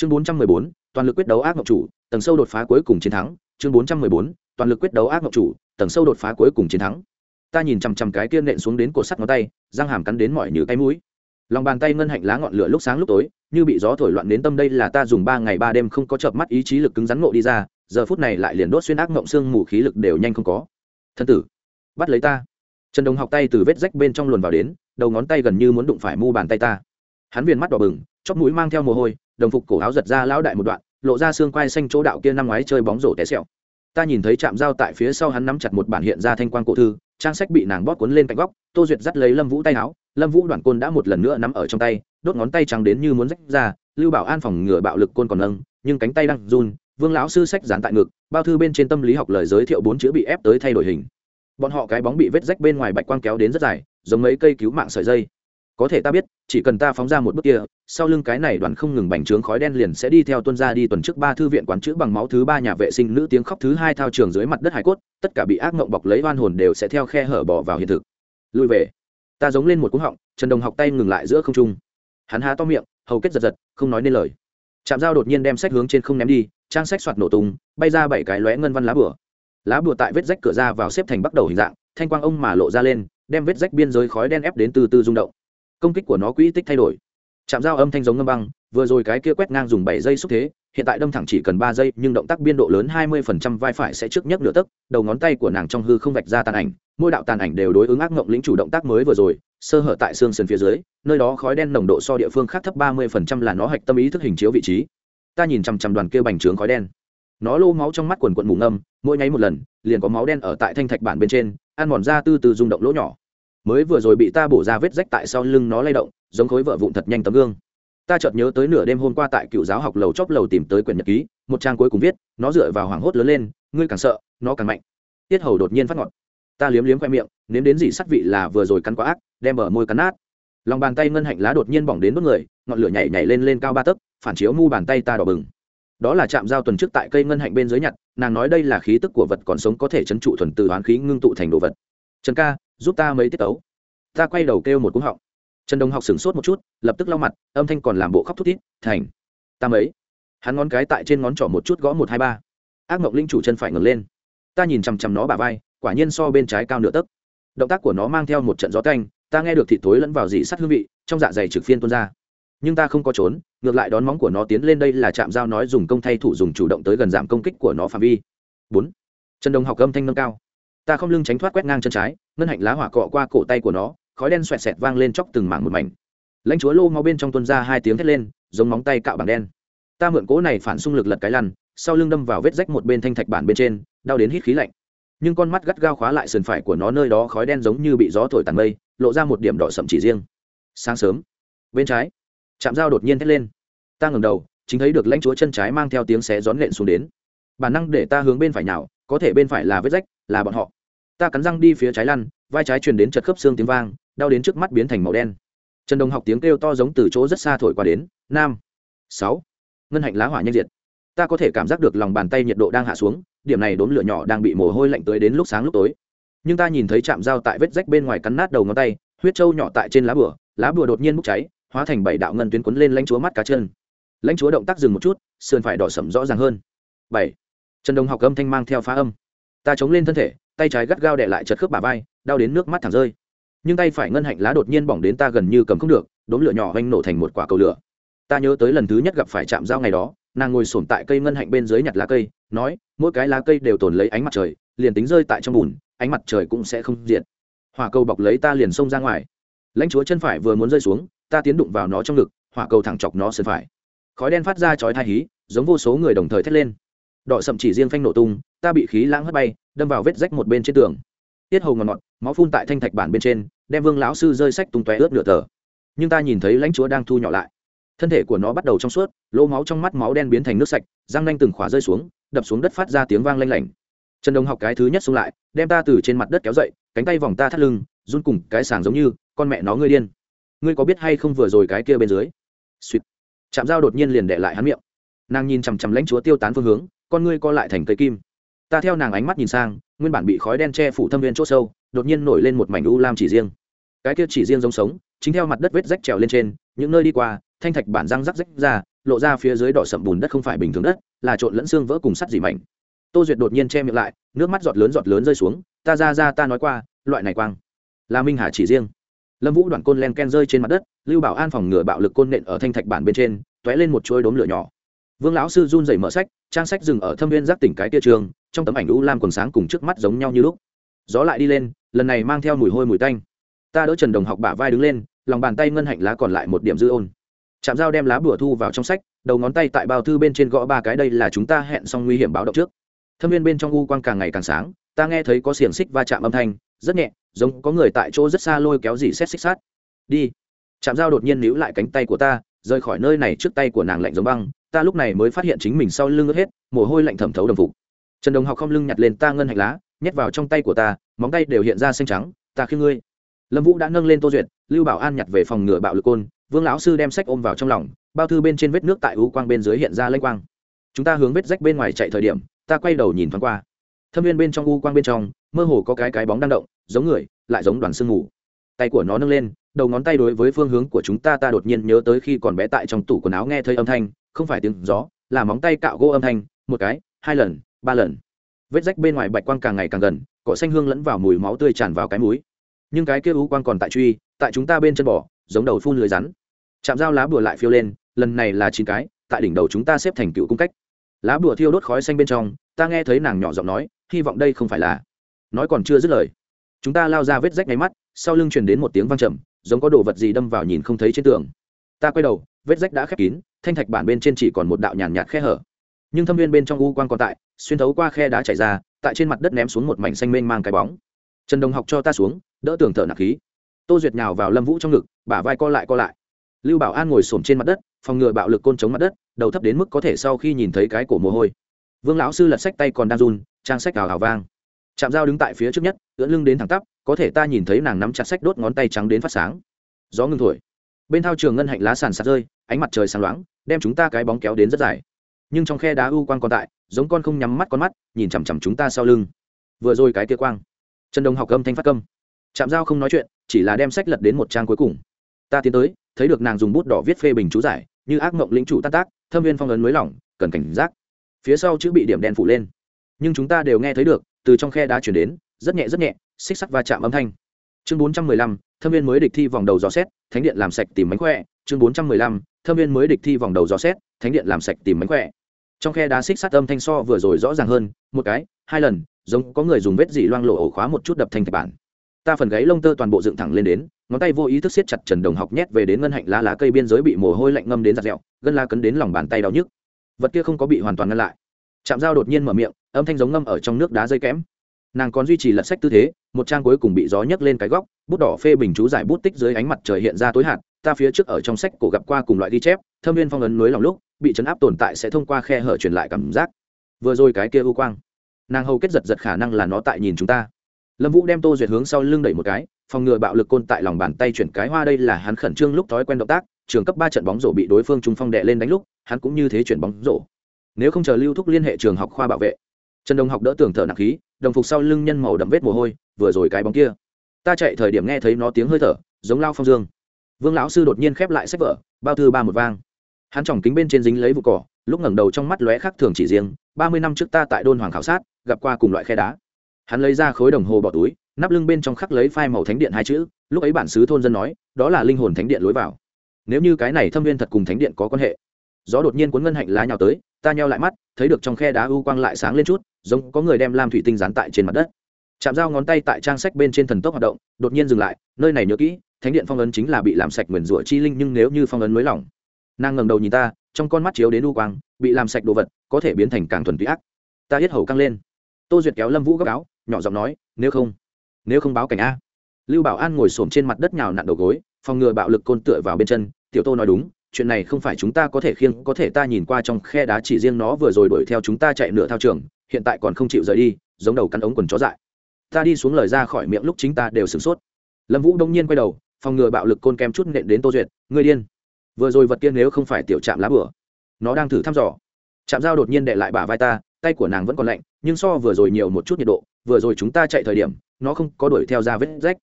chương 414, toàn lực quyết đấu ác ngọc chủ tầng sâu đột phá cuối cùng chiến thắng. Chương 414, toàn lực quyết đấu ác ngọc chủ tầng sâu đột phá cuối cùng chiến thắng. Ta nhìn chằm chằm cái kia nện xuống đến cổ sắt ngón tay răng hàm cắn đến mọi như cái mũi. Lòng bàn tay ngân hạnh lá ngọn lửa lúc sáng lúc tối như bị gió thổi loạn đến tâm đây là ta dùng ba ngày ba đêm không có chợp mắt ý chí lực cứng rắn ngộ đi ra giờ phút này lại liền đốt xuyên ác ngộng xương mù khí lực đều nhanh không có. Thân tử bắt lấy ta. Trần đồng học tay từ vết rách bên trong luồn vào đến đầu ngón tay gần như muốn đụng phải mu bàn tay ta. Hắn viền mắt đỏ bừng chóp mũi mang theo mồ hôi, đồng phục cổ áo giật ra lão đại một đoạn, lộ ra xương quai xanh chỗ đạo kia năm ngoái chơi bóng rổ té sẹo. ta nhìn thấy chạm dao tại phía sau hắn nắm chặt một bản hiện ra thanh quan cổ thư, trang sách bị nàng bóp cuốn lên cạnh góc, tô duyệt dắt lấy lâm vũ tay áo, lâm vũ đoạn côn đã một lần nữa nắm ở trong tay, đốt ngón tay trắng đến như muốn rách ra, lưu bảo an phòng ngừa bạo lực côn còn nâng, nhưng cánh tay đang run, vương lão sư sách dán tại ngực, bao thư bên trên tâm lý học lời giới thiệu bốn chữ bị ép tới thay đổi hình bọn họ cái bóng bị vết rách bên ngoài bạch quang kéo đến rất dài, giống mấy cây cứu mạng sợi dây có thể ta biết, chỉ cần ta phóng ra một bước kia, sau lưng cái này đoàn không ngừng bành trướng khói đen liền sẽ đi theo tuân ra đi tuần trước ba thư viện quán chữ bằng máu thứ ba nhà vệ sinh nữ tiếng khóc thứ hai thao trường dưới mặt đất hải cốt, tất cả bị ác mộng bọc lấy oan hồn đều sẽ theo khe hở bỏ vào hiện thực. Lùi về. Ta giống lên một cú họng, trần đồng học tay ngừng lại giữa không trung. Hắn há to miệng, hầu kết giật giật, không nói nên lời. Chạm dao đột nhiên đem sách hướng trên không ném đi, trang sách soạt nổ tung, bay ra bảy cái lóe ngân văn lá bửa lá bửa tại vết rách cửa ra vào xếp thành bắt đầu hình dạng, thanh quang ông mà lộ ra lên, đem vết rách biên giới khói đen ép đến từ từ rung động công kích của nó quỹ tích thay đổi. Chạm dao âm thanh giống ngâm băng, vừa rồi cái kia quét ngang dùng bảy giây xúc thế, hiện tại đâm thẳng chỉ cần ba giây, nhưng động tác biên độ lớn hai mươi phần trăm vai phải sẽ trước nhất nửa tấc, đầu ngón tay của nàng trong hư không vạch ra tàn ảnh, mỗi đạo tàn ảnh đều đối ứng ác ngộng lĩnh chủ động tác mới vừa rồi, sơ hở tại xương sườn phía dưới, nơi đó khói đen nồng độ so địa phương khác thấp ba mươi phần trăm là nó hạch tâm ý thức hình chiếu vị trí. Ta nhìn chằm chằm đoàn kia bành trướng khói đen. Nó lô máu trong mắt quần quận mù ngâm, mỗi nháy một lần, liền có máu đen ở tại thanh thạch bản bên trên, ăn mòn ra từ từ rung động lỗ nhỏ mới vừa rồi bị ta bổ ra vết rách tại sau lưng nó lay động, giống khối vợ vụn thật nhanh tấm gương. Ta chợt nhớ tới nửa đêm hôm qua tại cựu giáo học lầu chóp lầu tìm tới quyển nhật ký, một trang cuối cùng viết, nó dựa vào hoảng hốt lớn lên, ngươi càng sợ, nó càng mạnh. Tiết hầu đột nhiên phát ngọt. Ta liếm liếm khoe miệng, nếm đến gì sắc vị là vừa rồi cắn quá ác, đem bờ môi cắn nát. Lòng bàn tay ngân hạnh lá đột nhiên bỏng đến đốt người, ngọn lửa nhảy nhảy lên lên cao ba tấc, phản chiếu mu bàn tay ta đỏ bừng. Đó là chạm giao tuần trước tại cây ngân hạnh bên dưới nhặt, nàng nói đây là khí tức của vật còn sống có thể chấn trụ thuần từ hoán khí ngưng tụ thành đồ vật. Trần ca giúp ta mấy tiết tấu. Ta quay đầu kêu một cúng họng. Trần đồng học sửng sốt một chút, lập tức lau mặt, âm thanh còn làm bộ khóc thút thít, thành, ta mấy? Hắn ngón cái tại trên ngón trỏ một chút gõ một hai ba. Ác mộng linh chủ chân phải ngẩng lên. Ta nhìn chằm chằm nó bà vai, quả nhiên so bên trái cao nửa tấc. Động tác của nó mang theo một trận gió canh ta nghe được thịt thối lẫn vào dị sắt hương vị, trong dạ dày trực phiên tuôn ra. Nhưng ta không có trốn, ngược lại đón móng của nó tiến lên đây là chạm dao nói dùng công thay thủ dùng chủ động tới gần giảm công kích của nó phạm vi. Bốn. Trần đồng học âm thanh nâng cao ta không lưng tránh thoát quét ngang chân trái, ngân hạnh lá hỏa cọ qua cổ tay của nó, khói đen xoẹt xẹt vang lên chóc từng mảng một mảnh. Lãnh chúa lô mau bên trong tuân ra hai tiếng thét lên, giống móng tay cạo bằng đen. Ta mượn cỗ này phản xung lực lật cái lăn, sau lưng đâm vào vết rách một bên thanh thạch bản bên trên, đau đến hít khí lạnh. Nhưng con mắt gắt gao khóa lại sườn phải của nó nơi đó khói đen giống như bị gió thổi tàn mây, lộ ra một điểm đỏ sậm chỉ riêng. Sáng sớm, bên trái chạm dao đột nhiên thét lên. Ta ngẩng đầu, chính thấy được lãnh chúa chân trái mang theo tiếng xé gión lện xuống đến. Bản năng để ta hướng bên phải nào có thể bên phải là vết rách, là bọn họ ta cắn răng đi phía trái lăn, vai trái truyền đến chật khớp xương tiếng vang, đau đến trước mắt biến thành màu đen. Trần đồng học tiếng kêu to giống từ chỗ rất xa thổi qua đến, nam, sáu, ngân hạnh lá hỏa nhanh diệt. Ta có thể cảm giác được lòng bàn tay nhiệt độ đang hạ xuống, điểm này đốm lửa nhỏ đang bị mồ hôi lạnh tới đến lúc sáng lúc tối. Nhưng ta nhìn thấy chạm dao tại vết rách bên ngoài cắn nát đầu ngón tay, huyết trâu nhỏ tại trên lá bửa lá bửa đột nhiên bốc cháy, hóa thành bảy đạo ngân tuyến quấn lên lãnh chúa mắt cá chân. Lãnh chúa động tác dừng một chút, sườn phải đỏ sẩm rõ ràng hơn. Bảy, trần đồng học âm thanh mang theo phá âm. Ta chống lên thân thể tay trái gắt gao đè lại chật khớp bà vai, đau đến nước mắt thẳng rơi. Nhưng tay phải ngân hạnh lá đột nhiên bỏng đến ta gần như cầm không được, đốm lửa nhỏ hoanh nổ thành một quả cầu lửa. Ta nhớ tới lần thứ nhất gặp phải chạm dao ngày đó, nàng ngồi sổm tại cây ngân hạnh bên dưới nhặt lá cây, nói, mỗi cái lá cây đều tồn lấy ánh mặt trời, liền tính rơi tại trong bùn, ánh mặt trời cũng sẽ không diện hỏa cầu bọc lấy ta liền xông ra ngoài. Lãnh chúa chân phải vừa muốn rơi xuống, ta tiến đụng vào nó trong ngực, hỏa cầu thẳng chọc nó sân phải. Khói đen phát ra chói thai hí, giống vô số người đồng thời thét lên. Đỏ sậm chỉ riêng phanh nổ tung, ta bị khí lãng hất bay đâm vào vết rách một bên trên tường. Tiết hầu ngọt ngọt, máu phun tại thanh thạch bản bên trên, đem vương lão sư rơi sách tung tóe ướt nửa tờ. Nhưng ta nhìn thấy lãnh chúa đang thu nhỏ lại. Thân thể của nó bắt đầu trong suốt, lỗ máu trong mắt máu đen biến thành nước sạch, răng nanh từng khỏa rơi xuống, đập xuống đất phát ra tiếng vang lanh lảnh. Trần đồng học cái thứ nhất xông lại, đem ta từ trên mặt đất kéo dậy, cánh tay vòng ta thắt lưng, run cùng cái sàng giống như, con mẹ nó ngươi điên. Ngươi có biết hay không vừa rồi cái kia bên dưới? Suýt chạm dao đột nhiên liền đệ lại hắn miệng. Nàng nhìn chằm chằm lãnh chúa tiêu tán phương hướng, con ngươi co lại thành cây kim ta theo nàng ánh mắt nhìn sang, nguyên bản bị khói đen che phủ thâm viên c h ỗ sâu, đột nhiên nổi lên một mảnh u lam chỉ riêng. Cái kia chỉ riêng giống sống, chính theo mặt đất vết rách trèo lên trên, những nơi đi qua, thanh thạch bản răng rắc rách ra, lộ ra phía dưới đỏ sậm bùn đất không phải bình thường đất, là trộn lẫn xương vỡ cùng sắt dỉ mảnh. Tô duyệt đột nhiên che miệng lại, nước mắt giọt lớn giọt lớn rơi xuống, ta ra ra, ta nói qua, loại này quang là minh hà chỉ riêng. Lâm vũ đoạn côn len ken rơi trên mặt đất, lưu bảo an phòng ngừa bạo lực côn nện ở thanh thạch bản bên trên t ó é lên một chuôi đốm lửa nhỏ vương lão sư run rẩy mở sách, trang sách dừng ở thâm viên giác tỉnh cái tia trường, trong tấm ảnh u lam quần sáng cùng trước mắt giống nhau như lúc. Gió lại đi lên, lần này mang theo mùi hôi mùi tanh. Ta đỡ trần đồng học bả vai đứng lên, lòng bàn tay ngân hạnh lá còn lại một điểm dư ôn. Chạm dao đem lá bùa thu vào trong sách, đầu ngón tay tại bao thư bên trên gõ ba cái đây là chúng ta hẹn xong nguy hiểm báo động trước. Thâm viên bên trong u quang càng ngày càng sáng, ta nghe thấy có xiềng xích va chạm âm thanh, rất nhẹ, giống có người tại chỗ rất xa lôi kéo gì xét xích sát. Đi. Chạm dao đột nhiên níu lại cánh tay của ta, rời khỏi nơi này trước tay của nàng lạnh giống băng ta lúc này mới phát hiện chính mình sau lưng ướt hết, mồ hôi lạnh thẩm thấu đồng phục. Trần đồng học không lưng nhặt lên ta ngân hạch lá, nhét vào trong tay của ta, móng tay đều hiện ra xanh trắng, ta khiêng ngươi. Lâm vũ đã nâng lên tô duyệt, lưu bảo an nhặt về phòng ngựa bạo lực côn, vương lão sư đem sách ôm vào trong lòng, bao thư bên trên vết nước tại u quang bên dưới hiện ra lênh quang. Chúng ta hướng vết rách bên ngoài chạy thời điểm, ta quay đầu nhìn thoáng qua. Thâm viên bên trong u quang bên trong, mơ hồ có cái cái bóng đang động, giống người, lại giống đoàn sương ngủ. tay của nó nâng lên, đầu ngón tay đối với phương hướng của chúng ta ta đột nhiên nhớ tới khi còn bé tại trong tủ quần áo nghe thấy âm thanh không phải tiếng gió, là móng tay cạo gỗ âm thanh, một cái, hai lần, ba lần. Vết rách bên ngoài bạch quang càng ngày càng gần, cỏ xanh hương lẫn vào mùi máu tươi tràn vào cái mũi. Nhưng cái kia u quang còn tại truy, tại chúng ta bên chân bò, giống đầu phun lưới rắn. Chạm dao lá bùa lại phiêu lên, lần này là chín cái, tại đỉnh đầu chúng ta xếp thành cựu cung cách. Lá bùa thiêu đốt khói xanh bên trong, ta nghe thấy nàng nhỏ giọng nói, hy vọng đây không phải là. Nói còn chưa dứt lời, chúng ta lao ra vết rách nháy mắt, sau lưng truyền đến một tiếng vang trầm, giống có đồ vật gì đâm vào nhìn không thấy trên tường. Ta quay đầu, vết rách đã khép kín thanh thạch bản bên trên chỉ còn một đạo nhàn nhạt khe hở. Nhưng thâm viên bên trong u quang còn tại, xuyên thấu qua khe đá chảy ra, tại trên mặt đất ném xuống một mảnh xanh mênh mang cái bóng. Trần đồng học cho ta xuống, đỡ tưởng thở nặng khí. Tô duyệt nhào vào lâm vũ trong ngực, bả vai co lại co lại. Lưu bảo an ngồi s trên mặt đất, phòng ngừa bạo lực côn chống mặt đất, đầu thấp đến mức có thể sau khi nhìn thấy cái cổ mồ hôi. Vương lão sư lật sách tay còn đang run, trang sách ào ào vang. Chạm dao đứng tại phía trước nhất, ưỡn lưng đến thẳng tắp, có thể ta nhìn thấy nàng nắm chặt sách đốt ngón tay trắng đến phát sáng. Gió ngưng thổi. Bên thao trường ngân hạnh lá sàn sạt rơi ánh mặt trời sáng loáng, đem chúng ta cái bóng kéo đến rất dài. Nhưng trong khe đá u quang còn tại, giống con không nhắm mắt con mắt, nhìn chằm chằm chúng ta sau lưng. Vừa rồi cái kia quang, trần đồng học âm thanh phát câm chạm dao không nói chuyện, chỉ là đem sách lật đến một trang cuối cùng. Ta tiến tới, thấy được nàng dùng bút đỏ viết phê bình chú giải, như ác mộng lĩnh chủ tác tác, thâm viên phong ấn mới lỏng, cần cảnh giác. Phía sau chữ bị điểm đen phủ lên. Nhưng chúng ta đều nghe thấy được, từ trong khe đá chuyển đến, rất nhẹ rất nhẹ, xích sắt va chạm âm thanh. Chương bốn trăm mười lăm thâm viên mới địch thi vòng đầu dò xét, thánh điện làm sạch tìm mánh khỏe, chương bốn trăm mười lăm, thâm viên mới địch thi vòng đầu dò xét, thánh điện làm sạch tìm mánh khỏe. Trong khe đá xích sát âm thanh so vừa rồi rõ ràng hơn, một cái, hai lần, giống có người dùng vết dỉ loang lộ ổ khóa một chút đập thành thạch bản. Ta phần gáy lông tơ toàn bộ dựng thẳng lên đến, ngón tay vô ý thức siết chặt trần đồng học nhét về đến ngân hạnh lá lá cây biên giới bị mồ hôi lạnh ngâm đến giặt dẹo, gân la cấn đến lòng bàn tay đau nhức. Vật kia không có bị hoàn toàn ngăn lại. Chạm dao đột nhiên mở miệng, âm thanh giống ngâm ở trong nước đá dây kẽm nàng còn duy trì lật sách tư thế, một trang cuối cùng bị gió nhấc lên cái góc, bút đỏ phê bình chú giải bút tích dưới ánh mặt trời hiện ra tối hạn. ta phía trước ở trong sách cổ gặp qua cùng loại ghi chép, thâm viên phong ấn núi lòng lúc, bị chấn áp tồn tại sẽ thông qua khe hở truyền lại cảm giác vừa rồi cái kia u quang, nàng hầu kết giật giật khả năng là nó tại nhìn chúng ta lâm vũ đem tô duyệt hướng sau lưng đẩy một cái, phòng ngừa bạo lực côn tại lòng bàn tay chuyển cái hoa đây là hắn khẩn trương lúc thói quen động tác, trường cấp ba trận bóng rổ bị đối phương trung phong đệ lên đánh lúc, hắn cũng như thế chuyển bóng rổ nếu không chờ lưu thúc liên hệ trường học khoa bảo vệ trần đồng học đỡ tường thở nặng khí, đồng phục sau lưng nhân màu đậm vết mồ hôi, vừa rồi cái bóng kia. Ta chạy thời điểm nghe thấy nó tiếng hơi thở, giống lao phong dương. Vương lão sư đột nhiên khép lại sách vở, bao thư ba một vang. Hắn tròng kính bên trên dính lấy vụ cỏ, lúc ngẩng đầu trong mắt lóe khác thường chỉ riêng, ba mươi năm trước ta tại đôn hoàng khảo sát, gặp qua cùng loại khe đá. Hắn lấy ra khối đồng hồ bỏ túi, nắp lưng bên trong khắc lấy phai màu thánh điện hai chữ, lúc ấy bản xứ thôn dân nói, đó là linh hồn thánh điện lối vào. Nếu như cái này thâm viên thật cùng thánh điện có quan hệ. Gió đột nhiên cuốn ngân hạnh lá nhào tới ta nheo lại mắt, thấy được trong khe đá u quang lại sáng lên chút, giống có người đem lam thủy tinh dán tại trên mặt đất. Chạm dao ngón tay tại trang sách bên trên thần tốc hoạt động, đột nhiên dừng lại, nơi này nhớ kỹ, thánh điện phong ấn chính là bị làm sạch nguyền rủa chi linh nhưng nếu như phong ấn mới lỏng. Nàng ngẩng đầu nhìn ta, trong con mắt chiếu đến u quang, bị làm sạch đồ vật, có thể biến thành càng thuần túy ác. Ta hết hầu căng lên. Tô duyệt kéo lâm vũ gấp áo, nhỏ giọng nói, nếu không nếu không báo cảnh a. Lưu bảo an ngồi s trên mặt đất nhào nặn đầu gối, phòng ngừa bạo lực côn tựa vào bên chân, tiểu tô nói đúng chuyện này không phải chúng ta có thể khiêng, có thể ta nhìn qua trong khe đá chỉ riêng nó vừa rồi đuổi theo chúng ta chạy nửa thao trường, hiện tại còn không chịu rời đi, giống đầu cắn ống quần chó dại. Ta đi xuống lời ra khỏi miệng lúc chính ta đều sửng sốt. Lâm vũ đông nhiên quay đầu, phòng ngừa bạo lực côn kem chút nện đến tô duyệt người điên. Vừa rồi vật tiên nếu không phải tiểu chạm lá bửa, nó đang thử thăm dò. Chạm dao đột nhiên đệ lại bả vai ta, tay của nàng vẫn còn lạnh, nhưng so vừa rồi nhiều một chút nhiệt độ, vừa rồi chúng ta chạy thời điểm, nó không có đuổi theo ra vết rách.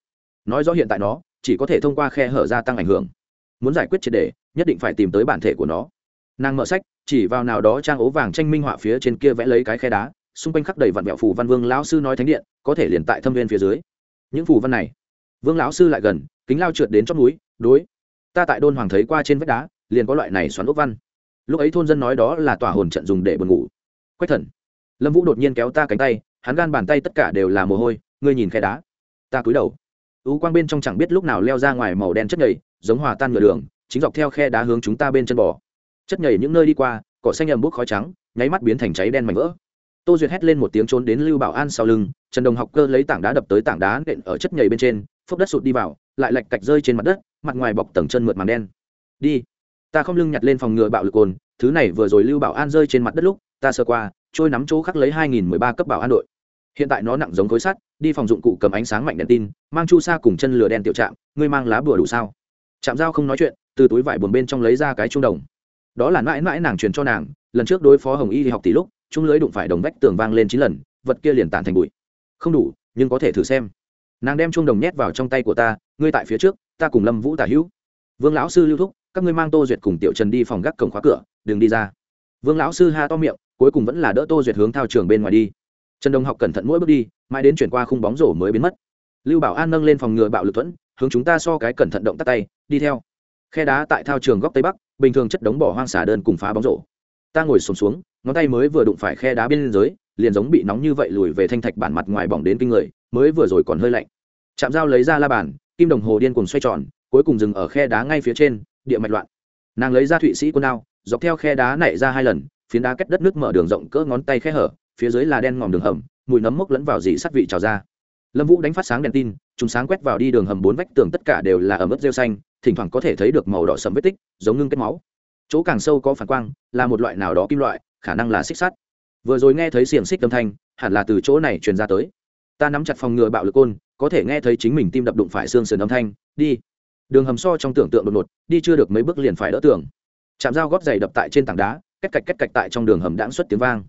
Nói rõ hiện tại nó, chỉ có thể thông qua khe hở gia tăng ảnh hưởng. Muốn giải quyết triệt đề nhất định phải tìm tới bản thể của nó. Nàng mở sách, chỉ vào nào đó trang ố vàng tranh minh họa phía trên kia vẽ lấy cái khe đá, xung quanh khắp đầy vạn mẹo phù văn vương lão sư nói thánh điện, có thể liền tại thâm viên phía dưới. Những phù văn này, vương lão sư lại gần, kính lao trượt đến chót núi, đối. Ta tại đôn hoàng thấy qua trên vách đá, liền có loại này xoắn ốc văn. Lúc ấy thôn dân nói đó là tòa hồn trận dùng để buồn ngủ. Quách thần, lâm vũ đột nhiên kéo ta cánh tay, hắn gan bàn tay tất cả đều là mồ hôi, ngươi nhìn khe đá. Ta cúi đầu. Ú quang bên trong chẳng biết lúc nào leo ra ngoài màu đen chất nhầy, giống hòa tan ngựa đường chính dọc theo khe đá hướng chúng ta bên chân bò. Chất nhảy những nơi đi qua, cỏ xanh ầm bốc khói trắng, nháy mắt biến thành cháy đen mảnh vỡ. Tô duyệt hét lên một tiếng trốn đến lưu bảo an sau lưng, trần đồng học cơ lấy tảng đá đập tới tảng đá nện ở chất nhảy bên trên, phốc đất sụt đi vào, lại lạch cạch rơi trên mặt đất, mặt ngoài bọc tầng chân mượt màng đen. Đi. Ta không lưng nhặt lên phòng ngừa bạo lực cồn, thứ này vừa rồi lưu bảo an rơi trên mặt đất lúc, ta sơ qua, trôi nắm chỗ khắc lấy hai nghìn mười ba cấp bảo an đội. Hiện tại nó nặng giống khối sắt, đi phòng dụng cụ cầm ánh sáng mạnh đèn tin, mang chu sa cùng chân lửa đen tiểu trạm, ngươi mang lá bùa đủ sao? Chạm dao không nói chuyện từ túi vải buồn bên trong lấy ra cái trung đồng. Đó là mãi mãi nàng truyền cho nàng, lần trước đối phó hồng y đi học tỷ lúc trung lưới đụng phải đồng vách tường vang lên chín lần, vật kia liền tàn thành bụi. Không đủ, nhưng có thể thử xem. Nàng đem trung đồng nhét vào trong tay của ta, ngươi tại phía trước, ta cùng lâm vũ tả hữu. Vương lão sư lưu thúc, các ngươi mang tô duyệt cùng tiểu trần đi phòng gác cổng khóa cửa, đừng đi ra. Vương lão sư ha to miệng, cuối cùng vẫn là đỡ tô duyệt hướng thao trường bên ngoài đi. Trần đồng học cẩn thận mỗi bước đi, mãi đến chuyển qua khung bóng rổ mới biến mất. Lưu bảo an nâng lên phòng ngừa bạo lực thuẫn, hướng chúng ta so cái cẩn thận động tắt tay, đi theo khe đá tại thao trường góc tây bắc bình thường chất đống bỏ hoang xả đơn cùng phá bóng rổ. Ta ngồi sùng xuống, xuống ngón tay mới vừa đụng phải khe đá bên dưới liền giống bị nóng như vậy lùi về thanh thạch bản mặt ngoài bỏng đến kinh người mới vừa rồi còn hơi lạnh. Chạm dao lấy ra la bàn kim đồng hồ điên cùng xoay tròn cuối cùng dừng ở khe đá ngay phía trên địa mạch loạn. Nàng lấy ra thụy sĩ quân đao dọc theo khe đá nảy ra hai lần phiến đá cách đất nước mở đường rộng cỡ ngón tay khe hở phía dưới là đen ngòm đường hầm mùi nấm mốc lẫn vào dị sắt vị trào ra. Lâm vũ đánh phát sáng đèn tin chúng sáng quét vào đi đường hầm bốn vách tường tất cả đều là ở mức rêu xanh thỉnh thoảng có thể thấy được màu đỏ sẫm vết tích, giống ngưng kết máu. Chỗ càng sâu có phản quang, là một loại nào đó kim loại, khả năng là xích sắt. Vừa rồi nghe thấy xiềng xích âm thanh, hẳn là từ chỗ này truyền ra tới. Ta nắm chặt phòng ngừa bạo lực côn, có thể nghe thấy chính mình tim đập đụng phải xương sườn âm thanh, đi. Đường hầm so trong tưởng tượng đột ngột, đi chưa được mấy bước liền phải đỡ tường. Chạm dao gót giày đập tại trên tảng đá, cách cạch cách cạch tại trong đường hầm đãng xuất tiếng vang.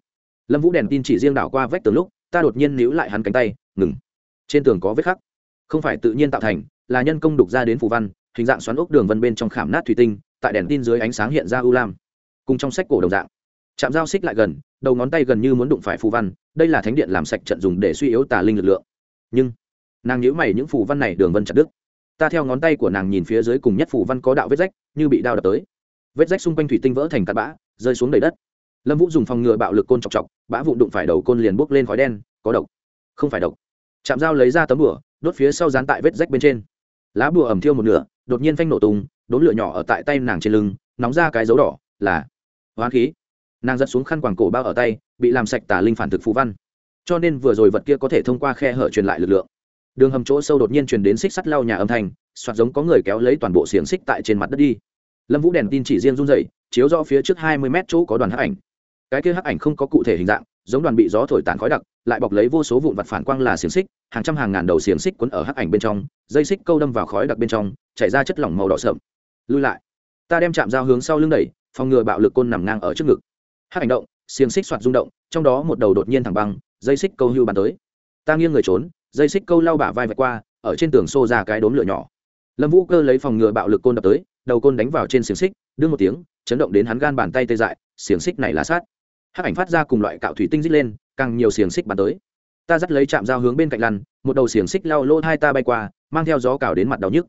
Lâm vũ đèn tin chỉ riêng đảo qua vách tường lúc, ta đột nhiên níu lại hắn cánh tay, ngừng. Trên tường có vết khắc. Không phải tự nhiên tạo thành, là nhân công đục ra đến phù văn hình dạng xoắn ốc đường vân bên trong khảm nát thủy tinh, tại đèn tin dưới ánh sáng hiện ra u lam. Cùng trong sách cổ đồng dạng. Chạm dao xích lại gần, đầu ngón tay gần như muốn đụng phải phù văn, đây là thánh điện làm sạch trận dùng để suy yếu tà linh lực lượng. Nhưng, nàng nhữ mày những phù văn này đường vân chặt đứt. Ta theo ngón tay của nàng nhìn phía dưới cùng nhất phù văn có đạo vết rách, như bị đao đập tới. Vết rách xung quanh thủy tinh vỡ thành cát bã, rơi xuống đầy đất. Lâm vũ dùng phòng ngừa bạo lực côn chọc chọc, bã vụn đụng phải đầu côn liền bốc lên khói đen, có độc, không phải độc. Chạm dao lấy ra tấm bửa đốt phía sau dán tại vết rách bên trên lá bùa ẩm thiêu một nửa, đột nhiên phanh nổ tung, đốn lửa nhỏ ở tại tay nàng trên lưng, nóng ra cái dấu đỏ, là hoán khí. Nàng giật xuống khăn quàng cổ bao ở tay, bị làm sạch tà linh phản thực phú văn. Cho nên vừa rồi vật kia có thể thông qua khe hở truyền lại lực lượng. Đường hầm chỗ sâu đột nhiên truyền đến xích sắt lau nhà âm thanh, soạt giống có người kéo lấy toàn bộ xiềng xích tại trên mặt đất đi. Lâm vũ đèn tin chỉ riêng run dậy chiếu rõ phía trước hai mươi mét chỗ có đoàn hắc ảnh. Cái kia hắc ảnh không có cụ thể hình dạng giống đoàn bị gió thổi tàn khói đặc, lại bọc lấy vô số vụn vặt phản quang là xiềng xích, hàng trăm hàng ngàn đầu xiềng xích quấn ở hắc ảnh bên trong, dây xích câu đâm vào khói đặc bên trong, chảy ra chất lỏng màu đỏ sợm lui lại. Ta đem chạm dao hướng sau lưng đẩy, phòng ngừa bạo lực côn nằm ngang ở trước ngực. Hắc ảnh động, xiềng xích soạt rung động, trong đó một đầu đột nhiên thẳng băng, dây xích câu hưu bàn tới. Ta nghiêng người trốn, dây xích câu lau bả vai vạch qua, ở trên tường xô ra cái đốm lửa nhỏ. Lâm vũ cơ lấy phòng ngừa bạo lực côn đập tới, đầu côn đánh vào trên xiềng xích, đương một tiếng, chấn động đến hắn gan bàn tay tê dại, xiềng xích này là sát hắc ảnh phát ra cùng loại cạo thủy tinh dít lên, càng nhiều xiềng xích bắn tới. Ta dắt lấy chạm dao hướng bên cạnh lăn, một đầu xiềng xích lao lô hai ta bay qua, mang theo gió cào đến mặt đau nhức.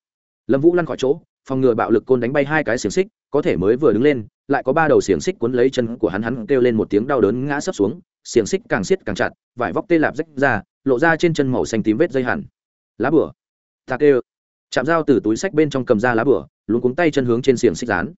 Lâm vũ lăn khỏi chỗ, phòng ngừa bạo lực côn đánh bay hai cái xiềng xích, có thể mới vừa đứng lên, lại có ba đầu xiềng xích cuốn lấy chân của hắn hắn kêu lên một tiếng đau đớn ngã sấp xuống, xiềng xích càng xiết càng chặt, vải vóc tê lạp rách ra, lộ ra trên chân màu xanh tím vết dây hẳn. Lá bửa. Ta kêu. Chạm dao từ túi sách bên trong cầm ra lá bửa luôn cuống tay chân hướng trên xiềng xích dán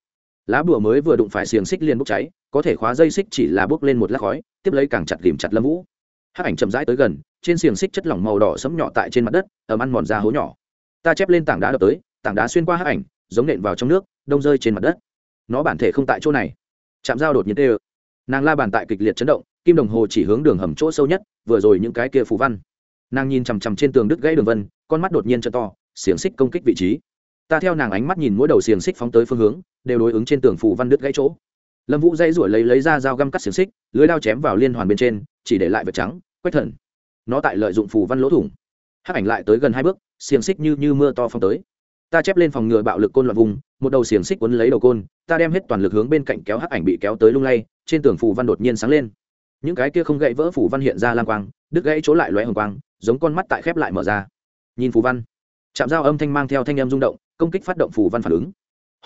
lá bùa mới vừa đụng phải xiềng xích liền bốc cháy, có thể khóa dây xích chỉ là bốc lên một lát khói, tiếp lấy càng chặt ghìm chặt lâm vũ. Hắc ảnh chậm rãi tới gần, trên xiềng xích chất lỏng màu đỏ sẫm nhỏ tại trên mặt đất ẩm ăn mòn ra hố nhỏ. Ta chép lên tảng đá đập tới, tảng đá xuyên qua hắc ảnh, giống nện vào trong nước, đông rơi trên mặt đất. Nó bản thể không tại chỗ này. Chạm dao đột nhiên tê ơ. Nàng la bàn tại kịch liệt chấn động, kim đồng hồ chỉ hướng đường hầm chỗ sâu nhất, vừa rồi những cái kia phù văn. Nàng nhìn chằm chằm trên tường đứt gãy đường vân, con mắt đột nhiên cho to, xiềng xích công kích vị trí ta theo nàng ánh mắt nhìn mỗi đầu xiềng xích phóng tới phương hướng, đều đối ứng trên tường phủ văn đứt gãy chỗ. Lâm vũ dây rủi lấy lấy ra dao găm cắt xiềng xích, lưới đao chém vào liên hoàn bên trên, chỉ để lại vật trắng, quách thần. Nó tại lợi dụng phủ văn lỗ thủng. Hắc ảnh lại tới gần hai bước, xiềng xích như như mưa to phong tới. Ta chép lên phòng ngừa bạo lực côn loạn vùng, một đầu xiềng xích quấn lấy đầu côn, ta đem hết toàn lực hướng bên cạnh kéo hắc ảnh bị kéo tới lung lay, trên tường phủ văn đột nhiên sáng lên. Những cái kia không gãy vỡ phủ văn hiện ra lang quang, đứt gãy chỗ lại loé hồng quang, giống con mắt tại khép lại mở ra. Nhìn phủ văn chạm dao âm thanh mang theo thanh âm rung động công kích phát động phù văn phản ứng.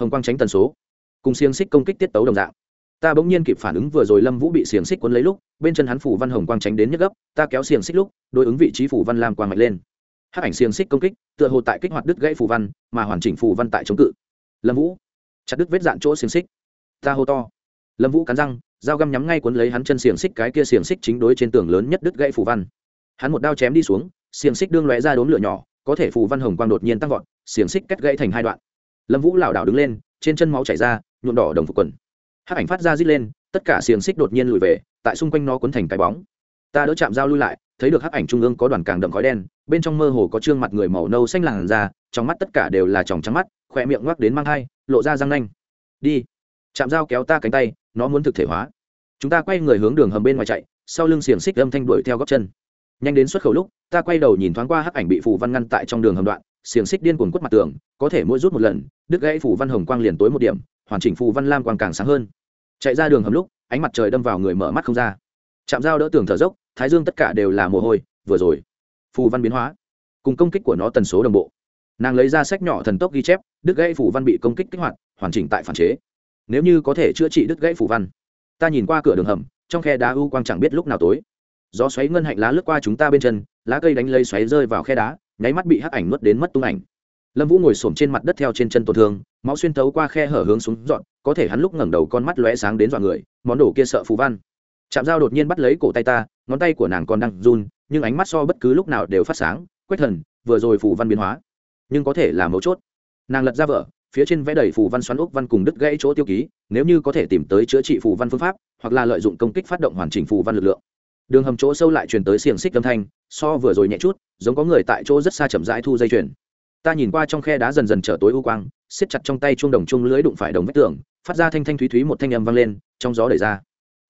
Hồng quang tránh tần số. Cùng xiềng xích công kích tiết tấu đồng dạng. Ta bỗng nhiên kịp phản ứng vừa rồi lâm vũ bị xiềng xích quấn lấy lúc, bên chân hắn phủ văn hồng quang tránh đến nhất gấp, ta kéo xiềng xích lúc, đối ứng vị trí phủ văn làm quang mạnh lên. Hát ảnh xiềng xích công kích, tựa hồ tại kích hoạt đứt gãy phủ văn, mà hoàn chỉnh phủ văn tại chống cự. Lâm vũ, chặt đứt vết dạn chỗ xiềng xích. Ta hô to. Lâm vũ cắn răng, dao găm nhắm ngay cuốn lấy hắn chân xiềng xích, cái kia xiềng xích chính đối trên tường lớn nhất đứt gãy phủ văn. Hắn một đao chém đi xuống, xiềng xích đương lóe ra đốm lửa nhỏ có thể phù văn hồng quang đột nhiên tăng vọt, xiềng xích cắt gãy thành hai đoạn. Lâm vũ lảo đảo đứng lên, trên chân máu chảy ra, nhuộm đỏ đồng phục quần. Hắc ảnh phát ra rít lên, tất cả xiềng xích đột nhiên lùi về, tại xung quanh nó quấn thành cái bóng. Ta đỡ chạm dao lui lại, thấy được hắc ảnh trung ương có đoàn càng đậm khói đen, bên trong mơ hồ có trương mặt người màu nâu xanh làn da, trong mắt tất cả đều là tròng trắng mắt khỏe miệng ngoắc đến mang hai lộ ra răng nanh. Đi. Chạm dao kéo ta cánh tay, nó muốn thực thể hóa. Chúng ta quay người hướng đường hầm bên ngoài chạy, sau lưng xiềng xích âm thanh đuổi theo góc chân nhanh đến xuất khẩu lúc, ta quay đầu nhìn thoáng qua hắc ảnh bị phù văn ngăn tại trong đường hầm đoạn, xiềng xích điên cuồng quất mặt tường, có thể mỗi rút một lần, đứt gãy phù văn hồng quang liền tối một điểm, hoàn chỉnh phù văn lam quang càng sáng hơn. Chạy ra đường hầm lúc, ánh mặt trời đâm vào người mở mắt không ra. Chạm dao đỡ tường thở dốc, thái dương tất cả đều là mồ hôi, vừa rồi, phù văn biến hóa, cùng công kích của nó tần số đồng bộ. Nàng lấy ra sách nhỏ thần tốc ghi chép, đứt gãy phù văn bị công kích kích hoạt, hoàn chỉnh tại phản chế. Nếu như có thể chữa trị đứt gãy phù văn, ta nhìn qua cửa đường hầm, trong khe đá u quang chẳng biết lúc nào tối gió xoáy ngân hạnh lá lướt qua chúng ta bên chân, lá cây đánh lây xoáy rơi vào khe đá, nháy mắt bị hắc ảnh nuốt đến mất tung ảnh. Lâm vũ ngồi s trên mặt đất theo trên chân tổn thương, máu xuyên thấu qua khe hở hướng xuống dọn, có thể hắn lúc ngẩng đầu con mắt lóe sáng đến dọn người, món đồ kia sợ phú văn. Chạm dao đột nhiên bắt lấy cổ tay ta, ngón tay của nàng còn đang run, nhưng ánh mắt so bất cứ lúc nào đều phát sáng quét thần, vừa rồi phù văn biến hóa. Nhưng có thể là mấu chốt. Nàng lật ra vợ phía trên vẽ đầy phù văn xoắn ốc văn cùng đứt gãy chỗ tiêu ký, nếu như có thể tìm tới chữa trị phù văn phương pháp, hoặc là lợi dụng công kích phát động hoàn chỉnh phù văn lực lượng đường hầm chỗ sâu lại truyền tới xiềng xích âm thanh so vừa rồi nhẹ chút giống có người tại chỗ rất xa chậm rãi thu dây chuyền. Ta nhìn qua trong khe đá dần dần trở tối u quang siết chặt trong tay chuông đồng chuông lưới đụng phải đồng vách tường phát ra thanh thanh thúy thúy một thanh âm vang lên trong gió đẩy ra.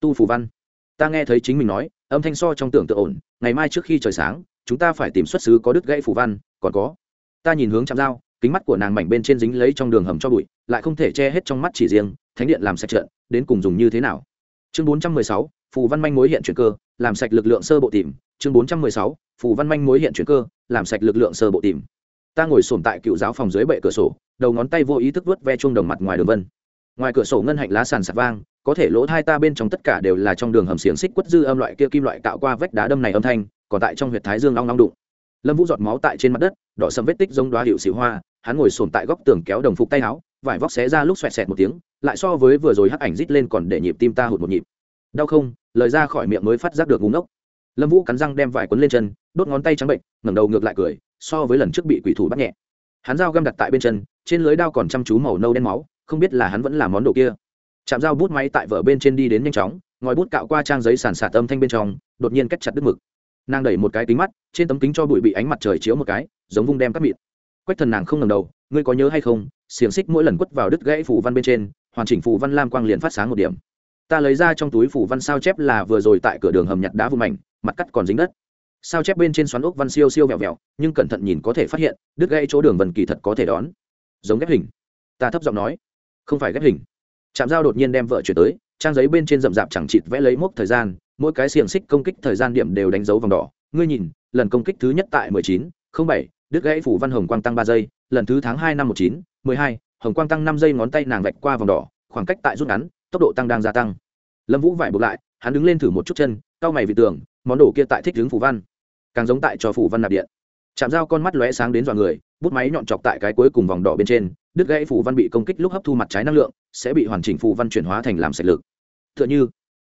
Tu phù văn ta nghe thấy chính mình nói âm thanh so trong tưởng tượng ổn ngày mai trước khi trời sáng chúng ta phải tìm xuất xứ có đứt gãy phù văn còn có. Ta nhìn hướng chạm dao kính mắt của nàng mảnh bên trên dính lấy trong đường hầm cho bụi lại không thể che hết trong mắt chỉ riêng thánh điện làm sạch trợn, đến cùng dùng như thế nào? Chương bốn trăm mười sáu phù văn manh mối hiện chuyển cơ làm sạch lực lượng sơ bộ tìm, chương bốn trăm mười sáu, phù văn manh mối hiện chuyển cơ, làm sạch lực lượng sơ bộ tìm. Ta ngồi sồn tại cựu giáo phòng dưới bệ cửa sổ, đầu ngón tay vô ý thức vớt ve chuông đồng mặt ngoài đường vân. Ngoài cửa sổ ngân hạnh lá sàn sạt vang, có thể lỗ thai ta bên trong tất cả đều là trong đường hầm xiềng xích quất dư âm loại kia kim loại tạo qua vách đá đâm này âm thanh, còn tại trong huyệt thái dương long long đụng. Lâm vũ giọt máu tại trên mặt đất, đỏ sầm vết tích giống đoá hiệu xịu hoa, hắn ngồi sồn tại góc tường kéo đồng phục tay áo, vải vóc xé ra lúc xoẹt xẹt một tiếng, lại so với vừa rồi hắc ảnh rít lên còn để nhịp tim ta hụt một nhịp. Đau không? Lời ra khỏi miệng mới phát giác được ngúng ốc lâm vũ cắn răng đem vải quấn lên chân, đốt ngón tay trắng bệnh, ngẩng đầu ngược lại cười, so với lần trước bị quỷ thủ bắt nhẹ. Hắn dao găm đặt tại bên chân, trên lưới đao còn chăm chú màu nâu đen máu, không biết là hắn vẫn làm món đồ kia. Chạm dao bút máy tại vở bên trên đi đến nhanh chóng, ngòi bút cạo qua trang giấy sàn sạt âm thanh bên trong, đột nhiên cách chặt đứt mực. Nàng đẩy một cái kính mắt, trên tấm kính cho bụi bị ánh mặt trời chiếu một cái, giống vung đem cắt mịt quách thần nàng không ngầm đầu, ngươi có nhớ hay không, xiềng xích mỗi lần quất vào đứt gãy phủ văn bên trên, hoàn chỉnh phủ văn lam quang liền phát sáng một điểm ta lấy ra trong túi phủ văn sao chép là vừa rồi tại cửa đường hầm nhặt đá vụ mảnh, mặt cắt còn dính đất. Sao chép bên trên xoắn ốc văn siêu siêu vẹo vẹo, nhưng cẩn thận nhìn có thể phát hiện, đứt gãy chỗ đường vần kỳ thật có thể đón. Giống ghép hình. Ta thấp giọng nói. Không phải ghép hình. Trạm Giao đột nhiên đem vợ chuyển tới, trang giấy bên trên rậm rạp chẳng chịt vẽ lấy mốc thời gian, mỗi cái xiềng xích công kích thời gian điểm đều đánh dấu vòng đỏ. Ngươi nhìn, lần công kích thứ nhất tại mười chín, không bảy, đứt gãy phủ văn hồng quang tăng ba giây, lần thứ tháng hai năm một chín, mười hai, hồng quang tăng năm giây ngón tay nàng vạch qua vòng đỏ, khoảng cách tại rút ngắn tốc độ tăng đang gia tăng. Lâm vũ vải buộc lại, hắn đứng lên thử một chút chân, cau mày vì tường món đồ kia tại thích hướng phủ văn. Càng giống tại cho phủ văn nạp điện. Chạm dao con mắt lóe sáng đến dọa người, bút máy nhọn chọc tại cái cuối cùng vòng đỏ bên trên, đứt gãy phủ văn bị công kích lúc hấp thu mặt trái năng lượng, sẽ bị hoàn chỉnh phủ văn chuyển hóa thành làm sạch lực. Tựa như,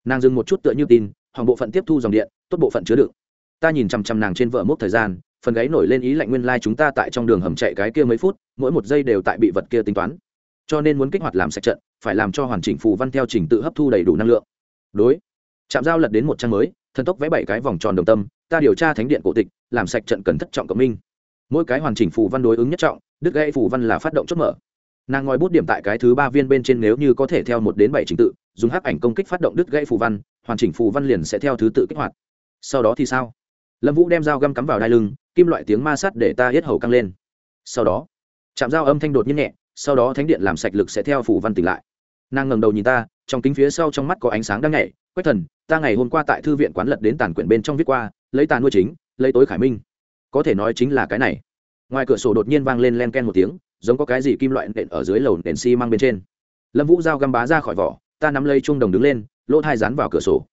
nàng dừng một chút tựa như tin, hoàng bộ phận tiếp thu dòng điện, tốt bộ phận chứa đựng. Ta nhìn chằm chằm nàng trên vợ mốc thời gian, phần gáy nổi lên ý lạnh nguyên lai、like、chúng ta tại trong đường hầm chạy cái kia mấy phút, mỗi một giây đều tại bị vật kia tính toán cho nên muốn kích hoạt làm sạch trận, phải làm cho hoàn chỉnh phù văn theo trình tự hấp thu đầy đủ năng lượng. Đối. Chạm giao lật đến một trang mới, thần tốc vẽ bảy cái vòng tròn đồng tâm, ta điều tra thánh điện cổ tịch, làm sạch trận cần thất trọng cộng minh. Mỗi cái hoàn chỉnh phù văn đối ứng nhất trọng, đứt gãy phù văn là phát động chốt mở. Nàng ngòi bút điểm tại cái thứ ba viên bên trên nếu như có thể theo một đến bảy trình tự, dùng hắc ảnh công kích phát động đứt gãy phù văn, hoàn chỉnh phù văn liền sẽ theo thứ tự kích hoạt. Sau đó thì sao? Lâm vũ đem dao găm cắm vào đai lưng, kim loại tiếng ma sát để ta hết hầu căng lên. Sau đó chạm dao âm thanh đột nhiên nhẹ sau đó thánh điện làm sạch lực sẽ theo phủ văn tỉnh lại. Nàng ngẩng đầu nhìn ta, trong kính phía sau trong mắt có ánh sáng đang nhảy, quách thần, ta ngày hôm qua tại thư viện quán lật đến tàn quyển bên trong viết qua, lấy tàn nuôi chính, lấy tối khải minh. Có thể nói chính là cái này. Ngoài cửa sổ đột nhiên vang lên len ken một tiếng, giống có cái gì kim loại nện ở dưới lầu nện xi mang bên trên. Lâm vũ dao găm bá ra khỏi vỏ, ta nắm lấy chung đồng đứng lên, lỗ thai dán vào cửa sổ.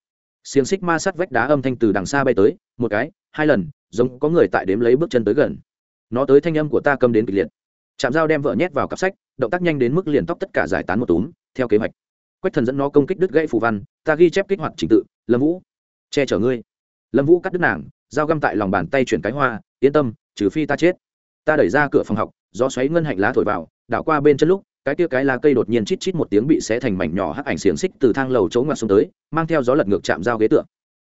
Xiềng xích ma sắt vách đá âm thanh từ đằng xa bay tới, một cái, hai lần, giống có người tại đếm lấy bước chân tới gần. Nó tới thanh âm của ta cầm đến kịch liệt chạm dao đem vợ nhét vào cặp sách, động tác nhanh đến mức liền tóc tất cả giải tán một túm, theo kế hoạch. Quách thần dẫn nó công kích đứt gãy phù văn, ta ghi chép kích hoạt trình tự, lâm vũ. Che chở ngươi. Lâm vũ cắt đứt nàng, dao găm tại lòng bàn tay chuyển cái hoa, yên tâm, trừ phi ta chết. Ta đẩy ra cửa phòng học, gió xoáy ngân hạnh lá thổi vào, đảo qua bên chân lúc, cái kia cái lá cây đột nhiên chít chít một tiếng bị xé thành mảnh nhỏ hắc ảnh xiềng xích từ thang lầu chỗ ngoặt xuống tới, mang theo gió lật ngược chạm dao ghế tựa.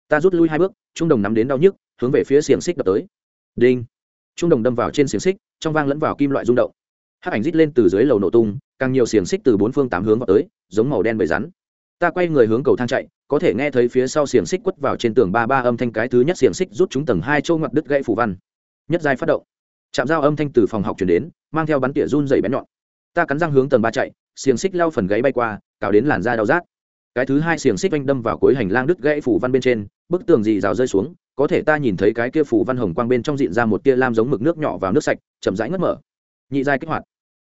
Ta rút lui hai bước, trung đồng nắm đến đau nhức, hướng về phía xiềng xích đập tới. Đinh. Trung đồng đâm vào trên xiềng xích, trong vang lẫn vào kim loại rung động hắc ảnh rít lên từ dưới lầu nổ tung, càng nhiều xiềng xích từ bốn phương tám hướng vào tới, giống màu đen bầy rắn. Ta quay người hướng cầu thang chạy, có thể nghe thấy phía sau xiềng xích quất vào trên tường ba ba âm thanh cái thứ nhất xiềng xích rút chúng tầng hai châu ngoặt đứt gãy phủ văn. Nhất giai phát động. Chạm dao âm thanh từ phòng học chuyển đến, mang theo bắn tỉa run dày bén nhọn. Ta cắn răng hướng tầng ba chạy, xiềng xích lao phần gáy bay qua, cào đến làn da đau rát. Cái thứ hai xiềng xích oanh đâm vào cuối hành lang đứt gãy phủ văn bên trên, bức tường dì rào rơi xuống, có thể ta nhìn thấy cái kia phủ văn hồng quang bên trong diện ra một tia lam giống mực nước nhỏ vào nước sạch, chậm rãi ngất mở. Nhị giai kích hoạt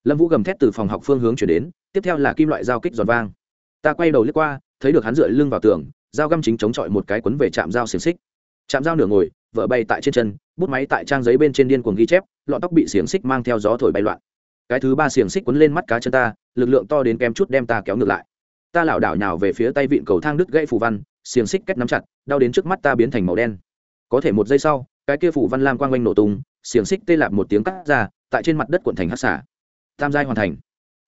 lâm vũ gầm thét từ phòng học phương hướng chuyển đến, tiếp theo là kim loại dao kích giòn vang. Ta quay đầu lướt qua, thấy được hắn dựa lưng vào tường, dao găm chính chống chọi một cái quấn về trạm dao xiềng xích. Chạm dao nửa ngồi, vợ bay tại trên chân, bút máy tại trang giấy bên trên điên cuồng ghi chép, lọn tóc bị xiềng xích mang theo gió thổi bay loạn. Cái thứ ba xiềng xích quấn lên mắt cá chân ta, lực lượng to đến kém chút đem ta kéo ngược lại. Ta lảo đảo nhào về phía tay vịn cầu thang đứt gãy phù văn, xiềng xích kết nắm chặt, đau đến trước mắt ta biến thành màu đen. Có thể một giây sau, cái kia phù văn lam quang quanh nổ tung, xiềng xích tê lạp một tiếng cắt ra, tại trên mặt đất quận thành hát xả tam giai hoàn thành.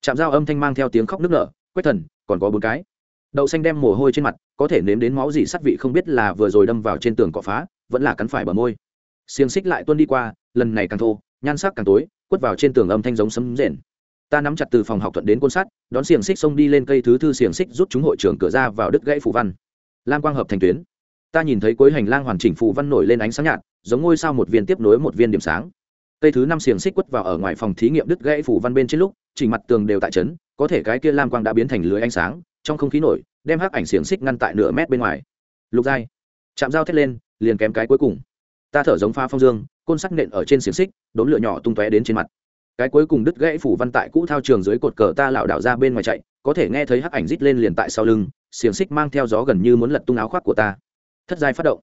Chạm dao âm thanh mang theo tiếng khóc nức nở quét thần, còn có bốn cái. Đậu xanh đem mồ hôi trên mặt, có thể nếm đến máu gì sắt vị không biết là vừa rồi đâm vào trên tường cọ phá, vẫn là cắn phải bờ môi. Xiềng xích lại tuân đi qua, lần này càng thô, nhan sắc càng tối, quất vào trên tường âm thanh giống sấm rền. Ta nắm chặt từ phòng học thuận đến côn sắt, đón xiềng xích xông đi lên cây thứ thư xiềng xích rút chúng hội trưởng cửa ra vào đứt gãy phù văn. Lam quang hợp thành tuyến. Ta nhìn thấy cuối hành lang hoàn chỉnh phù văn nổi lên ánh sáng nhạt, giống ngôi sao một viên tiếp nối một viên điểm sáng cây thứ năm xiềng xích quất vào ở ngoài phòng thí nghiệm đứt gãy phủ văn bên trên lúc, chỉnh mặt tường đều tại trấn có thể cái kia lam quang đã biến thành lưới ánh sáng, trong không khí nổi, đem hắc ảnh xiềng xích ngăn tại nửa mét bên ngoài. Lục giai. Chạm dao thét lên, liền kém cái cuối cùng. Ta thở giống pha phong dương, côn sắc nện ở trên xiềng xích, đốn lửa nhỏ tung tóe đến trên mặt. Cái cuối cùng đứt gãy phủ văn tại cũ thao trường dưới cột cờ ta lảo đảo ra bên ngoài chạy, có thể nghe thấy hắc ảnh rít lên liền tại sau lưng, xiềng xích mang theo gió gần như muốn lật tung áo khoác của ta. Thất giai phát động.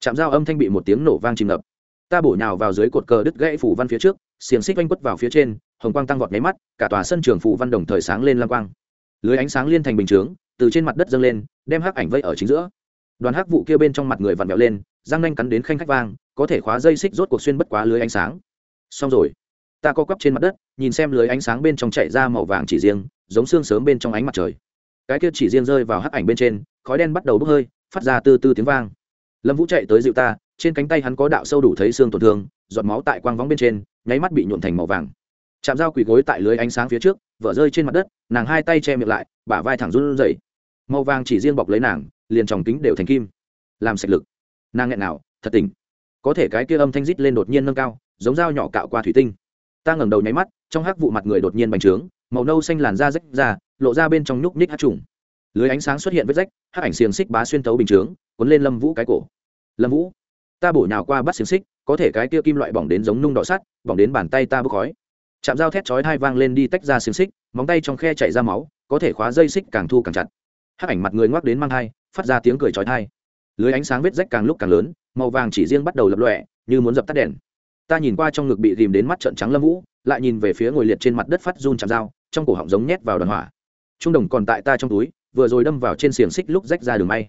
Chạm dao âm thanh bị một tiếng nổ vang chìm ngập ta bổ nhào vào dưới cột cờ đứt gãy phủ văn phía trước, xiềng xích oanh quất vào phía trên, hồng quang tăng vọt nháy mắt, cả tòa sân trường phủ văn đồng thời sáng lên lam quang. Lưới ánh sáng liên thành bình chướng, từ trên mặt đất dâng lên, đem hắc ảnh vây ở chính giữa. Đoàn hắc vụ kia bên trong mặt người vặn vẹo lên, răng nanh cắn đến khanh khách vang, có thể khóa dây xích rốt cuộc xuyên bất quá lưới ánh sáng. Xong rồi. Ta co quắp trên mặt đất, nhìn xem lưới ánh sáng bên trong chạy ra màu vàng chỉ riêng, giống xương sớm bên trong ánh mặt trời. Cái kia chỉ riêng rơi vào hắc ảnh bên trên, khói đen bắt đầu bốc hơi, phát ra từ từ tiếng vang. Lâm vũ chạy tới dịu ta trên cánh tay hắn có đạo sâu đủ thấy xương tổn thương, giọt máu tại quang vóng bên trên, nháy mắt bị nhuộn thành màu vàng. Chạm dao quỳ gối tại lưới ánh sáng phía trước vỡ rơi trên mặt đất, nàng hai tay che miệng lại, bả vai thẳng run rẩy. Màu vàng chỉ riêng bọc lấy nàng, liền tròng kính đều thành kim. Làm sạch lực. Nàng nghẹn nào, thật tỉnh. Có thể cái kia âm thanh rít lên đột nhiên nâng cao, giống dao nhỏ cạo qua thủy tinh. Ta ngẩng đầu nháy mắt, trong hắc vụ mặt người đột nhiên bành trướng, màu nâu xanh làn da rách ra, lộ ra bên trong nhúc nhích hát trùng. Lưới ánh sáng xuất hiện vết rách hát ảnh xiềng xích bá xuyên tấu bình chướng, cuốn lên lâm vũ cái cổ. Lâm vũ ta bổ nhào qua bắt xiềng xích, có thể cái kia kim loại bỏng đến giống nung đỏ sắt, bỏng đến bàn tay ta bốc khói. Chạm dao thét chói hai vang lên đi tách ra xiềng xích, móng tay trong khe chảy ra máu, có thể khóa dây xích càng thu càng chặt. Hắc ảnh mặt người ngoắc đến mang thai, phát ra tiếng cười chói thai lưới ánh sáng vết rách càng lúc càng lớn, màu vàng chỉ riêng bắt đầu lập lọe như muốn dập tắt đèn. Ta nhìn qua trong ngực bị ghìm đến mắt trợn trắng lâm vũ, lại nhìn về phía ngồi liệt trên mặt đất phát run chạm dao, trong cổ họng giống nhét vào đoàn hỏa. Trung đồng còn tại ta trong túi, vừa rồi đâm vào trên xiềng xích lúc rách ra đường may.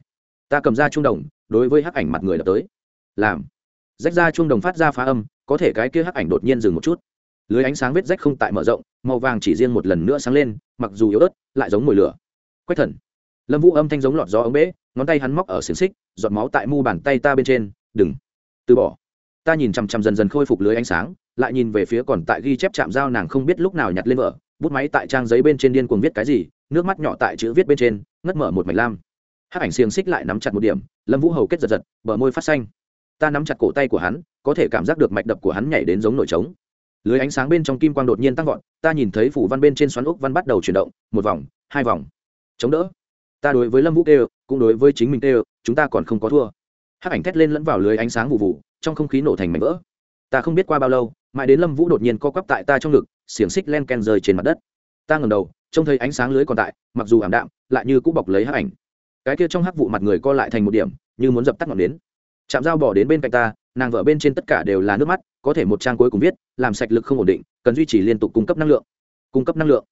Ta cầm ra trung đồng, đối với hắc ảnh mặt người đập tới làm. Rách ra chuông đồng phát ra phá âm, có thể cái kia hắc ảnh đột nhiên dừng một chút. Lưới ánh sáng vết rách không tại mở rộng, màu vàng chỉ riêng một lần nữa sáng lên, mặc dù yếu ớt, lại giống mồi lửa. Quách thần. Lâm vũ âm thanh giống lọt gió ống bể ngón tay hắn móc ở xiềng xích, giọt máu tại mu bàn tay ta bên trên, đừng. Từ bỏ. Ta nhìn chằm chằm dần dần khôi phục lưới ánh sáng, lại nhìn về phía còn tại ghi chép chạm dao nàng không biết lúc nào nhặt lên vợ, bút máy tại trang giấy bên trên điên cuồng viết cái gì, nước mắt nhỏ tại chữ viết bên trên, ngất mở một mạch lam. Hát ảnh xiềng xích lại nắm chặt một điểm, lâm vũ hầu kết giật giật, bờ môi phát xanh ta nắm chặt cổ tay của hắn, có thể cảm giác được mạch đập của hắn nhảy đến giống nổi trống. Lưới ánh sáng bên trong kim quang đột nhiên tăng vọt, ta nhìn thấy phủ văn bên trên xoắn úc văn bắt đầu chuyển động, một vòng, hai vòng. Chống đỡ. Ta đối với lâm vũ tê cũng đối với chính mình tê chúng ta còn không có thua. Hắc ảnh thét lên lẫn vào lưới ánh sáng vụ vụ, trong không khí nổ thành mảnh vỡ. Ta không biết qua bao lâu, mãi đến lâm vũ đột nhiên co quắp tại ta trong ngực, xiềng xích len ken rơi trên mặt đất. Ta ngầm đầu, trông thấy ánh sáng lưới còn tại, mặc dù ảm đạm, lại như cũng bọc lấy hắc ảnh. Cái kia trong hắc vụ mặt người co lại thành một điểm, như muốn dập tắt ngọn đến chạm dao bỏ đến bên cạnh ta, nàng vợ bên trên tất cả đều là nước mắt, có thể một trang cuối cùng viết, làm sạch lực không ổn định, cần duy trì liên tục cung cấp năng lượng. Cung cấp năng lượng?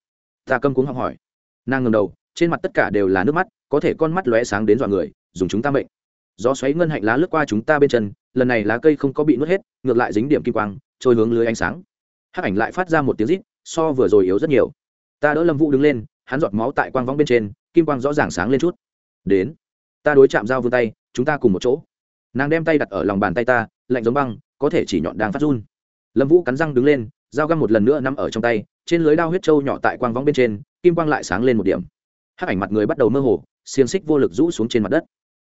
Ta câm cuống học hỏi. Nàng ngầm đầu, trên mặt tất cả đều là nước mắt, có thể con mắt lóe sáng đến dọa người, dùng chúng ta mệnh. Gió xoáy ngân hạnh lá lướt qua chúng ta bên chân, lần này lá cây không có bị nuốt hết, ngược lại dính điểm kim quang, trôi hướng lưới ánh sáng. Hắc ảnh lại phát ra một tiếng rít, so vừa rồi yếu rất nhiều. Ta đỡ lâm vũ đứng lên, hắn giọt máu tại quang vong bên trên, kim quang rõ ràng sáng lên chút. Đến. Ta đối chạm dao vươn tay, chúng ta cùng một chỗ nàng đem tay đặt ở lòng bàn tay ta, lạnh giống băng, có thể chỉ nhọn đang phát run. Lâm vũ cắn răng đứng lên, dao găm một lần nữa nằm ở trong tay, trên lưới đao huyết trâu nhỏ tại quang vong bên trên, kim quang lại sáng lên một điểm. Hắc ảnh mặt người bắt đầu mơ hồ, xiềng xích vô lực rũ xuống trên mặt đất.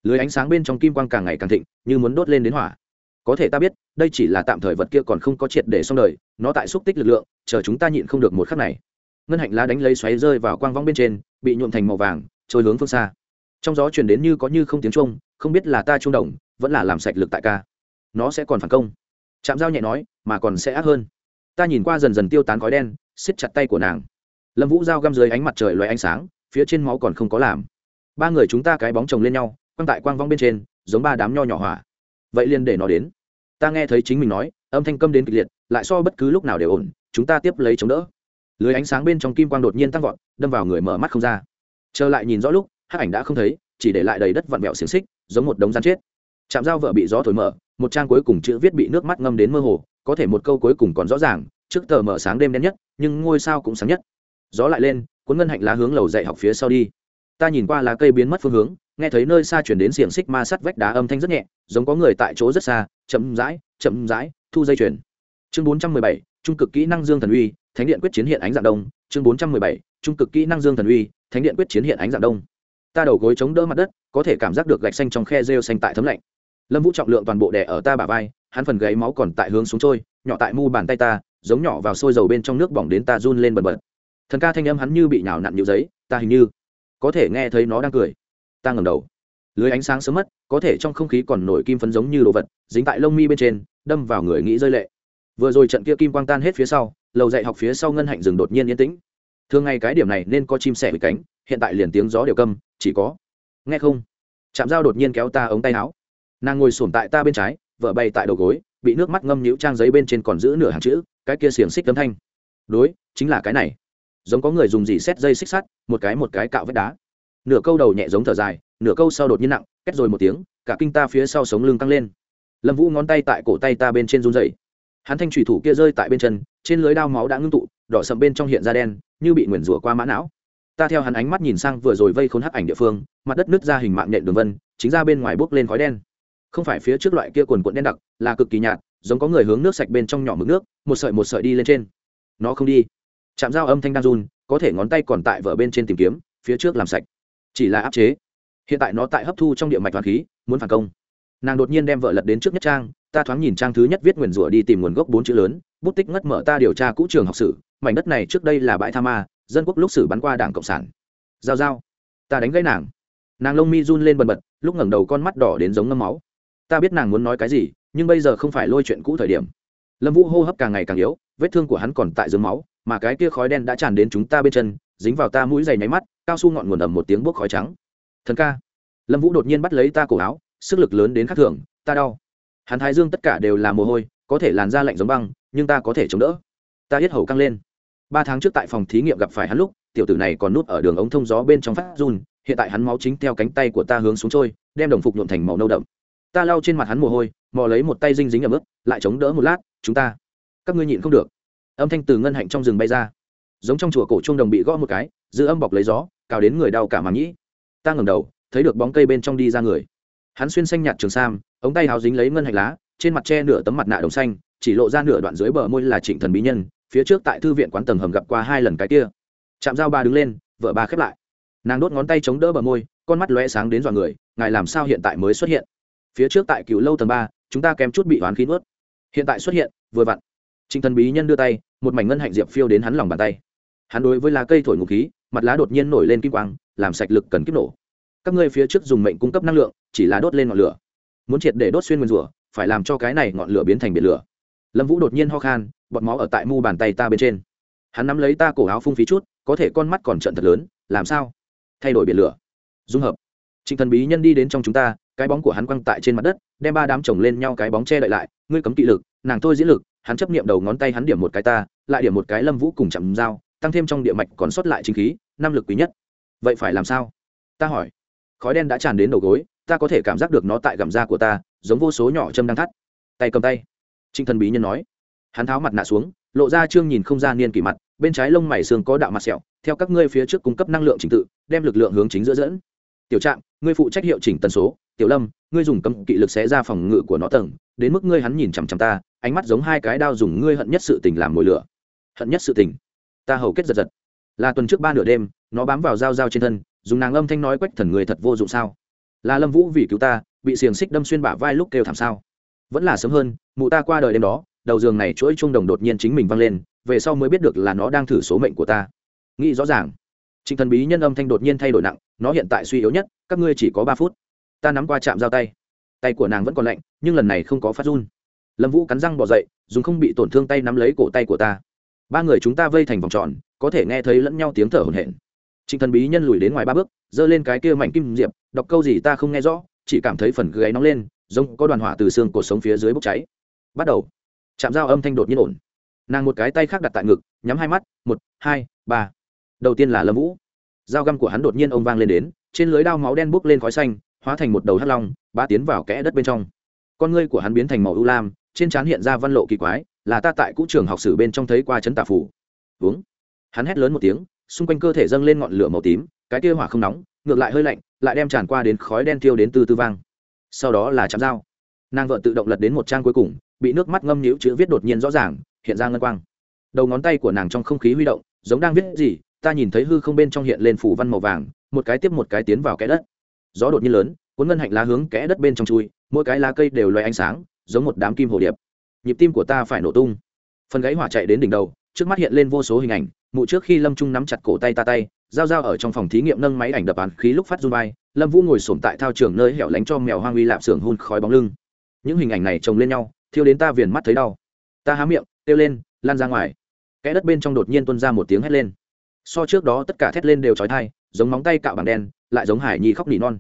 Lưới ánh sáng bên trong kim quang càng ngày càng thịnh, như muốn đốt lên đến hỏa. Có thể ta biết, đây chỉ là tạm thời vật kia còn không có triệt để xong đời, nó tại xúc tích lực lượng, chờ chúng ta nhịn không được một khắc này. Ngân hạnh lá đánh lấy xoáy rơi vào quang vong bên trên, bị nhuộm thành màu vàng, trôi hướng phương xa. Trong gió chuyển đến như có như không tiếng trung không biết là ta trung đồng vẫn là làm sạch lực tại ca. Nó sẽ còn phản công. Chạm dao nhẹ nói, mà còn sẽ ác hơn. Ta nhìn qua dần dần tiêu tán khói đen xiết chặt tay của nàng. Lâm vũ dao găm dưới ánh mặt trời loay ánh sáng, phía trên máu còn không có làm. Ba người chúng ta cái bóng chồng lên nhau, quăng tại quang vong bên trên, giống ba đám nho nhỏ hỏa. Vậy liền để nó đến. Ta nghe thấy chính mình nói, âm thanh câm đến kịch liệt, lại so bất cứ lúc nào đều ổn, chúng ta tiếp lấy chống đỡ. Lưới ánh sáng bên trong kim quang đột nhiên tăng vọt, đâm vào người mở mắt không ra. Trở lại nhìn rõ lúc hát ảnh đã không thấy, chỉ để lại đầy đất vặn vẹo xiềng xích, giống một đống rắn chết chạm dao vợ bị gió thổi mở, một trang cuối cùng chữ viết bị nước mắt ngâm đến mơ hồ, có thể một câu cuối cùng còn rõ ràng, trước tờ mở sáng đêm đen nhất, nhưng ngôi sao cũng sáng nhất. Gió lại lên, cuốn ngân hạnh lá hướng lầu dạy học phía sau đi. Ta nhìn qua lá cây biến mất phương hướng, nghe thấy nơi xa chuyển đến xiềng xích ma sắt vách đá âm thanh rất nhẹ, giống có người tại chỗ rất xa, chậm rãi chậm rãi, thu dây chuyền. Chương bốn trăm mười bảy, trung cực kỹ năng dương thần uy, thánh điện quyết chiến hiện ánh dạng đông. Chương bốn trăm mười bảy, trung cực kỹ năng dương thần uy, thánh điện quyết chiến hiện ánh dạng đông. Ta đầu gối chống đỡ mặt đất, có thể cảm giác được gạch xanh trong khe rêu xanh tại thấm lạnh lâm vũ trọng lượng toàn bộ đè ở ta bả vai, hắn phần gáy máu còn tại hướng xuống trôi, nhỏ tại mu bàn tay ta, giống nhỏ vào sôi dầu bên trong nước bỏng đến ta run lên bần bật. Thần ca thanh âm hắn như bị nhào nặn nhiều giấy, ta hình như có thể nghe thấy nó đang cười. Ta ngầm đầu. Lưới ánh sáng sớm mất, có thể trong không khí còn nổi kim phấn giống như đồ vật, dính tại lông mi bên trên, đâm vào người nghĩ rơi lệ. Vừa rồi trận kia kim quang tan hết phía sau, lầu dạy học phía sau ngân hạnh rừng đột nhiên yên tĩnh. Thường ngày cái điểm này nên có chim sẻ bị cánh, hiện tại liền tiếng gió đều câm, chỉ có. Nghe không? Chạm dao đột nhiên kéo ta ống tay áo nàng ngồi sổm tại ta bên trái, vợ bay tại đầu gối, bị nước mắt ngâm nhũ trang giấy bên trên còn giữ nửa hàng chữ, cái kia xiềng xích tấm thanh. Đối, chính là cái này. Giống có người dùng gì xét dây xích sắt, một cái một cái cạo vết đá. Nửa câu đầu nhẹ giống thở dài, nửa câu sau đột nhiên nặng két rồi một tiếng, cả kinh ta phía sau sống lưng căng lên. Lâm vũ ngón tay tại cổ tay ta bên trên run dày hắn thanh thủy thủ kia rơi tại bên chân, trên lưới đao máu đã ngưng tụ, đỏ sậm bên trong hiện ra đen, như bị nguyền rủa qua mã não. Ta theo hắn ánh mắt nhìn sang vừa rồi vây khốn hắc ảnh địa phương, mặt đất nứt ra hình mạng nhện đường vân, chính ra bên ngoài bốc lên khói đen không phải phía trước loại kia quần quận đen đặc, là cực kỳ nhạt, giống có người hướng nước sạch bên trong nhỏ mực nước, một sợi một sợi đi lên trên. Nó không đi. Chạm dao âm thanh đang run, có thể ngón tay còn tại vợ bên trên tìm kiếm, phía trước làm sạch. Chỉ là áp chế. Hiện tại nó tại hấp thu trong địa mạch toàn khí, muốn phản công. Nàng đột nhiên đem vợ lật đến trước nhất trang, ta thoáng nhìn trang thứ nhất viết nguyền rủa đi tìm nguồn gốc bốn chữ lớn, bút tích ngất mở ta điều tra cũ trường học sử, mảnh đất này trước đây là bãi tha ma, dân quốc lúc sử bắn qua đảng cộng sản. Giao giao. Ta đánh gãy nàng. Nàng lông mi run lên bần bật, lúc ngẩng đầu con mắt đỏ đến giống ngâm máu ta biết nàng muốn nói cái gì, nhưng bây giờ không phải lôi chuyện cũ thời điểm. Lâm vũ hô hấp càng ngày càng yếu, vết thương của hắn còn tại dưới máu, mà cái kia khói đen đã tràn đến chúng ta bên chân, dính vào ta mũi dày nháy mắt, cao su ngọn nguồn ầm một tiếng bốc khói trắng. Thần ca. Lâm vũ đột nhiên bắt lấy ta cổ áo, sức lực lớn đến khắc thường, ta đau. Hắn thái dương tất cả đều là mồ hôi, có thể làn da lạnh giống băng, nhưng ta có thể chống đỡ. Ta hết hầu căng lên. Ba tháng trước tại phòng thí nghiệm gặp phải hắn lúc, tiểu tử này còn nút ở đường ống thông gió bên trong phát run, hiện tại hắn máu chính theo cánh tay của ta hướng xuống trôi, đem đồng phục nhuộm thành màu nâu đậm ta lau trên mặt hắn mồ hôi, mò lấy một tay dinh dính ở mức lại chống đỡ một lát, chúng ta, các ngươi nhịn không được. Âm thanh từ ngân hạnh trong rừng bay ra. Giống trong chùa cổ trung đồng bị gõ một cái, giữ âm bọc lấy gió, cào đến người đau cả màng nhĩ. Ta ngẩng đầu, thấy được bóng cây bên trong đi ra người. Hắn xuyên xanh nhạt trường sam, ống tay hào dính lấy ngân hạnh lá, trên mặt che nửa tấm mặt nạ đồng xanh, chỉ lộ ra nửa đoạn dưới bờ môi là trịnh thần bí nhân, phía trước tại thư viện quán tầng hầm gặp qua hai lần cái kia. Chạm dao ba đứng lên, vợ ba khép lại. Nàng đốt ngón tay chống đỡ bờ môi, con mắt lóe sáng đến dọa người, ngài làm sao hiện tại mới xuất hiện? Phía trước tại cựu lâu tầng ba, chúng ta kém chút bị oán khí nuốt. Hiện tại xuất hiện, vừa vặn. Trịnh thần bí nhân đưa tay, một mảnh ngân hạnh diệp phiêu đến hắn lòng bàn tay. Hắn đối với lá cây thổi ngục khí, mặt lá đột nhiên nổi lên kim quang, làm sạch lực cần kiếp nổ. Các ngươi phía trước dùng mệnh cung cấp năng lượng, chỉ là đốt lên ngọn lửa. Muốn triệt để đốt xuyên nguyên rủa, phải làm cho cái này ngọn lửa biến thành biển lửa. Lâm vũ đột nhiên ho khan bọt máu ở tại mu bàn tay ta bên trên. Hắn nắm lấy ta cổ áo phung phí chút, có thể con mắt còn trận thật lớn, làm sao? Thay đổi biển lửa. Dung hợp trịnh thần bí nhân đi đến trong chúng ta, cái bóng của hắn quăng tại trên mặt đất, đem ba đám chồng lên nhau cái bóng che đậy lại, ngươi cấm kỵ lực, nàng thôi diễn lực, hắn chấp niệm đầu ngón tay hắn điểm một cái ta, lại điểm một cái lâm vũ cùng chạm dao, tăng thêm trong địa mạch còn sót lại chính khí năng lực quý nhất. Vậy phải làm sao? Ta hỏi. Khói đen đã tràn đến đầu gối, ta có thể cảm giác được nó tại gầm da của ta, giống vô số nhỏ châm đang thắt. Tay cầm tay. Trịnh thần bí nhân nói. Hắn tháo mặt nạ xuống, lộ ra trương nhìn không ra niên kỷ mặt, bên trái lông mày xương có đạo mặt sẹo, theo các ngươi phía trước cung cấp năng lượng trình tự, đem lực lượng hướng chính giữa dẫn tiểu trạng ngươi phụ trách hiệu chỉnh tần số. Tiểu lâm, ngươi dùng cấm kỵ lực xé ra phòng ngự của nó tầng. Đến mức ngươi hắn nhìn chằm chằm ta, ánh mắt giống hai cái đao dùng ngươi hận nhất sự tình làm mồi lửa. Hận nhất sự tình? Ta hầu kết giật giật. Là tuần trước ba nửa đêm, nó bám vào dao dao trên thân, dùng nàng âm thanh nói quách thần người thật vô dụng sao? Là lâm vũ vì cứu ta, bị xiềng xích đâm xuyên bả vai lúc kêu thảm sao? Vẫn là sớm hơn, mụ ta qua đời đêm đó, đầu giường này chuỗi trung đồng đột nhiên chính mình văng lên, về sau mới biết được là nó đang thử số mệnh của ta. Nghĩ rõ ràng trịnh thần bí nhân âm thanh đột nhiên thay đổi nặng, nó hiện tại suy yếu nhất, các ngươi chỉ có ba phút. Ta nắm qua chạm giao tay. Tay của nàng vẫn còn lạnh, nhưng lần này không có phát run. Lâm vũ cắn răng bò dậy, dùng không bị tổn thương tay nắm lấy cổ tay của ta. Ba người chúng ta vây thành vòng tròn, có thể nghe thấy lẫn nhau tiếng thở hổn hển. Trịnh thần bí nhân lùi đến ngoài ba bước, giơ lên cái kia mảnh kim diệp, đọc câu gì ta không nghe rõ, chỉ cảm thấy phần gáy nóng lên, giống có đoàn hỏa từ xương cột sống phía dưới bốc cháy. Bắt đầu. Chạm giao âm thanh đột nhiên ổn. Nàng một cái tay khác đặt tại ngực, nhắm hai mắt, một, hai, ba đầu tiên là lâm vũ dao găm của hắn đột nhiên ông vang lên đến trên lưới đao máu đen bốc lên khói xanh hóa thành một đầu hắt long ba tiến vào kẽ đất bên trong con ngươi của hắn biến thành màu ưu lam trên trán hiện ra văn lộ kỳ quái là ta tại cũ trường học sử bên trong thấy qua chấn tà phủ uống hắn hét lớn một tiếng xung quanh cơ thể dâng lên ngọn lửa màu tím cái kia hỏa không nóng ngược lại hơi lạnh lại đem tràn qua đến khói đen thiêu đến từ tư vang sau đó là chạm dao nàng vợ tự động lật đến một trang cuối cùng bị nước mắt ngâm nhũ chữ viết đột nhiên rõ ràng hiện ra ngân quang đầu ngón tay của nàng trong không khí huy động giống đang viết gì ta nhìn thấy hư không bên trong hiện lên phủ văn màu vàng, một cái tiếp một cái tiến vào kẽ đất. Gió đột nhiên lớn, cuốn ngân hạnh lá hướng kẽ đất bên trong chui, mỗi cái lá cây đều loay ánh sáng, giống một đám kim hồ điệp. Nhịp tim của ta phải nổ tung. Phần gáy hỏa chạy đến đỉnh đầu, trước mắt hiện lên vô số hình ảnh, mụ trước khi lâm trung nắm chặt cổ tay ta tay, giao giao ở trong phòng thí nghiệm nâng máy ảnh đập án khí lúc phát run bay lâm vũ ngồi sổm tại thao trường nơi hẻo lánh cho mèo hoang uy lạp xưởng hun khói bóng lưng. Những hình ảnh này chồng lên nhau, thiêu đến ta viền mắt thấy đau. Ta há miệng, kêu lên, lan ra ngoài. Kẽ đất bên trong đột nhiên tuôn ra một tiếng hét lên so trước đó tất cả thét lên đều trói thai, giống móng tay cạo bằng đen, lại giống hải nhi khóc nỉ non.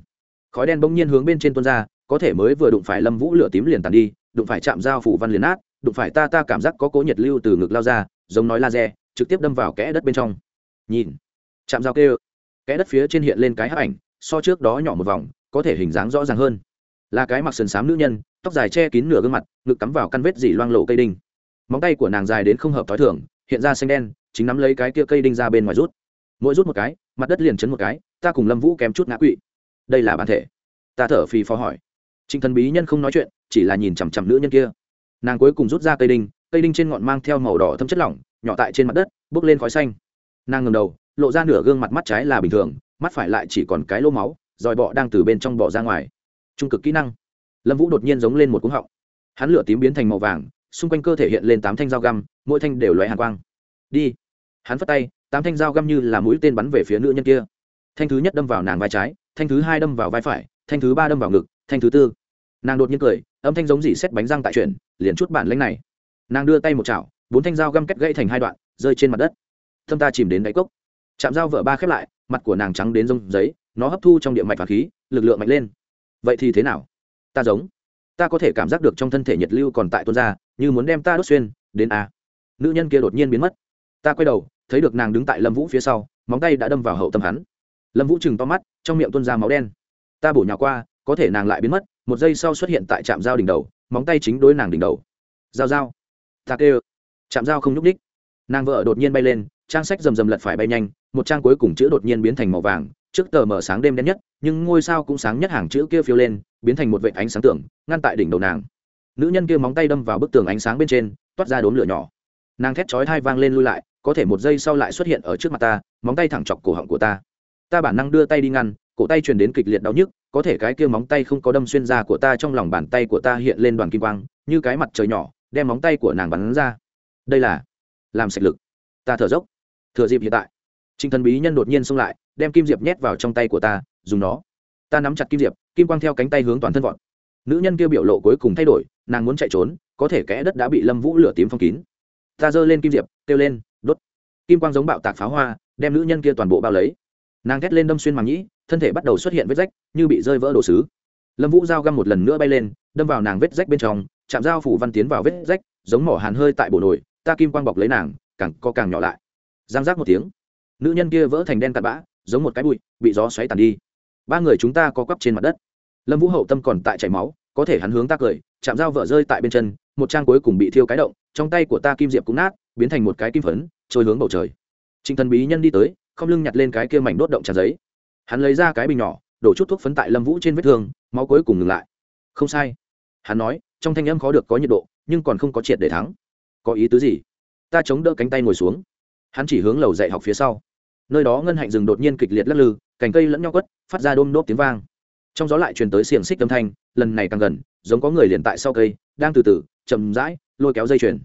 Khói đen bỗng nhiên hướng bên trên tuôn ra, có thể mới vừa đụng phải lâm vũ lửa tím liền tàn đi, đụng phải chạm dao phủ văn liền nát, đụng phải ta ta cảm giác có cố nhiệt lưu từ ngực lao ra, giống nói laser, trực tiếp đâm vào kẽ đất bên trong. Nhìn, chạm dao kêu, kẽ đất phía trên hiện lên cái hấp ảnh, so trước đó nhỏ một vòng, có thể hình dáng rõ ràng hơn. Là cái mặc sườn xám nữ nhân, tóc dài che kín nửa gương mặt, ngực cắm vào căn vết dỉ loang lộ cây đinh. Móng tay của nàng dài đến không hợp t h ó i thường, hiện ra xanh đen chính nắm lấy cái kia cây đinh ra bên ngoài rút. Mỗi rút một cái, mặt đất liền chấn một cái, ta cùng lâm vũ kém chút ngã quỵ. Đây là bản thể. Ta thở phì phò hỏi. Trịnh thần bí nhân không nói chuyện, chỉ là nhìn chằm chằm nữ nhân kia. Nàng cuối cùng rút ra cây đinh cây đinh trên ngọn mang theo màu đỏ thâm chất lỏng, nhỏ tại trên mặt đất bước lên khói xanh. Nàng ngầm đầu, lộ ra nửa gương mặt mắt trái là bình thường, mắt phải lại chỉ còn cái lô máu dòi bọ đang từ bên trong bọ ra ngoài. Trung cực kỹ năng. Lâm vũ đột nhiên giống lên một cúng họng. Hắn lửa tím biến thành màu vàng, xung quanh cơ thể hiện lên tám thanh dao găm, mỗi thanh đều loé hàn quang. Đi hắn phất tay, tám thanh dao găm như là mũi tên bắn về phía nữ nhân kia. Thanh thứ nhất đâm vào nàng vai trái, thanh thứ hai đâm vào vai phải, thanh thứ ba đâm vào ngực, thanh thứ tư. Nàng đột nhiên cười, âm thanh giống dỉ xét bánh răng tại chuyển, liền chút bản lãnh này. Nàng đưa tay một chảo, bốn thanh dao găm kết gãy thành hai đoạn, rơi trên mặt đất. Thâm ta chìm đến đáy cốc. Chạm dao vợ ba khép lại, mặt của nàng trắng đến rông giấy, nó hấp thu trong địa mạch và khí, lực lượng mạnh lên. Vậy thì thế nào? Ta giống. Ta có thể cảm giác được trong thân thể nhiệt lưu còn tại tuôn ra, như muốn đem ta đốt xuyên, đến a nữ nhân kia đột nhiên biến mất ta quay đầu, thấy được nàng đứng tại lâm vũ phía sau, móng tay đã đâm vào hậu tâm hắn. Lâm vũ chừng to mắt, trong miệng tuôn ra máu đen. Ta bổ nhào qua, có thể nàng lại biến mất, một giây sau xuất hiện tại trạm dao đỉnh đầu, móng tay chính đối nàng đỉnh đầu. Dao dao ta kêu. Trạm dao không nhúc ních nàng vợ đột nhiên bay lên, trang sách rầm rầm lật phải bay nhanh, một trang cuối cùng chữ đột nhiên biến thành màu vàng, trước tờ mở sáng đêm đen nhất, nhưng ngôi sao cũng sáng nhất hàng chữ kia phiêu lên, biến thành một vệ ánh sáng tưởng, ngăn tại đỉnh đầu nàng. Nữ nhân kia móng tay đâm vào bức tường ánh sáng bên trên, toát ra đốm lửa nhỏ nàng thét chói thai vang lên lui lại, có thể một giây sau lại xuất hiện ở trước mặt ta, móng tay thẳng chọc cổ họng của ta. Ta bản năng đưa tay đi ngăn, cổ tay truyền đến kịch liệt đau nhức, có thể cái kia móng tay không có đâm xuyên ra của ta trong lòng bàn tay của ta hiện lên đoàn kim quang, như cái mặt trời nhỏ, đem móng tay của nàng bắn ra. Đây là làm sạch lực. Ta thở dốc. Thừa dịp hiện tại trinh thần bí nhân đột nhiên xông lại, đem kim diệp nhét vào trong tay của ta, dùng nó. Ta nắm chặt kim diệp, kim quang theo cánh tay hướng toàn thân vọt. Nữ nhân kia biểu lộ cuối cùng thay đổi, nàng muốn chạy trốn, có thể kẽ đất đã bị lâm vũ lửa tím phong kín ta giơ lên kim diệp, kêu lên, đốt. Kim quang giống bạo tạc pháo hoa, đem nữ nhân kia toàn bộ bao lấy. Nàng thét lên đâm xuyên màng nhĩ, thân thể bắt đầu xuất hiện vết rách, như bị rơi vỡ đồ sứ. Lâm vũ dao găm một lần nữa bay lên, đâm vào nàng vết rách bên trong, chạm dao phủ văn tiến vào vết rách, giống mỏ hàn hơi tại bộ nồi ta kim quang bọc lấy nàng, càng co càng nhỏ lại. Giang giác một tiếng, nữ nhân kia vỡ thành đen tạt bã, giống một cái bụi, bị gió xoáy tàn đi. Ba người chúng ta có quắp trên mặt đất. Lâm vũ hậu tâm còn tại chảy máu, có thể hắn hướng ta cười, chạm dao vỡ rơi tại bên chân, một trang cuối cùng bị thiêu cái động trong tay của ta kim diệp cũng nát, biến thành một cái kim phấn, trôi hướng bầu trời. Trịnh thần bí nhân đi tới, không lưng nhặt lên cái kia mảnh đốt động tràn giấy. Hắn lấy ra cái bình nhỏ, đổ chút thuốc phấn tại lâm vũ trên vết thương, máu cuối cùng ngừng lại. Không sai. Hắn nói, trong thanh âm khó được có nhiệt độ, nhưng còn không có triệt để thắng. Có ý tứ gì? Ta chống đỡ cánh tay ngồi xuống. Hắn chỉ hướng lầu dạy học phía sau. Nơi đó ngân hạnh rừng đột nhiên kịch liệt lắc lư, cành cây lẫn nhau quất, phát ra đôm đốp tiếng vang. Trong gió lại truyền tới xiềng xích âm thanh, lần này càng gần, giống có người liền tại sau cây, đang từ từ, chậm rãi lôi kéo dây chuyền.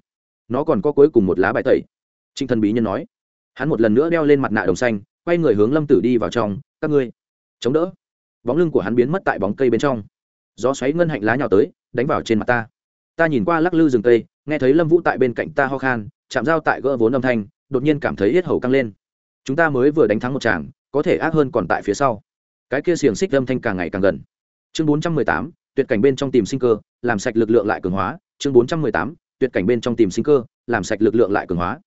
Nó còn có cuối cùng một lá bài tẩy. Trinh thần bí nhân nói. Hắn một lần nữa đeo lên mặt nạ đồng xanh, quay người hướng lâm tử đi vào trong. Các ngươi, chống đỡ. Bóng lưng của hắn biến mất tại bóng cây bên trong. Gió xoáy ngân hạnh lá nhào tới, đánh vào trên mặt ta. Ta nhìn qua lắc lư rừng cây, nghe thấy lâm vũ tại bên cạnh ta ho khan, chạm dao tại gỡ vốn âm thanh, đột nhiên cảm thấy hết hầu căng lên. Chúng ta mới vừa đánh thắng một tràng, có thể ác hơn còn tại phía sau. Cái kia xiềng xích âm thanh càng ngày càng gần. Chương bốn trăm mười tám, tuyệt cảnh bên trong tìm sinh cơ, làm sạch lực lượng lại cường hóa. Chương bốn trăm mười tám tuyệt cảnh bên trong tìm sinh cơ, làm sạch lực lượng lại cường hóa.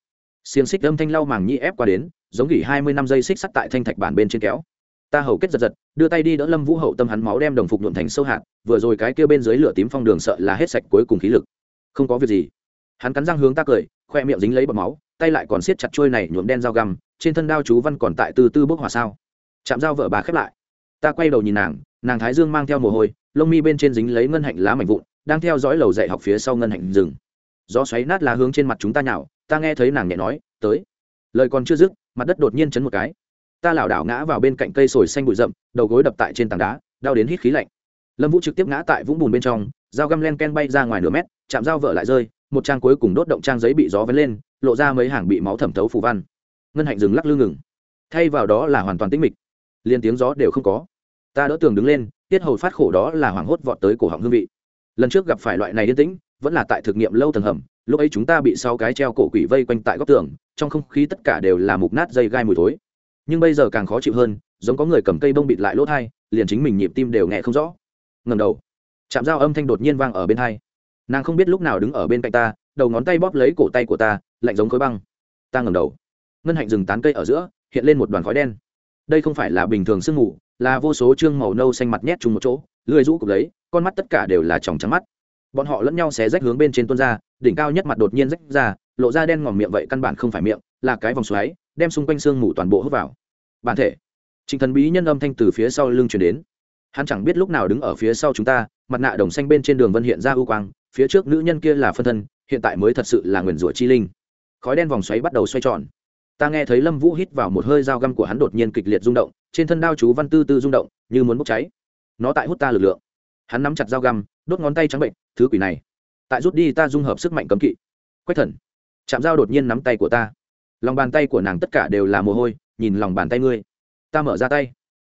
Xiềng xích âm thanh lau màng nhĩ ép qua đến, giống gỉ hai mươi năm giây xích sắt tại thanh thạch bản bên trên kéo. Ta hầu kết giật giật, đưa tay đi đỡ lâm vũ hậu tâm hắn máu đem đồng phục nhuộm thành sâu hạt, vừa rồi cái kia bên dưới lửa tím phong đường sợ là hết sạch cuối cùng khí lực. Không có việc gì. Hắn cắn răng hướng ta cười, khoe miệng dính lấy bọt máu, tay lại còn siết chặt trôi này nhuộm đen dao găm, trên thân đao chú văn còn tại từ tư bốc hỏa sao. Chạm dao vợ bà khép lại. Ta quay đầu nhìn nàng nàng thái dương mang theo mồ hôi, lông mi bên trên dính lấy ngân hạnh lá mảnh vụn, đang theo dõi lầu dạy học phía sau ngân hạnh rừng gió xoáy nát lá hướng trên mặt chúng ta nhào, ta nghe thấy nàng nhẹ nói, tới. Lời còn chưa dứt, mặt đất đột nhiên chấn một cái. Ta lảo đảo ngã vào bên cạnh cây sồi xanh bụi rậm, đầu gối đập tại trên tảng đá, đau đến hít khí lạnh. Lâm vũ trực tiếp ngã tại vũng bùn bên trong, dao găm len ken bay ra ngoài nửa mét, chạm dao vợ lại rơi, một trang cuối cùng đốt động trang giấy bị gió vén lên, lộ ra mấy hàng bị máu thẩm thấu phù văn. Ngân hạnh dừng lắc lư ngừng. Thay vào đó là hoàn toàn tĩnh mịch. Liền tiếng gió đều không có. Ta đỡ tường đứng lên, tiết hầu phát khổ đó là hoảng hốt vọt tới cổ họng hương vị. Lần trước gặp phải loại này yên tĩnh vẫn là tại thực nghiệm lâu tầng hầm, lúc ấy chúng ta bị sau cái treo cổ quỷ vây quanh tại góc tường, trong không khí tất cả đều là mục nát dây gai mùi thối. Nhưng bây giờ càng khó chịu hơn, giống có người cầm cây bông bịt lại lỗ thai, liền chính mình nhịp tim đều nghe không rõ. Ngầm đầu chạm dao âm thanh đột nhiên vang ở bên thai nàng không biết lúc nào đứng ở bên cạnh ta, đầu ngón tay bóp lấy cổ tay của ta, lạnh giống khối băng. Ta ngầm đầu, ngân hạnh rừng tán cây ở giữa, hiện lên một đoàn khói đen. Đây không phải là bình thường sương mù, là vô số chương màu nâu xanh mặt nhét chung một chỗ, lười rũ cục lấy, con mắt tất cả đều là tròng trắng mắt bọn họ lẫn nhau xé rách hướng bên trên tuôn ra, đỉnh cao nhất mặt đột nhiên rách ra, lộ ra đen ngòm miệng vậy căn bản không phải miệng, là cái vòng xoáy, đem xung quanh xương mù toàn bộ hút vào. Bản thể. Trịnh thần bí nhân âm thanh từ phía sau lưng chuyển đến. Hắn chẳng biết lúc nào đứng ở phía sau chúng ta, mặt nạ đồng xanh bên trên đường vân hiện ra ưu quang, phía trước nữ nhân kia là phân thân, hiện tại mới thật sự là nguyền rủa chi linh. Khói đen vòng xoáy bắt đầu xoay tròn. Ta nghe thấy lâm vũ hít vào một hơi dao găm của hắn đột nhiên kịch liệt rung động, trên thân đao chú văn tư tư rung động, như muốn bốc cháy. Nó tại hút ta lực lượng hắn nắm chặt dao găm, đốt ngón tay trắng bệnh, thứ quỷ này, tại rút đi ta dung hợp sức mạnh cấm kỵ. Quách thần chạm dao đột nhiên nắm tay của ta. Lòng bàn tay của nàng tất cả đều là mồ hôi, nhìn lòng bàn tay ngươi, ta mở ra tay.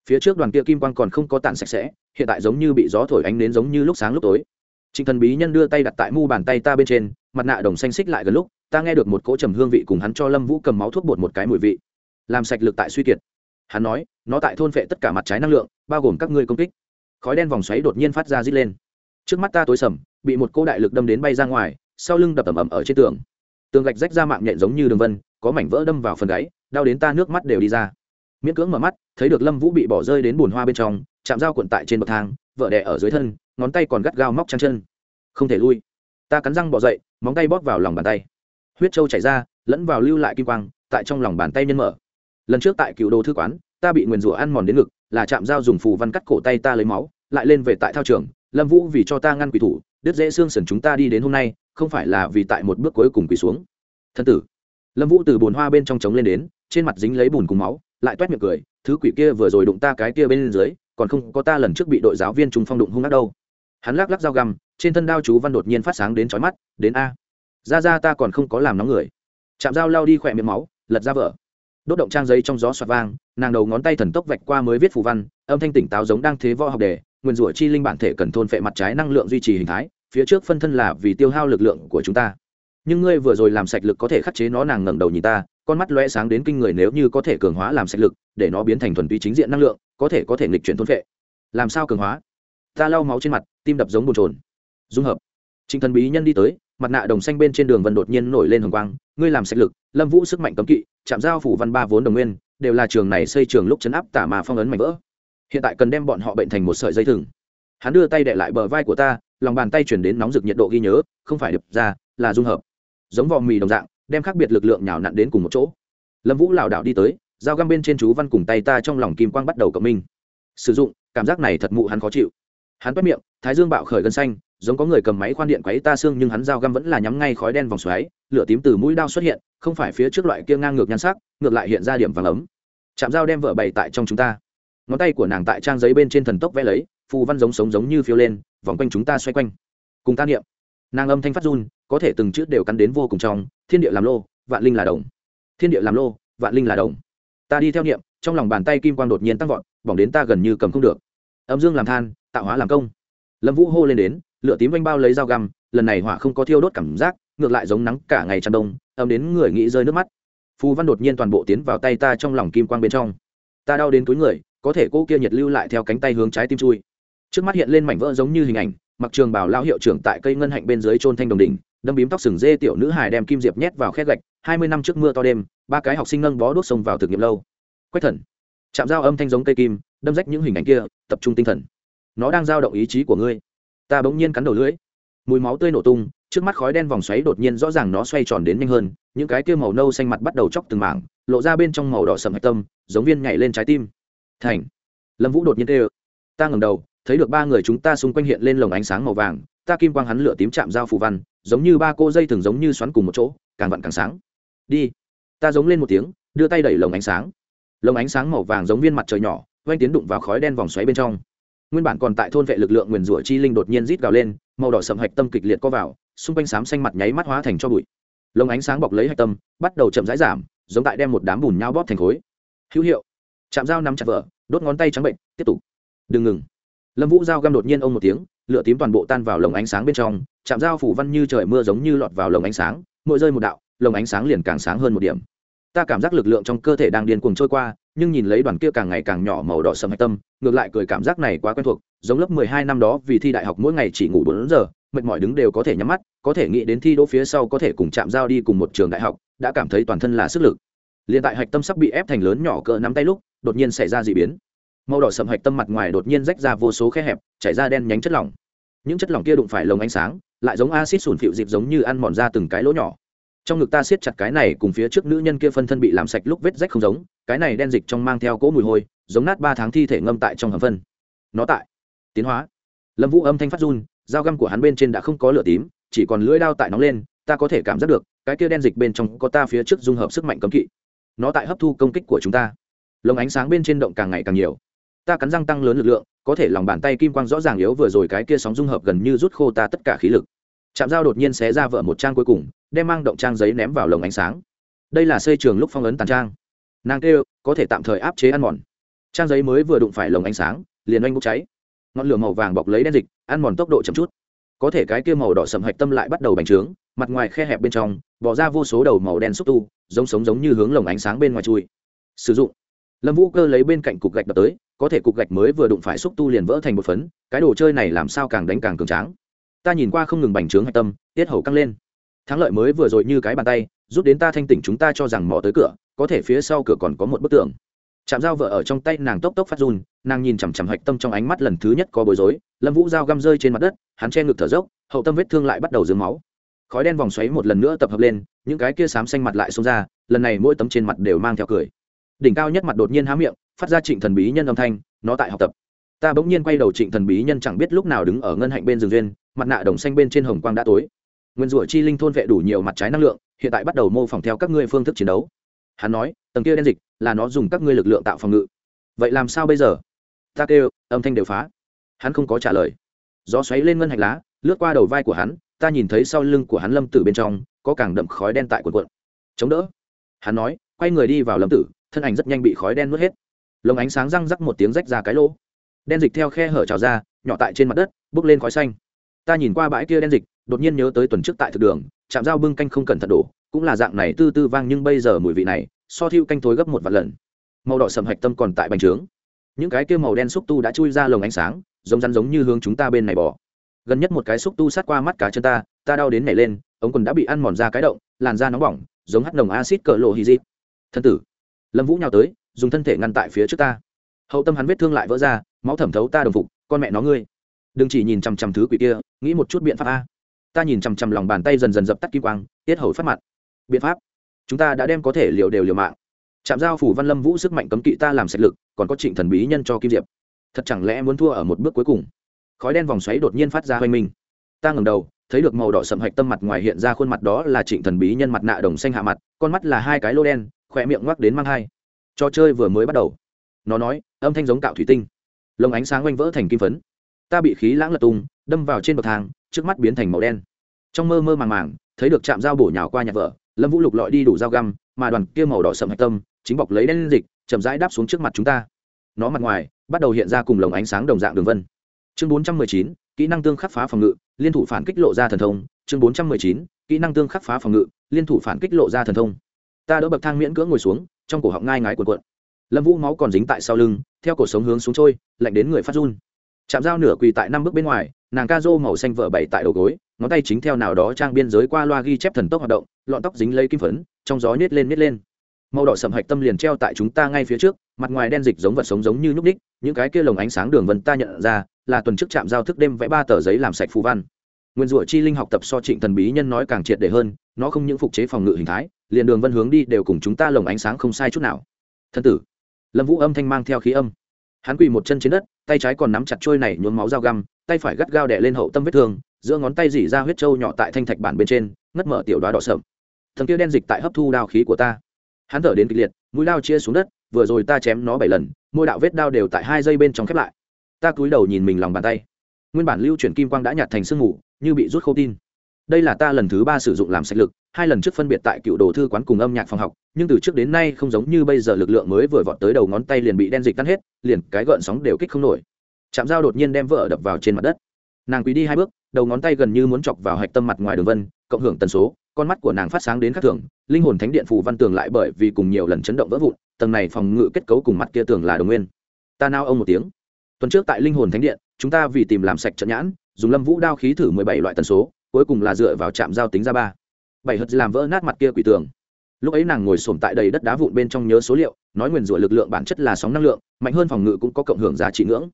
Phía trước đoàn kia kim quang còn không có tản sạch sẽ, hiện tại giống như bị gió thổi ánh đến giống như lúc sáng lúc tối. Trịnh thần bí nhân đưa tay đặt tại mu bàn tay ta bên trên, mặt nạ đồng xanh xích lại gần lúc, ta nghe được một cỗ trầm hương vị cùng hắn cho lâm vũ cầm máu thuốc bột một cái mùi vị. Làm sạch lực tại suy kiệt. Hắn nói, nó tại thôn vệ tất cả mặt trái năng lượng, bao gồm các ngươi công kích khói đen vòng xoáy đột nhiên phát ra rít lên. Trước mắt ta tối sầm, bị một cô đại lực đâm đến bay ra ngoài, sau lưng đập ầm ẩm ở trên tường. Tường gạch rách ra mạng nhện giống như đường vân, có mảnh vỡ đâm vào phần gáy, đau đến ta nước mắt đều đi ra. Miễn cưỡng mở mắt, thấy được lâm vũ bị bỏ rơi đến bùn hoa bên trong, chạm dao cuộn tại trên bậc thang, vợ đẻ ở dưới thân, ngón tay còn gắt gao móc trăng chân. Không thể lui. Ta cắn răng bỏ dậy, móng tay bóp vào lòng bàn tay. Huyết trâu chảy ra, lẫn vào lưu lại kim quang, tại trong lòng bàn tay nhân mở. Lần trước tại cựu đồ thư quán, ta bị nguyền rủa ăn mòn đến ngực, là chạm dao dùng phù văn cắt cổ tay ta lấy máu lại lên về tại thao trường, lâm vũ vì cho ta ngăn quỷ thủ, đứt dễ xương sần chúng ta đi đến hôm nay, không phải là vì tại một bước cuối cùng quỳ xuống. Thân tử. Lâm vũ từ bồn hoa bên trong trống lên đến, trên mặt dính lấy bùn cùng máu, lại toét miệng cười, thứ quỷ kia vừa rồi đụng ta cái kia bên dưới, còn không có ta lần trước bị đội giáo viên trung phong đụng hung ác đâu. Hắn lắc lắc dao găm, trên thân đao chú văn đột nhiên phát sáng đến trói mắt, đến a. Ra ra ta còn không có làm nóng người. Chạm dao lao đi khỏe miệng máu, lật ra vợ đốt động trang giấy trong gió xoạt vang, nàng đầu ngón tay thần tốc vạch qua mới viết phù văn, âm thanh tỉnh táo giống đang thế võ học đề nguyên rủa chi linh bản thể cần thôn phệ mặt trái năng lượng duy trì hình thái, phía trước phân thân là vì tiêu hao lực lượng của chúng ta. Nhưng ngươi vừa rồi làm sạch lực có thể khắc chế nó, nàng ngẩng đầu nhìn ta, con mắt lóe sáng đến kinh người nếu như có thể cường hóa làm sạch lực, để nó biến thành thuần túy chính diện năng lượng, có thể có thể nghịch chuyển thôn phệ. Làm sao cường hóa? Ta lau máu trên mặt, tim đập giống bồn trồn dung hợp. Trịnh thần bí nhân đi tới, mặt nạ đồng xanh bên trên đường vân đột nhiên nổi lên hồng quang, ngươi làm sạch lực, lâm vũ sức mạnh cấm kỵ chạm giao phủ văn ba vốn đồng nguyên, đều là trường này xây trường lúc chấn áp tả mà phong ấn mạnh vỡ hiện tại cần đem bọn họ bệnh thành một sợi dây thừng. Hắn đưa tay đệ lại bờ vai của ta, lòng bàn tay chuyển đến nóng rực nhiệt độ ghi nhớ, không phải đập ra, là dung hợp. Giống vò mì đồng dạng, đem khác biệt lực lượng nhào nặn đến cùng một chỗ. Lâm vũ lảo đảo đi tới, dao găm bên trên chú văn cùng tay ta trong lòng kim quang bắt đầu cộng minh. Sử dụng, cảm giác này thật mụ hắn khó chịu. Hắn quét miệng, thái dương bạo khởi gân xanh, giống có người cầm máy khoan điện quấy ta xương nhưng hắn dao găm vẫn là nhắm ngay khói đen vòng xoáy, lửa tím từ mũi đao xuất hiện, không phải phía trước loại kia ngang ngược nhan sắc, ngược lại hiện ra điểm vàng ấm. Chạm dao đem vợ bày tại trong chúng ta ngón tay của nàng tại trang giấy bên trên thần tốc vẽ lấy, phù văn giống sống giống như phiêu lên, vòng quanh chúng ta xoay quanh. Cùng ta niệm. Nàng âm thanh phát run, có thể từng chữ đều cắn đến vô cùng trong, thiên địa làm lô, vạn linh là đồng. Thiên địa làm lô, vạn linh là đồng. Ta đi theo niệm, trong lòng bàn tay kim quang đột nhiên tăng vọt, bỏng đến ta gần như cầm không được. Âm dương làm than, tạo hóa làm công. Lâm vũ hô lên đến, lửa tím vanh bao lấy dao găm, lần này hỏa không có thiêu đốt cảm giác, ngược lại giống nắng cả ngày tràn đông âm đến người nghĩ rơi nước mắt. Phù văn đột nhiên toàn bộ tiến vào tay ta trong lòng kim quang bên trong. Ta đau đến túi người có thể cô kia nhiệt lưu lại theo cánh tay hướng trái tim chui. Trước mắt hiện lên mảnh vỡ giống như hình ảnh, mặc trường bảo lao hiệu trưởng tại cây ngân hạnh bên dưới trôn thanh đồng đỉnh, đâm bím tóc sừng dê tiểu nữ hài đem kim diệp nhét vào khét gạch, hai mươi năm trước mưa to đêm, ba cái học sinh nâng bó đốt sông vào thực nghiệm lâu. Quách thần. Chạm dao âm thanh giống cây kim, đâm rách những hình ảnh kia, tập trung tinh thần. Nó đang giao động ý chí của ngươi. Ta bỗng nhiên cắn đầu lưỡi. Mùi máu tươi nổ tung, trước mắt khói đen vòng xoáy đột nhiên rõ ràng nó xoay tròn đến nhanh hơn, những cái kia màu nâu xanh mặt bắt đầu chóc từng mảng, lộ ra bên trong màu đỏ sầm hạch tâm, giống viên nhảy lên trái tim thành. Lâm vũ đột nhiên tê ơ ta ngầm đầu, thấy được ba người chúng ta xung quanh hiện lên lồng ánh sáng màu vàng, ta kim quang hắn lửa tím chạm dao phù văn, giống như ba cô dây thường giống như xoắn cùng một chỗ, càng vặn càng sáng. Đi. Ta giống lên một tiếng, đưa tay đẩy lồng ánh sáng. Lồng ánh sáng màu vàng giống viên mặt trời nhỏ, oanh tiến đụng vào khói đen vòng xoáy bên trong. Nguyên bản còn tại thôn vệ lực lượng nguyền rủa chi linh đột nhiên rít gào lên, màu đỏ sầm hạch tâm kịch liệt co vào, xung quanh xám xanh mặt nháy mắt hóa thành cho bụi. Lồng ánh sáng bọc lấy hạch tâm, bắt đầu chậm rãi giảm, giống tại đem một đám bùn nhau bóp thành khối. Hữu hiệu. Chạm dao nắm chặt vợ đốt ngón tay trắng bệnh, tiếp tục. Đừng ngừng. Lâm vũ dao găm đột nhiên ông một tiếng, lửa tím toàn bộ tan vào lồng ánh sáng bên trong chạm dao phủ văn như trời mưa giống như lọt vào lồng ánh sáng, mỗi rơi một đạo, lồng ánh sáng liền càng sáng hơn một điểm. Ta cảm giác lực lượng trong cơ thể đang điên cuồng trôi qua, nhưng nhìn lấy đoàn kia càng ngày càng nhỏ màu đỏ sầm hạch tâm, ngược lại cười cảm giác này quá quen thuộc, giống lớp mười hai năm đó vì thi đại học mỗi ngày chỉ ngủ bốn giờ, mệt mỏi đứng đều có thể nhắm mắt, có thể nghĩ đến thi đỗ phía sau có thể cùng chạm giao đi cùng một trường đại học, đã cảm thấy toàn thân là sức lực. Liền tại hạch tâm sắp bị ép thành lớn nhỏ cỡ nắm tay lúc đột nhiên xảy ra d ị biến. Màu đỏ sầm hạch tâm mặt ngoài đột nhiên rách ra vô số khe hẹp, chảy ra đen nhánh chất lỏng. Những chất lỏng kia đụng phải lồng ánh sáng, lại giống acid sủn phịu dịp giống như ăn mòn ra từng cái lỗ nhỏ. Trong ngực ta siết chặt cái này cùng phía trước nữ nhân kia phân thân bị làm sạch lúc vết rách không giống, cái này đen dịch trong mang theo cỗ mùi hôi, giống nát ba tháng thi thể ngâm tại trong hầm phân. Nó tại. Tiến hóa. Lâm vũ âm thanh phát run, dao găm của hắn bên trên đã không có lửa tím, chỉ còn lưỡi đao tại nóng lên, ta có thể cảm giác được, cái kia đen dịch bên trong có ta phía trước dung hợp sức mạnh cấm kỵ. Nó tại hấp thu công kích của chúng ta lồng ánh sáng bên trên động càng ngày càng nhiều. Ta cắn răng tăng lớn lực lượng, có thể lòng bàn tay kim quang rõ ràng yếu vừa rồi cái kia sóng dung hợp gần như rút khô ta tất cả khí lực. Chạm dao đột nhiên xé ra vợ một trang cuối cùng, đem mang động trang giấy ném vào lồng ánh sáng. Đây là xây trường lúc phong ấn tàn trang. Nàng kêu, có thể tạm thời áp chế ăn mòn. Trang giấy mới vừa đụng phải lồng ánh sáng, liền oanh bốc cháy. Ngọn lửa màu vàng bọc lấy đen dịch, ăn mòn tốc độ chậm chút. Có thể cái kia màu đỏ sầm hạch tâm lại bắt đầu bành trướng, mặt ngoài khe hẹp bên trong, bỏ ra vô số đầu màu đen xúc tu, giống sống giống như hướng lồng ánh sáng bên ngoài chui. Sử dụng lâm vũ cơ lấy bên cạnh cục gạch đập tới, có thể cục gạch mới vừa đụng phải xúc tu liền vỡ thành một phấn, cái đồ chơi này làm sao càng đánh càng cường tráng. Ta nhìn qua không ngừng bành trướng hạch tâm, tiết hầu căng lên. Thắng lợi mới vừa rồi như cái bàn tay rút đến ta thanh tỉnh chúng ta cho rằng mò tới cửa, có thể phía sau cửa còn có một bức tường. Chạm dao vợ ở trong tay nàng tốc tốc phát run, nàng nhìn chằm chằm hạch tâm trong ánh mắt lần thứ nhất có bối rối, lâm vũ dao găm rơi trên mặt đất, hắn che ngực thở dốc, hậu tâm vết thương lại bắt đầu dướng máu. Khói đen vòng xoáy một lần nữa tập hợp lên, những cái kia xám xanh mặt lại xông ra, lần này mỗi tấm trên mặt đều mang theo cười đỉnh cao nhất mặt đột nhiên há miệng, phát ra trịnh thần bí nhân âm thanh, nó tại học tập. Ta bỗng nhiên quay đầu trịnh thần bí nhân chẳng biết lúc nào đứng ở ngân hạnh bên rừng duyên, mặt nạ đồng xanh bên trên hồng quang đã tối. Nguyên rủa chi linh thôn vệ đủ nhiều mặt trái năng lượng, hiện tại bắt đầu mô phỏng theo các ngươi phương thức chiến đấu. Hắn nói, tầng kia đen dịch là nó dùng các ngươi lực lượng tạo phòng ngự. Vậy làm sao bây giờ? Ta kêu, âm thanh đều phá. Hắn không có trả lời. Gió xoáy lên ngân hạch lá, lướt qua đầu vai của hắn, ta nhìn thấy sau lưng của hắn lâm tử bên trong, có càng đậm khói đen tại quần quận chống đỡ. Hắn nói, quay người đi vào lâm tử thân ảnh rất nhanh bị khói đen nuốt hết. Lồng ánh sáng răng rắc một tiếng rách ra cái lỗ. Đen dịch theo khe hở trào ra, nhỏ tại trên mặt đất, bước lên khói xanh. Ta nhìn qua bãi kia đen dịch, đột nhiên nhớ tới tuần trước tại thực đường chạm dao bưng canh không cẩn thận đổ, cũng là dạng này tư tư vang nhưng bây giờ mùi vị này, so thiêu canh thối gấp một vạn lần. Màu đỏ sầm hạch tâm còn tại bành trướng. Những cái kia màu đen xúc tu đã chui ra lồng ánh sáng, giống rắn giống như hướng chúng ta bên này bỏ gần nhất một cái xúc tu sát qua mắt cá chân ta ta đau đến nảy lên, ống quần đã bị ăn mòn ra cái động, làn da nóng bỏng, giống hắt nồng acid cỡ lộ hy dịp. Thân tử lâm vũ nhào tới, dùng thân thể ngăn tại phía trước ta. Hậu tâm hắn vết thương lại vỡ ra, máu thẩm thấu ta đồng phục, con mẹ nó ngươi. Đừng chỉ nhìn chằm chằm thứ quỷ kia, nghĩ một chút biện pháp a. Ta nhìn chằm chằm lòng bàn tay dần dần dập tắt kim quang, tiết hầu phát mặt. Biện pháp? Chúng ta đã đem có thể liều đều liều mạng. Chạm giao phủ văn lâm vũ sức mạnh cấm kỵ ta làm sạch lực, còn có trịnh thần bí nhân cho kim diệp. Thật chẳng lẽ muốn thua ở một bước cuối cùng? Khói đen vòng xoáy đột nhiên phát ra hoành minh ta ngẩng đầu, thấy được màu đỏ sậm hạch tâm mặt ngoài hiện ra khuôn mặt đó là trịnh thần bí nhân mặt nạ đồng xanh hạ mặt, con mắt là hai cái lô đen khỏe miệng ngoắc đến mang hai. Trò chơi vừa mới bắt đầu. Nó nói, âm thanh giống cạo thủy tinh. Lồng ánh sáng oanh vỡ thành kim phấn. Ta bị khí lãng lật tung, đâm vào trên bậc thang, trước mắt biến thành màu đen. Trong mơ mơ màng màng, thấy được chạm dao bổ nhào qua nhà vợ, lâm vũ lục lọi đi đủ dao găm, mà đoàn kia màu đỏ sậm hạch tâm, chính bọc lấy đen dịch, chậm rãi đáp xuống trước mặt chúng ta. Nó mặt ngoài, bắt đầu hiện ra cùng lồng ánh sáng đồng dạng đường vân. Chương bốn trăm mười chín, kỹ năng tương khắc phá phòng ngự, liên thủ phản kích lộ ra thần thông. Chương bốn trăm mười chín, kỹ năng tương khắc phá phòng ngự, liên thủ phản kích lộ ra thần thông ta đỡ bậc thang miễn cưỡng ngồi xuống, trong cổ họng ngai ngái cuộn cuộn. Lâm vũ máu còn dính tại sau lưng, theo cổ sống hướng xuống trôi, lạnh đến người phát run. Chạm dao nửa quỳ tại năm bước bên ngoài, nàng ca rô màu xanh vợ bảy tại đầu gối, ngón tay chính theo nào đó trang biên giới qua loa ghi chép thần tốc hoạt động, lọn tóc dính lấy kim phấn, trong gió nhét lên nhét lên. Màu đỏ sầm hạch tâm liền treo tại chúng ta ngay phía trước, mặt ngoài đen dịch giống vật sống giống như nhúc ních những cái kia lồng ánh sáng đường vân ta nhận ra, là tuần trước trạm giao thức đêm vẽ ba tờ giấy làm sạch phù văn nguyên rủa chi linh học tập so trịnh thần bí nhân nói càng triệt để hơn, nó không những phục chế phòng ngự hình thái, liền đường vân hướng đi đều cùng chúng ta lồng ánh sáng không sai chút nào. Thân tử, lâm vũ âm thanh mang theo khí âm. Hắn quỳ một chân trên đất, tay trái còn nắm chặt trôi này nhuốm máu dao găm, tay phải gắt gao đẻ lên hậu tâm vết thương, giữa ngón tay dỉ ra huyết trâu nhỏ tại thanh thạch bản bên trên, ngất mở tiểu đoá đỏ sậm. Thần kia đen dịch tại hấp thu đao khí của ta. Hắn thở đến kịch liệt, mũi lao chia xuống đất, vừa rồi ta chém nó bảy lần, mỗi đạo vết đao đều tại hai dây bên trong khép lại. Ta cúi đầu nhìn mình lòng bàn tay. Nguyên bản lưu chuyển kim quang đã nhạt thành sương mù như bị rút khô tin. Đây là ta lần thứ ba sử dụng làm sạch lực, hai lần trước phân biệt tại cựu đồ thư quán cùng âm nhạc phòng học, nhưng từ trước đến nay không giống như bây giờ lực lượng mới vừa vọt tới đầu ngón tay liền bị đen dịch tan hết, liền cái gợn sóng đều kích không nổi. Chạm dao đột nhiên đem vợ đập vào trên mặt đất. Nàng quý đi hai bước, đầu ngón tay gần như muốn chọc vào hạch tâm mặt ngoài đường vân, cộng hưởng tần số, con mắt của nàng phát sáng đến khắc thường, linh hồn thánh điện phù văn tường lại bởi vì cùng nhiều lần chấn động vỡ vụn, tầng này phòng ngự kết cấu cùng mặt kia tường là đồng nguyên. Ta nao ông một tiếng. Tuần trước tại linh hồn thánh điện, chúng ta vì tìm làm sạch trận nhãn dùng lâm vũ đao khí thử mười bảy loại tần số, cuối cùng là dựa vào trạm giao tính ra ba. Bảy hật làm vỡ nát mặt kia quỷ tường. Lúc ấy nàng ngồi sổm tại đầy đất đá vụn bên trong nhớ số liệu, nói nguyền rủa lực lượng bản chất là sóng năng lượng, mạnh hơn phòng ngự cũng có cộng hưởng giá trị ngưỡng.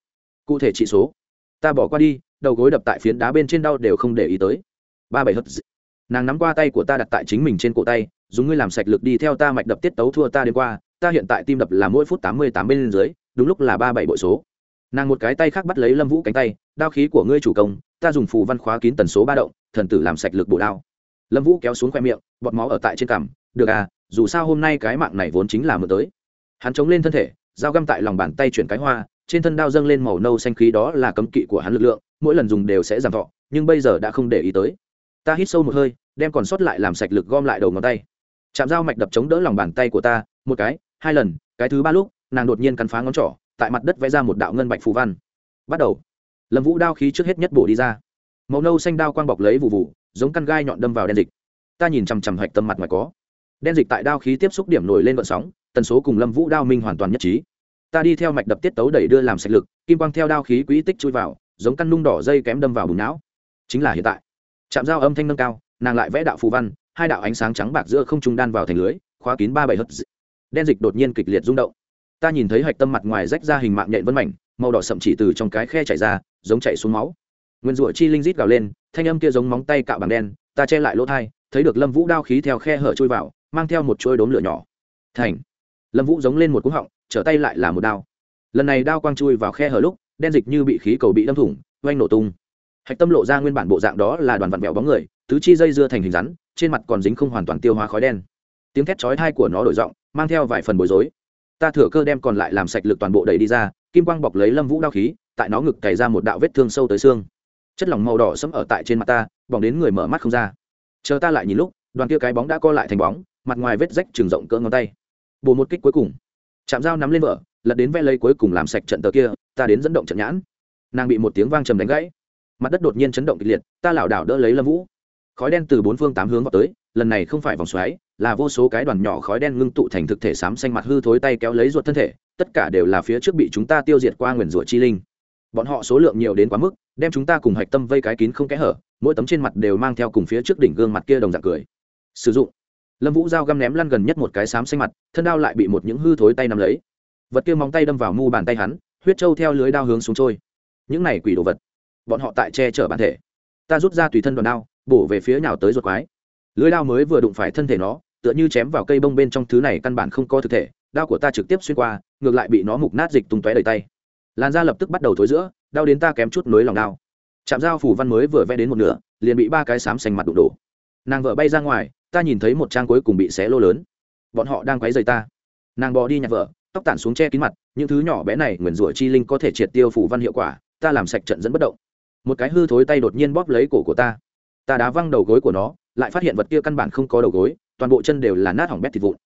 Cụ thể trị số. Ta bỏ qua đi, đầu gối đập tại phiến đá bên trên đau đều không để ý tới. Ba bảy hật nàng nắm qua tay của ta đặt tại chính mình trên cổ tay, dùng ngươi làm sạch lực đi theo ta mạch đập tiết tấu thua ta đêm qua, ta hiện tại tim đập là mỗi phút tám mươi tám bên dưới, đúng lúc là ba bảy bội số nàng một cái tay khác bắt lấy lâm vũ cánh tay, đao khí của ngươi chủ công, ta dùng phù văn khóa kín tần số ba động, thần tử làm sạch lực bổ đao. Lâm vũ kéo xuống khoe miệng, bọt máu ở tại trên cằm, được à dù sao hôm nay cái mạng này vốn chính là mượn tới. Hắn chống lên thân thể, dao găm tại lòng bàn tay chuyển cái hoa, trên thân đao dâng lên màu nâu xanh khí đó là cấm kỵ của hắn lực lượng, mỗi lần dùng đều sẽ giảm thọ, nhưng bây giờ đã không để ý tới. Ta hít sâu một hơi, đem còn sót lại làm sạch lực gom lại đầu ngón tay. Chạm dao mạch đập chống đỡ lòng bàn tay của ta, một cái, hai lần, cái thứ ba lúc, nàng đột nhiên cắn phá ngón trỏ tại mặt đất vẽ ra một đạo ngân bạch phù văn. Bắt đầu. Lâm vũ đao khí trước hết nhất bổ đi ra. Màu nâu xanh đao quang bọc lấy vụ vụ giống căn gai nhọn đâm vào đen dịch. Ta nhìn chằm chằm hạch tâm mặt ngoài có. Đen dịch tại đao khí tiếp xúc điểm nổi lên vận sóng, tần số cùng lâm vũ đao minh hoàn toàn nhất trí. Ta đi theo mạch đập tiết tấu đẩy đưa làm sạch lực, kim quang theo đao khí quỹ tích chui vào, giống căn nung đỏ dây kém đâm vào bùn não. Chính là hiện tại. Chạm dao âm thanh nâng cao, nàng lại vẽ đạo phù văn, hai đạo ánh sáng trắng bạc giữa không trung đan vào thành lưới, khóa kín ba bảy hất đen dịch đột nhiên kịch liệt rung động ta nhìn thấy hạch tâm mặt ngoài rách ra hình mạng nhện vân mảnh, màu đỏ sậm chỉ từ trong cái khe chảy ra, giống chảy xuống máu. Nguyên rủa chi linh rít gào lên, thanh âm kia giống móng tay cạo bằng đen, ta che lại lỗ thai, thấy được lâm vũ đao khí theo khe hở trôi vào, mang theo một chuôi đốm lửa nhỏ. Thành. Lâm vũ giống lên một cú họng, trở tay lại là một đao. Lần này đao quang chui vào khe hở lúc, đen dịch như bị khí cầu bị đâm thủng, oanh nổ tung. Hạch tâm lộ ra nguyên bản bộ dạng đó là đoàn vặn vẹo bóng người, tứ chi dây dưa thành hình rắn, trên mặt còn dính không hoàn toàn tiêu hóa khói đen. Tiếng thét chói thai của nó đổi giọng, mang theo vài phần bối rối ta thừa cơ đem còn lại làm sạch lực toàn bộ đẩy đi ra, kim quang bọc lấy lâm vũ đao khí, tại nó ngực cày ra một đạo vết thương sâu tới xương. Chất lỏng màu đỏ sẫm ở tại trên mặt ta, bỏng đến người mở mắt không ra. Chờ ta lại nhìn lúc, đoàn kia cái bóng đã co lại thành bóng, mặt ngoài vết rách trường rộng cỡ ngón tay. Bổ một kích cuối cùng. Chạm dao nắm lên vợ, lật đến ve lây cuối cùng làm sạch trận tờ kia, ta đến dẫn động trận nhãn. Nàng bị một tiếng vang trầm đánh gãy. Mặt đất đột nhiên chấn động kịch liệt, ta lảo đảo đỡ lấy lâm vũ khói đen từ bốn phương tám hướng vào tới, lần này không phải vòng xoáy, là vô số cái đoàn nhỏ khói đen ngưng tụ thành thực thể xám xanh mặt hư thối tay kéo lấy ruột thân thể, tất cả đều là phía trước bị chúng ta tiêu diệt qua nguyền rủa chi linh. Bọn họ số lượng nhiều đến quá mức, đem chúng ta cùng hạch tâm vây cái kín không kẽ hở, mỗi tấm trên mặt đều mang theo cùng phía trước đỉnh gương mặt kia đồng dạng cười. Sử dụng. Lâm vũ dao găm ném lăn gần nhất một cái xám xanh mặt, thân đao lại bị một những hư thối tay nắm lấy. Vật kia móng tay đâm vào mu bàn tay hắn, huyết trâu theo lưới đao hướng xuống trôi. Những này quỷ đồ vật, bọn họ tại che chở bản thể. Ta rút ra tùy thân đoàn đao bổ về phía nào tới ruột quái. Lưới đao mới vừa đụng phải thân thể nó, tựa như chém vào cây bông bên trong thứ này căn bản không có thực thể, đao của ta trực tiếp xuyên qua, ngược lại bị nó mục nát dịch tung tóe đầy tay. Làn da lập tức bắt đầu thối giữa, đau đến ta kém chút nối lòng đao. Chạm dao phủ văn mới vừa vẽ đến một nửa, liền bị ba cái xám xanh mặt đụng đổ. Nàng vợ bay ra ngoài, ta nhìn thấy một trang cuối cùng bị xé lô lớn. Bọn họ đang quấy rầy ta. Nàng bò đi nhặt vợ, tóc tản xuống che kín mặt, những thứ nhỏ bé này nguyền rủa chi linh có thể triệt tiêu phủ văn hiệu quả, ta làm sạch trận dẫn bất động. Một cái hư thối tay đột nhiên bóp lấy cổ của ta ta đá văng đầu gối của nó, lại phát hiện vật kia căn bản không có đầu gối, toàn bộ chân đều là nát hỏng bét thịt vụn.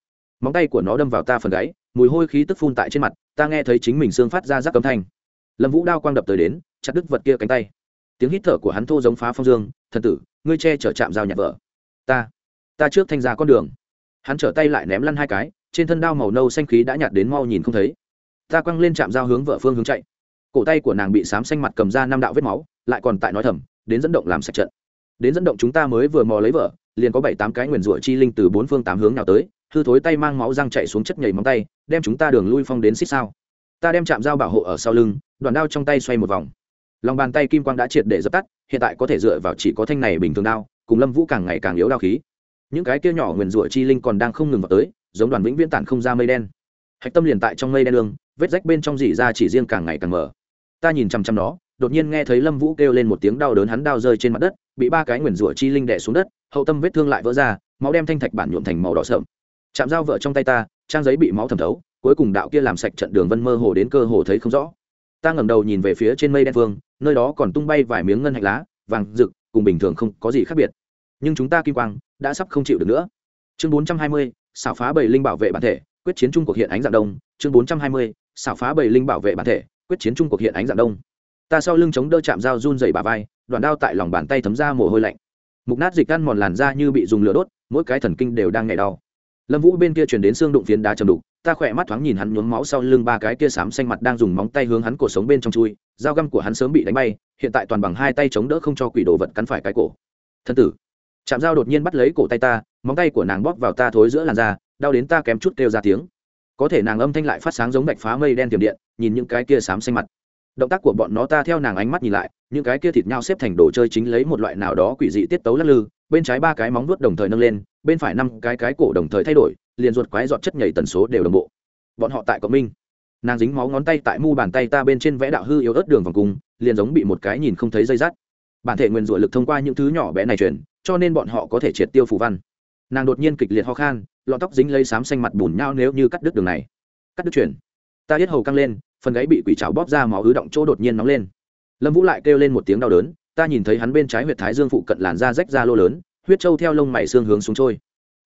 Móng tay của nó đâm vào ta phần gáy, mùi hôi khí tức phun tại trên mặt, ta nghe thấy chính mình xương phát ra rác cấm thanh. Lâm vũ đao quang đập tới đến, chặt đứt vật kia cánh tay. Tiếng hít thở của hắn thô giống phá phong dương, thần tử, ngươi che chở chạm dao nhặt vợ. Ta ta trước thanh ra con đường. Hắn trở tay lại ném lăn hai cái, trên thân đao màu nâu xanh khí đã nhạt đến mau nhìn không thấy. Ta quăng lên chạm dao hướng vợ phương hướng chạy. Cổ tay của nàng bị xám xanh mặt cầm ra năm đạo vết máu, lại còn tại nói thầm, đến dẫn động làm sạch trận đến dẫn động chúng ta mới vừa mò lấy vợ, liền có bảy tám cái nguyền rủa chi linh từ bốn phương tám hướng nào tới, hư thối tay mang máu răng chạy xuống chất nhảy móng tay, đem chúng ta đường lui phong đến xích sao. Ta đem chạm dao bảo hộ ở sau lưng đoàn đao trong tay xoay một vòng. Lòng bàn tay kim quang đã triệt để dập tắt, hiện tại có thể dựa vào chỉ có thanh này bình thường đao, cùng lâm vũ càng ngày càng yếu đao khí. Những cái kia nhỏ nguyền rủa chi linh còn đang không ngừng vào tới, giống đoàn vĩnh viễn tản không ra mây đen. Hạch tâm liền tại trong mây đen lương, vết rách bên trong dỉ ra chỉ riêng càng ngày càng mở ta nhìn chăm chăm nó, đột nhiên nghe thấy lâm vũ kêu lên một tiếng đau đớn hắn đau rơi trên mặt đất bị ba cái nguyền rủa chi linh đè xuống đất, hậu tâm vết thương lại vỡ ra, máu đem thanh thạch bản nhuộm thành màu đỏ sợm chạm dao vợ trong tay ta, trang giấy bị máu thẩm thấu, cuối cùng đạo kia làm sạch trận đường vân mơ hồ đến cơ hồ thấy không rõ. Ta ngẩng đầu nhìn về phía trên mây đen phương nơi đó còn tung bay vài miếng ngân hạch lá, vàng, rực, cùng bình thường không có gì khác biệt. Nhưng chúng ta kim quang đã sắp không chịu được nữa. Chương bốn trăm hai mươi, xảo phá bảy linh bảo vệ bản thể, quyết chiến trung cuộc hiện ánh dạng đông. Chương bốn trăm hai mươi, xảo phá bảy linh bảo vệ bản thể, quyết chiến trung cuộc hiện ánh dạng đông. Ta sau lưng chống đỡ chạm dao run dày bà vai đoạn đao tại lòng bàn tay thấm ra mồ hôi lạnh. Mục nát dịch ăn mòn làn da như bị dùng lửa đốt, mỗi cái thần kinh đều đang nhảy đau. Lâm vũ bên kia chuyển đến xương đụng phiến đá chầm đục, ta khỏe mắt thoáng nhìn hắn nhuốm máu sau lưng ba cái kia xám xanh mặt đang dùng móng tay hướng hắn cổ sống bên trong chui, dao găm của hắn sớm bị đánh bay, hiện tại toàn bằng hai tay chống đỡ không cho quỷ đồ vật cắn phải cái cổ. Thân tử chạm dao đột nhiên bắt lấy cổ tay ta, móng tay của nàng bóp vào ta thối giữa làn da, đau đến ta kém chút kêu ra tiếng. Có thể nàng âm thanh lại phát sáng giống bạch phá mây đen tiềm điện, nhìn những cái kia xám xanh mặt. Động tác của bọn nó ta theo nàng ánh mắt nhìn lại những cái kia thịt nhau xếp thành đồ chơi chính lấy một loại nào đó quỷ dị tiết tấu lắc lư, bên trái ba cái móng vuốt đồng thời nâng lên, bên phải năm cái cái cổ đồng thời thay đổi, liền ruột quái giọt chất nhảy tần số đều đồng bộ. Bọn họ tại cộng minh. Nàng dính máu ngón tay tại mu bàn tay ta bên trên vẽ đạo hư yếu ớt đường vòng cung, liền giống bị một cái nhìn không thấy dây rắt bản thể nguyên rủa lực thông qua những thứ nhỏ bé này truyền cho nên bọn họ có thể triệt tiêu phù văn. Nàng đột nhiên kịch liệt ho khan, lọn tóc dính lấy xám xanh mặt bùn nhau nếu như cắt đứt đường này. Cắt đứt chuyển. Ta hết hầu căng lên, phần gáy bị quỷ chảo bóp ra máu ứ động chỗ đột nhiên nóng lên lâm vũ lại kêu lên một tiếng đau đớn ta nhìn thấy hắn bên trái huyệt thái dương phụ cận làn da rách ra lô lớn huyết trâu theo lông mày xương hướng xuống trôi.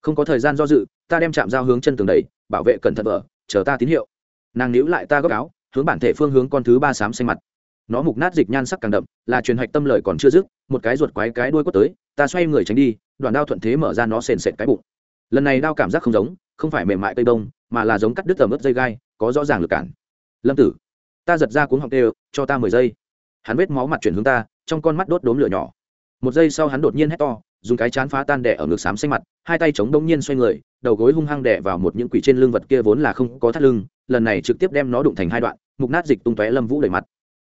Không có thời gian do dự ta đem chạm dao hướng chân tường đẩy bảo vệ cẩn thận vợ chờ ta tín hiệu. Nàng níu lại ta góc áo hướng bản thể phương hướng con thứ ba xám xanh mặt. Nó mục nát dịch nhan sắc càng đậm là truyền hạch tâm lời còn chưa dứt một cái ruột quái cái đuôi quất tới ta xoay người tránh đi đoạn đao thuận thế mở ra nó sền sệt cái bụng. Lần này đao cảm giác không giống không phải mềm mại cây đông mà là giống cắt đứt tầm ướp dây gai có rõ ràng lực cản. Lâm tử ta giật ra cuốn họng tê, cho ta mười giây hắn vết máu mặt chuyển hướng ta, trong con mắt đốt đốm lửa nhỏ. Một giây sau hắn đột nhiên hét to, dùng cái chán phá tan đẻ ở ngực xám xanh mặt, hai tay chống đông nhiên xoay người, đầu gối hung hăng đẻ vào một những quỷ trên lưng vật kia vốn là không có thắt lưng, lần này trực tiếp đem nó đụng thành hai đoạn, mục nát dịch tung tóe lâm vũ đầy mặt.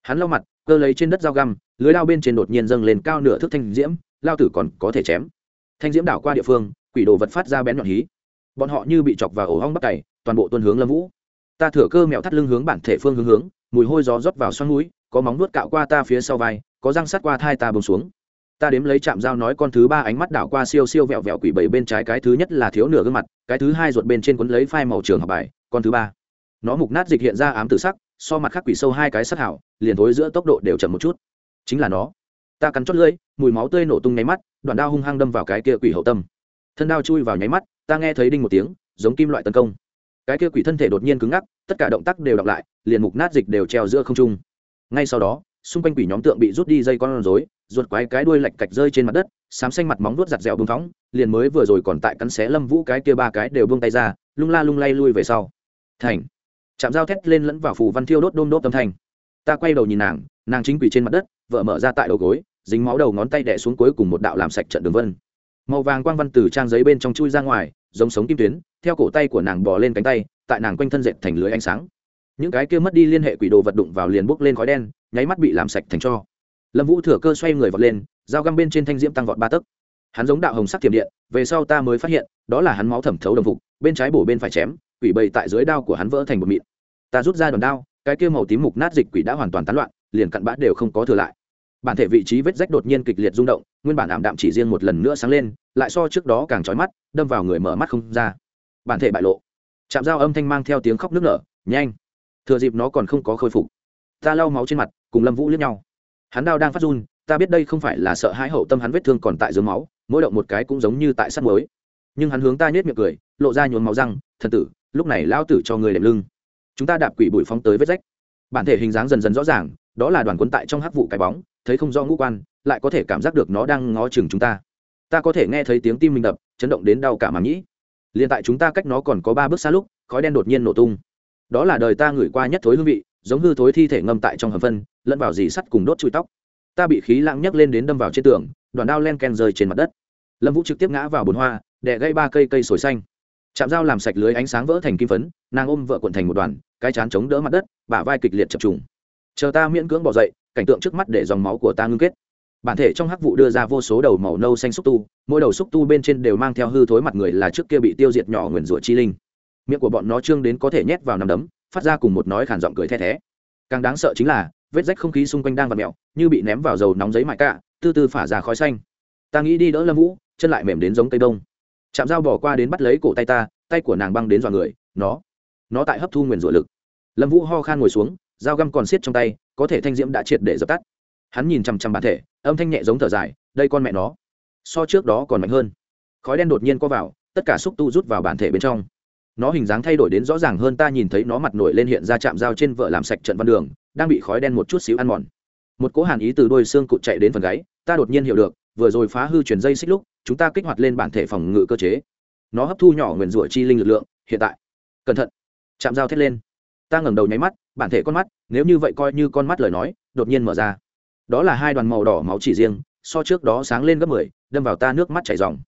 Hắn lau mặt, cơ lấy trên đất dao găm, lưới lao bên trên đột nhiên dâng lên cao nửa thước thanh diễm, lao tử còn có thể chém. Thanh diễm đảo qua địa phương, quỷ đồ vật phát ra bén nhọn hí. Bọn họ như bị chọc vào ổ hong bắt cày, toàn bộ tuân hướng lâm vũ. Ta thửa cơ mèo thắt lưng hướng bản thể phương hướng hướng, mùi hôi gió rót vào xoăn núi có móng nuốt cạo qua ta phía sau vai, có răng sắt qua thai ta bông xuống. Ta đếm lấy chạm dao nói con thứ ba ánh mắt đảo qua siêu siêu vẹo vẹo quỷ bảy bên trái, cái thứ nhất là thiếu nửa gương mặt, cái thứ hai ruột bên trên quấn lấy phai màu trường học bài, con thứ ba. Nó mục nát dịch hiện ra ám tử sắc, so mặt khác quỷ sâu hai cái sắc hảo, liền thối giữa tốc độ đều chậm một chút. Chính là nó. Ta cắn chót lưỡi, mùi máu tươi nổ tung nháy mắt, đoạn đao hung hăng đâm vào cái kia quỷ hậu tâm. Thân đao chui vào nháy mắt, ta nghe thấy đinh một tiếng, giống kim loại tấn công. Cái kia quỷ thân thể đột nhiên cứng ngắc, tất cả động tác đều đọc lại, liền mục nát dịch đều treo giữa không trung ngay sau đó, xung quanh quỷ nhóm tượng bị rút đi dây con rối, ruột quái cái đuôi lạch cạch rơi trên mặt đất, xám xanh mặt móng vuốt giặt dẻo bưng phóng, liền mới vừa rồi còn tại cắn xé lâm vũ cái kia ba cái đều buông tay ra, lung la lung lay lui về sau. Thành. Chạm dao thét lên lẫn vào phù văn thiêu đốt đôm đốt tâm thành ta quay đầu nhìn nàng nàng chính quỷ trên mặt đất, vợ mở ra tại đầu gối, dính máu đầu ngón tay đẻ xuống cuối cùng một đạo làm sạch trận đường vân. Màu vàng quang văn từ trang giấy bên trong chui ra ngoài, giống sống kim tuyến, theo cổ tay của nàng bò lên cánh tay, tại nàng quanh thân dệt thành lưới ánh sáng những cái kia mất đi liên hệ quỷ đồ vật đụng vào liền bốc lên khói đen, nháy mắt bị làm sạch thành cho. Lâm vũ thừa cơ xoay người vọt lên, dao găm bên trên thanh diễm tăng vọt ba tấc. Hắn giống đạo hồng sắc thiểm điện, về sau ta mới phát hiện, đó là hắn máu thẩm thấu đồng phục, bên trái bổ bên phải chém, quỷ bầy tại dưới đao của hắn vỡ thành một mịn. Ta rút ra đòn đao, cái kia màu tím mục nát dịch quỷ đã hoàn toàn tán loạn, liền cặn bã đều không có thừa lại. Bản thể vị trí vết rách đột nhiên kịch liệt rung động, nguyên bản ảm đạm chỉ riêng một lần nữa sáng lên, lại so trước đó càng trói mắt, đâm vào người mở mắt không ra. Bản thể bại lộ. Chạm dao âm thanh mang theo tiếng khóc nức nở, nhanh thừa dịp nó còn không có khôi phục. Ta lau máu trên mặt, cùng lâm vũ liếc nhau. Hắn đao đang phát run, ta biết đây không phải là sợ hãi hậu tâm hắn vết thương còn tại dưới máu, mỗi động một cái cũng giống như tại sắt muối. Nhưng hắn hướng ta nhếch miệng cười, lộ ra nhuốm máu răng, thần tử, lúc này lao tử cho người đệm lưng. Chúng ta đạp quỷ bụi phóng tới vết rách. Bản thể hình dáng dần dần rõ ràng, đó là đoàn quân tại trong hắc vụ cái bóng, thấy không rõ ngũ quan, lại có thể cảm giác được nó đang ngó chừng chúng ta. Ta có thể nghe thấy tiếng tim mình đập, chấn động đến đau cả màng nhĩ. Liền tại chúng ta cách nó còn có ba bước xa lúc, khói đen đột nhiên nổ tung đó là đời ta ngửi qua nhất thối hương vị, giống hư thối thi thể ngâm tại trong hầm phân, lẫn vào dì sắt cùng đốt chui tóc. Ta bị khí lãng nhấc lên đến đâm vào trên tường đoạn đao len ken rơi trên mặt đất. Lâm vũ trực tiếp ngã vào bồn hoa, đè gây ba cây cây sồi xanh. Chạm dao làm sạch lưới ánh sáng vỡ thành kim phấn, nàng ôm vợ cuộn thành một đoàn, cái chán chống đỡ mặt đất, bả vai kịch liệt chập trùng. Chờ ta miễn cưỡng bỏ dậy, cảnh tượng trước mắt để dòng máu của ta ngưng kết. Bản thể trong hắc vụ đưa ra vô số đầu màu nâu xanh xúc tu, mỗi đầu xúc tu bên trên đều mang theo hư thối mặt người là trước kia bị tiêu diệt nhỏ nguyền rủa chi linh miệng của bọn nó trương đến có thể nhét vào nằm đấm, phát ra cùng một nói khản giọng cười the thé. Càng đáng sợ chính là, vết rách không khí xung quanh đang và mẹo như bị ném vào dầu nóng giấy mại cạ tư tư phả ra khói xanh. Ta nghĩ đi đỡ lâm vũ, chân lại mềm đến giống cây đông chạm dao bỏ qua đến bắt lấy cổ tay ta, tay của nàng băng đến dọa người, nó nó tại hấp thu nguyền rủa lực. Lâm vũ ho khan ngồi xuống, dao găm còn xiết trong tay, có thể thanh diễm đã triệt để dập tắt. Hắn nhìn chằm chằm bản thể, âm thanh nhẹ giống thở dài, đây con mẹ nó, so trước đó còn mạnh hơn. Khói đen đột nhiên co vào, tất cả xúc tu rút vào bản thể bên trong nó hình dáng thay đổi đến rõ ràng hơn, ta nhìn thấy nó mặt nổi lên hiện ra chạm dao trên vợ làm sạch trận văn đường, đang bị khói đen một chút xíu ăn mòn. Một cỗ hàn ý từ đôi xương cụt chạy đến phần gáy, ta đột nhiên hiểu được, vừa rồi phá hư chuyển dây xích lúc, chúng ta kích hoạt lên bản thể phòng ngự cơ chế. Nó hấp thu nhỏ nguyền rủa chi linh lực lượng, hiện tại. Cẩn thận. Chạm dao thét lên. Ta ngẩng đầu nháy mắt, bản thể con mắt, nếu như vậy coi như con mắt lời nói, đột nhiên mở ra. Đó là hai đoàn màu đỏ máu chỉ riêng, so trước đó sáng lên gấp mười, đâm vào ta nước mắt chảy dòng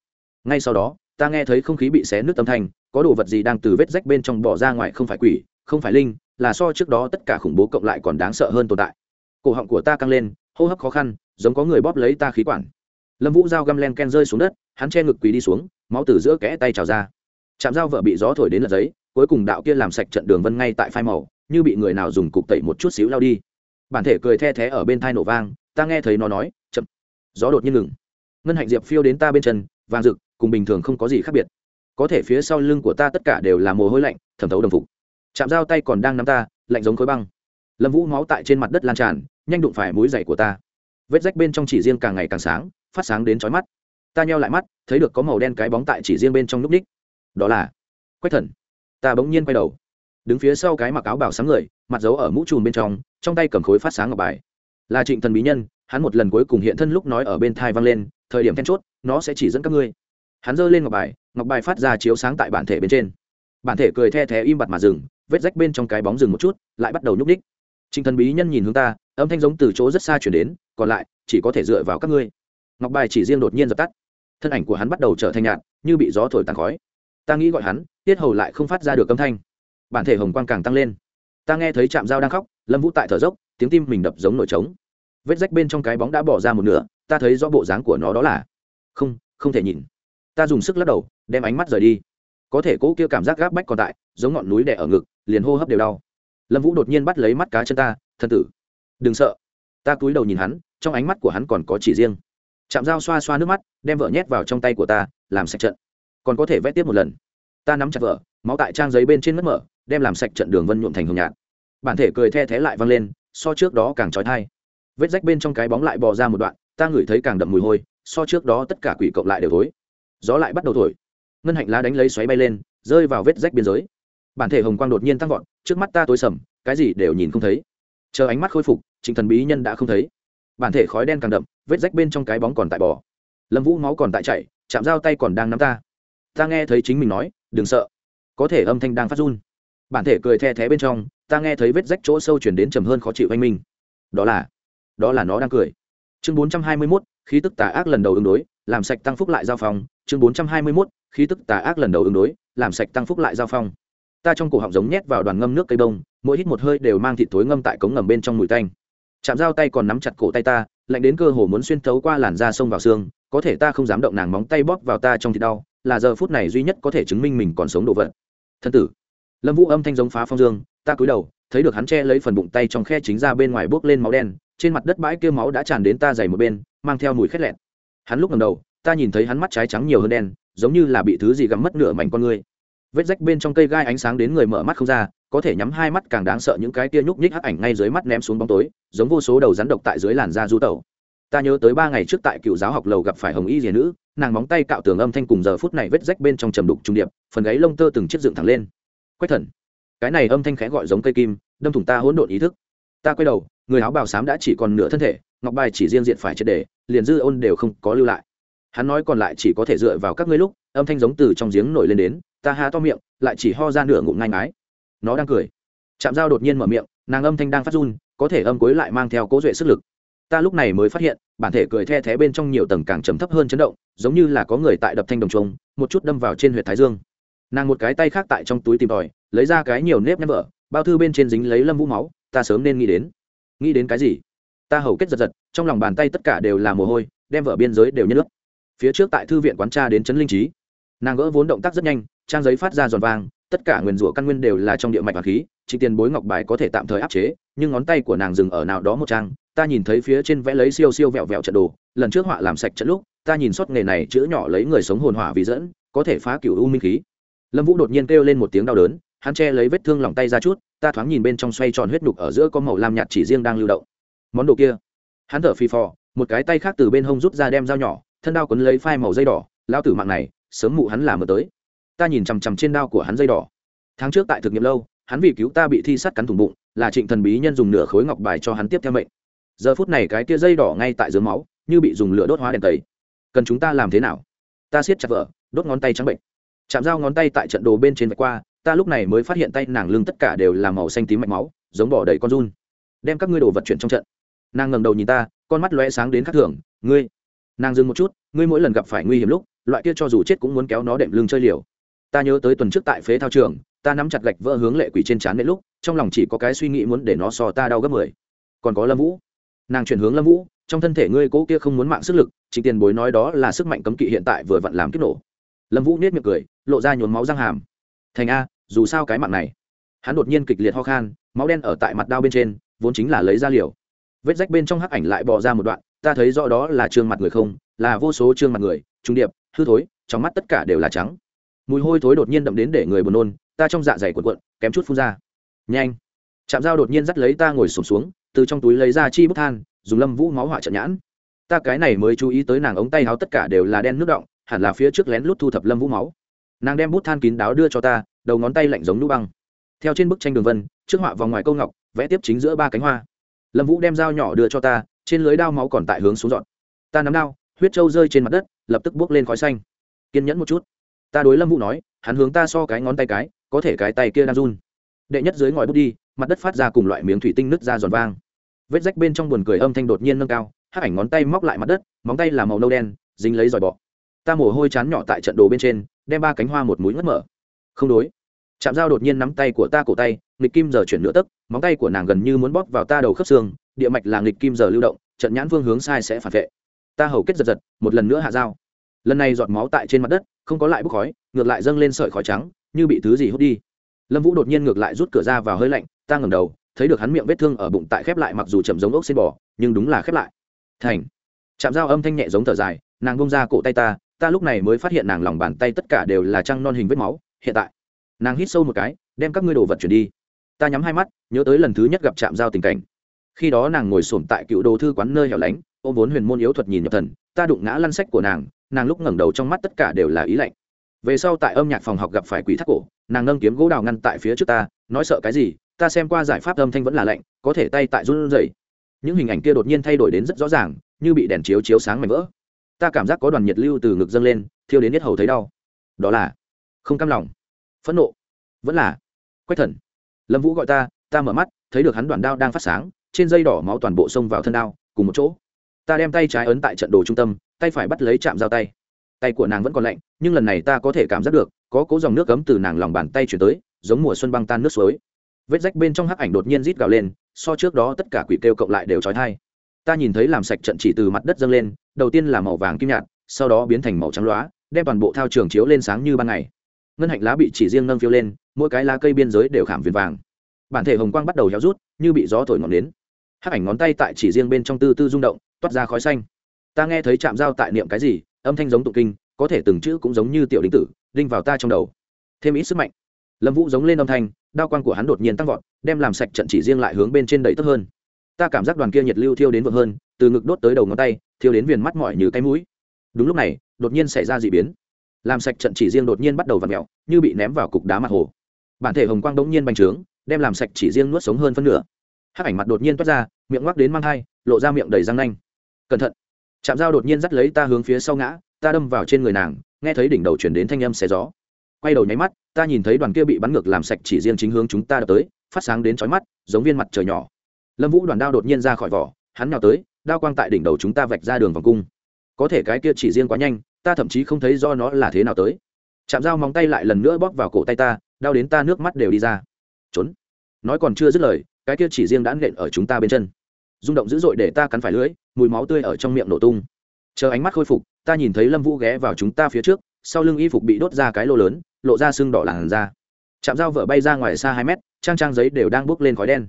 ngay sau đó, ta nghe thấy không khí bị xé nước tâm thanh có đồ vật gì đang từ vết rách bên trong bỏ ra ngoài không phải quỷ, không phải linh, là so trước đó tất cả khủng bố cộng lại còn đáng sợ hơn tồn tại. Cổ họng của ta căng lên, hô hấp khó khăn, giống có người bóp lấy ta khí quản. Lâm vũ dao găm len ken rơi xuống đất, hắn che ngực quỳ đi xuống, máu từ giữa kẽ tay trào ra. Chạm dao vợ bị gió thổi đến lật giấy, cuối cùng đạo kia làm sạch trận đường vân ngay tại phai màu, như bị người nào dùng cục tẩy một chút xíu lao đi. Bản thể cười the thé ở bên thai nổ vang, ta nghe thấy nó nói, chậm. Gió đột nhiên ngừng. Ngân hạnh diệp phiêu đến ta bên chân, vàng rực, cùng bình thường không có gì khác biệt có thể phía sau lưng của ta tất cả đều là mồ hôi lạnh, thẩm thấu đồng phục. Chạm dao tay còn đang nắm ta, lạnh giống khối băng. Lâm vũ máu tại trên mặt đất lan tràn, nhanh đụng phải mũi dày của ta. Vết rách bên trong chỉ riêng càng ngày càng sáng, phát sáng đến chói mắt. Ta nheo lại mắt, thấy được có màu đen cái bóng tại chỉ riêng bên trong núp ních. Đó là quách thần. Ta bỗng nhiên quay đầu, đứng phía sau cái mặc áo bảo sáng người, mặt giấu ở mũ trùm bên trong trong tay cầm khối phát sáng ngọc bài. Là trịnh thần bí nhân, hắn một lần cuối cùng hiện thân lúc nói ở bên thai vang lên, thời điểm then chốt, nó sẽ chỉ dẫn các ngươi hắn giơ lên ngọc bài ngọc bài phát ra chiếu sáng tại bản thể bên trên. Bản thể cười the thé im bặt mà dừng, vết rách bên trong cái bóng rừng một chút, lại bắt đầu nhúc ních Trình thần bí nhân nhìn hướng ta, âm thanh giống từ chỗ rất xa chuyển đến, còn lại, chỉ có thể dựa vào các ngươi. Ngọc bài chỉ riêng đột nhiên dập tắt. Thân ảnh của hắn bắt đầu trở thành nhạt, như bị gió thổi tàn khói. Ta nghĩ gọi hắn, tiết hầu lại không phát ra được âm thanh. Bản thể hồng quang càng tăng lên. Ta nghe thấy chạm dao đang khóc, lâm vũ tại thở dốc, tiếng tim mình đập giống nổi trống. Vết rách bên trong cái bóng đã bỏ ra một nửa, ta thấy rõ bộ dáng của nó đó là. Không không thể nhìn ta dùng sức lắc đầu, đem ánh mắt rời đi. Có thể cỗ kia cảm giác gáp bách còn tại, giống ngọn núi đè ở ngực, liền hô hấp đều đau. Lâm vũ đột nhiên bắt lấy mắt cá chân ta thân tử, đừng sợ. Ta cúi đầu nhìn hắn, trong ánh mắt của hắn còn có chỉ riêng. Chạm dao xoa xoa nước mắt, đem vợ nhét vào trong tay của ta, làm sạch trận. Còn có thể vét tiếp một lần. Ta nắm chặt vợ, máu tại trang giấy bên trên mất mở, đem làm sạch trận đường vân nhuộm thành hồng nhạt. Bản thể cười the thé lại văng lên, so trước đó càng trói thai. Vết rách bên trong cái bóng lại bò ra một đoạn, ta ngửi thấy càng đậm mùi hôi, so trước đó tất cả quỷ cộng lại đều thối gió lại bắt đầu thổi. Ngân hạnh lá đánh lấy xoáy bay lên, rơi vào vết rách biên giới. Bản thể hồng quang đột nhiên tăng vọt, trước mắt ta tối sầm, cái gì đều nhìn không thấy. Chờ ánh mắt khôi phục, trịnh thần bí nhân đã không thấy. Bản thể khói đen càng đậm, vết rách bên trong cái bóng còn tại bò. Lâm vũ máu còn tại chạy chạm dao tay còn đang nắm ta. Ta nghe thấy chính mình nói, đừng sợ, có thể âm thanh đang phát run. Bản thể cười the thé bên trong, ta nghe thấy vết rách chỗ sâu chuyển đến trầm hơn khó chịu anh minh. Đó là đó là nó đang cười. Chương bốn trăm hai mươi mốt, khí tức tà ác lần đầu ứng đối, làm sạch tăng phúc lại giao phòng chương bốn trăm hai mươi mốt, khí tức tà ác lần đầu ứng đối, làm sạch tăng phúc lại giao phong. Ta trong cổ họng giống nhét vào đoàn ngâm nước cây đông mỗi hít một hơi đều mang thịt thối ngâm tại cống ngầm bên trong mùi tanh. Chạm dao tay còn nắm chặt cổ tay ta, lạnh đến cơ hồ muốn xuyên thấu qua làn da sông vào xương, có thể ta không dám động nàng móng tay bóp vào ta trong thịt đau, là giờ phút này duy nhất có thể chứng minh mình còn sống đồ vật. Thân tử. Lâm vũ âm thanh giống phá phong dương, ta cúi đầu, thấy được hắn che lấy phần bụng tay trong khe chính ra bên ngoài bước lên máu đen, trên mặt đất bãi kia máu đã tràn đến ta dày một bên, mang theo mùi khét lẹn hắn lúc ngầm đầu ta nhìn thấy hắn mắt trái trắng nhiều hơn đen, giống như là bị thứ gì gắm mất nửa mảnh con người. Vết rách bên trong cây gai ánh sáng đến người mở mắt không ra, có thể nhắm hai mắt càng đáng sợ những cái tia nhúc nhích hắc ảnh ngay dưới mắt ném xuống bóng tối, giống vô số đầu rắn độc tại dưới làn da du tẩu. Ta nhớ tới ba ngày trước tại cựu giáo học lầu gặp phải hồng y rìa nữ, nàng móng tay cạo tường âm thanh cùng giờ phút này vết rách bên trong trầm đục trung điệp, phần gáy lông tơ từng chiếc dựng thẳng lên. Quách thần. Cái này âm thanh khẽ gọi giống cây kim, đâm thủng ta hỗn độn ý thức. Ta quay đầu, người áo bào xám đã chỉ còn nửa thân thể, ngọc bài chỉ riêng diện phải triệt đề liền dư ôn đều không có lưu lại hắn nói còn lại chỉ có thể dựa vào các ngươi lúc âm thanh giống từ trong giếng nổi lên đến ta há to miệng lại chỉ ho ra nửa ngụm ngang ái nó đang cười. Chạm dao đột nhiên mở miệng nàng âm thanh đang phát run có thể âm cuối lại mang theo cố duệ sức lực. Ta lúc này mới phát hiện bản thể cười the thé bên trong nhiều tầng càng trầm thấp hơn chấn động giống như là có người tại đập thanh đồng trống một chút đâm vào trên huyệt thái dương. Nàng một cái tay khác tại trong túi tìm tòi lấy ra cái nhiều nếp nhăn vỡ, bao thư bên trên dính lấy lâm vũ máu ta sớm nên nghĩ đến. Nghĩ đến cái gì? Ta hầu kết giật giật trong lòng bàn tay tất cả đều là mồ hôi đem vợ biên giới đều nhân nước phía trước tại thư viện quán tra đến trấn linh trí. Nàng gỡ vốn động tác rất nhanh, trang giấy phát ra giòn vang tất cả nguyên rủa căn nguyên đều là trong địa mạch và khí trịnh tiền bối ngọc bài có thể tạm thời áp chế, nhưng ngón tay của nàng dừng ở nào đó một trang, ta nhìn thấy phía trên vẽ lấy siêu siêu vẹo vẹo trận đồ, lần trước họa làm sạch trận lúc, ta nhìn suốt nghề này chữ nhỏ lấy người sống hồn hỏa vì dẫn, có thể phá cửu u minh khí. Lâm vũ đột nhiên kêu lên một tiếng đau đớn, hắn che lấy vết thương lòng tay ra chút, ta thoáng nhìn bên trong xoay tròn huyết nhục ở giữa có màu lam nhạt chỉ riêng đang lưu động. Món đồ kia. Hắn thở phì phò, một cái tay khác từ bên hông rút ra đem dao nhỏ thân đao quấn lấy phai màu dây đỏ lao tử mạng này, sớm mụ hắn làm ở tới. Ta nhìn chằm chằm trên đao của hắn dây đỏ. Tháng trước tại thực nghiệm lâu, hắn vì cứu ta bị thi sắt cắn thủng bụng, là trịnh thần bí nhân dùng nửa khối ngọc bài cho hắn tiếp theo mệnh. Giờ phút này cái tia dây đỏ ngay tại dưới máu, như bị dùng lửa đốt hóa đèn tẩy. Cần chúng ta làm thế nào? Ta siết chặt vợ, đốt ngón tay trắng bệnh. Chạm dao ngón tay tại trận đồ bên trên vạch qua, ta lúc này mới phát hiện tay nàng lưng tất cả đều là màu xanh tím mạch máu, giống bỏ đầy con run. Đem các ngươi đồ vật chuyển trong trận. Nàng ngầm đầu nhìn ta, con mắt lóe sáng đến khắc thường, ngươi nàng dừng một chút, ngươi mỗi lần gặp phải nguy hiểm lúc, loại kia cho dù chết cũng muốn kéo nó đệm lưng chơi liều. Ta nhớ tới tuần trước tại phế thao trường, ta nắm chặt gạch vỡ hướng lệ quỷ trên trán đến lúc, trong lòng chỉ có cái suy nghĩ muốn để nó so ta đau gấp mười. Còn có lâm vũ. Nàng chuyển hướng lâm vũ, trong thân thể ngươi cố kia không muốn mạng sức lực trịnh tiền bối nói đó là sức mạnh cấm kỵ hiện tại vừa vặn làm kích nổ. Lâm vũ nết miệng cười, lộ ra nhốn máu răng hàm. Thành a, dù sao cái mạng này. Hắn đột nhiên kịch liệt ho khan, máu đen ở tại mặt đao bên trên, vốn chính là lấy ra liều. Vết rách bên trong hắc ảnh lại bò ra một đoạn ta thấy rõ đó là trương mặt người không là vô số trương mặt người trung điệp hư thối trong mắt tất cả đều là trắng. Mùi hôi thối đột nhiên đậm đến để người buồn nôn ta trong dạ dày cuộn cuộn kém chút phun ra. Nhanh! Chạm dao đột nhiên dắt lấy ta ngồi sụp xuống, xuống từ trong túi lấy ra chi bức than dùng lâm vũ máu họa trận nhãn. Ta cái này mới chú ý tới nàng ống tay áo tất cả đều là đen nước động hẳn là phía trước lén lút thu thập lâm vũ máu. Nàng đem bút than kín đáo đưa cho ta đầu ngón tay lạnh giống nũ băng. Theo trên bức tranh đường vân trước họa vòng ngoài câu ngọc vẽ tiếp chính giữa ba cánh hoa. Lâm vũ đem dao nhỏ đưa cho ta trên lưới đao máu còn tại hướng xuống dọn. Ta nắm đao, huyết trâu rơi trên mặt đất, lập tức bước lên khói xanh. Kiên nhẫn một chút. Ta đối lâm vũ nói, hắn hướng ta so cái ngón tay cái, có thể cái tay kia đang run. Đệ nhất dưới ngòi bút đi, mặt đất phát ra cùng loại miếng thủy tinh nứt ra giòn vang. Vết rách bên trong buồn cười âm thanh đột nhiên nâng cao hát ảnh ngón tay móc lại mặt đất, móng tay là màu nâu đen, dính lấy dòi bọ. Ta mồ hôi chán nhỏ tại trận đồ bên trên, đem ba cánh hoa một mũi ngất mở. Không đối. Chạm dao đột nhiên nắm tay của ta cổ tay, nghịch kim giờ chuyển nửa tấc, móng tay của nàng gần như muốn bóp vào ta đầu khớp xương địa mạch là nghịch kim giờ lưu động, trận nhãn phương hướng sai sẽ phản vệ. Ta hầu kết giật giật, một lần nữa hạ dao lần này giọt máu tại trên mặt đất, không có lại bốc khói, ngược lại dâng lên sợi khói trắng, như bị thứ gì hút đi. Lâm vũ đột nhiên ngược lại rút cửa ra vào hơi lạnh, ta ngầm đầu, thấy được hắn miệng vết thương ở bụng tại khép lại mặc dù chậm giống ốc xin bò, nhưng đúng là khép lại. Thành. Chạm dao âm thanh nhẹ giống thở dài, nàng bông ra cổ tay ta ta lúc này mới phát hiện nàng lòng bàn tay tất cả đều là trăng non hình vết máu, hiện tại. Nàng hít sâu một cái, đem các ngươi đồ vật chuyển đi. Ta nhắm hai mắt, nhớ tới lần thứ nhất gặp chạm dao tình cảnh khi đó nàng ngồi sổm tại cựu đồ thư quán nơi hẻo lánh, ôm vốn huyền môn yếu thuật nhìn nhập thần, ta đụng ngã lăn sách của nàng nàng lúc ngẩng đầu trong mắt tất cả đều là ý lạnh. Về sau tại âm nhạc phòng học gặp phải quỷ thác cổ, nàng nâng kiếm gỗ đào ngăn tại phía trước ta, nói sợ cái gì, ta xem qua giải pháp âm thanh vẫn là lạnh, có thể tay tại run rẩy. Những hình ảnh kia đột nhiên thay đổi đến rất rõ ràng, như bị đèn chiếu chiếu sáng mảnh vỡ. Ta cảm giác có đoàn nhiệt lưu từ ngực dâng lên, thiêu đến hết hầu thấy đau. Đó là không cam lòng, phẫn nộ, vẫn là quách thần. Lâm vũ gọi ta ta mở mắt, thấy được hắn đoàn đao đang phát sáng trên dây đỏ máu toàn bộ xông vào thân đao, cùng một chỗ. Ta đem tay trái ấn tại trận đồ trung tâm, tay phải bắt lấy chạm dao tay. Tay của nàng vẫn còn lạnh, nhưng lần này ta có thể cảm giác được, có cố dòng nước cấm từ nàng lòng bàn tay chuyển tới, giống mùa xuân băng tan nước suối. Vết rách bên trong hắc ảnh đột nhiên rít gào lên, so trước đó tất cả quỷ kêu cộng lại đều trói thai. Ta nhìn thấy làm sạch trận chỉ từ mặt đất dâng lên, đầu tiên là màu vàng kim nhạt, sau đó biến thành màu trắng loá, đem toàn bộ thao trường chiếu lên sáng như ban ngày. Ngân hạnh lá bị chỉ riêng nâng phiêu lên, mỗi cái lá cây biên giới đều khảm viền vàng. Bản thể hồng quang bắt đầu héo rút, như bị gió thổi ngọn nến hắc ảnh ngón tay tại chỉ riêng bên trong tư tư rung động, toát ra khói xanh. Ta nghe thấy chạm dao tại niệm cái gì, âm thanh giống tụng kinh, có thể từng chữ cũng giống như tiểu đính tử, đinh vào ta trong đầu. Thêm ít sức mạnh. Lâm vũ giống lên âm thanh, đao quang của hắn đột nhiên tăng vọt, đem làm sạch trận chỉ riêng lại hướng bên trên đầy tấp hơn. Ta cảm giác đoàn kia nhiệt lưu thiêu đến vượt hơn, từ ngực đốt tới đầu ngón tay, thiêu đến viền mắt mỏi như cái mũi. Đúng lúc này, đột nhiên xảy ra d ị biến. Làm sạch trận chỉ riêng đột nhiên bắt đầu v ặ mẹo như bị ném vào cục đá mặt hồ. Bản thể hồng quang đống nhiên bành trướng, đem làm sạch chỉ riêng nuốt sống hơn phân nửa hắc ảnh mặt đột nhiên toát ra, miệng ngoắc đến mang thai, lộ ra miệng đầy răng nanh. Cẩn thận. Chạm dao đột nhiên dắt lấy ta hướng phía sau ngã, ta đâm vào trên người nàng, nghe thấy đỉnh đầu chuyển đến thanh âm xé gió. Quay đầu nháy mắt, ta nhìn thấy đoàn kia bị bắn ngược làm sạch chỉ riêng chính hướng chúng ta đập tới, phát sáng đến chói mắt, giống viên mặt trời nhỏ. Lâm vũ đoàn đao đột nhiên ra khỏi vỏ, hắn nhào tới, đao quang tại đỉnh đầu chúng ta vạch ra đường vòng cung. Có thể cái kia chỉ riêng quá nhanh, ta thậm chí không thấy do nó là thế nào tới. Chạm dao móng tay lại lần nữa bóp vào cổ tay ta, đau đến ta nước mắt đều đi ra. Trốn. Nói còn chưa dứt lời cái kia chỉ riêng đã nện ở chúng ta bên chân. Rung động dữ dội để ta cắn phải lưỡi, mùi máu tươi ở trong miệng nổ tung. Chờ ánh mắt khôi phục, ta nhìn thấy lâm vũ ghé vào chúng ta phía trước, sau lưng y phục bị đốt ra cái lô lớn, lộ ra xương đỏ làn da. Chạm dao vợ bay ra ngoài xa hai mét, trang trang giấy đều đang bốc lên khói đen.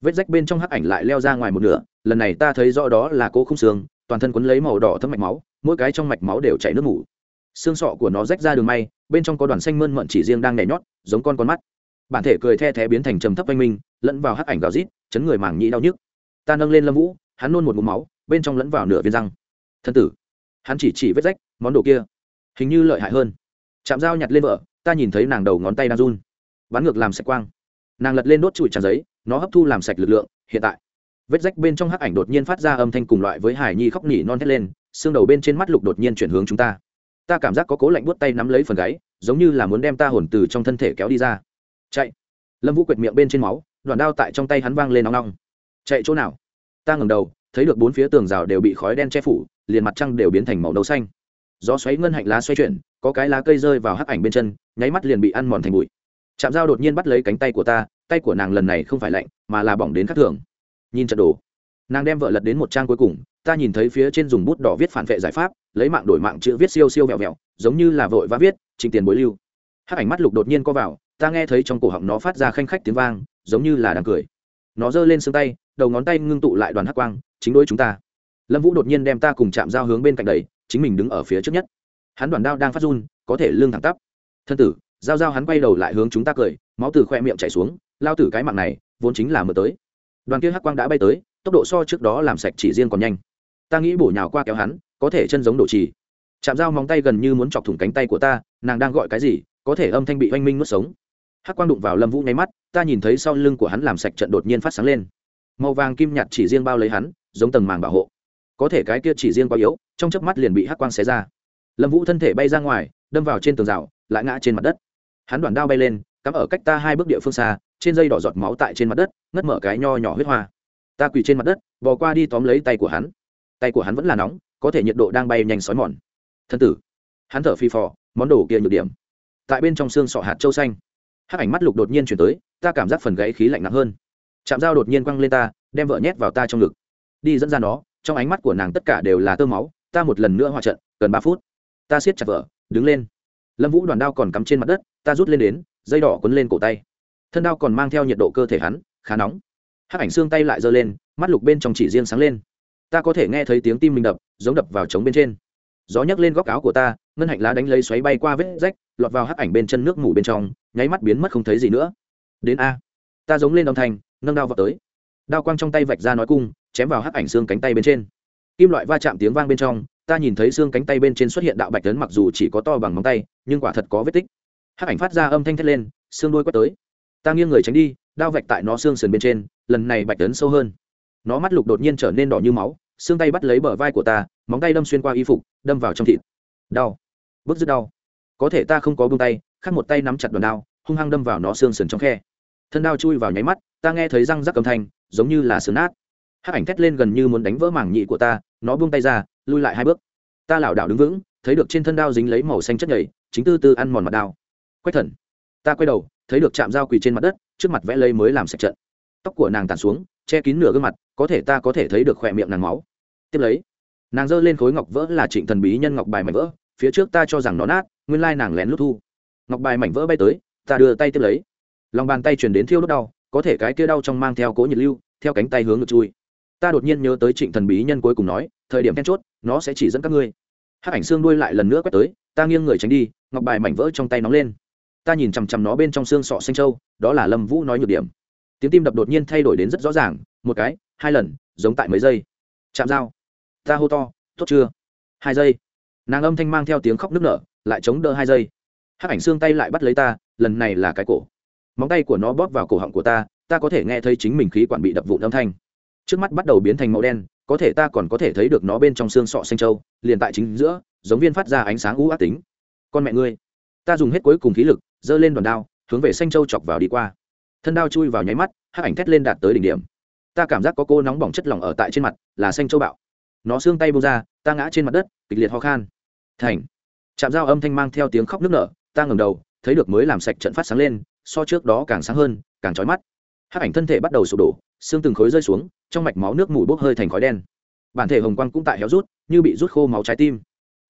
Vết rách bên trong hắc ảnh lại leo ra ngoài một nửa, lần này ta thấy rõ đó là cỗ không xương, toàn thân quấn lấy màu đỏ thấm mạch máu, mỗi cái trong mạch máu đều chảy nước mủ xương sọ của nó rách ra đường may, bên trong có đoàn xanh mơn mận chỉ riêng đang nhảy nhót, giống con con mắt bản thể cười the thé biến thành trầm thấp oanh minh, lẫn vào hắc ảnh gào rít, chấn người màng nhĩ đau nhức. Ta nâng lên lâm vũ, hắn nôn một mũ máu, bên trong lẫn vào nửa viên răng. Thân tử, hắn chỉ chỉ vết rách, món đồ kia, hình như lợi hại hơn. Chạm dao nhặt lên vợ, ta nhìn thấy nàng đầu ngón tay đang run. Bắn ngược làm sạch quang. Nàng lật lên đốt trụi tràn giấy, nó hấp thu làm sạch lực lượng, hiện tại. Vết rách bên trong hắc ảnh đột nhiên phát ra âm thanh cùng loại với hải nhi khóc nỉ non thét lên, xương đầu bên trên mắt lục đột nhiên chuyển hướng chúng ta. Ta cảm giác có cố lạnh buốt tay nắm lấy phần gáy, giống như là muốn đem ta hồn từ trong thân thể kéo đi ra chạy. Lâm vũ quệt miệng bên trên máu, đoạn đao tại trong tay hắn vang lên nóng nóng. Chạy chỗ nào? Ta ngẩng đầu, thấy được bốn phía tường rào đều bị khói đen che phủ, liền mặt trăng đều biến thành màu nâu xanh. Gió xoáy ngân hạnh lá xoay chuyển, có cái lá cây rơi vào hắc ảnh bên chân, nháy mắt liền bị ăn mòn thành bụi. Chạm dao đột nhiên bắt lấy cánh tay của ta, tay của nàng lần này không phải lạnh, mà là bỏng đến khắc thường. Nhìn trận đồ, nàng đem vợ lật đến một trang cuối cùng, ta nhìn thấy phía trên dùng bút đỏ viết phản vệ giải pháp, lấy mạng đổi mạng chữ viết siêu siêu vẹo vẹo, giống như là vội vã viết, trình tiền bối lưu. Hắc ảnh mắt lục đột nhiên co vào ta nghe thấy trong cổ họng nó phát ra khanh khách tiếng vang, giống như là đang cười. Nó giơ lên xương tay, đầu ngón tay ngưng tụ lại đoàn hắc quang, chính đối chúng ta. Lâm vũ đột nhiên đem ta cùng chạm dao hướng bên cạnh đầy chính mình đứng ở phía trước nhất. Hắn đoàn đao đang phát run, có thể lương thẳng tắp. Thân tử, giao giao hắn quay đầu lại hướng chúng ta cười, máu từ khoe miệng chảy xuống, lao tử cái mạng này, vốn chính là mờ tới. Đoàn kia hắc quang đã bay tới, tốc độ so trước đó làm sạch chỉ riêng còn nhanh. Ta nghĩ bổ nhào qua kéo hắn, có thể chân giống đổ trì. Chạm dao móng tay gần như muốn chọc thủng cánh tay của ta, nàng đang gọi cái gì, có thể âm thanh bị oanh minh nuốt sống hắc quang đụng vào lâm vũ nháy mắt ta nhìn thấy sau lưng của hắn làm sạch trận đột nhiên phát sáng lên màu vàng kim nhạt chỉ riêng bao lấy hắn giống tầng màng bảo hộ có thể cái kia chỉ riêng quá yếu trong chớp mắt liền bị hắc quang xé ra lâm vũ thân thể bay ra ngoài đâm vào trên tường rào lại ngã trên mặt đất hắn đoạn đao bay lên cắm ở cách ta hai bước địa phương xa trên dây đỏ giọt máu tại trên mặt đất ngất mở cái nho nhỏ huyết hoa ta quỳ trên mặt đất bò qua đi tóm lấy tay của hắn tay của hắn vẫn là nóng có thể nhiệt độ đang bay nhanh xói mòn thân tử hắn thở phi phò món đồ kia nhược điểm tại bên trong xương sọ hạt châu xanh hắc ảnh mắt lục đột nhiên chuyển tới, ta cảm giác phần gãy khí lạnh nặng hơn. Chạm dao đột nhiên quăng lên ta, đem vợ nhét vào ta trong ngực. Đi dẫn ra nó, trong ánh mắt của nàng tất cả đều là tơ máu, ta một lần nữa hòa trận, gần ba phút. Ta siết chặt vợ, đứng lên. Lâm vũ đoàn đao còn cắm trên mặt đất, ta rút lên đến, dây đỏ quấn lên cổ tay. Thân đao còn mang theo nhiệt độ cơ thể hắn, khá nóng. Hắc ảnh xương tay lại giơ lên, mắt lục bên trong chỉ riêng sáng lên. Ta có thể nghe thấy tiếng tim mình đập, giống đập vào trống bên trên. Gió nhấc lên góc áo của ta ngân hạnh lá đánh lấy xoáy bay qua vết rách, lọt vào hắc ảnh bên chân nước mủ bên trong, nháy mắt biến mất không thấy gì nữa. Đến a. Ta giống lên âm thanh, nâng đao vào tới. Đao quang trong tay vạch ra nói cung, chém vào hắc ảnh xương cánh tay bên trên. Kim loại va chạm tiếng vang bên trong, ta nhìn thấy xương cánh tay bên trên xuất hiện đạo bạch tấn mặc dù chỉ có to bằng móng tay, nhưng quả thật có vết tích. Hắc ảnh phát ra âm thanh thét lên, xương đuôi quét tới. Ta nghiêng người tránh đi, đao vạch tại nó xương sườn bên trên, lần này bạch tấn sâu hơn. Nó mắt lục đột nhiên trở nên đỏ như máu, xương tay bắt lấy bờ vai của ta, móng tay đâm xuyên qua y phục, đâm vào trong thịt. Đau bước dứt đau. Có thể ta không có buông tay, khác một tay nắm chặt đòn đao, hung hăng đâm vào nó xương sườn trong khe. Thân đao chui vào nháy mắt, ta nghe thấy răng rắc âm thanh, giống như là sườn nát. Hắc ảnh thét lên gần như muốn đánh vỡ mảng nhị của ta, nó buông tay ra lui lại hai bước. Ta lảo đảo đứng vững, thấy được trên thân đao dính lấy màu xanh chất nhầy, chính tư tư ăn mòn mặt đao. Quách thần. Ta quay đầu, thấy được chạm dao quỳ trên mặt đất, trước mặt vẽ lấy mới làm sạch trận. Tóc của nàng tàn xuống, che kín nửa gương mặt, có thể ta có thể thấy được khỏe miệng nàng máu. Tiếp lấy, nàng giơ lên khối ngọc vỡ là trịnh thần bí nhân ngọc bài mảnh vỡ phía trước ta cho rằng nó nát, nguyên lai nàng lén lút thu. Ngọc bài mảnh vỡ bay tới, ta đưa tay tiếp lấy. Lòng bàn tay truyền đến thiêu đốt đau, có thể cái kia đau trong mang theo cố nhiệt lưu, theo cánh tay hướng ngược chui. Ta đột nhiên nhớ tới trịnh thần bí nhân cuối cùng nói, thời điểm then chốt, nó sẽ chỉ dẫn các ngươi. Hát ảnh xương đuôi lại lần nữa quét tới, ta nghiêng người tránh đi, ngọc bài mảnh vỡ trong tay nóng lên. Ta nhìn chằm chằm nó bên trong xương sọ xanh trâu đó là lâm vũ nói nhược điểm. Tiếng tim đập đột nhiên thay đổi đến rất rõ ràng, một cái, hai lần, giống tại mấy giây. Chạm dao. Ta hô to, tốt chưa? Hai giây nàng âm thanh mang theo tiếng khóc nức nở, lại chống đỡ hai giây. Hát ảnh xương tay lại bắt lấy ta, lần này là cái cổ. Móng tay của nó bóp vào cổ họng của ta ta có thể nghe thấy chính mình khí quản bị đập vụn âm thanh. Trước mắt bắt đầu biến thành màu đen, có thể ta còn có thể thấy được nó bên trong xương sọ xanh trâu, liền tại chính giữa, giống viên phát ra ánh sáng u ác tính. Con mẹ ngươi, ta dùng hết cuối cùng khí lực, giơ lên đòn đao, hướng về xanh trâu chọc vào đi qua. Thân đao chui vào nháy mắt, hắc ảnh thét lên đạt tới đỉnh điểm. Ta cảm giác có cô nóng bỏng chất lỏng ở tại trên mặt, là xanh châu bạo. Nó xương tay bông ra ta ngã trên mặt đất, kịch liệt ho khan. Thành. Chạm dao âm thanh mang theo tiếng khóc nức nở, ta ngẩng đầu, thấy được mới làm sạch trận phát sáng lên, so trước đó càng sáng hơn, càng trói mắt. Hát ảnh thân thể bắt đầu sụp đổ, xương từng khối rơi xuống, trong mạch máu nước mùi bốc hơi thành khói đen. Bản thể hồng quang cũng tại héo rút, như bị rút khô máu trái tim.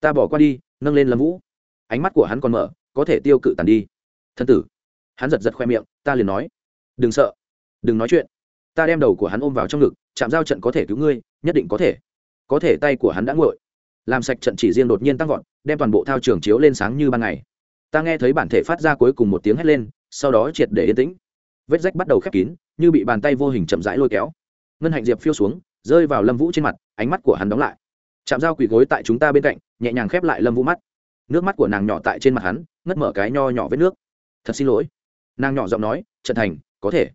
Ta bỏ qua đi, nâng lên lâm vũ. Ánh mắt của hắn còn mở, có thể tiêu cự tàn đi. Thân tử. Hắn giật giật khoe miệng, ta liền nói. Đừng sợ. Đừng nói chuyện. Ta đem đầu của hắn ôm vào trong ngực chạm giao trận có thể cứu ngươi, nhất định có thể có thể tay của hắn đã nguội. Làm sạch trận chỉ riêng đột nhiên tăng vọt, đem toàn bộ thao trường chiếu lên sáng như ban ngày. Ta nghe thấy bản thể phát ra cuối cùng một tiếng hét lên, sau đó triệt để yên tĩnh. Vết rách bắt đầu khép kín, như bị bàn tay vô hình chậm rãi lôi kéo. Ngân hạnh diệp phiêu xuống, rơi vào lâm vũ trên mặt, ánh mắt của hắn đóng lại. Chạm dao quỳ gối tại chúng ta bên cạnh, nhẹ nhàng khép lại lâm vũ mắt. Nước mắt của nàng nhỏ tại trên mặt hắn, ngất mở cái nho nhỏ vết nước. Thật xin lỗi. Nàng nhỏ giọng nói, trận thành, có thể.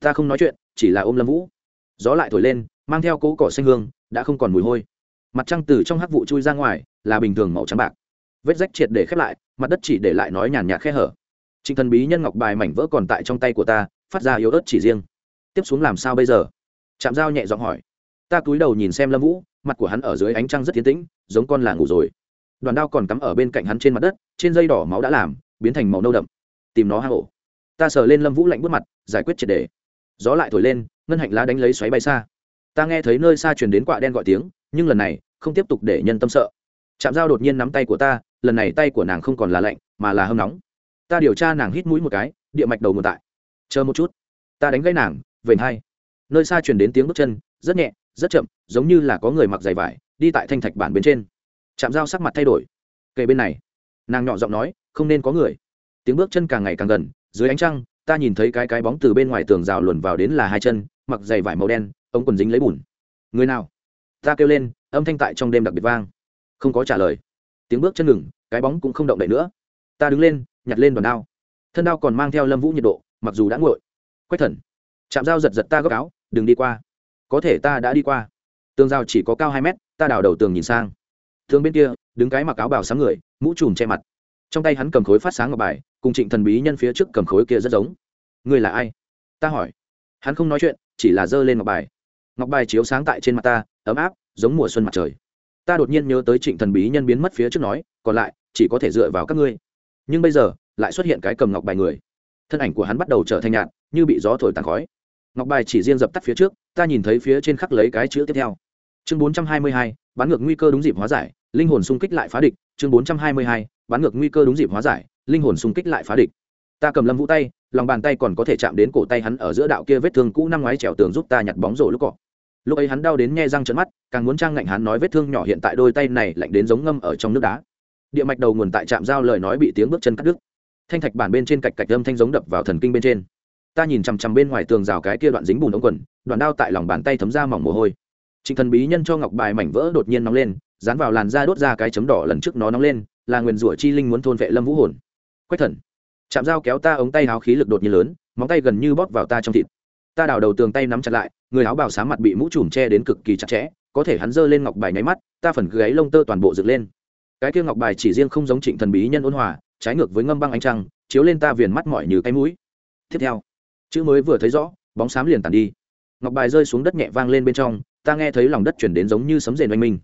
Ta không nói chuyện, chỉ là ôm lâm vũ. Gió lại thổi lên, mang theo cỗ cỏ xanh hương đã không còn mùi hôi. Mặt trăng từ trong hắc vụ chui ra ngoài, là bình thường màu trắng bạc. Vết rách triệt để khép lại, mặt đất chỉ để lại nói nhàn nhạt khe hở. Trịnh thần bí nhân ngọc bài mảnh vỡ còn tại trong tay của ta, phát ra yếu ớt chỉ riêng. Tiếp xuống làm sao bây giờ? Chạm dao nhẹ giọng hỏi. Ta cúi đầu nhìn xem lâm vũ, mặt của hắn ở dưới ánh trăng rất tiến tĩnh, giống con là ngủ rồi. Đoàn đao còn cắm ở bên cạnh hắn trên mặt đất, trên dây đỏ máu đã làm, biến thành màu nâu đậm. Tìm nó hang ổ. Ta sờ lên lâm vũ lạnh bước mặt, giải quyết triệt đề gió lại thổi lên, ngân hạnh lá đánh lấy xoáy bay xa ta nghe thấy nơi xa truyền đến quạ đen gọi tiếng, nhưng lần này, không tiếp tục để nhân tâm sợ. Chạm dao đột nhiên nắm tay của ta, lần này tay của nàng không còn là lạnh, mà là hâm nóng. Ta điều tra nàng hít mũi một cái, địa mạch đầu nguồn tại. Chờ một chút. Ta đánh gãy nàng, vểnh hai. Nơi xa truyền đến tiếng bước chân, rất nhẹ, rất chậm, giống như là có người mặc giày vải, đi tại thanh thạch bản bên trên. Chạm dao sắc mặt thay đổi. Kề bên này, nàng nhỏ giọng nói, không nên có người. Tiếng bước chân càng ngày càng gần, dưới ánh trăng, ta nhìn thấy cái cái bóng từ bên ngoài tường rào luồn vào đến là hai chân, mặc giày vải màu đen ống quần dính lấy bùn. Người nào? Ta kêu lên, âm thanh tại trong đêm đặc biệt vang. Không có trả lời. Tiếng bước chân ngừng, cái bóng cũng không động đậy nữa. Ta đứng lên, nhặt lên đòn đao. Thân đao còn mang theo lâm vũ nhiệt độ, mặc dù đã nguội. Quách thần. Chạm dao giật giật ta góc áo, đừng đi qua. Có thể ta đã đi qua. Tường rào chỉ có cao hai mét, ta đào đầu tường nhìn sang. Thương bên kia, đứng cái mặc áo bào sáng người, mũ trùm che mặt. Trong tay hắn cầm khối phát sáng ngọc bài, cùng trịnh thần bí nhân phía trước cầm khối kia rất giống. Người là ai? Ta hỏi. Hắn không nói chuyện, chỉ là giơ lên ngọc bài ngọc bài chiếu sáng tại trên mặt ta, ấm áp, giống mùa xuân mặt trời. Ta đột nhiên nhớ tới trịnh thần bí nhân biến mất phía trước nói, còn lại, chỉ có thể dựa vào các ngươi. Nhưng bây giờ, lại xuất hiện cái cầm ngọc bài người. Thân ảnh của hắn bắt đầu trở thành nhạt, như bị gió thổi tàn khói. Ngọc bài chỉ riêng dập tắt phía trước, ta nhìn thấy phía trên khắc lấy cái chữ tiếp theo. Chương bốn trăm hai mươi hai, bán ngược nguy cơ đúng dịp hóa giải, linh hồn xung kích lại phá địch. Chương bốn trăm hai mươi hai, bán ngược nguy cơ đúng dịp hóa giải, linh hồn xung kích lại phá địch. Ta cầm lâm vũ tay, lòng bàn tay còn có thể chạm đến cổ tay hắn ở giữa đạo kia vết thương cũ năm ngoái trèo tường giúp ta nhặt bóng rổ lúc cọ lúc ấy hắn đau đến nghe răng trận mắt, càng muốn trang ngạnh hắn nói vết thương nhỏ hiện tại đôi tay này lạnh đến giống ngâm ở trong nước đá. Địa mạch đầu nguồn tại trạm giao lời nói bị tiếng bước chân cắt đứt. Thanh thạch bản bên trên cạch cạch âm thanh giống đập vào thần kinh bên trên. Ta nhìn chằm chằm bên ngoài tường rào cái kia đoạn dính bùn ống quần, đoạn đao tại lòng bàn tay thấm ra mỏng mồ hôi. Trịnh thần bí nhân cho ngọc bài mảnh vỡ đột nhiên nóng lên, dán vào làn da đốt ra cái chấm đỏ lần trước nó nóng lên, là nguyền rủa chi linh muốn thôn vệ lâm vũ hồn. Quách thần chạm dao kéo ta ống tay háo khí lực đột nhiên lớn, móng tay gần như bóp vào ta trong thịt. Ta đào đầu tường tay nắm chặt lại người áo bào xám mặt bị mũ trùm che đến cực kỳ chặt chẽ, có thể hắn giơ lên ngọc bài nháy mắt, ta phần gáy lông tơ toàn bộ dựng lên. Cái kia ngọc bài chỉ riêng không giống trịnh thần bí nhân ôn hòa, trái ngược với ngâm băng ánh trăng, chiếu lên ta viền mắt mỏi như cái mũi. Tiếp theo, chữ mới vừa thấy rõ, bóng xám liền tàn đi. Ngọc bài rơi xuống đất nhẹ vang lên bên trong, ta nghe thấy lòng đất chuyển đến giống như sấm rền oanh minh.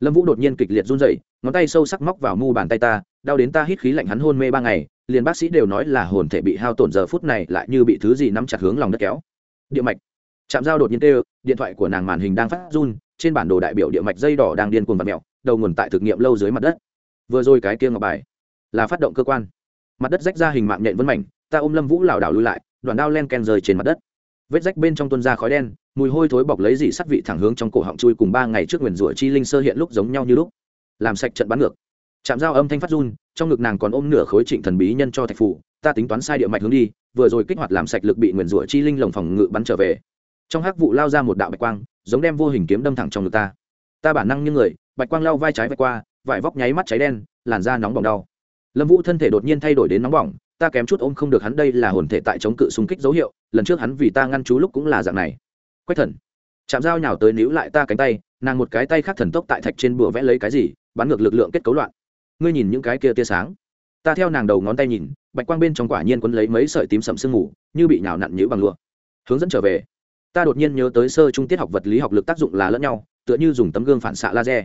Lâm vũ đột nhiên kịch liệt run dậy ngón tay sâu sắc móc vào mu bàn tay ta, đau đến ta hít khí lạnh hắn hôn mê ba ngày, liền bác sĩ đều nói là hồn thể bị hao tổn giờ phút này lại như bị thứ gì nắm chặt hướng lòng đất kéo. Địa mạch chạm dao đột nhiên tê điện thoại của nàng màn hình đang phát run, trên bản đồ đại biểu địa mạch dây đỏ đang điên cuồng và mẹo đầu nguồn tại thực nghiệm lâu dưới mặt đất. Vừa rồi cái kia ngọc bài là phát động cơ quan. Mặt đất rách ra hình mạng nhện vân mảnh, ta ôm lâm vũ lảo đảo lui lại, đoạn đao len ken rơi trên mặt đất. Vết rách bên trong tuân ra khói đen, mùi hôi thối bọc lấy dị sắt vị thẳng hướng trong cổ họng chui cùng ba ngày trước nguyền rủa chi linh sơ hiện lúc giống nhau như lúc. Làm sạch trận bắn ngược. Chạm dao âm thanh phát run, trong ngực nàng còn ôm nửa khối trịnh thần bí nhân cho thạch phủ ta tính toán sai địa mạch hướng đi, vừa rồi kích hoạt làm sạch lực bị nguyền rủa chi linh lồng phòng ngự bắn trở về trong hắc vụ lao ra một đạo bạch quang, giống đem vô hình kiếm đâm thẳng trong ngực ta. Ta bản năng như người, bạch quang lao vai trái vạch qua, vải vóc nháy mắt cháy đen, làn da nóng bỏng đau. Lâm vũ thân thể đột nhiên thay đổi đến nóng bỏng, ta kém chút ôm không được hắn đây là hồn thể tại chống cự xung kích dấu hiệu, lần trước hắn vì ta ngăn chú lúc cũng là dạng này. Quách thần, chạm dao nhào tới níu lại ta cánh tay, nàng một cái tay khác thần tốc tại thạch trên bùa vẽ lấy cái gì, bắn ngược lực lượng kết cấu loạn. Ngươi nhìn những cái kia tia sáng. Ta theo nàng đầu ngón tay nhìn, bạch quang bên trong quả nhiên quấn lấy mấy sợi tím sầm sương mù, như bị nhào nặn nhữ bằng lụa. Hướng dẫn trở về ta đột nhiên nhớ tới sơ trung tiết học vật lý học lực tác dụng là lẫn nhau, tựa như dùng tấm gương phản xạ laser.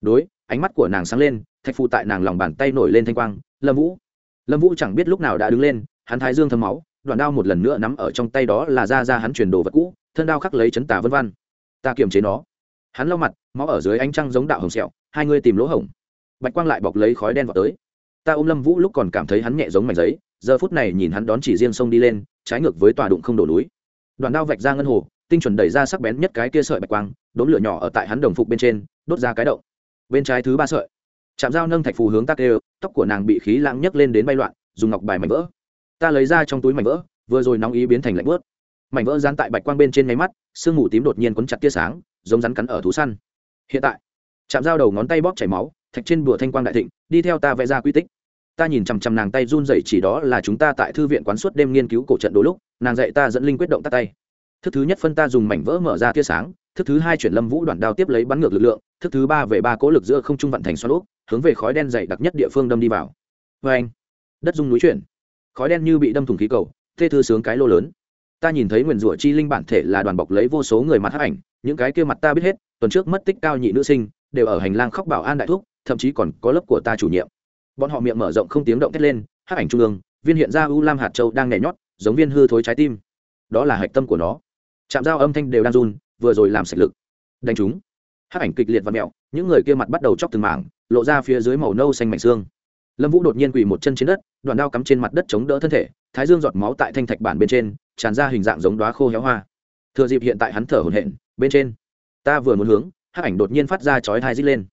Đối, ánh mắt của nàng sáng lên, thạch phụ tại nàng lòng bàn tay nổi lên thanh quang, lâm vũ. Lâm vũ chẳng biết lúc nào đã đứng lên, hắn thái dương thấm máu, đoạn đao một lần nữa nắm ở trong tay đó là ra ra hắn chuyển đồ vật cũ, thân đao khắc lấy chấn tà vân văn ta kiềm chế nó. Hắn lau mặt, máu ở dưới ánh trăng giống đạo hồng sẹo, hai người tìm lỗ hổng. Bạch quang lại bọc lấy khói đen vào tới. Ta ôm lâm vũ lúc còn cảm thấy hắn nhẹ giống mảnh giấy, giờ phút này nhìn hắn đón chỉ riêng sông đi lên, trái ngược với tòa đụng không đổ núi đoàn đao vạch ra ngân hồ, tinh chuẩn đẩy ra sắc bén nhất cái kia sợi bạch quang đốn lửa nhỏ ở tại hắn đồng phục bên trên, đốt ra cái động. Bên trái thứ ba sợi chạm dao nâng thạch phù hướng tắc đều, tóc của nàng bị khí lãng nhấc lên đến bay loạn, dùng ngọc bài mảnh vỡ. Ta lấy ra trong túi mảnh vỡ, vừa rồi nóng ý biến thành lạnh bớt mảnh vỡ dán tại bạch quang bên trên máy mắt, sương mù tím đột nhiên quấn chặt tia sáng, giống rắn cắn ở thú săn. Hiện tại chạm dao đầu ngón tay bóp chảy máu, thạch trên bùa thanh quang đại thịnh, đi theo ta vẽ ra quy tích ta nhìn chằm chằm nàng tay run dậy chỉ đó là chúng ta tại thư viện quán suốt đêm nghiên cứu cổ trận đôi lúc, nàng dạy ta dẫn linh quyết động tắt tay. Thức thứ nhất phân ta dùng mảnh vỡ mở ra tia sáng, thức thứ hai chuyển lâm vũ đoạn đao tiếp lấy bắn ngược lực lượng, thức thứ ba về ba cố lực giữa không trung vận thành xoắn úp, hướng về khói đen dày đặc nhất địa phương đâm đi vào. Vê anh, đất dung núi chuyển. Khói đen như bị đâm thủng khí cầu, thê thư sướng cái lô lớn. Ta nhìn thấy nguyền rủa chi linh bản thể là đoàn bọc lấy vô số người mặt hắc ảnh, những cái kia mặt ta biết hết, tuần trước mất tích cao nhị nữ sinh, đều ở hành lang khóc bảo an đại thúc, thậm chí còn có lớp của ta chủ nhiệm bọn họ miệng mở rộng không tiếng động thét lên, hắc ảnh trung ương, viên hiện ra u lam hạt châu đang nhảy nhót, giống viên hư thối trái tim. Đó là hạch tâm của nó. Chạm dao âm thanh đều đang run, vừa rồi làm sạch lực. Đánh chúng. Hắc ảnh kịch liệt và mẹo những người kia mặt bắt đầu chóc từng mảng, lộ ra phía dưới màu nâu xanh mảnh xương. Lâm vũ đột nhiên quỳ một chân trên đất, đoạn đao cắm trên mặt đất chống đỡ thân thể, thái dương giọt máu tại thanh thạch bản bên trên, tràn ra hình dạng giống đoá khô héo hoa. Thừa dịp hiện tại hắn thở hổn hển, bên trên, ta vừa muốn hướng, hắc ảnh đột nhiên phát ra chói thai rít lên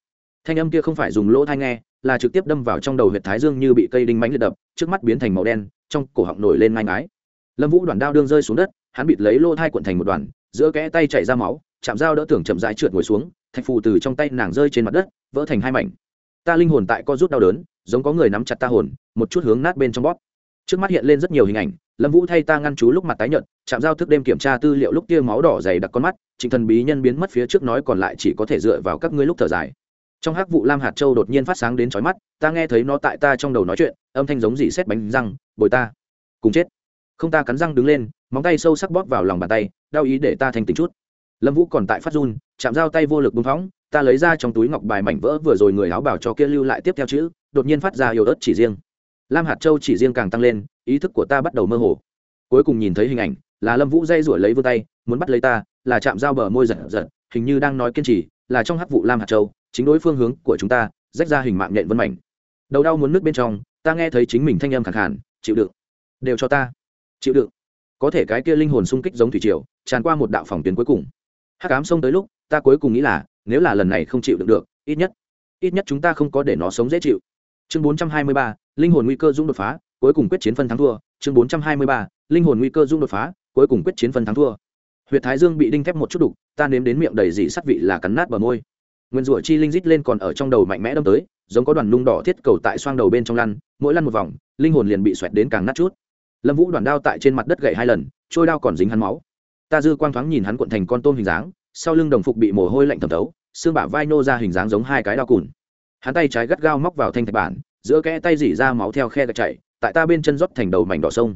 thanh âm kia không phải dùng lỗ thai nghe, là trực tiếp đâm vào trong đầu huyệt thái dương như bị cây đinh mánh liệt đập, trước mắt biến thành màu đen, trong cổ họng nổi lên ngang ái lâm vũ đoàn đao đương rơi xuống đất, hắn bịt lấy lỗ thai cuộn thành một đoàn giữa kẽ tay chảy ra máu, chạm dao đỡ tưởng chậm rãi trượt ngồi xuống, thạch phù từ trong tay nàng rơi trên mặt đất, vỡ thành hai mảnh. Ta linh hồn tại co rút đau đớn, giống có người nắm chặt ta hồn, một chút hướng nát bên trong bóp. Trước mắt hiện lên rất nhiều hình ảnh, lâm vũ thay ta ngăn chú lúc mặt tái nhợt, chạm giao thức đêm kiểm tra tư liệu lúc tia máu đỏ dày đặc con mắt, trịnh thần bí nhân biến mất phía trước nói còn lại chỉ có thể dựa vào các ngươi lúc thở dài trong hắc vụ lam hạt châu đột nhiên phát sáng đến chói mắt, ta nghe thấy nó tại ta trong đầu nói chuyện, âm thanh giống dị xét bánh răng, bồi ta, cùng chết. Không ta cắn răng đứng lên, móng tay sâu sắc bóp vào lòng bàn tay, đau ý để ta thành tính chút. Lâm vũ còn tại phát run, chạm dao tay vô lực bưng phóng, ta lấy ra trong túi ngọc bài mảnh vỡ vừa rồi người áo bảo cho kia lưu lại tiếp theo chữ, đột nhiên phát ra yếu ớt chỉ riêng. Lam hạt châu chỉ riêng càng tăng lên, ý thức của ta bắt đầu mơ hồ. Cuối cùng nhìn thấy hình ảnh, là lâm vũ dây rủi lấy vươn tay, muốn bắt lấy ta, là chạm dao bờ môi giật giật, hình như đang nói kiên trì, là trong hắc vụ lam hạt châu chính đối phương hướng của chúng ta rách ra hình mạng nhện vân mảnh. Đầu đau muốn nước bên trong ta nghe thấy chính mình thanh âm khẳng hẳn chịu đựng. Đều cho ta. Chịu đựng. Có thể cái kia linh hồn sung kích giống thủy triều tràn qua một đạo phòng tuyến cuối cùng. Hắc ám xông tới lúc ta cuối cùng nghĩ là nếu là lần này không chịu đựng được ít nhất ít nhất chúng ta không có để nó sống dễ chịu. Chương 423, linh hồn nguy cơ dũng đột phá cuối cùng quyết chiến phân thắng thua. Chương 423, linh hồn nguy cơ dũng đột phá cuối cùng quyết chiến phân thắng thua. Huyệt thái dương bị đinh thép một chút đục ta nếm đến miệng đầy dị sắt vị là cắn nát bờ môi nguyên rủa chi linh rít lên còn ở trong đầu mạnh mẽ đâm tới, giống có đoàn nung đỏ thiết cầu tại xoang đầu bên trong lăn, mỗi lăn một vòng, linh hồn liền bị xoẹt đến càng nát chút. Lâm vũ đoàn đao tại trên mặt đất gậy hai lần, trôi đao còn dính hắn máu. Ta dư quang thoáng nhìn hắn cuộn thành con tôm hình dáng, sau lưng đồng phục bị mồ hôi lạnh thẩm thấu, xương bả vai nô ra hình dáng giống hai cái đao cùn. Hắn tay trái gắt gao móc vào thanh thạch bản, giữa kẽ tay dỉ ra máu theo khe gạch chạy, tại ta bên chân rót thành đầu mảnh đỏ sông.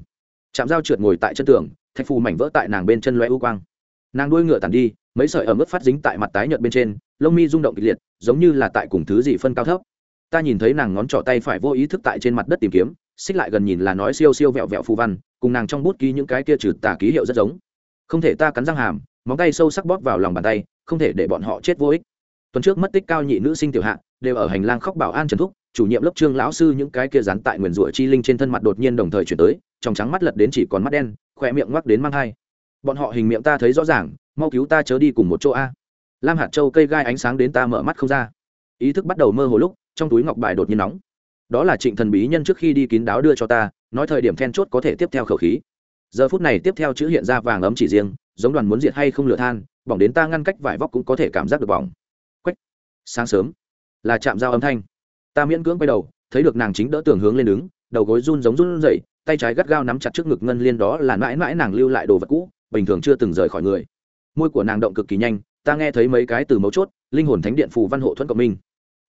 Chạm dao trượt ngồi tại chân tường, thạch phù mảnh vỡ tại nàng bên chân loe u quang nàng đuôi ngựa tàn đi, mấy sợi ở mức phát dính tại mặt tái nhợt bên trên, lông mi rung động kịch liệt, giống như là tại cùng thứ gì phân cao thấp. Ta nhìn thấy nàng ngón trỏ tay phải vô ý thức tại trên mặt đất tìm kiếm, xích lại gần nhìn là nói siêu siêu vẹo vẹo phù văn, cùng nàng trong bút ký những cái kia trừ tà ký hiệu rất giống. Không thể ta cắn răng hàm, móng tay sâu sắc bóp vào lòng bàn tay, không thể để bọn họ chết vô ích. Tuần trước mất tích cao nhị nữ sinh tiểu hạ, đều ở hành lang khóc bảo an trần thúc, chủ nhiệm lớp trương lão sư những cái kia dán tại nguyền rủa chi linh trên thân mặt đột nhiên đồng thời chuyển tới, trong trắng mắt lật đến chỉ còn mắt đen khỏe miệng ngoắc đến mang hai bọn họ hình miệng ta thấy rõ ràng mau cứu ta chớ đi cùng một chỗ a. Lam hạt châu cây gai ánh sáng đến ta mở mắt không ra. Ý thức bắt đầu mơ hồ lúc trong túi ngọc bài đột nhiên nóng. Đó là trịnh thần bí nhân trước khi đi kín đáo đưa cho ta nói thời điểm then chốt có thể tiếp theo khẩu khí. Giờ phút này tiếp theo chữ hiện ra vàng ấm chỉ riêng giống đoàn muốn diệt hay không lửa than bỏng đến ta ngăn cách vải vóc cũng có thể cảm giác được bỏng. Quách! Sáng sớm là chạm dao âm thanh. Ta miễn cưỡng quay đầu thấy được nàng chính đỡ tường hướng lên đứng đầu gối run giống run dậy, tay trái gắt gao nắm chặt trước ngực ngân liên đó là mãi mãi nàng lưu lại đồ vật cũ bình thường chưa từng rời khỏi người. Môi của nàng động cực kỳ nhanh, ta nghe thấy mấy cái từ mấu chốt, linh hồn thánh điện phù văn hộ thuẫn cộng minh.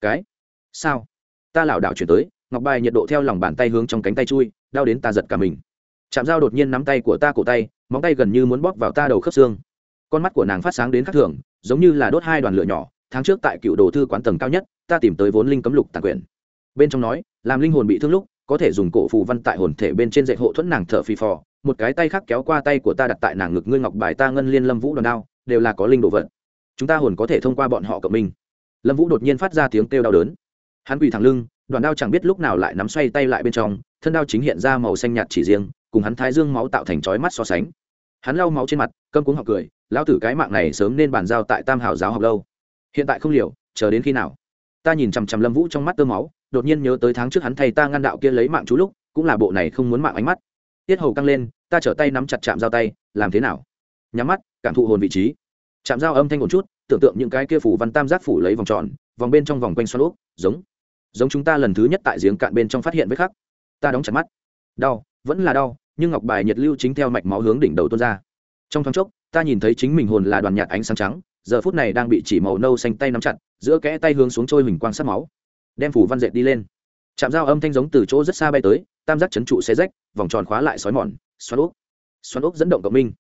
Cái? Sao? Ta lảo đảo chuyển tới, ngọc bài nhiệt độ theo lòng bàn tay hướng trong cánh tay chui, đau đến ta giật cả mình. Chạm dao đột nhiên nắm tay của ta cổ tay, móng tay gần như muốn bóp vào ta đầu khớp xương. Con mắt của nàng phát sáng đến khắc thường, giống như là đốt hai đoàn lửa nhỏ, tháng trước tại cựu đồ thư quán tầng cao nhất, ta tìm tới vốn linh cấm lục tàn quyền bên trong nói, làm linh hồn bị thương lúc có thể dùng cổ phù văn tại hồn thể bên trên dạy hộ thuẫn nàng thở phì phò. Một cái tay khác kéo qua tay của ta đặt tại nàng ngực, ngươi ngọc bài ta ngân liên lâm vũ đòn đao, đều là có linh đồ vật. Chúng ta hồn có thể thông qua bọn họ cộng minh. Lâm vũ đột nhiên phát ra tiếng kêu đau đớn. Hắn quỳ thẳng lưng đoàn đao chẳng biết lúc nào lại nắm xoay tay lại bên trong, thân đao chính hiện ra màu xanh nhạt chỉ riêng, cùng hắn thái dương máu tạo thành chói mắt so sánh. Hắn lau máu trên mặt, câm cuống học cười, lão tử cái mạng này sớm nên bàn giao tại tam hảo giáo học lâu. Hiện tại không liều, chờ đến khi nào? Ta nhìn chằm chằm lâm vũ trong mắt tơ máu đột nhiên nhớ tới tháng trước hắn thay ta ngăn đạo kia lấy mạng chú lúc, cũng là bộ này không muốn mạng ánh mắt. Tiết hầu căng lên, ta trở tay nắm chặt chạm dao tay, làm thế nào? Nhắm mắt, cảm thụ hồn vị trí. Chạm dao âm thanh một chút, tưởng tượng những cái kia phủ văn tam giác phủ lấy vòng tròn, vòng bên trong vòng quanh xoắn úp, giống giống chúng ta lần thứ nhất tại giếng cạn bên trong phát hiện với khắc. Ta đóng chặt mắt. Đau, vẫn là đau, nhưng ngọc bài nhiệt lưu chính theo mạch máu hướng đỉnh đầu tuôn ra. Trong thoáng chốc, ta nhìn thấy chính mình hồn là đoàn nhạt ánh sáng trắng, giờ phút này đang bị chỉ màu nâu xanh tay nắm chặt, giữa kẽ tay hướng xuống trôi hình quang sát máu đem phủ văn dệt đi lên. Chạm dao âm thanh giống từ chỗ rất xa bay tới, tam giác chấn trụ xe rách, vòng tròn khóa lại sói mòn, xoắn úp xoắn úp dẫn động cộng minh.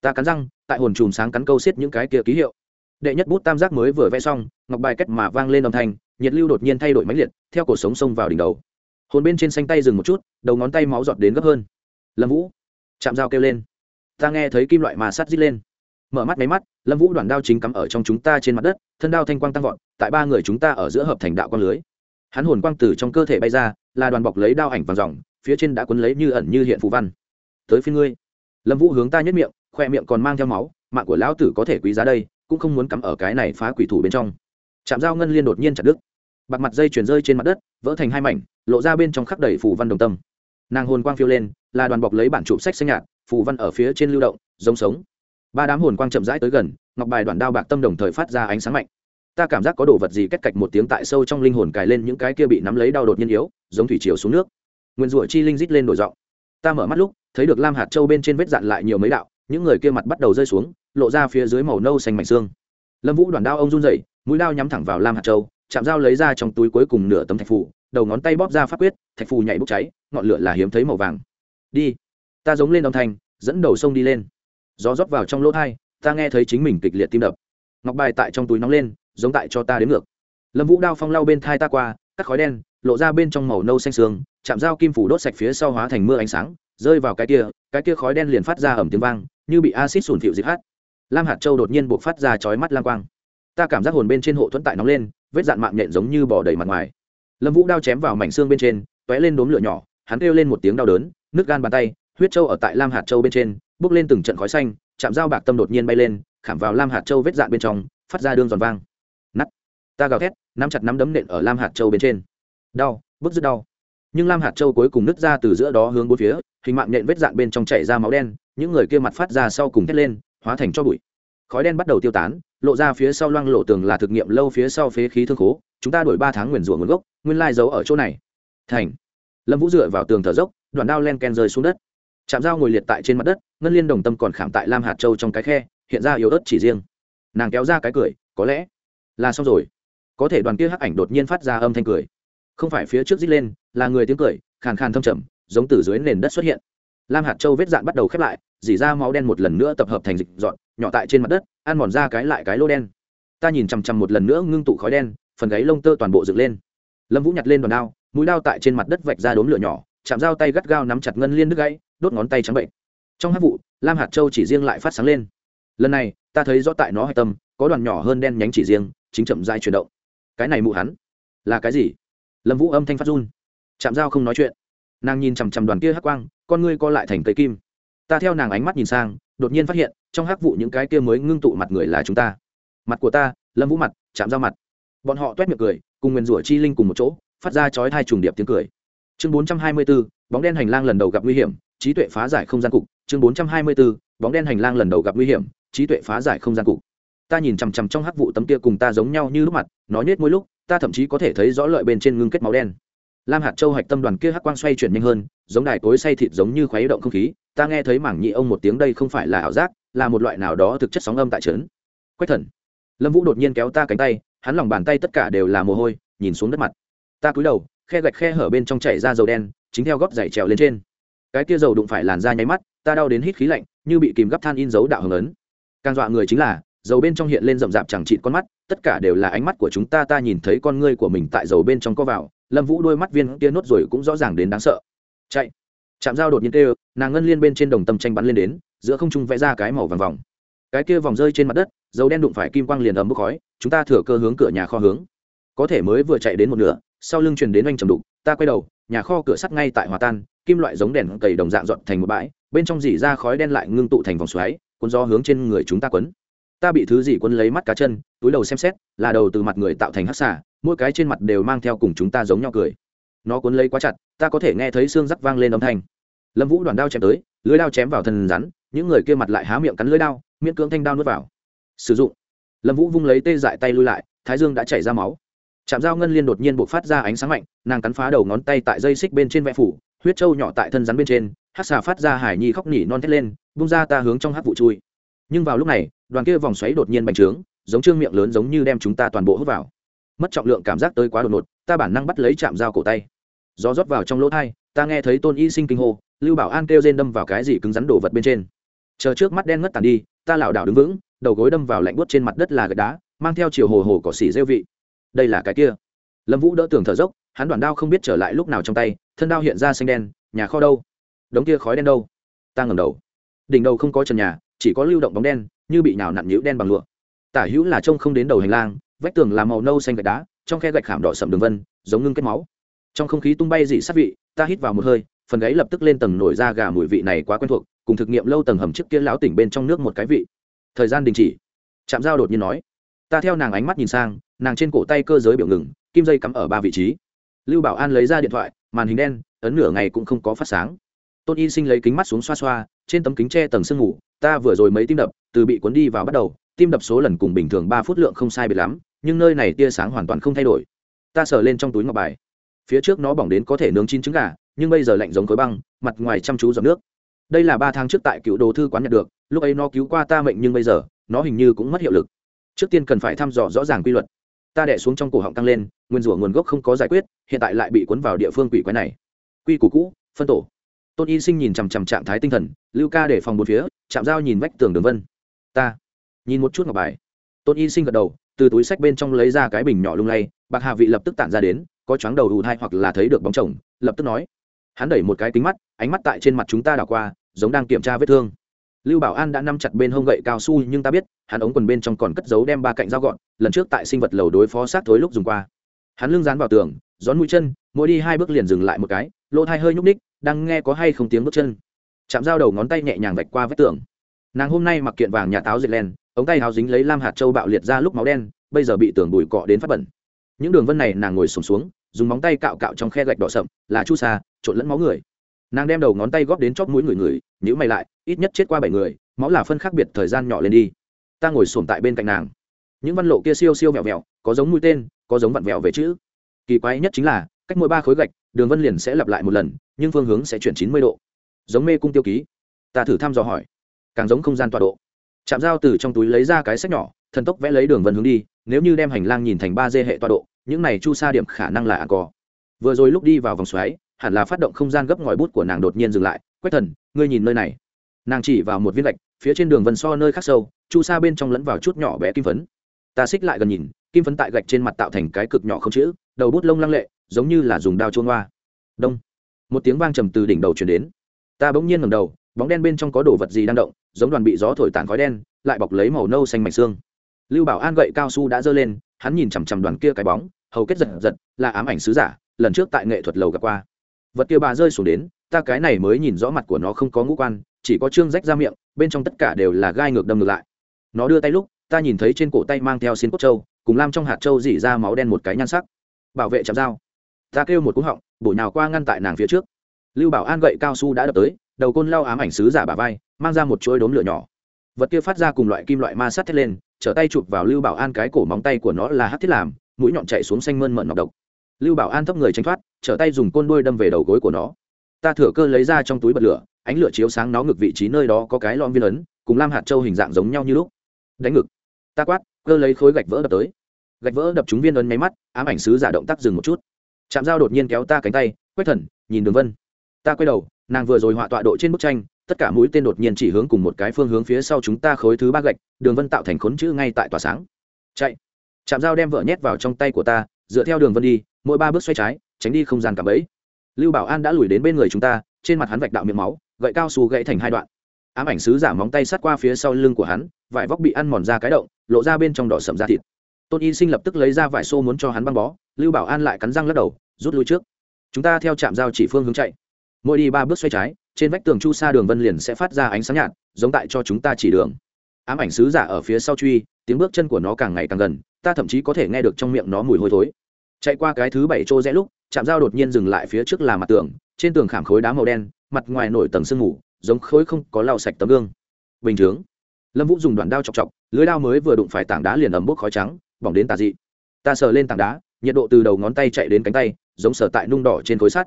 Ta cắn răng, tại hồn chùm sáng cắn câu xiết những cái kia ký hiệu. Đệ nhất bút tam giác mới vừa vẽ xong, ngọc bài cách mà vang lên âm thanh, nhiệt lưu đột nhiên thay đổi mãnh liệt, theo cổ sống xông vào đỉnh đầu. Hồn bên trên xanh tay dừng một chút, đầu ngón tay máu giọt đến gấp hơn. Lâm vũ. Chạm dao kêu lên. Ta nghe thấy kim loại mà sắt rít lên. Mở mắt máy mắt, lâm vũ đoàn đao chính cắm ở trong chúng ta trên mặt đất, thân đao thanh quang tăng vọt, tại ba người chúng ta ở giữa hợp thành đạo con lưới hắn hồn quang từ trong cơ thể bay ra, là đoàn bọc lấy đao ảnh vàng dòng, phía trên đã quấn lấy như ẩn như hiện phù văn. Tới phía ngươi. Lâm vũ hướng ta nhất miệng, khoe miệng còn mang theo máu, mạng của lão tử có thể quý giá đây, cũng không muốn cắm ở cái này phá quỷ thủ bên trong. Chạm dao ngân liên đột nhiên chặt đứt. Bạc mặt dây chuyển rơi trên mặt đất, vỡ thành hai mảnh, lộ ra bên trong khắc đầy phù văn đồng tâm. Nàng hồn quang phiêu lên, là đoàn bọc lấy bản chụp sách xanh nhạt, phù văn ở phía trên lưu động, giống sống. Ba đám hồn quang chậm rãi tới gần, ngọc bài đoạn đao bạc tâm đồng thời phát ra ánh sáng mạnh ta cảm giác có đồ vật gì cách cạch một tiếng tại sâu trong linh hồn cài lên những cái kia bị nắm lấy đau đột nhiên yếu, giống thủy chiều xuống nước. Nguyên rủa chi linh rít lên đổi giọng. Ta mở mắt lúc, thấy được lam hạt châu bên trên vết dạn lại nhiều mấy đạo, những người kia mặt bắt đầu rơi xuống, lộ ra phía dưới màu nâu xanh mảnh xương. Lâm vũ đoàn đao ông run rẩy, mũi đao nhắm thẳng vào lam hạt châu, chạm dao lấy ra trong túi cuối cùng nửa tấm thạch phù, đầu ngón tay bóp ra pháp quyết, thạch phù nhảy bốc cháy, ngọn lửa là hiếm thấy màu vàng. Đi, ta giống lên âm thanh, dẫn đầu sông đi lên. Gió rót vào trong lỗ thai ta nghe thấy chính mình kịch liệt tim đập. Ngọc bài tại trong túi nóng lên giống tại cho ta đến ngược. Lâm vũ đao phong lau bên thai ta qua, cắt khói đen, lộ ra bên trong màu nâu xanh sương, chạm dao kim phủ đốt sạch phía sau hóa thành mưa ánh sáng, rơi vào cái kia cái kia khói đen liền phát ra ẩm tiếng vang, như bị acid sùn phịu dịp hát lam hạt châu đột nhiên buộc phát ra chói mắt lam quang. Ta cảm giác hồn bên trên hộ thuẫn tại nóng lên, vết dạn mạng nhện giống như bỏ đầy mặt ngoài. Lâm vũ đao chém vào mảnh xương bên trên t ó é lên đốm lửa nhỏ, hắn kêu lên một tiếng đau đớn nước gan bàn tay, huyết châu ở tại lam hạt châu bên trên, bốc lên từng trận khói xanh, chạm dao bạc tâm đột nhiên bay lên, khảm vào lam hạt châu vết dạn bên trong, phát ra đương giòn vang ta gào thét, nắm chặt nắm đấm nện ở lam hạt châu bên trên. Đau bức rất đau. Nhưng lam hạt châu cuối cùng nứt ra từ giữa đó hướng bốn phía, hình mạng nện vết dạn bên trong chảy ra máu đen, những người kia mặt phát ra sau cùng thét lên, hóa thành cho bụi. Khói đen bắt đầu tiêu tán, lộ ra phía sau loang lộ tường là thực nghiệm lâu phía sau phế khí thương khố, chúng ta đổi ba tháng nguyền rủa nguồn gốc, nguyên lai giấu ở chỗ này. Thành. Lâm vũ dựa vào tường thở dốc, đoạn đao len ken rơi xuống đất. Chạm dao ngồi liệt tại trên mặt đất, ngân liên đồng tâm còn khảm tại lam hạt châu trong cái khe, hiện ra yếu ớt chỉ riêng. Nàng kéo ra cái cười, có lẽ là xong rồi có thể đoàn kia hắc ảnh đột nhiên phát ra âm thanh cười. Không phải phía trước dít lên, là người tiếng cười, khàn khàn thâm trầm, giống từ dưới nền đất xuất hiện. Lam hạt châu vết dạn bắt đầu khép lại dỉ ra máu đen một lần nữa tập hợp thành dịch dọn, nhỏ tại trên mặt đất, ăn mòn ra cái lại cái lô đen. Ta nhìn chằm chằm một lần nữa ngưng tụ khói đen, phần gáy lông tơ toàn bộ dựng lên. Lâm vũ nhặt lên đòn đao, mũi đao tại trên mặt đất vạch ra đốm lửa nhỏ, chạm dao tay gắt gao nắm chặt ngân liên đứt gãy, đốt ngón tay trắng bệnh. Trong hát vụ, lam hạt châu chỉ riêng lại phát sáng lên. Lần này, ta thấy rõ tại nó hạch tâm, có đoàn nhỏ hơn đen nhánh chỉ riêng, chính chậm dai chuyển động cái này mụ hắn. Là cái gì? Lâm vũ âm thanh phát run. Chạm dao không nói chuyện. Nàng nhìn chằm chằm đoàn kia hắc quang, con ngươi co lại thành cây kim. Ta theo nàng ánh mắt nhìn sang, đột nhiên phát hiện, trong hắc vụ những cái kia mới ngưng tụ mặt người là chúng ta. Mặt của ta, lâm vũ mặt chạm dao mặt. Bọn họ t u é t miệng cười, cùng nguyền rủa chi linh cùng một chỗ, phát ra chói thai trùng điệp tiếng cười. Chương bốn trăm hai mươi b ố bóng đen hành lang lần đầu gặp nguy hiểm, trí tuệ phá giải không gian cục. Chương bốn trăm hai mươi b ố bóng đen hành lang lần đầu gặp nguy hiểm, trí tuệ phá giải không gian cục ta nhìn chằm chằm trong hắc vụ tấm kia cùng ta giống nhau như lúc mặt, nó nhết mỗi lúc, ta thậm chí có thể thấy rõ lợi bên trên ngưng kết máu đen. Lam hạt châu hạch tâm đoàn kia hắc quang xoay chuyển nhanh hơn, giống đài cối say thịt giống như khuấy động không khí, ta nghe thấy mảng nhị ông một tiếng đây không phải là ảo giác, là một loại nào đó thực chất sóng âm tại trấn quách thần. Lâm vũ đột nhiên kéo ta cánh tay, hắn lòng bàn tay tất cả đều là mồ hôi, nhìn xuống đất mặt. Ta cúi đầu, khe gạch khe hở bên trong chảy ra dầu đen, chính theo góc dày trèo lên trên. Cái kia dầu đụng phải làn da nháy mắt, ta đau đến hít khí lạnh, như bị kìm gấp than in dấu đạo hồng ấn. Càng dọa người chính là dầu bên trong hiện lên rậm rạp chẳng trị con mắt, tất cả đều là ánh mắt của chúng ta ta nhìn thấy con ngươi của mình tại dầu bên trong có vào, lâm vũ đôi mắt viên kia nốt rồi cũng rõ ràng đến đáng sợ. Chạy. Chạm dao đột nhiên kêu, nàng ngân liên bên trên đồng tâm tranh bắn lên đến, giữa không trung vẽ ra cái màu vàng vòng. Cái kia vòng rơi trên mặt đất, dầu đen đụng phải kim quang liền ấm bốc khói, chúng ta thừa cơ hướng cửa nhà kho hướng. Có thể mới vừa chạy đến một nửa, sau lưng truyền đến oanh trầm đục, ta quay đầu, nhà kho cửa sắt ngay tại hòa tan, kim loại giống đèn cầy đồng dạng dọn thành một bãi, bên trong dỉ ra khói đen lại ngưng tụ thành vòng xoáy, cuốn gió hướng trên người chúng ta quấn ta bị thứ gì quân lấy mắt cá chân, túi đầu xem xét, là đầu từ mặt người tạo thành hắc xả mỗi cái trên mặt đều mang theo cùng chúng ta giống nhau cười. Nó cuốn lấy quá chặt, ta có thể nghe thấy xương rắc vang lên âm thanh. Lâm vũ đoàn đao chém tới, lưới đao chém vào thân rắn, những người kia mặt lại há miệng cắn lưới đao, miễn cưỡng thanh đao nuốt vào. Sử dụng. Lâm vũ vung lấy tê dại tay lui lại, thái dương đã chảy ra máu. Chạm dao ngân liên đột nhiên buộc phát ra ánh sáng mạnh, nàng cắn phá đầu ngón tay tại dây xích bên trên vẽ phủ, huyết trâu nhỏ tại thân rắn bên trên hát xà phát ra hải nhi khóc nỉ non thét lên, bung ra ta hướng trong hát vụ chui nhưng vào lúc này, đoàn kia vòng xoáy đột nhiên bành trướng, giống trương miệng lớn giống như đem chúng ta toàn bộ hút vào. Mất trọng lượng cảm giác tới quá đột ngột, ta bản năng bắt lấy chạm dao cổ tay. Gió rót vào trong lỗ thai, ta nghe thấy tôn y sinh kinh hô, lưu bảo an kêu rên đâm vào cái gì cứng rắn đổ vật bên trên. Chờ trước mắt đen ngất tàn đi, ta lảo đảo đứng vững, đầu gối đâm vào lạnh buốt trên mặt đất là gạch đá, mang theo chiều hồ hồ cỏ xỉ rêu vị. Đây là cái kia. Lâm vũ đỡ tường thở dốc, hắn đoàn đao không biết trở lại lúc nào trong tay, thân đao hiện ra xanh đen, nhà kho đâu? Đống kia khói đen đâu? Ta ngầm đầu. Đỉnh đầu không có trần nhà chỉ có lưu động bóng đen, như bị nhào nặn nhũ đen bằng lụa. Tả hữu là trông không đến đầu hành lang, vách tường là màu nâu xanh gạch đá, trong khe gạch khảm đỏ sậm đường vân, giống ngưng kết máu. Trong không khí tung bay dị sát vị, ta hít vào một hơi, phần gáy lập tức lên tầng nổi ra gà mùi vị này quá quen thuộc, cùng thực nghiệm lâu tầng hầm trước kia lão tỉnh bên trong nước một cái vị. Thời gian đình chỉ. Chạm dao đột nhiên nói. Ta theo nàng ánh mắt nhìn sang, nàng trên cổ tay cơ giới biểu ngừng, kim dây cắm ở ba vị trí. Lưu bảo an lấy ra điện thoại, màn hình đen, ấn nửa ngày cũng không có phát sáng tôn y sinh lấy kính mắt xuống xoa xoa, trên tấm kính tre tầng sương ngủ ta vừa rồi mấy tim đập, từ bị cuốn đi vào bắt đầu, tim đập số lần cùng bình thường ba phút lượng không sai biệt lắm, nhưng nơi này tia sáng hoàn toàn không thay đổi. Ta sờ lên trong túi ngọc bài. Phía trước nó bỏng đến có thể nướng chín trứng gà, nhưng bây giờ lạnh giống khối băng, mặt ngoài chăm chú giọt nước. Đây là ba tháng trước tại cựu đồ thư quán nhận được, lúc ấy nó cứu qua ta mệnh nhưng bây giờ, nó hình như cũng mất hiệu lực. Trước tiên cần phải thăm dò rõ ràng quy luật. Ta đẻ xuống trong cổ họng tăng lên, nguyên rủa nguồn gốc không có giải quyết, hiện tại lại bị cuốn vào địa phương quỷ quái này. Quy củ cũ, phân tổ tôn y sinh nhìn chằm chằm trạng thái tinh thần, lưu ca để phòng một phía, chạm dao nhìn vách tường đường vân. Ta, nhìn một chút ngọc bài. Tôn y sinh gật đầu, từ túi sách bên trong lấy ra cái bình nhỏ lung lay, bạc hạ vị lập tức tản ra đến, có chóng đầu ù thai hoặc là thấy được bóng chồng, lập tức nói. Hắn đẩy một cái kính mắt, ánh mắt tại trên mặt chúng ta đảo qua, giống đang kiểm tra vết thương. Lưu bảo an đã nắm chặt bên hông gậy cao su, nhưng ta biết, hắn ống quần bên trong còn cất giấu đem ba cạnh dao gọn, lần trước tại sinh vật lầu đối phó sát thối lúc dùng qua. Hắn lưng dán vào tường, gión mũi chân, mỗi đi hai bước liền dừng lại một cái lỗ thai hơi nhúc ních đang nghe có hay không tiếng bước chân. Chạm dao đầu ngón tay nhẹ nhàng vạch qua vách tường. Nàng hôm nay mặc kiện vàng nhà táo dệt len ống tay háo dính lấy lam hạt châu bạo liệt ra lúc máu đen bây giờ bị tường bụi cọ đến phát bẩn. Những đường vân này nàng ngồi sùng xuống, xuống dùng móng tay cạo cạo trong khe gạch đỏ sậm là chu sa trộn lẫn máu người. Nàng đem đầu ngón tay góp đến chóp mũi người người nhữ mày lại ít nhất chết qua bảy người máu là phân khác biệt thời gian nhỏ lên đi. Ta ngồi sồn tại bên cạnh nàng. Những văn lộ kia siêu siêu vẹo vẹo có giống mũi tên có giống vặn vẹo về chữ. Kỳ quái nhất chính là cách mỗi ba khối gạch đường vân liền sẽ lặp lại một lần, nhưng phương hướng sẽ chuyển chín mươi độ. Giống mê cung tiêu ký. Ta thử thăm dò hỏi. Càng giống không gian tọa độ. Chạm dao từ trong túi lấy ra cái sách nhỏ, thần tốc vẽ lấy đường vân hướng đi, nếu như đem hành lang nhìn thành ba d hệ tọa độ, những này chu sa điểm khả năng là ăn cò vừa rồi lúc đi vào vòng xoáy, hẳn là phát động không gian gấp ngòi bút của nàng đột nhiên dừng lại, quách thần, ngươi nhìn nơi này. Nàng chỉ vào một viên gạch, phía trên đường vân so nơi khác sâu, chu sa bên trong lẫn vào chút nhỏ bé kim phấn. Ta xích lại gần nhìn, kim phấn tại gạch trên mặt tạo thành cái cực nhỏ không chữ, đầu bút lông lăng lệ giống như là dùng đao chôn hoa. Đông. Một tiếng vang trầm từ đỉnh đầu chuyển đến. Ta bỗng nhiên ngầm đầu, bóng đen bên trong có đồ vật gì đang động, giống đoàn bị gió thổi tàn khói đen, lại bọc lấy màu nâu xanh mảnh xương. Lưu bảo an gậy cao su đã giơ lên, hắn nhìn chằm chằm đoàn kia cái bóng, hầu kết giật giật, là ám ảnh sứ giả, lần trước tại nghệ thuật lầu gặp qua. Vật kia bà rơi xuống đến, ta cái này mới nhìn rõ mặt của nó không có ngũ quan, chỉ có trương rách ra miệng, bên trong tất cả đều là gai ngược đâm ngược lại. Nó đưa tay lúc, ta nhìn thấy trên cổ tay mang theo xin cốt trâu cùng lam trong hạt trâu dỉ ra máu đen một cái nhan sắc. Bảo vệ chạm dao ta kêu một cú họng, bổ nhào qua ngăn tại nàng phía trước. Lưu bảo an gậy cao su đã đập tới, đầu côn lao ám ảnh sứ giả bà vai, mang ra một chuỗi đốm lửa nhỏ. Vật kia phát ra cùng loại kim loại ma sắt thét lên, trở tay chụp vào lưu bảo an cái cổ móng tay của nó là hát thiết làm, mũi nhọn chạy xuống xanh mơn mận nọc độc. Lưu bảo an thấp người tránh thoát, trở tay dùng côn đuôi đâm về đầu gối của nó. Ta thừa cơ lấy ra trong túi bật lửa, ánh lửa chiếu sáng nó ngực vị trí nơi đó có cái lon viên ấn cùng lam hạt châu hình dạng giống nhau như lúc. Đánh ngực. Ta quát, cơ lấy khối gạch vỡ đập tới. Gạch vỡ đập trúng viên ấn nháy mắt, ám ảnh sứ giả động tác dừng một chút chạm dao đột nhiên kéo ta cánh tay quét thần, nhìn đường vân. Ta quay đầu, nàng vừa rồi họa tọa độ trên bức tranh, tất cả mũi tên đột nhiên chỉ hướng cùng một cái phương hướng phía sau chúng ta khối thứ ba gạch, đường vân tạo thành khốn chữ ngay tại tòa sáng. Chạy. Chạm dao đem vợ nhét vào trong tay của ta, dựa theo đường vân đi, mỗi ba bước xoay trái, tránh đi không gian cả bẫy. Lưu bảo an đã lùi đến bên người chúng ta, trên mặt hắn vạch đạo miệng máu, gậy cao su gãy thành hai đoạn. Ám ảnh sứ giả móng tay sát qua phía sau lưng của hắn, vải vóc bị ăn mòn ra cái động, lộ ra bên trong đỏ sầm da thịt. Tôn y sinh lập tức lấy ra vải xô muốn cho hắn băng bó lưu bảo an lại cắn răng lắc đầu, rút lui trước. Chúng ta theo trạm giao chỉ phương hướng chạy. Mỗi đi ba bước xoay trái, trên vách tường chu sa đường vân liền sẽ phát ra ánh sáng nhạt, giống tại cho chúng ta chỉ đường. Ám ảnh sứ giả ở phía sau truy, tiếng bước chân của nó càng ngày càng gần, ta thậm chí có thể nghe được trong miệng nó mùi hôi thối. Chạy qua cái thứ bảy chỗ rẽ lúc chạm dao đột nhiên dừng lại phía trước là mặt tường, trên tường khảm khối đá màu đen, mặt ngoài nổi tầng sương mù, giống khối không có lau sạch tấm gương. Bình thường, lâm vũ dùng đoạn đao chọc chọc, lưới đao mới vừa đụng phải tảng đá liền ấm bốc khói trắng, bỏng đến tà dị. Ta sờ lên tảng đá nhiệt độ từ đầu ngón tay chạy đến cánh tay, giống sở tại nung đỏ trên khối sắt.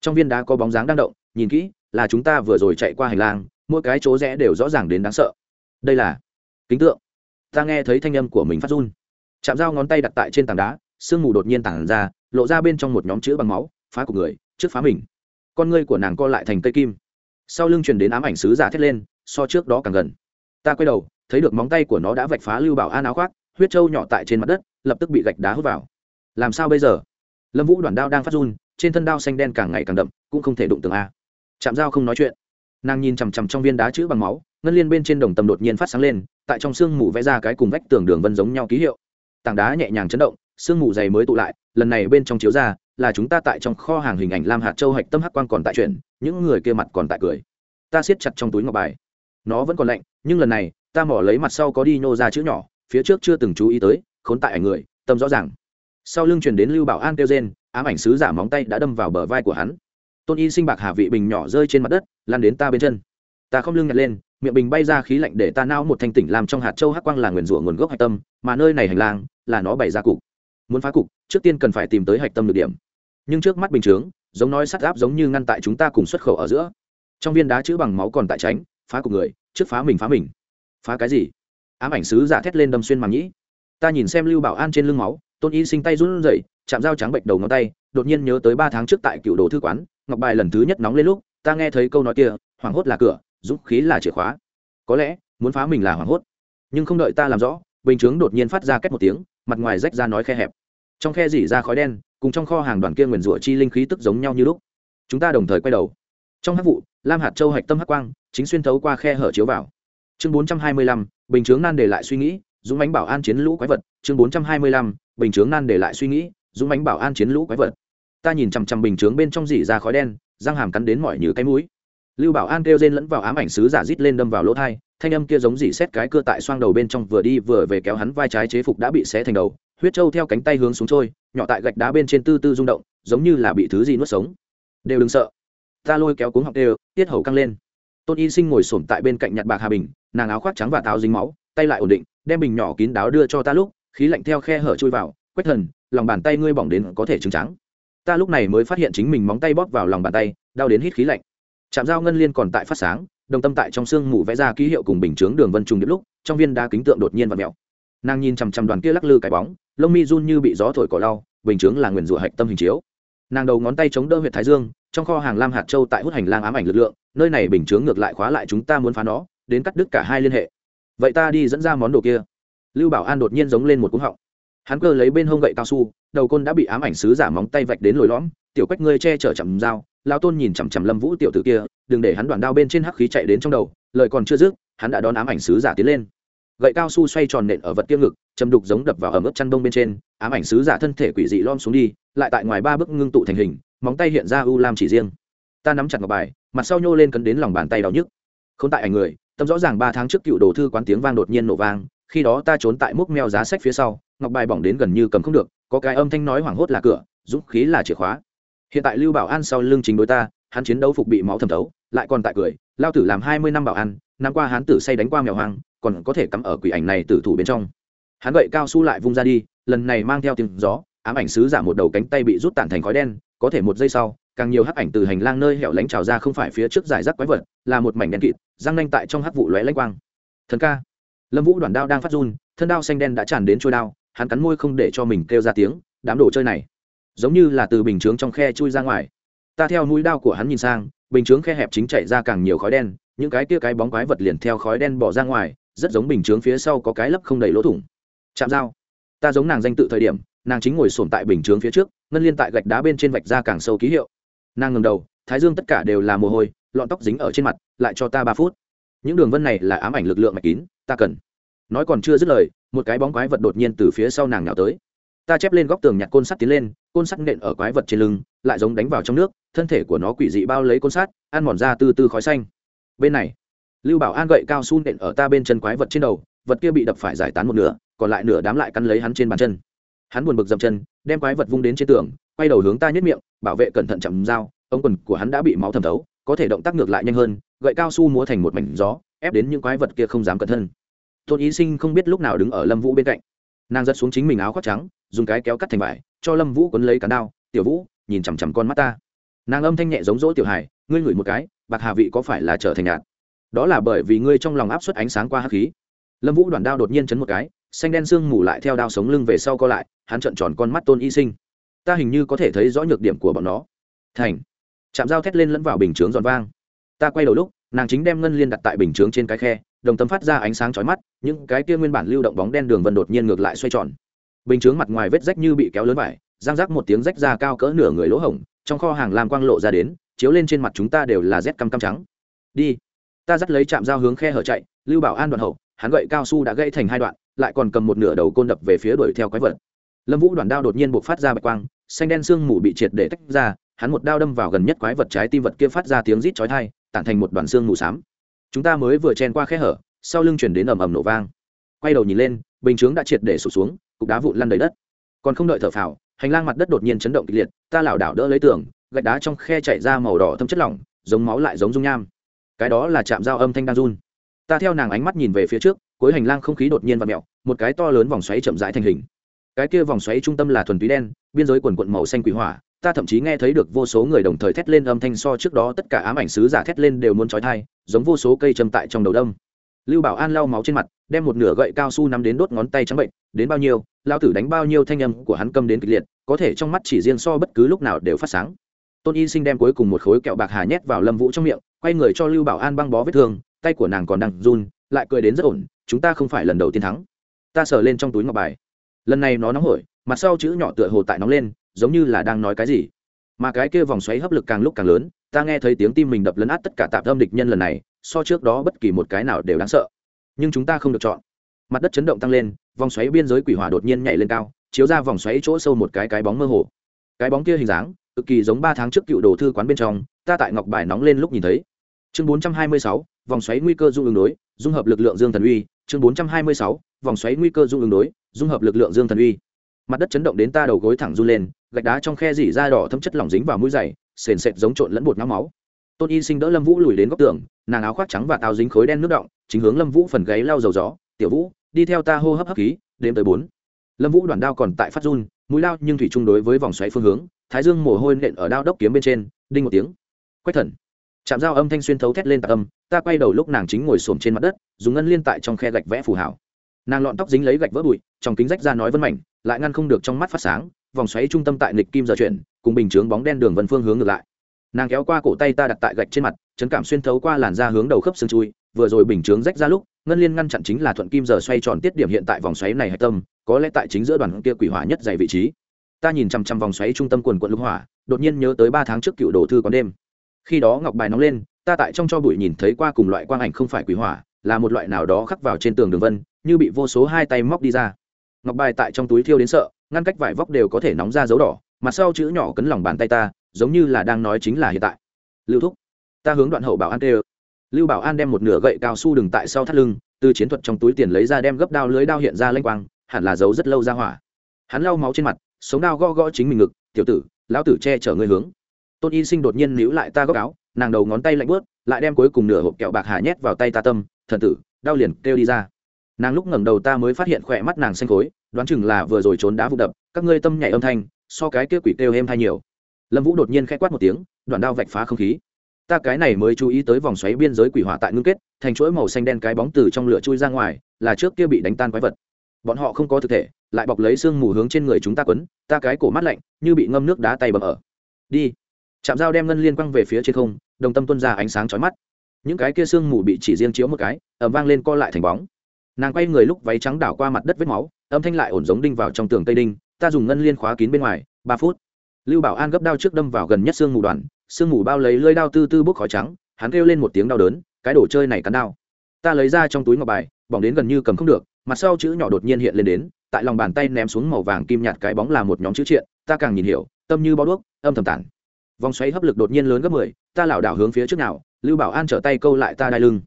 Trong viên đá có bóng dáng đang động, nhìn kỹ, là chúng ta vừa rồi chạy qua hành lang, mỗi cái chỗ rẽ đều rõ ràng đến đáng sợ. Đây là kính tượng. Ta nghe thấy thanh âm của mình phát run. Chạm dao ngón tay đặt tại trên tảng đá, sương mù đột nhiên tảng ra, lộ ra bên trong một nhóm chữ bằng máu, phá của người, trước phá mình. Con ngươi của nàng co lại thành cây kim. Sau lưng truyền đến ám ảnh sứ giả thét lên, so trước đó càng gần. Ta quay đầu, thấy được móng tay của nó đã vạch phá lưu bảo an áo khoác, huyết trâu nhỏ tại trên mặt đất, lập tức bị gạch đá hút vào làm sao bây giờ? Lâm vũ đoàn đao đang phát run, trên thân đao xanh đen càng ngày càng đậm, cũng không thể đụng tường a. Chạm dao không nói chuyện. Nàng nhìn chằm chằm trong viên đá chữ bằng máu, ngân liên bên trên đồng tầm đột nhiên phát sáng lên, tại trong sương mù vẽ ra cái cùng vách tường đường vân giống nhau ký hiệu. Tảng đá nhẹ nhàng chấn động sương mù dày mới tụ lại, lần này bên trong chiếu ra, là chúng ta tại trong kho hàng hình ảnh lam hạt châu hạch tâm hắc quan còn tại chuyển, những người kia mặt còn tại cười. Ta siết chặt trong túi ngọc bài. Nó vẫn còn lạnh, nhưng lần này, ta mỏ lấy mặt sau có đi nhô ra chữ nhỏ, phía trước chưa từng chú ý tới, khốn tại ảnh người, tâm rõ ràng sau lưng chuyển đến lưu bảo an kêu rên, ám ảnh sứ giả móng tay đã đâm vào bờ vai của hắn. Tôn y sinh bạc hà vị bình nhỏ rơi trên mặt đất lan đến ta bên chân. Ta không lưng nhặt lên, miệng bình bay ra khí lạnh để ta nao một thanh tỉnh làm trong hạt châu hắc quang là nguyền rủa nguồn gốc hạch tâm, mà nơi này hành lang là nó bày ra cục. Muốn phá cục, trước tiên cần phải tìm tới hạch tâm được điểm. Nhưng trước mắt bình chướng, giống nói sắt áp giống như ngăn tại chúng ta cùng xuất khẩu ở giữa. Trong viên đá chữ bằng máu còn tại tránh, phá cục người, trước phá mình phá mình. Phá cái gì? Ám ảnh sứ giả thét lên đâm xuyên màng nhĩ. Ta nhìn xem lưu bảo an trên lưng máu tôn y sinh tay run rẩy, chạm dao trắng bệnh đầu ngón tay, đột nhiên nhớ tới ba tháng trước tại cựu đồ thư quán, ngọc bài lần thứ nhất nóng lên lúc, ta nghe thấy câu nói kia, hoảng hốt là cửa, dũng khí là chìa khóa. Có lẽ, muốn phá mình là hoảng hốt. Nhưng không đợi ta làm rõ, bình chướng đột nhiên phát ra cách một tiếng, mặt ngoài rách ra nói khe hẹp. Trong khe dỉ ra khói đen, cùng trong kho hàng đoàn kia nguyền rủa chi linh khí tức giống nhau như lúc. Chúng ta đồng thời quay đầu. Trong hát vụ, lam hạt châu hạch tâm hắc quang, chính xuyên thấu qua khe hở chiếu vào. Chương bốn trăm hai mươi lăm, bình chướng nan để lại suy nghĩ dũng bánh bảo an chiến lũ quái vật, chương bốn trăm hai mươi lăm, bình chướng nan để lại suy nghĩ, dũng bánh bảo an chiến lũ quái vật. Ta nhìn chằm chằm bình chướng bên trong dỉ ra khói đen, răng hàm cắn đến mỏi như cái mũi. Lưu bảo an kêu rên lẫn vào ám ảnh sứ giả rít lên đâm vào lỗ thai thanh âm kia giống dỉ xét cái cưa tại xoang đầu bên trong vừa đi vừa về kéo hắn vai trái chế phục đã bị xé thành đầu, huyết trâu theo cánh tay hướng xuống trôi, nhỏ tại gạch đá bên trên tư tư rung động, giống như là bị thứ gì nuốt sống. Đều đừng sợ. Ta lôi kéo cuống học đều, tiết hầu căng lên. Tôn y sinh ngồi sổm tại bên cạnh nhặt bạc hà bình, nàng áo khoác trắng và táo dính máu, tay lại ổn định đem bình nhỏ kín đáo đưa cho ta lúc, khí lạnh theo khe hở chui vào, quách thần, lòng bàn tay ngươi bỏng đến có thể trứng trắng. Ta lúc này mới phát hiện chính mình móng tay bóp vào lòng bàn tay, đau đến hít khí lạnh. Chạm dao ngân liên còn tại phát sáng, đồng tâm tại trong sương mù vẽ ra ký hiệu cùng bình chướng đường vân trùng điệp lúc, trong viên đá kính tượng đột nhiên và mèo. Nàng nhìn chằm chằm đoàn kia lắc lư cái bóng, lông mi run như bị gió thổi cỏ lau, bình chướng là nguyền rủa hạch tâm hình chiếu. Nàng đầu ngón tay chống đỡ huyện thái dương, trong kho hàng lam hạt châu tại hút hành lang ám ảnh lực lượng, nơi này bình chướng ngược lại khóa lại chúng ta muốn phá nó, đến cắt đứt cả hai liên hệ vậy ta đi dẫn ra món đồ kia. Lưu bảo an đột nhiên giống lên một cúng họng. Hắn cơ lấy bên hông gậy cao su, đầu côn đã bị ám ảnh sứ giả móng tay vạch đến lồi lõm, tiểu quách ngươi che chở chầm dao lao tôn nhìn chằm chằm lâm vũ tiểu tử kia, đừng để hắn đoàn đao bên trên hắc khí chạy đến trong đầu, lời còn chưa dứt, hắn đã đón ám ảnh sứ giả tiến lên. Gậy cao su xoay tròn nện ở vật kia ngực, châm đục giống đập vào ẩm ướt chăn đông bên trên, ám ảnh sứ giả thân thể quỷ dị lom xuống đi, lại tại ngoài ba bước ngưng tụ thành hình, móng tay hiện ra u lam chỉ riêng. Ta nắm chặt ngọc bài, mặt sau nhô lên cấn đến lòng bàn tay đau nhức. Không tại ảnh người tâm rõ ràng ba tháng trước cựu đồ thư quán tiếng vang đột nhiên nổ vang, khi đó ta trốn tại múc meo giá sách phía sau, ngọc bài bỏng đến gần như cầm không được, có cái âm thanh nói hoảng hốt là cửa, dũng khí là chìa khóa. Hiện tại lưu bảo an sau lưng chính đối ta, hắn chiến đấu phục bị máu thẩm thấu, lại còn tại cười, lao tử làm hai mươi năm bảo an, năm qua hắn tử say đánh qua mèo hoang, còn có thể cắm ở quỷ ảnh này tử thủ bên trong. Hắn gậy cao su lại vung ra đi, lần này mang theo tiếng gió ám ảnh sứ giả một đầu cánh tay bị rút tản thành khói đen, có thể một giây sau, càng nhiều hắc ảnh từ hành lang nơi hẻo lánh trào ra không phải phía trước giải rác quái vật, là một mảnh đen kịt, răng nanh tại trong hắc vụ lóe lanh quang. Thần ca. Lâm vũ đoàn đao đang phát run, thân đao xanh đen đã tràn đến trôi đao, hắn cắn môi không để cho mình kêu ra tiếng, đám đồ chơi này, giống như là từ bình chướng trong khe chui ra ngoài. Ta theo mũi đao của hắn nhìn sang, bình chướng khe hẹp chính chạy ra càng nhiều khói đen, những cái kia cái bóng quái vật liền theo khói đen bỏ ra ngoài, rất giống bình chướng phía sau có cái lấp không đầy lỗ thủng. Chạm dao. Ta giống nàng danh tự thời điểm nàng chính ngồi sồn tại bình chướng phía trước, ngân liên tại gạch đá bên trên vạch ra càng sâu ký hiệu. Nàng ngầm đầu, thái dương tất cả đều là mồ hôi, lọn tóc dính ở trên mặt, lại cho ta ba phút. Những đường vân này là ám ảnh lực lượng mạch kín, ta cần. Nói còn chưa dứt lời, một cái bóng quái vật đột nhiên từ phía sau nàng nhào tới. Ta chép lên góc tường nhặt côn sắt tiến lên, côn sắt nện ở quái vật trên lưng, lại giống đánh vào trong nước, thân thể của nó quỷ dị bao lấy côn sắt, ăn mòn ra từ từ khói xanh. Bên này, lưu bảo an gậy cao su nện ở ta bên chân quái vật trên đầu, vật kia bị đập phải giải tán một nửa, còn lại nửa đám lại cắn lấy hắn trên bàn chân hắn buồn bực dậm chân, đem quái vật vung đến trên tường, quay đầu hướng ta nhất miệng, bảo vệ cẩn thận chậm dao, ống quần của hắn đã bị máu thẩm thấu, có thể động tác ngược lại nhanh hơn, gậy cao su múa thành một mảnh gió, ép đến những quái vật kia không dám cẩn thân. Tôn ý sinh không biết lúc nào đứng ở lâm vũ bên cạnh. Nàng giật xuống chính mình áo khoác trắng, dùng cái kéo cắt thành vải, cho lâm vũ quấn lấy cán đao, tiểu vũ, nhìn chằm chằm con mắt ta. Nàng âm thanh nhẹ giống dỗ tiểu hải ngươi ngửi một cái, bạc hà vị có phải là trở thành nhạt? Đó là bởi vì ngươi trong lòng áp suất ánh sáng qua hắc khí. Lâm vũ đoàn đao đột nhiên chấn một cái xanh đen sương mù lại theo đao sống lưng về sau co lại, hắn trợn tròn con mắt tôn y sinh. Ta hình như có thể thấy rõ nhược điểm của bọn nó. Thành. Chạm dao thét lên lẫn vào bình chướng giòn vang. Ta quay đầu lúc, nàng chính đem ngân liên đặt tại bình chướng trên cái khe, đồng tâm phát ra ánh sáng chói mắt, những cái kia nguyên bản lưu động bóng đen đường vân đột nhiên ngược lại xoay tròn. Bình chướng mặt ngoài vết rách như bị kéo lớn vải giang rác một tiếng rách ra cao cỡ nửa người lỗ hổng, trong kho hàng làm quang lộ ra đến, chiếu lên trên mặt chúng ta đều là rét căm căm trắng. Đi. Ta dắt lấy chạm dao hướng khe hở chạy, lưu bảo an đoạn hậu, hắn gậy cao su đã gãy thành hai đoạn lại còn cầm một nửa đầu côn đập về phía đuổi theo quái vật. Lâm vũ đoàn đao đột nhiên buộc phát ra bạch quang, xanh đen sương mù bị triệt để tách ra, hắn một đao đâm vào gần nhất quái vật trái tim vật kia phát ra tiếng rít chói thai tản thành một đoàn xương mù xám. Chúng ta mới vừa chen qua khe hở, sau lưng chuyển đến ầm ầm nổ vang. Quay đầu nhìn lên, bình chướng đã triệt để sụp xuống, cục đá vụn lăn đầy đất. Còn không đợi thở phào, hành lang mặt đất đột nhiên chấn động kịch liệt, ta lảo đảo đỡ lấy tường, gạch đá trong khe chảy ra màu đỏ thâm chất lỏng, giống máu lại giống dung nham. Cái đó là chạm dao âm thanh đang run. Ta theo nàng ánh mắt nhìn về phía trước cuối hành lang không khí đột nhiên và mẹo, một cái to lớn vòng xoáy chậm rãi thành hình. Cái kia vòng xoáy trung tâm là thuần túy đen, biên giới quần quận màu xanh quỷ hỏa, ta thậm chí nghe thấy được vô số người đồng thời thét lên âm thanh so trước đó tất cả ám ảnh sứ giả thét lên đều muốn trói thai, giống vô số cây châm tại trong đầu đông lưu bảo an lau máu trên mặt, đem một nửa gậy cao su nắm đến đốt ngón tay trắng bệnh, đến bao nhiêu, lao tử đánh bao nhiêu thanh âm của hắn câm đến kịch liệt, có thể trong mắt chỉ riêng so bất cứ lúc nào đều phát sáng. Tôn y sinh đem cuối cùng một khối kẹo bạc hà nhét vào lâm vũ trong miệng, quay người cho lưu bảo an băng bó vết thương, tay của nàng còn đang run lại cười đến rất ổn, chúng ta không phải lần đầu tiên thắng. Ta sờ lên trong túi ngọc bài. Lần này nó nóng hổi, mặt sau chữ nhỏ tựa hồ tại nóng lên, giống như là đang nói cái gì. Mà cái kia vòng xoáy hấp lực càng lúc càng lớn, ta nghe thấy tiếng tim mình đập lấn át tất cả tạp âm địch nhân lần này, so trước đó bất kỳ một cái nào đều đáng sợ. Nhưng chúng ta không được chọn. Mặt đất chấn động tăng lên, vòng xoáy biên giới quỷ hỏa đột nhiên nhảy lên cao, chiếu ra vòng xoáy chỗ sâu một cái cái bóng mơ hồ. Cái bóng kia hình dáng, cực kỳ giống ba tháng trước cựu đồ thư quán bên trong, ta tại ngọc bài nóng lên lúc nhìn thấy. Chương bốn trăm hai mươi sáu vòng xoáy nguy cơ dung ứng đối, dung hợp lực lượng dương thần uy, chương bốn trăm hai mươi sáu, vòng xoáy nguy cơ dung ứng đối, dung hợp lực lượng dương thần uy. Mặt đất chấn động đến ta đầu gối thẳng run lên, gạch đá trong khe dỉ ra đỏ thấm chất lỏng dính vào mũi dày sền sệt giống trộn lẫn bột nhau máu. Tôn y sinh đỡ lâm vũ lùi đến góc tường, nàng áo khoác trắng và tao dính khối đen nước động, chính hướng lâm vũ phần gáy lau dầu gió, tiểu vũ, đi theo ta hô hấp hấp khí, đêm tới bốn. Lâm vũ đoàn đao còn tại phát run, mũi lao nhưng thủy chung đối với vòng xoáy phương hướng, thái dương mồ hôi nện ở đao đốc kiếm bên trên, đinh một tiếng. Quách thần chạm dao âm thanh xuyên thấu thét lên tạc âm, ta quay đầu lúc nàng chính ngồi xổm trên mặt đất, dùng ngân liên tại trong khe gạch vẽ phù hảo. Nàng lọn tóc dính lấy gạch vỡ bụi, trong kính rách ra nói vân mảnh, lại ngăn không được trong mắt phát sáng, vòng xoáy trung tâm tại nịch kim giờ chuyển, cùng bình chướng bóng đen đường vân phương hướng ngược lại. Nàng kéo qua cổ tay ta đặt tại gạch trên mặt, chấn cảm xuyên thấu qua làn da hướng đầu khớp xương chui, vừa rồi bình chướng rách ra lúc, ngân liên ngăn chặn chính là thuận kim giờ xoay tròn tiết điểm hiện tại vòng xoáy này hạch tâm, có lẽ tại chính giữa đoàn kia quỷ hỏa nhất dày vị trí. Ta nhìn chằm chằm vòng xoáy trung tâm quần quận lục hỏa, đột nhiên nhớ tới ba tháng trước cựu đồ thư có đêm khi đó ngọc bài nóng lên, ta tại trong cho bụi nhìn thấy qua cùng loại quang ảnh không phải quỷ hỏa, là một loại nào đó khắc vào trên tường đường vân, như bị vô số hai tay móc đi ra. Ngọc bài tại trong túi thiêu đến sợ, ngăn cách vải vóc đều có thể nóng ra dấu đỏ mặt sau chữ nhỏ cấn lòng bàn tay ta, giống như là đang nói chính là hiện tại. Lưu thúc, ta hướng đoạn hậu bảo an tê lưu bảo an đem một nửa gậy cao su đừng tại sau thắt lưng, từ chiến thuật trong túi tiền lấy ra đem gấp đao lưới đao hiện ra lênh quang, hẳn là giấu rất lâu ra hỏa. Hắn lau máu trên mặt, sống đao gõ gõ chính mình ngực, tiểu tử, lão tử che chở ngươi hướng tôn y sinh đột nhiên níu lại ta góc áo, nàng đầu ngón tay lạnh bớt lại đem cuối cùng nửa hộp kẹo bạc hà nhét vào tay ta tâm, thần tử, đau liền kêu đi ra. Nàng lúc ngẩng đầu ta mới phát hiện khỏe mắt nàng xanh khối, đoán chừng là vừa rồi trốn đá vụ đập, các ngươi tâm nhảy âm thanh, so cái kia quỷ kêu êm thay nhiều. Lâm vũ đột nhiên k h ẽ quát một tiếng, đoạn đao vạch phá không khí. Ta cái này mới chú ý tới vòng xoáy biên giới quỷ hỏa tại ngưng kết, thành chuỗi màu xanh đen cái bóng từ trong lửa chui ra ngoài, là trước kia bị đánh tan quái vật. Bọn họ không có thực thể, lại bọc lấy sương mù hướng trên người chúng ta quấn, ta cái cổ mắt lạnh, như bị ngâm nước đá tay bầm ở. Đi chạm dao đem ngân liên quăng về phía trên không, đồng tâm tuân ra ánh sáng chói mắt. Những cái kia sương mù bị chỉ riêng chiếu một cái ẩm vang lên co lại thành bóng. Nàng quay người lúc váy trắng đảo qua mặt đất vết máu, âm thanh lại ổn giống đinh vào trong tường tây đinh, ta dùng ngân liên khóa kín bên ngoài, ba phút. Lưu bảo an gấp đao trước đâm vào gần nhất sương mù đoàn sương mù bao lấy lơi đao tư tư bốc khói trắng, hắn kêu lên một tiếng đau đớn, cái đồ chơi này cắn đau. Ta lấy ra trong túi ngọc bài, bỏng đến gần như cầm không được, mặt sau chữ nhỏ đột nhiên hiện lên đến, tại lòng bàn tay ném xuống màu vàng kim nhạt cái bóng là một nhóm chữ triện, ta càng nhìn hiểu, tâm như bao đuốc, âm thầm tản vòng xoáy hấp lực đột nhiên lớn gấp mười, ta lảo đảo hướng phía trước nào, lưu bảo an trở tay câu lại ta đai lưng.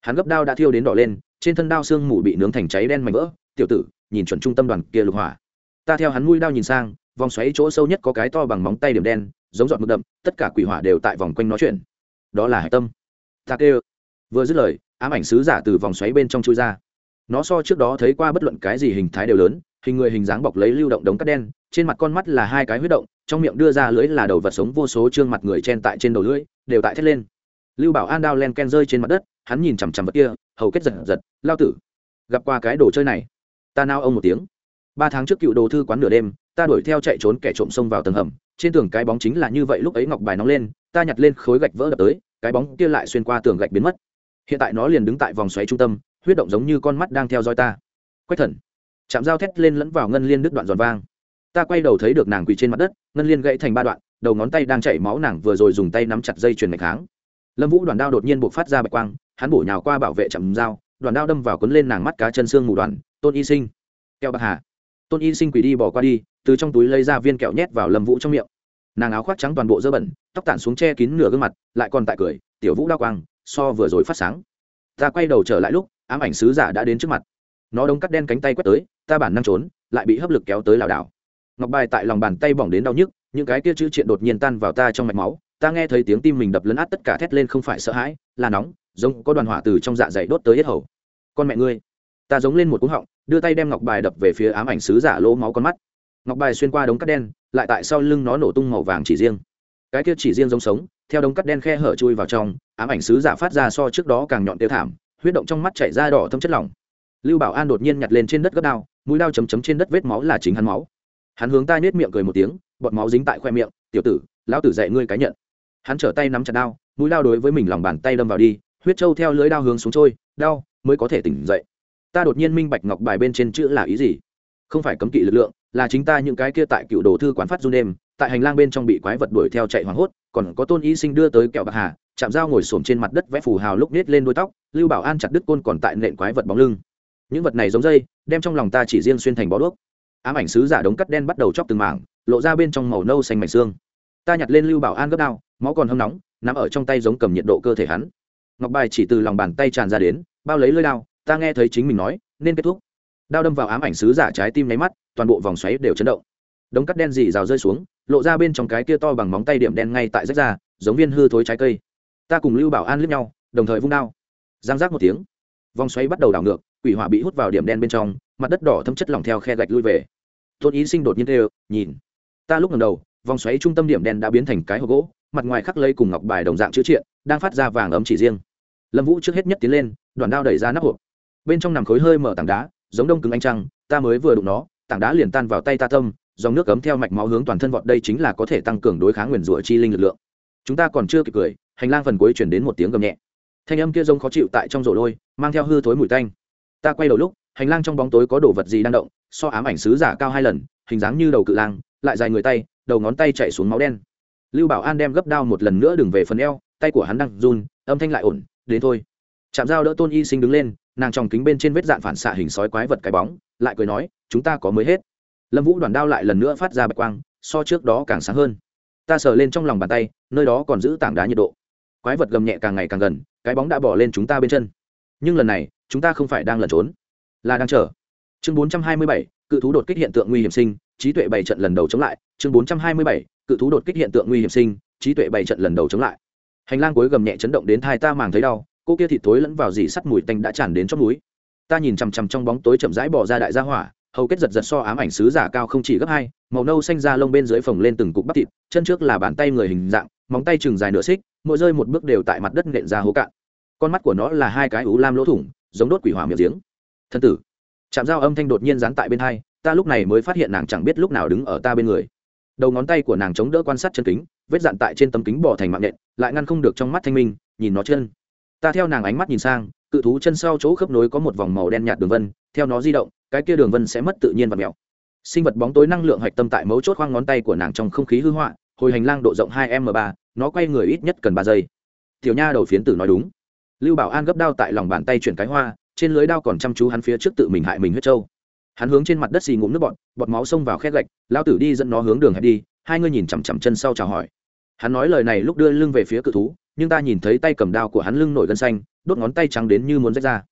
Hắn gấp đao đã thiêu đến đỏ lên, trên thân đao xương mù bị nướng thành cháy đen mảnh vỡ, tiểu tử, nhìn chuẩn trung tâm đoàn kia lục hỏa. Ta theo hắn mũi đao nhìn sang, vòng xoáy chỗ sâu nhất có cái to bằng móng tay điểm đen, giống giọt mực đậm, tất cả quỷ hỏa đều tại vòng quanh nó chuyện đó là hải tâm. Ta kêu. Vừa dứt lời, ám ảnh sứ giả từ vòng xoáy bên trong chui ra. Nó so trước đó thấy qua bất luận cái gì hình thái đều lớn, hình người hình dáng bọc lấy lưu động đống cắt đen, trên mặt con mắt là hai cái huyết động trong miệng đưa ra lưỡi là đầu vật sống vô số trương mặt người chen tại trên đầu lưỡi, đều tại thét lên. Lưu bảo an đao len ken rơi trên mặt đất, hắn nhìn chằm chằm vật kia, hầu kết giật giật, lao tử, gặp qua cái đồ chơi này. Ta nao ông một tiếng. Ba tháng trước cựu đồ thư quán nửa đêm, ta đuổi theo chạy trốn kẻ trộm xông vào tầng hầm. Trên tường cái bóng chính là như vậy lúc ấy ngọc bài nóng lên, ta nhặt lên khối gạch vỡ đập tới, cái bóng kia lại xuyên qua tường gạch biến mất. Hiện tại nó liền đứng tại vòng xoáy trung tâm, huyết động giống như con mắt đang theo dõi ta. Quách thần. Chạm dao thét lên lẫn vào ngân liên đứt đoạn giòn vang ta quay đầu thấy được nàng quỳ trên mặt đất, ngân liên gãy thành ba đoạn, đầu ngón tay đang chảy máu nàng vừa rồi dùng tay nắm chặt dây chuyền mạch kháng lâm vũ đoàn đao đột nhiên buộc phát ra bạch quang, hắn bổ nhào qua bảo vệ chậm dao, đoàn đao đâm vào cuốn lên nàng mắt cá chân xương mù đoàn, tôn y sinh. Kẹo bạc hà. Tôn y sinh quỳ đi bỏ qua đi, từ trong túi lấy ra viên kẹo nhét vào lâm vũ trong miệng. Nàng áo khoác trắng toàn bộ dơ bẩn, tóc tản xuống che kín nửa gương mặt, lại còn tại cười, tiểu vũ đao quang, so vừa rồi phát sáng. Ta quay đầu trở lại lúc, ám ảnh sứ giả đã đến trước mặt. Nó đống cắt đen cánh tay quét tới, ta bản năng trốn, lại bị hấp lực kéo tới lảo đảo ngọc bài tại lòng bàn tay bỏng đến đau nhức, những cái kia chữ triện đột nhiên tan vào ta trong mạch máu, ta nghe thấy tiếng tim mình đập lấn át tất cả thét lên không phải sợ hãi, là nóng, giống có đoàn hỏa từ trong dạ dày đốt tới hết hầu. Con mẹ ngươi. Ta giống lên một cú họng, đưa tay đem ngọc bài đập về phía ám ảnh sứ giả lỗ máu con mắt. Ngọc bài xuyên qua đống cắt đen, lại tại sau lưng nó nổ tung màu vàng chỉ riêng. Cái kia chỉ riêng giống sống, theo đống cắt đen khe hở chui vào trong, ám ảnh sứ giả phát ra so trước đó càng nhọn tiêu thảm, huyết động trong mắt chảy ra đỏ thâm chất lỏng. Lưu bảo an đột nhiên nhặt lên trên đất gấp đao, mũi đao chấm chấm trên đất vết máu là chính hắn máu hắn hướng ta nhếch miệng cười một tiếng, bọt máu dính tại khoe miệng, tiểu tử, lão tử dạy ngươi cái nhận. Hắn trở tay nắm chặt đao, mũi đao đối với mình lòng bàn tay đâm vào đi, huyết trâu theo lưới đao hướng xuống trôi, đau mới có thể tỉnh dậy. Ta đột nhiên minh bạch ngọc bài bên trên chữ là ý gì. Không phải cấm kỵ lực lượng, là chính ta những cái kia tại cựu đồ thư quán phát du đêm, tại hành lang bên trong bị quái vật đuổi theo chạy hoảng hốt, còn có tôn y sinh đưa tới kẹo bạc hà, chạm dao ngồi xổm trên mặt đất vẽ phù hào lúc nết lên đôi tóc, lưu bảo an chặt đứt côn còn tại nện quái vật bóng lưng. Những vật này giống dây, đem trong lòng ta chỉ riêng xuyên thành bó đuốc ám ảnh sứ giả đống cắt đen bắt đầu chóc từng mảng, lộ ra bên trong màu nâu xanh mảnh xương. Ta nhặt lên lưu bảo an gấp đao, máu còn hâm nóng nằm ở trong tay giống cầm nhiệt độ cơ thể hắn. Ngọc bài chỉ từ lòng bàn tay tràn ra đến, bao lấy lơi đao, ta nghe thấy chính mình nói, nên kết thúc. Đao đâm vào ám ảnh sứ giả trái tim nháy mắt, toàn bộ vòng xoáy đều chấn động. Đống cắt đen dì rào rơi xuống, lộ ra bên trong cái kia to bằng móng tay điểm đen ngay tại rách ra, giống viên hư thối trái cây. Ta cùng lưu bảo an liếc nhau, đồng thời vung đao. Giang giác một tiếng. Vòng xoáy bắt đầu đảo ngược, quỷ hỏa bị hút vào điểm đen bên trong mặt đất đỏ thấm chất lỏng theo khe gạch lui về. Tôn ý sinh đột nhiên đều nhìn, ta lúc ngầm đầu, vòng xoáy trung tâm điểm đen đã biến thành cái hộp gỗ, mặt ngoài khắc lây cùng ngọc bài đồng dạng chữ triện, đang phát ra vàng ấm chỉ riêng. Lâm vũ trước hết nhất tiến lên, đoàn đao đẩy ra nắp hộp. Bên trong nằm khối hơi mở tảng đá, giống đông cứng anh trăng, ta mới vừa đụng nó, tảng đá liền tan vào tay ta tâm, dòng nước cấm theo mạch máu hướng toàn thân vọt đây chính là có thể tăng cường đối kháng nguyền rủa chi linh lực lượng. Chúng ta còn chưa kịp cười, hành lang phần cuối chuyển đến một tiếng gầm nhẹ. Thanh âm kia rông khó chịu tại trong rổ lôi, mang theo hư thối mùi tanh. Ta quay đầu lúc hành lang trong bóng tối có đồ vật gì đang động, so ám ảnh sứ giả cao hai lần, hình dáng như đầu cự lang, lại dài người tay, đầu ngón tay chạy xuống máu đen. Lưu bảo an đem gấp đao một lần nữa đừng về phần eo, tay của hắn đang run, âm thanh lại ổn, đến thôi. Chạm dao đỡ tôn y sinh đứng lên, nàng tròng kính bên trên vết dạn phản xạ hình sói quái vật cái bóng, lại cười nói, chúng ta có mới hết. Lâm vũ đoàn đao lại lần nữa phát ra bạch quang, so trước đó càng sáng hơn. Ta sờ lên trong lòng bàn tay, nơi đó còn giữ tảng đá nhiệt độ. Quái vật gầm nhẹ càng ngày càng gần, cái bóng đã bỏ lên chúng ta bên chân. Nhưng lần này, chúng ta không phải đang lẩn trốn là đang chờ. Chương 427, cự thú đột kích hiện tượng nguy hiểm sinh trí tuệ bảy trận lần đầu chống lại. Chương 427, cự thú đột kích hiện tượng nguy hiểm sinh trí tuệ bảy trận lần đầu chống lại. Hành lang cuối gầm nhẹ chấn động đến thai ta màng thấy đau cô kia thịt thối lẫn vào dì sắt mùi tanh đã tràn đến trong núi ta nhìn chằm chằm trong bóng tối chậm rãi bỏ ra đại gia hỏa hầu kết giật giật so ám ảnh sứ giả cao không chỉ gấp hai màu nâu xanh da lông bên dưới phồng lên từng cục bắp thịt chân trước là bàn tay người hình dạng móng tay chừng dài nửa xích mỗi rơi một bước đều tại mặt đất nện ra hố cạn. Con mắt của nó là hai cái ú lam lỗ thủng giống đốt quỷ hỏa miệng giếng thân tử. Chạm dao âm thanh đột nhiên dán tại bên hai, ta lúc này mới phát hiện nàng chẳng biết lúc nào đứng ở ta bên người. Đầu ngón tay của nàng chống đỡ quan sát chân kính, vết dạn tại trên tấm kính bỏ thành mạng nhện, lại ngăn không được trong mắt thanh minh, nhìn nó chân. Ta theo nàng ánh mắt nhìn sang, cự thú chân sau chỗ khớp nối có một vòng màu đen nhạt đường vân, theo nó di động, cái kia đường vân sẽ mất tự nhiên và mèo sinh vật bóng tối năng lượng hạch tâm tại mấu chốt khoang ngón tay của nàng trong không khí hư họa, hồi hành lang độ rộng hai m ba, nó quay người ít nhất cần ba giây. Tiểu nha đầu phiến tử nói đúng. Lưu bảo an gấp đao tại lòng bàn tay chuyển cái hoa trên lưới đao còn chăm chú hắn phía trước tự mình hại mình huyết trâu. Hắn hướng trên mặt đất xì ngụm nước bọt bọt máu xông vào khét gạch lao tử đi dẫn nó hướng đường hẹp đi, hai ngươi nhìn chằm chằm chân sau chào hỏi. Hắn nói lời này lúc đưa lưng về phía cự thú, nhưng ta nhìn thấy tay cầm đao của hắn lưng nổi gân xanh, đốt ngón tay trắng đến như muốn rách ra.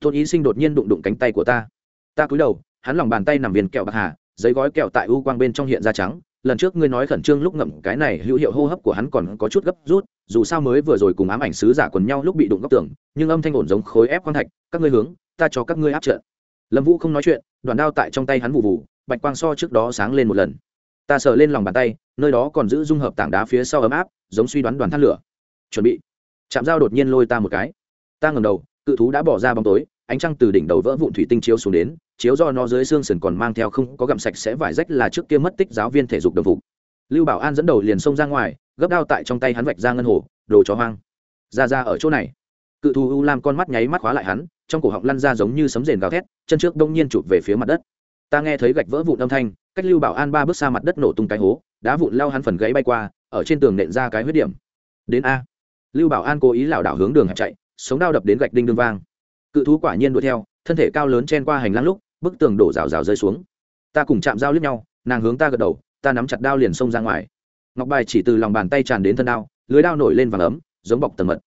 Tôn ý sinh đột nhiên đụng đụng cánh tay của ta. Ta cúi đầu, hắn lòng bàn tay nằm viền kẹo bạc hà, giấy gói kẹo tại u quang bên trong hiện ra trắng. Lần trước ngươi nói khẩn trương lúc ngậm cái này hữu hiệu hô hấp của hắn còn có chút gấp rút dù sao mới vừa rồi cùng ám ảnh sứ giả quần nhau lúc bị đụng góc tường, nhưng âm thanh ổn giống khối ép quang thạch, các ngươi hướng, ta cho các ngươi áp trợ. lâm vũ không nói chuyện đoàn đao tại trong tay hắn vụ vụ bạch quang so trước đó sáng lên một lần. Ta sờ lên lòng bàn tay, nơi đó còn giữ dung hợp tảng đá phía sau ấm áp, giống suy đoán đoàn than lửa. Chuẩn bị. Chạm dao đột nhiên lôi ta một cái. Ta ngầm đầu, cự thú đã bỏ ra bóng tối, ánh trăng từ đỉnh đầu vỡ vụn thủy tinh chiếu xuống đến, chiếu do nó dưới xương sườn còn mang theo không có gặm sạch sẽ vải rách là trước kia mất tích giáo viên thể dục đồng phục. Lưu bảo an dẫn đầu liền xông ra ngoài gấp đao tại trong tay hắn vạch ra ngân hồ, đồ chó hoang. Ra ra ở chỗ này. Cự thù u lam con mắt nháy mắt khóa lại hắn, trong cổ họng lăn ra giống như sấm rền gào thét, chân trước đông nhiên chụp về phía mặt đất. Ta nghe thấy gạch vỡ vụn âm thanh, cách lưu bảo an ba bước xa mặt đất nổ tung cái hố, đá vụn lao hắn phần gãy bay qua, ở trên tường nện ra cái huyết điểm. Đến a. Lưu bảo an cố ý lảo đảo hướng đường hẹp chạy, sống đao đập đến gạch đinh đương vang. Cự thú quả nhiên đuổi theo, thân thể cao lớn chen qua hành lang lúc, bức tường đổ rào rào rơi xuống. Ta cùng chạm dao lướt nhau, nàng hướng ta gật đầu, ta nắm chặt đao liền xông ra ngoài ngọc bài chỉ từ lòng bàn tay tràn đến thân đao lưới đao nổi lên vàng ấm giống bọc tầng mật.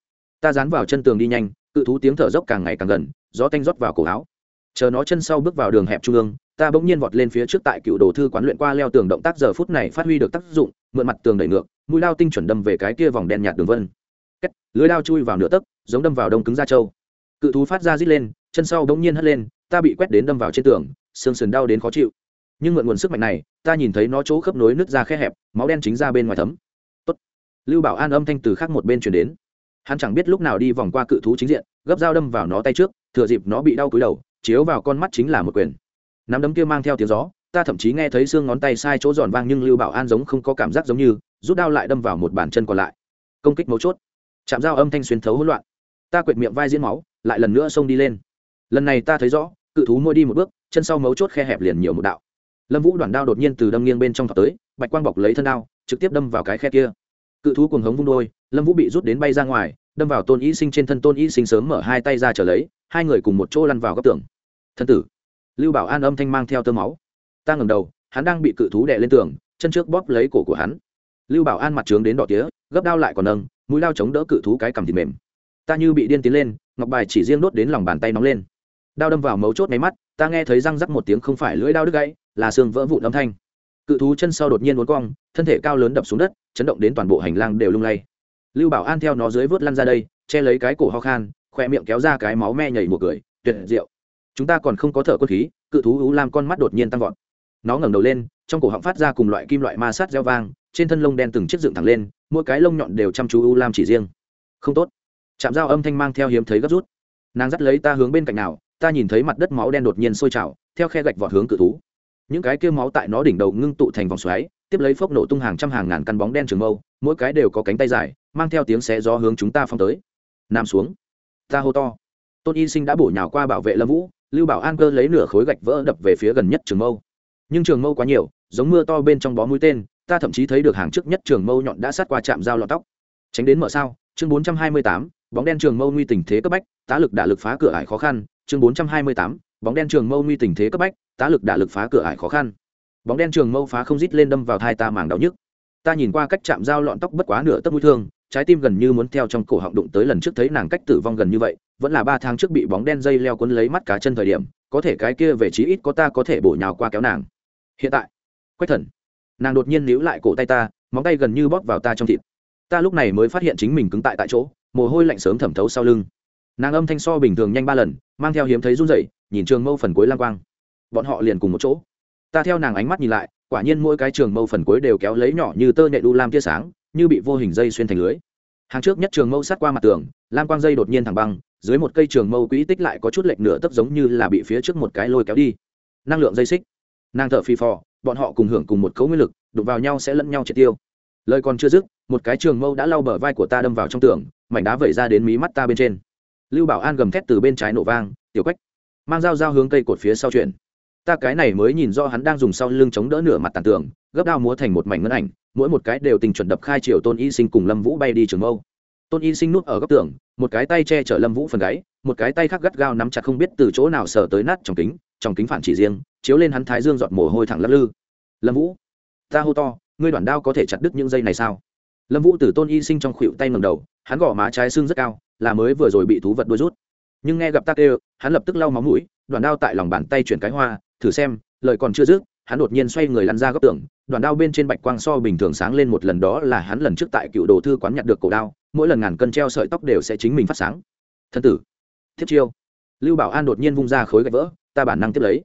Ta dán vào chân tường đi nhanh cự thú tiếng thở dốc càng ngày càng gần gió tanh rót vào cổ áo. Chờ nó chân sau bước vào đường hẹp trung ương ta bỗng nhiên vọt lên phía trước tại cựu đồ thư quán luyện qua leo tường động tác giờ phút này phát huy được tác dụng mượn mặt tường đẩy ngược mũi lao tinh chuẩn đâm về cái kia vòng đen nhạt đường vân. Kết, lưới lao chui vào nửa tấc giống đâm vào đông cứng da trâu. Cự thú phát ra rít lên chân sau bỗng nhiên hất lên ta bị quét đến đâm vào trên tường xương sườn đau đến khó chịu nhưng mượn nguồn sức mạnh này, ta nhìn thấy nó chỗ khớp nối nứt ra khe hẹp, máu đen chính ra bên ngoài thấm. Tốt. lưu bảo an âm thanh từ khác một bên chuyển đến. Hắn chẳng biết lúc nào đi vòng qua cự thú chính diện, gấp dao đâm vào nó tay trước, thừa dịp nó bị đau cúi đầu, chiếu vào con mắt chính là một quyền. Nắm đấm kia mang theo tiếng gió, ta thậm chí nghe thấy xương ngón tay sai chỗ giòn vang nhưng lưu bảo an giống không có cảm giác giống như, rút đao lại đâm vào một bàn chân còn lại. Công kích mấu chốt. Chạm dao âm thanh xuyên thấu hỗn loạn. Ta quệt miệng vai diễn máu, lại lần nữa xông đi lên. Lần này ta thấy rõ, cự thú môi đi một bước, chân sau mấu chốt khe hẹp liền nhiều một đạo lâm vũ đoàn đao đột nhiên từ đâm nghiêng bên trong thọc tới, bạch quang bọc lấy thân đao, trực tiếp đâm vào cái khe kia. Cự thú cùng hống vung đôi, lâm vũ bị rút đến bay ra ngoài, đâm vào tôn y sinh trên thân, tôn y sinh sớm mở hai tay ra trở lấy, hai người cùng một chỗ lăn vào góc tường. Thân tử. Lưu bảo an âm thanh mang theo tơ máu. Ta ngầm đầu, hắn đang bị cự thú đè lên tường, chân trước bóp lấy cổ của hắn. Lưu bảo an mặt trướng đến đỏ tía, gấp đao lại còn nâng, mũi lao chống đỡ cự thú cái cầm thịt mềm. Ta như bị điên tiến lên, ngọc bài chỉ riêng đốt đến lòng bàn tay nóng lên đao đâm vào mấu chốt máy mắt, ta nghe thấy răng rắc một tiếng không phải lưỡi đao đứt gãy, là xương vỡ vụn âm thanh. Cự thú chân sau đột nhiên uốn cong, thân thể cao lớn đập xuống đất, chấn động đến toàn bộ hành lang đều lung lay. Lưu bảo an theo nó dưới vớt lăn ra đây, che lấy cái cổ ho khan, khoe miệng kéo ra cái máu me nhảy một cười tuyệt diệu. Chúng ta còn không có thở quân khí. Cự thú ú lam con mắt đột nhiên tăng vọt. Nó ngẩng đầu lên, trong cổ họng phát ra cùng loại kim loại ma sát reo vang, trên thân lông đen từng chiếc dựng thẳng lên, mỗi cái lông nhọn đều chăm chú ú lam chỉ riêng. Không tốt. Chạm dao âm thanh mang theo hiếm thấy gấp rút. Nàng dắt lấy ta hướng bên cạnh nào ta nhìn thấy mặt đất máu đen đột nhiên sôi trào, theo khe gạch vọt hướng cự thú. Những cái kia máu tại nó đỉnh đầu ngưng tụ thành vòng xoáy, tiếp lấy phốc nổ tung hàng trăm hàng ngàn căn bóng đen trường mâu, mỗi cái đều có cánh tay dài, mang theo tiếng xé gió hướng chúng ta phong tới. Nam xuống. Ta hô to. Tôn y sinh đã bổ nhào qua bảo vệ lâm vũ, lưu bảo an cơ lấy nửa khối gạch vỡ đập về phía gần nhất trường mâu. Nhưng trường mâu quá nhiều, giống mưa to bên trong bó mũi tên, ta thậm chí thấy được hàng trước nhất trường mâu nhọn đã sát qua chạm dao lọt tóc. Tránh đến mở sao, chương bốn trăm hai mươi tám, bóng đen trường mâu nguy tình thế cấp bách, tá lực đả lực phá cửa ải khó khăn chương bốn trăm hai mươi tám, bóng đen trường mâu nguy tình thế cấp bách, tá lực đả lực phá cửa ải khó khăn. Bóng đen trường mâu phá không rít lên đâm vào thai ta màng đau nhức. Ta nhìn qua cách chạm dao lọn tóc bất quá nửa tấc mũi thương, trái tim gần như muốn theo trong cổ họng đụng tới lần trước thấy nàng cách tử vong gần như vậy, vẫn là ba tháng trước bị bóng đen dây leo cuốn lấy mắt cá chân thời điểm, có thể cái kia về chí ít có ta có thể bổ nhào qua kéo nàng. Hiện tại, quách thần, nàng đột nhiên níu lại cổ tay ta, móng tay gần như bóp vào ta trong thịt. Ta lúc này mới phát hiện chính mình cứng tại tại chỗ, mồ hôi lạnh sớm thẩm thấu sau lưng nàng âm thanh so bình thường nhanh ba lần, mang theo hiếm thấy run dậy nhìn trường mâu phần cuối lang quang. Bọn họ liền cùng một chỗ. Ta theo nàng ánh mắt nhìn lại, quả nhiên mỗi cái trường mâu phần cuối đều kéo lấy nhỏ như tơ nhẹ đu lam tia sáng, như bị vô hình dây xuyên thành lưới. Hàng trước nhất trường mâu sát qua mặt tường, lam quang dây đột nhiên thẳng băng, dưới một cây trường mâu quỹ tích lại có chút lệch nửa tấp giống như là bị phía trước một cái lôi kéo đi. Năng lượng dây xích. Nàng thợ phi phò, bọn họ cùng hưởng cùng một cấu nguyên lực, đụng vào nhau sẽ lẫn nhau triệt tiêu. Lời còn chưa dứt, một cái trường mâu đã lau bờ vai của ta đâm vào trong tường, mảnh đá vẩy ra đến mí mắt ta bên trên lưu bảo an gầm thét từ bên trái nổ vang, tiểu quách, mang dao dao hướng cây cột phía sau chuyện. ta cái này mới nhìn do hắn đang dùng sau lưng chống đỡ nửa mặt tàn tường, gấp đao múa thành một mảnh ngân ảnh, mỗi một cái đều tình chuẩn đập khai triều tôn y sinh cùng lâm vũ bay đi trường mâu. Tôn y sinh núp ở góc tường, một cái tay che chở lâm vũ phần gáy, một cái tay khác gắt gao nắm chặt không biết từ chỗ nào sờ tới nát trong kính trong kính phản chỉ riêng, chiếu lên hắn thái dương giọt mồ hôi thẳng lắc lư. Lâm vũ, ta hô to, ngươi đoàn đao có thể chặt đứt những dây này sao? Lâm vũ từ tôn y sinh trong khuỵu tay ngầm đầu hắn gõ má trái xương rất cao, là mới vừa rồi bị thú vật đuôi rút. Nhưng nghe gặp ta kêu hắn lập tức lau máu mũi đoàn đao tại lòng bàn tay chuyển cái hoa, thử xem, lời còn chưa dứt, hắn đột nhiên xoay người lăn ra góc tường đoàn đao bên trên bạch quang so bình thường sáng lên một lần đó là hắn lần trước tại cựu đồ thư quán nhặt được cổ đao, mỗi lần ngàn cân treo sợi tóc đều sẽ chính mình phát sáng. Thân tử thiết chiêu. Lưu bảo an đột nhiên vung ra khối gạch vỡ, ta bản năng tiếp lấy.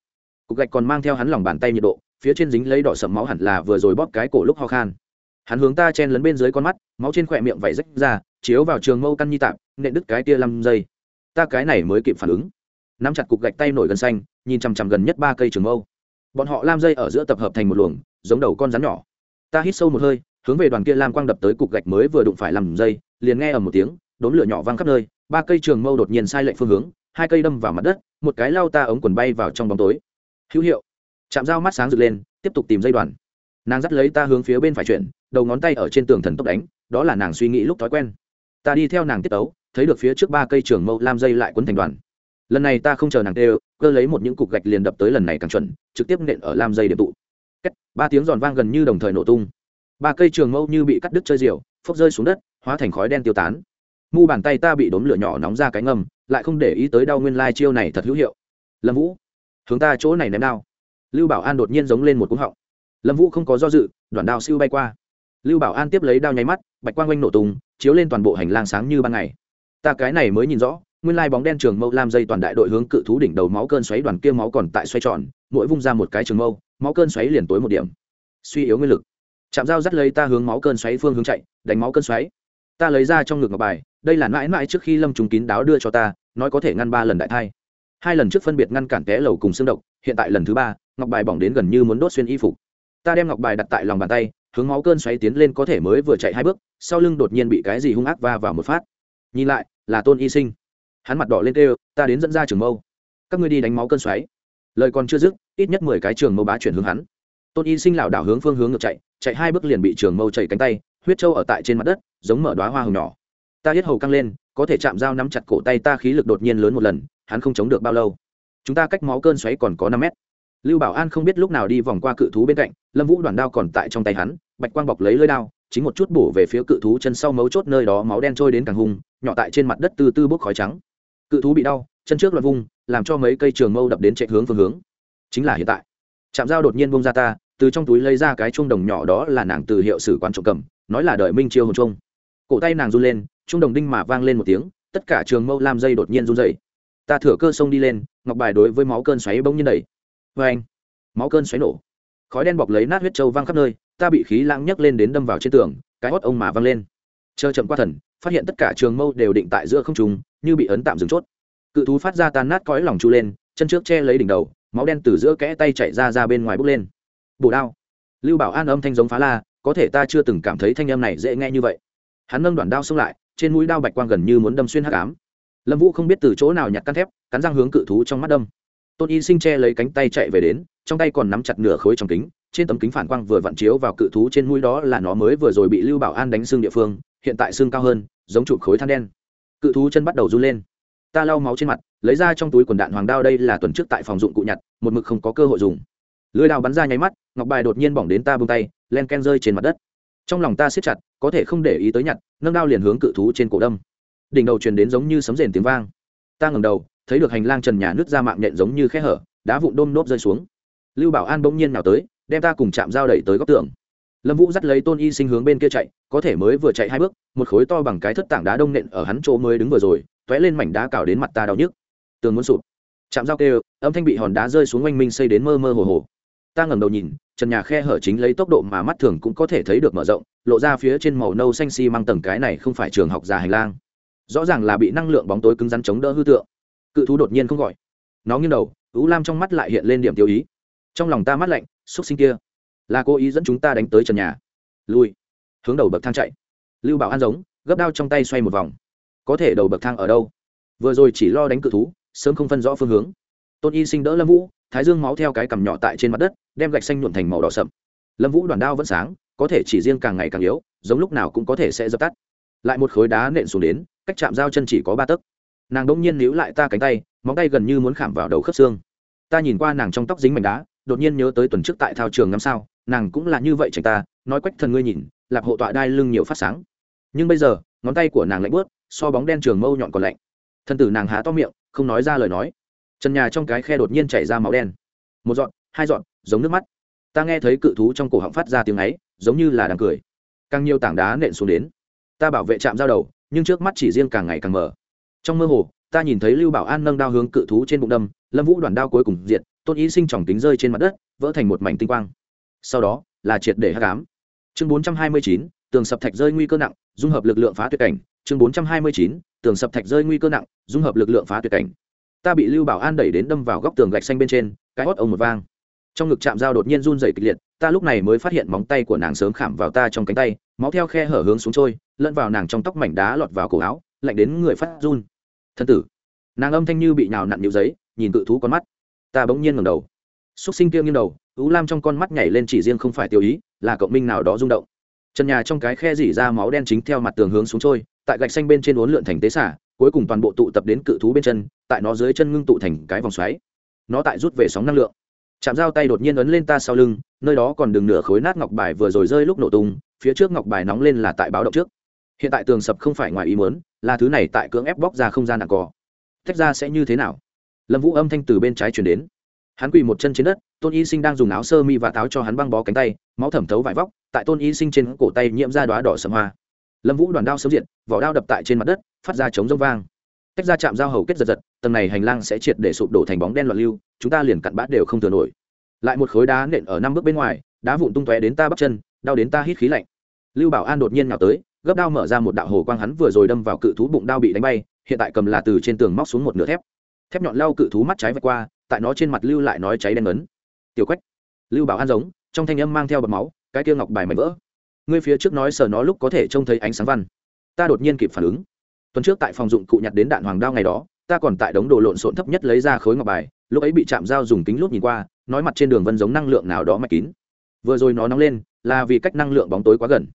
Cục gạch còn mang theo hắn lòng bàn tay nhiệt độ, phía trên dính lấy đỏ sậm máu hẳn là vừa rồi bóp cái cổ lúc ho khan hắn hướng ta chen lấn bên dưới con mắt, máu trên khỏe miệng vẩy rách ra, chiếu vào trường mâu căn nhi tạm nện đứt cái tia lăm giây. Ta cái này mới kịp phản ứng. Nắm chặt cục gạch tay nổi gần xanh, nhìn chằm chằm gần nhất ba cây trường mâu. Bọn họ lam dây ở giữa tập hợp thành một luồng, giống đầu con rắn nhỏ. Ta hít sâu một hơi, hướng về đoàn kia lam quang đập tới cục gạch mới vừa đụng phải làm dây liền nghe ở một tiếng đốn lửa nhỏ văng khắp nơi, ba cây trường mâu đột nhiên sai lệch phương hướng, hai cây đâm vào mặt đất, một cái lao ta ống quần bay vào trong bóng tối. Hữu hiệu. Chạm dao mắt sáng rực lên, tiếp tục tìm dây đoàn. Nàng dắt lấy ta hướng phía bên phải chuyển đầu ngón tay ở trên tường thần tốc đánh đó là nàng suy nghĩ lúc thói quen. Ta đi theo nàng tiết tấu thấy được phía trước ba cây trường mâu lam dây lại quấn thành đoàn. Lần này ta không chờ nàng tê cơ lấy một những cục gạch liền đập tới lần này càng chuẩn trực tiếp nện ở lam dây điểm tụ. Kết, ba tiếng giòn vang gần như đồng thời nổ tung. Ba cây trường mâu như bị cắt đứt chơi diều phốc rơi xuống đất hóa thành khói đen tiêu tán. Mu bàn tay ta bị đốm lửa nhỏ nóng ra cái ngầm lại không để ý tới đau nguyên lai chiêu này thật hữu hiệu. Lâm vũ hướng ta chỗ này ném đao. Lưu bảo an đột nhiên giống lên một cúng họng. Lâm vũ không có do dự đoạn đao siêu bay qua lưu bảo an tiếp lấy đao nháy mắt, bạch quang oanh nổ tung, chiếu lên toàn bộ hành lang sáng như ban ngày. Ta cái này mới nhìn rõ, nguyên lai bóng đen trường mâu lam dây toàn đại đội hướng cự thú đỉnh đầu máu cơn xoáy đoàn kia máu còn tại xoay tròn, mỗi vung ra một cái trường mâu, máu cơn xoáy liền tối một điểm. Suy yếu nguyên lực. Chạm dao dắt lấy ta hướng máu cơn xoáy phương hướng chạy, đánh máu cơn xoáy. Ta lấy ra trong ngực ngọc bài, đây là mãi mãi trước khi lâm trùng kín đáo đưa cho ta, nói có thể ngăn ba lần đại thai. Hai lần trước phân biệt ngăn cản té lầu cùng xương độc, hiện tại lần thứ ba, ngọc bài bỏng đến gần như muốn đốt xuyên y phục. Ta đem ngọc bài đặt tại lòng bàn tay hướng máu cơn xoáy tiến lên có thể mới vừa chạy hai bước, sau lưng đột nhiên bị cái gì hung ác va vào một phát. Nhìn lại, là tôn y sinh. Hắn mặt đỏ lên kêu, ta đến dẫn ra trường mâu. Các ngươi đi đánh máu cơn xoáy. Lời còn chưa dứt, ít nhất mười cái trường mâu bá chuyển hướng hắn. Tôn y sinh lảo đảo hướng phương hướng ngược chạy chạy hai bước liền bị trường mâu chạy cánh tay, huyết trâu ở tại trên mặt đất, giống mở đoá hoa hồng nhỏ. Ta hết hầu căng lên, có thể chạm dao nắm chặt cổ tay ta khí lực đột nhiên lớn một lần, hắn không chống được bao lâu. Chúng ta cách máu cơn xoáy còn có năm mét. Lưu bảo an không biết lúc nào đi vòng qua cự thú bên cạnh, lâm vũ đoàn đao còn tại trong tay hắn bạch quang bọc lấy lơi đao, chính một chút bổ về phía cự thú chân sau mấu chốt nơi đó máu đen trôi đến càng hung, nhỏ tại trên mặt đất từ từ bốc khói trắng. Cự thú bị đau, chân trước loạt vung, làm cho mấy cây trường mâu đập đến chạy hướng phương hướng. Chính là hiện tại. Trạm dao đột nhiên bông ra ta, từ trong túi lấy ra cái chuông đồng nhỏ đó là nàng từ hiệu sử quán trộm cầm, nói là đợi minh chiêu hồn trung. cổ tay nàng run lên, chuông đồng đinh mà vang lên một tiếng, tất cả trường mâu lam dây đột nhiên run dậy ta thửa cơ sông đi lên, ngọc bài đối với máu cơn xoáy bỗng nhiên đầy vê vâng. anh máu cơn xoáy nổ. Khói đen bọc lấy nát huyết trâu văng khắp nơi ta bị khí lãng nhấc lên đến đâm vào trên tường, cái hót ông mà văng lên. Chờ chậm qua thần, phát hiện tất cả trường mâu đều định tại giữa không trùng như bị ấn tạm dừng chốt. Cự thú phát ra tan nát cõi lòng chu lên, chân trước che lấy đỉnh đầu, máu đen từ giữa kẽ tay chạy ra ra bên ngoài bốc lên. Bổ đao. Lưu bảo an âm thanh giống phá la, có thể ta chưa từng cảm thấy thanh âm này dễ nghe như vậy. Hắn nâng đoạn đao xông lại, trên mũi đao bạch quang gần như muốn đâm xuyên hắc ám. Lâm vũ không biết từ chỗ nào nhặt căn thép, cắn răng hướng cự thú trong mắt đâm. Tôn y sinh che lấy cánh tay chạy về đến, trong tay còn nắm chặt nửa khối trong kính trên tấm kính phản quang vừa vặn chiếu vào cự thú trên mũi đó là nó mới vừa rồi bị lưu bảo an đánh xương địa phương, hiện tại xương cao hơn, giống chụp khối than đen. Cự thú chân bắt đầu run lên. Ta lau máu trên mặt, lấy ra trong túi quần đạn hoàng đao đây là tuần trước tại phòng dụng cụ nhặt, một mực không có cơ hội dùng. Lưới đao bắn ra nháy mắt, ngọc bài đột nhiên bỏng đến ta bông tay, len ken rơi trên mặt đất. Trong lòng ta siết chặt, có thể không để ý tới nhặt, nâng đao liền hướng cự thú trên cổ đâm. Đỉnh đầu truyền đến giống như sấm rền tiếng vang. Ta ngẩng đầu, thấy được hành lang trần nhà nứt ra mạng nhện giống như khe hở, đá vụn đôm nốt rơi xuống. Lưu bảo an bỗng nhiên nào tới đem ta cùng chạm dao đẩy tới góc tường. Lâm vũ dắt lấy tôn y sinh hướng bên kia chạy, có thể mới vừa chạy hai bước, một khối to bằng cái thất tảng đá đông nện ở hắn chỗ mới đứng vừa rồi t ó é lên mảnh đá cào đến mặt ta đau nhức. Tường muốn sụp. Chạm dao kêu, âm thanh bị hòn đá rơi xuống oanh minh xây đến mơ mơ hồ hồ. Ta ngẩng đầu nhìn, trần nhà khe hở chính lấy tốc độ mà mắt thường cũng có thể thấy được mở rộng, lộ ra phía trên màu nâu xanh xi、si、măng tầng cái này không phải trường học già hành lang. Rõ ràng là bị năng lượng bóng tối cứng rắn chống đỡ hư tượng. Cự thú đột nhiên không gọi. Nó nghiêng đầu ú lam trong mắt lại hiện lên điểm tiêu ý. Trong lòng ta mắt lạnh xúc sinh kia. Là cố ý dẫn chúng ta đánh tới trần nhà. Lui. Hướng đầu bậc thang chạy. Lưu bảo an giống, gấp đao trong tay xoay một vòng. Có thể đầu bậc thang ở đâu? Vừa rồi chỉ lo đánh cự thú, sớm không phân rõ phương hướng. Tôn y sinh đỡ lâm vũ, thái dương máu theo cái cằm nhỏ tại trên mặt đất, đem gạch xanh nhuộn thành màu đỏ sậm. Lâm vũ đoàn đao vẫn sáng, có thể chỉ riêng càng ngày càng yếu, giống lúc nào cũng có thể sẽ dập tắt. Lại một khối đá nện xuống đến, cách chạm dao chân chỉ có ba tấc. Nàng đ ỗ n g nhiên níu lại ta cánh tay, móng tay gần như muốn khảm vào đầu khớp xương. Ta nhìn qua nàng trong tóc dính mảnh đá đột nhiên nhớ tới tuần trước tại thao trường năm sao, nàng cũng là như vậy tránh ta, nói quách thần ngươi nhìn, lạp hộ tọa đai lưng nhiều phát sáng. Nhưng bây giờ, ngón tay của nàng lạnh bớt so bóng đen trường mâu nhọn còn lạnh. Thân tử nàng há to miệng, không nói ra lời nói. Trần nhà trong cái khe đột nhiên chảy ra máu đen. Một dọn hai dọn giống nước mắt. Ta nghe thấy cự thú trong cổ họng phát ra tiếng ấy, giống như là đang cười. Càng nhiều tảng đá nện xuống đến. Ta bảo vệ chạm giao đầu, nhưng trước mắt chỉ riêng càng ngày càng mở trong mơ hồ, ta nhìn thấy lưu bảo an nâng đao hướng cự thú trên bụng đâm, lâm vũ đoàn đao cuối cùng diệt tôn ý sinh tròng tính rơi trên mặt đất, vỡ thành một mảnh tinh quang. Sau đó, là triệt để hát cám chương bốn trăm hai mươi chín, tường sập thạch rơi nguy cơ nặng, dung hợp lực lượng phá tuyệt cảnh. Chương bốn trăm hai mươi chín, tường sập thạch rơi nguy cơ nặng, dung hợp lực lượng phá tuyệt cảnh. Ta bị lưu bảo an đẩy đến đâm vào góc tường gạch xanh bên trên, cái hót ông một vang. Trong ngực chạm dao đột nhiên run dày kịch liệt, ta lúc này mới phát hiện móng tay của nàng sớm khảm vào ta trong cánh tay, máu theo khe hở hướng xuống trôi, lẫn vào nàng trong tóc mảnh đá lọt vào cổ áo, lạnh đến người phát run. Thân tử, nàng âm thanh như bị nào nặn nhiều giấy, nhìn cự thú con mắt ta bỗng nhiên ngầm đầu. Xúc sinh kia nghiêng đầu ú lam trong con mắt nhảy lên chỉ riêng không phải tiêu ý, là cộng minh nào đó rung động. Trần nhà trong cái khe dỉ ra máu đen chính theo mặt tường hướng xuống trôi, tại gạch xanh bên trên uốn lượn thành tế xả, cuối cùng toàn bộ tụ tập đến cự thú bên chân, tại nó dưới chân ngưng tụ thành cái vòng xoáy. Nó tại rút về sóng năng lượng. Chạm dao tay đột nhiên ấn lên ta sau lưng, nơi đó còn đường nửa khối nát ngọc bài vừa rồi rơi lúc nổ tung, phía trước ngọc bài nóng lên là tại báo động trước. Hiện tại tường sập không phải ngoài ý muốn, là thứ này tại cưỡng ép bóc ra không gian nặng cỏ. tách ra sẽ như thế nào? Lâm vũ âm thanh từ bên trái chuyển đến. Hắn quỳ một chân trên đất, tôn y sinh đang dùng áo sơ mi và táo cho hắn băng bó cánh tay, máu thẩm thấu vải vóc, tại tôn y sinh trên cổ tay nhiễm ra đoá đỏ sầm hoa. Lâm vũ đoàn đao sớm diện vỏ đao đập tại trên mặt đất, phát ra chống rông vang. Tách ra chạm dao hầu kết giật giật, tầng này hành lang sẽ triệt để sụp đổ thành bóng đen loạn lưu, chúng ta liền cặn bát đều không thừa nổi. Lại một khối đá nện ở năm bước bên ngoài, đá vụn tung tóe đến ta bắp chân, đau đến ta hít khí lạnh. Lưu bảo an đột nhiên nhào tới, gấp đao mở ra một đạo hồ quang hắn vừa rồi đâm vào cự thú bụng đao bị đánh bay, hiện tại cầm là từ trên tường móc xuống một nửa thép thép nhọn lau cự thú mắt trái vạch qua, tại nó trên mặt lưu lại nói cháy đen ấn tiểu quách, lưu bảo an giống, trong thanh âm mang theo bật máu, cái kia ngọc bài mảnh vỡ. Ngươi phía trước nói sờ nó lúc có thể trông thấy ánh sáng văn. Ta đột nhiên kịp phản ứng. Tuần trước tại phòng dụng cụ nhặt đến đạn hoàng đao ngày đó, ta còn tại đống đồ lộn xộn thấp nhất lấy ra khối ngọc bài, lúc ấy bị chạm dao dùng kính lút nhìn qua, nói mặt trên đường vân giống năng lượng nào đó mạch kín. Vừa rồi nó nóng lên, là vì cách năng lượng bóng tối quá gần.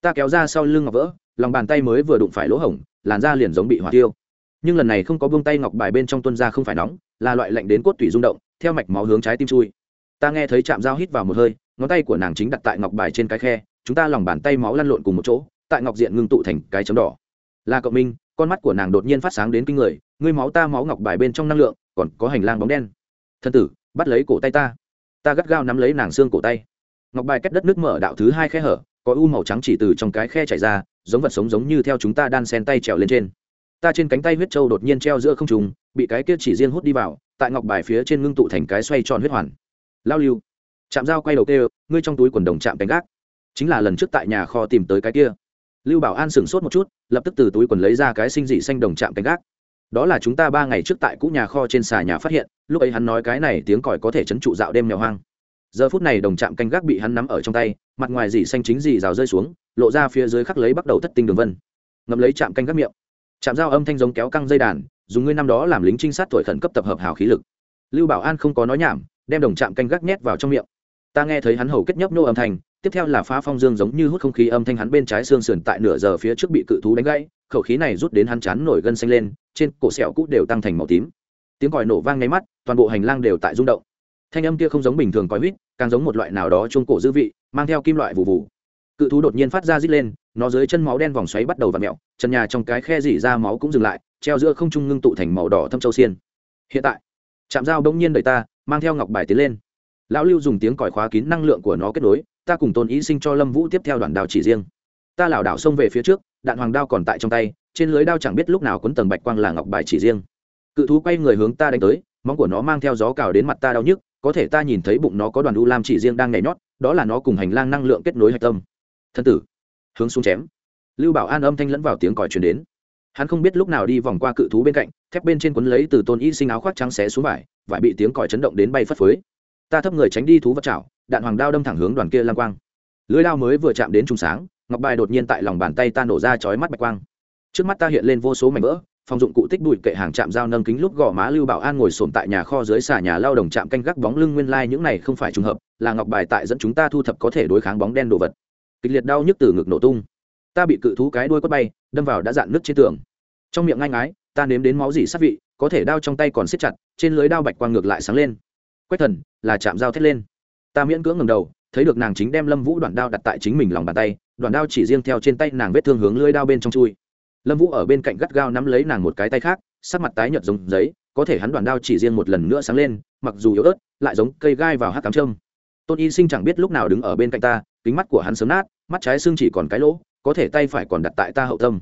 Ta kéo ra sau lưng ngọc vỡ, lòng bàn tay mới vừa đụng phải lỗ hổng, làn da liền giống bị hỏa tiêu nhưng lần này không có buông tay ngọc bài bên trong tuân ra không phải nóng, là loại lạnh đến cốt tủy rung động, theo mạch máu hướng trái tim chui. Ta nghe thấy chạm dao hít vào một hơi, ngón tay của nàng chính đặt tại ngọc bài trên cái khe, chúng ta lòng bàn tay máu lăn lộn cùng một chỗ, tại ngọc diện ngưng tụ thành cái chấm đỏ. Là cậu minh, con mắt của nàng đột nhiên phát sáng đến kinh người, ngươi máu ta máu ngọc bài bên trong năng lượng, còn có hành lang bóng đen. Thân tử, bắt lấy cổ tay ta. Ta gắt gao nắm lấy nàng xương cổ tay. Ngọc bài cách đất nước mở đạo thứ hai khe hở, có u màu trắng chỉ từ trong cái khe chảy ra, giống vật sống giống như theo chúng ta đan sen tay trèo lên trên ta trên cánh tay huyết châu đột nhiên treo giữa không trùng bị cái kia chỉ riêng hút đi vào, tại ngọc bài phía trên ngưng tụ thành cái xoay tròn huyết hoàn. Lao lưu chạm dao quay đầu kêu, ngươi trong túi quần đồng chạm cánh gác. Chính là lần trước tại nhà kho tìm tới cái kia. Lưu bảo an sửng sốt một chút, lập tức từ túi quần lấy ra cái sinh dị xanh đồng chạm cánh gác. Đó là chúng ta ba ngày trước tại cũ nhà kho trên xà nhà phát hiện, lúc ấy hắn nói cái này tiếng còi có thể chấn trụ dạo đêm mèo hoang. Giờ phút này đồng chạm canh gác bị hắn nắm ở trong tay, mặt ngoài dì xanh chính dì rào rơi xuống, lộ ra phía dưới khắc lấy bắt đầu thất tinh đường vân. Ngậm lấy chạm canh gác miệng chạm dao âm thanh giống kéo căng dây đàn, dùng ngươi năm đó làm lính trinh sát tuổi khẩn cấp tập hợp hào khí lực. Lưu bảo an không có nói nhảm, đem đồng chạm canh gác nhét vào trong miệng. Ta nghe thấy hắn hầu kết nhấp nô âm thanh, tiếp theo là phá phong dương giống như hút không khí âm thanh hắn bên trái xương sườn tại nửa giờ phía trước bị cự thú đánh gãy, khẩu khí này rút đến hắn chán nổi gân xanh lên, trên cổ sẹo cũ đều tăng thành màu tím. Tiếng còi nổ vang ngay mắt, toàn bộ hành lang đều tại rung động. Thanh âm kia không giống bình thường còi huýt, càng giống một loại nào đó chuông cổ dư vị, mang theo kim loại vụ vụ cự thú đột nhiên phát ra rít lên, nó dưới chân máu đen vòng xoáy bắt đầu v ặ mẹo chân nhà trong cái khe dỉ ra máu cũng dừng lại, treo giữa không trung ngưng tụ thành màu đỏ thâm châu xiên. Hiện tại chạm dao bỗng nhiên đợi ta, mang theo ngọc bài tiến lên. Lão lưu dùng tiếng còi khóa kín năng lượng của nó kết nối, ta cùng tôn ý sinh cho lâm vũ tiếp theo đoàn đào chỉ riêng. Ta lảo đảo xông về phía trước, đạn hoàng đao còn tại trong tay, trên lưới đao chẳng biết lúc nào quấn tầng bạch quang là ngọc bài chỉ riêng. Cự thú quay người hướng ta đánh tới, móng của nó mang theo gió cào đến mặt ta đau nhức, có thể ta nhìn thấy bụng nó có đoàn u lam chỉ riêng đang nhảy nhót, đó là nó cùng hành lang năng lượng kết nối hạch tâm thân tử, hướng xuống chém. Lưu bảo an âm thanh lẫn vào tiếng còi truyền đến. Hắn không biết lúc nào đi vòng qua cự thú bên cạnh, thép bên trên quấn lấy từ tôn y sinh áo khoác trắng xé xuống vải vải bị tiếng còi chấn động đến bay phất phới. Ta thấp người tránh đi thú vật chảo, đạn hoàng đao đâm thẳng hướng đoàn kia lang quang. Lưới lao mới vừa chạm đến trùng sáng, ngọc bài đột nhiên tại lòng bàn tay ta nổ ra chói mắt bạch quang. Trước mắt ta hiện lên vô số mảnh vỡ, phòng dụng cụ tích bụi kệ hàng chạm dao nâng kính lúc gò má lưu bảo an ngồi sồn tại nhà kho dưới xà nhà lao đồng chạm canh gác bóng lưng nguyên lai những này không phải trùng hợp, là ngọc bài tại dẫn chúng ta thu thập có thể đối kháng bóng đen đồ vật kịch liệt đau nhức từ ngực nổ tung. Ta bị cự thú cái đuôi quất bay, đâm vào đã dạn nước trên tường. Trong miệng ngang ái ta nếm đến máu dỉ sát vị, có thể đao trong tay còn siết chặt, trên lưới đao bạch quang ngược lại sáng lên. Quách thần, là chạm dao thét lên. Ta miễn cưỡng ngầm đầu, thấy được nàng chính đem lâm vũ đoạn đao đặt tại chính mình lòng bàn tay, đoạn đao chỉ riêng theo trên tay nàng vết thương hướng lưới đao bên trong chui. Lâm vũ ở bên cạnh gắt gao nắm lấy nàng một cái tay khác, sắc mặt tái nhợt giống giấy, có thể hắn đoạn đao chỉ riêng một lần nữa sáng lên, mặc dù yếu ớt, lại giống cây gai vào hát cắm trâm tôn y sinh chẳng biết lúc nào đứng ở bên cạnh ta, kính mắt của hắn sớm nát, mắt trái xương chỉ còn cái lỗ, có thể tay phải còn đặt tại ta hậu tâm.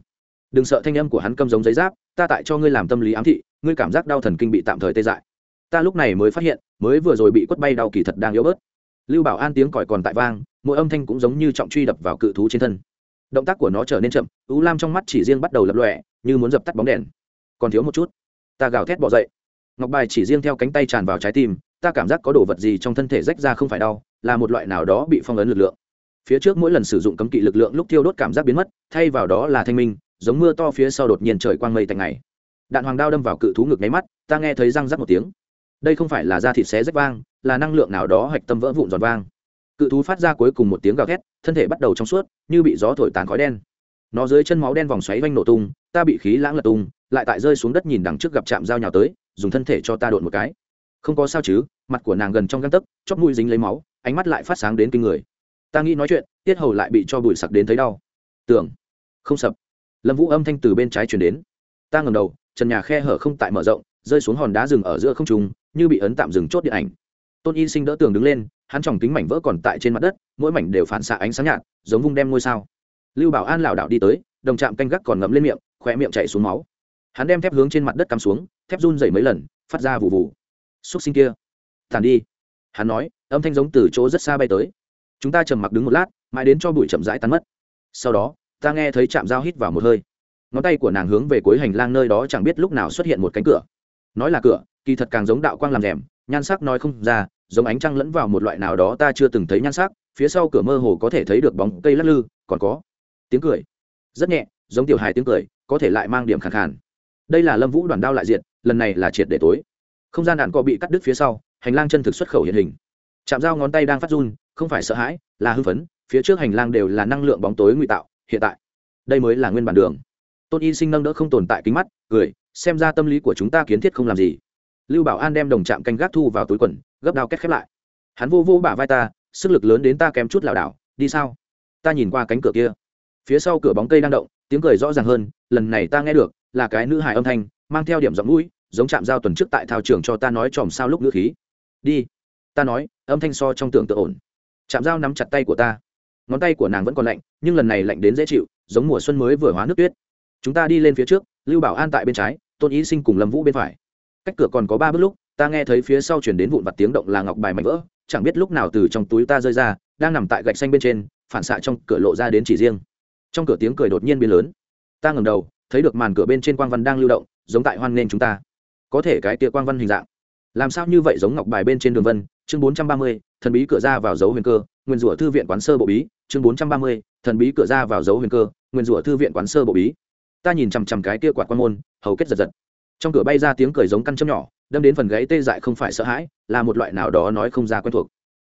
Đừng sợ thanh âm của hắn câm giống giấy giáp, ta tại cho ngươi làm tâm lý ám thị, ngươi cảm giác đau thần kinh bị tạm thời tê dại. Ta lúc này mới phát hiện, mới vừa rồi bị quất bay đau kỳ thật đang yếu bớt. Lưu bảo an tiếng còi còn tại vang, mỗi âm thanh cũng giống như trọng truy đập vào cự thú trên thân. Động tác của nó trở nên chậm ú lam trong mắt chỉ riêng bắt đầu lập lọe như muốn dập tắt bóng đèn. Còn thiếu một chút. Ta gào thét bỏ dậy. Ngọc bài chỉ riêng theo cánh tay tràn vào trái tim ta cảm giác có đồ vật gì trong thân thể rách ra không phải đau, là một loại nào đó bị phong ấn lực lượng. Phía trước mỗi lần sử dụng cấm kỵ lực lượng lúc thiêu đốt cảm giác biến mất, thay vào đó là thanh minh, giống mưa to phía sau đột nhiên trời quang mây tạnh ngày. Đạn hoàng đao đâm vào cự thú ngực nháy mắt, ta nghe thấy răng rắc một tiếng. Đây không phải là da thịt xé rách vang, là năng lượng nào đó hạch tâm vỡ vụn giòn vang. Cự thú phát ra cuối cùng một tiếng gào thét, thân thể bắt đầu trong suốt, như bị gió thổi tàn khói đen. Nó dưới chân máu đen vòng xoáy vanh nổ tung, ta bị khí lãng lật tung, lại tại rơi xuống đất nhìn đằng trước gặp chạm dao nhào tới, dùng thân thể cho ta đột một cái không có sao chứ, mặt của nàng gần trong găng tấc, chóp mũi dính lấy máu, ánh mắt lại phát sáng đến kinh người. Ta nghĩ nói chuyện, tiết hầu lại bị cho bụi sặc đến thấy đau. Tưởng. Không sập. Lâm vũ âm thanh từ bên trái chuyển đến. Ta ngầm đầu, trần nhà khe hở không tại mở rộng, rơi xuống hòn đá rừng ở giữa không trùng như bị ấn tạm dừng chốt điện ảnh. Tôn y sinh đỡ tường đứng lên, hắn tròng kính mảnh vỡ còn tại trên mặt đất, mỗi mảnh đều phản xạ ánh sáng nhạt, giống vung đem ngôi sao. Lưu bảo an lảo đảo đi tới, đồng trạm canh gác còn ngậm lên miệng khỏe miệng chạy xuống máu. Hắn đem thép hướng trên mặt đất cắm xuống, thép run dày mấy lần, phát ra vụ vụ xúc sinh kia. Tàn đi. Hắn nói, âm thanh giống từ chỗ rất xa bay tới. Chúng ta trầm mặc đứng một lát, mãi đến cho bụi chậm rãi tan mất. Sau đó, ta nghe thấy chạm dao hít vào một hơi. Ngón tay của nàng hướng về cuối hành lang nơi đó chẳng biết lúc nào xuất hiện một cánh cửa. Nói là cửa, kỳ thật càng giống đạo quang làm rèm, nhan sắc nói không ra, giống ánh trăng lẫn vào một loại nào đó ta chưa từng thấy nhan sắc, phía sau cửa mơ hồ có thể thấy được bóng cây lắc lư, còn có tiếng cười. Rất nhẹ, giống tiểu hài tiếng cười, có thể lại mang điểm khẳng khàn. Đây là lâm vũ đoàn đao lại diện lần này là triệt để tối không gian đạn cọ bị cắt đứt phía sau, hành lang chân thực xuất khẩu hiện hình. Chạm dao ngón tay đang phát run, không phải sợ hãi, là hưng phấn, phía trước hành lang đều là năng lượng bóng tối ngụy tạo, hiện tại, đây mới là nguyên bản đường. Tôn y sinh nâng đỡ không tồn tại kính mắt, cười, xem ra tâm lý của chúng ta kiến thiết không làm gì. Lưu bảo an đem đồng trạm canh gác thu vào túi quần, gấp đao kết khép lại. Hắn vô vô bả vai ta, sức lực lớn đến ta kém chút lảo đảo, đi sao? Ta nhìn qua cánh cửa kia. Phía sau cửa bóng cây đang động, tiếng cười rõ ràng hơn, lần này ta nghe được, là cái nữ hài âm thanh, mang theo điểm giọng mũi giống chạm giao tuần trước tại thao trường cho ta nói chòm sao lúc ngữ khí. Đi. Ta nói, âm thanh so trong tưởng tượng ổn. Chạm dao nắm chặt tay của ta. Ngón tay của nàng vẫn còn lạnh, nhưng lần này lạnh đến dễ chịu, giống mùa xuân mới vừa hóa nước tuyết. Chúng ta đi lên phía trước, lưu bảo an tại bên trái, tôn ý sinh cùng lâm vũ bên phải. Cách cửa còn có ba bước lúc, ta nghe thấy phía sau chuyển đến vụn vặt tiếng động là ngọc bài mảnh vỡ, chẳng biết lúc nào từ trong túi ta rơi ra, đang nằm tại gạch xanh bên trên, phản xạ trong cửa lộ ra đến chỉ riêng. Trong cửa tiếng cười đột nhiên biến lớn. Ta ngầm đầu, thấy được màn cửa bên trên quang văn đang lưu động, giống tại hoan nghênh chúng ta có thể cái tia quang văn hình dạng. Làm sao như vậy giống ngọc bài bên trên đường vân, chương bốn trăm ba mươi, thần bí cửa ra vào dấu huyền cơ, nguyên rủa thư viện quán sơ bộ bí, chương bốn trăm ba mươi, thần bí cửa ra vào dấu huyền cơ, nguyên rủa thư viện quán sơ bộ bí. Ta nhìn chằm chằm cái tia quạt quan môn, hầu kết giật giật. Trong cửa bay ra tiếng cười giống căn châm nhỏ, đâm đến phần gáy tê dại không phải sợ hãi, là một loại nào đó nói không ra quen thuộc.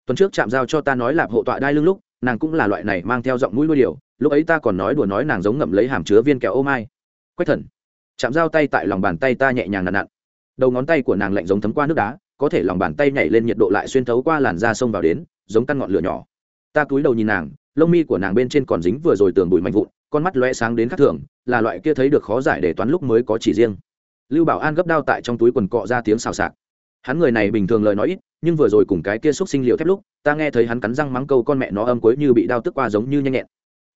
Tuần trước chạm giao cho ta nói lạp hộ tọa đai lưng lúc, nàng cũng là loại này mang theo giọng mũi nuôi điều lúc ấy ta còn nói đùa nói nàng giống ngậm lấy hàm chứa viên kẹo ô mai. Quách thần. Chạm dao tay tại lòng bàn tay ta nhẹ nhàng nặn nặn đầu ngón tay của nàng lạnh giống thấm qua nước đá, có thể lòng bàn tay nhảy lên nhiệt độ lại xuyên thấu qua làn da sông vào đến, giống căn ngọn lửa nhỏ. Ta cúi đầu nhìn nàng, lông mi của nàng bên trên còn dính vừa rồi tường bụi mạnh vụn, con mắt loe sáng đến khắc thường, là loại kia thấy được khó giải để toán lúc mới có chỉ riêng. Lưu bảo an gấp đao tại trong túi quần cọ ra tiếng xào xạc. Hắn người này bình thường lời nói ít, nhưng vừa rồi cùng cái kia xúc sinh liệu thép lúc, ta nghe thấy hắn cắn răng mắng câu con mẹ nó âm cuối như bị đau tức qua giống như nhanh nhẹn.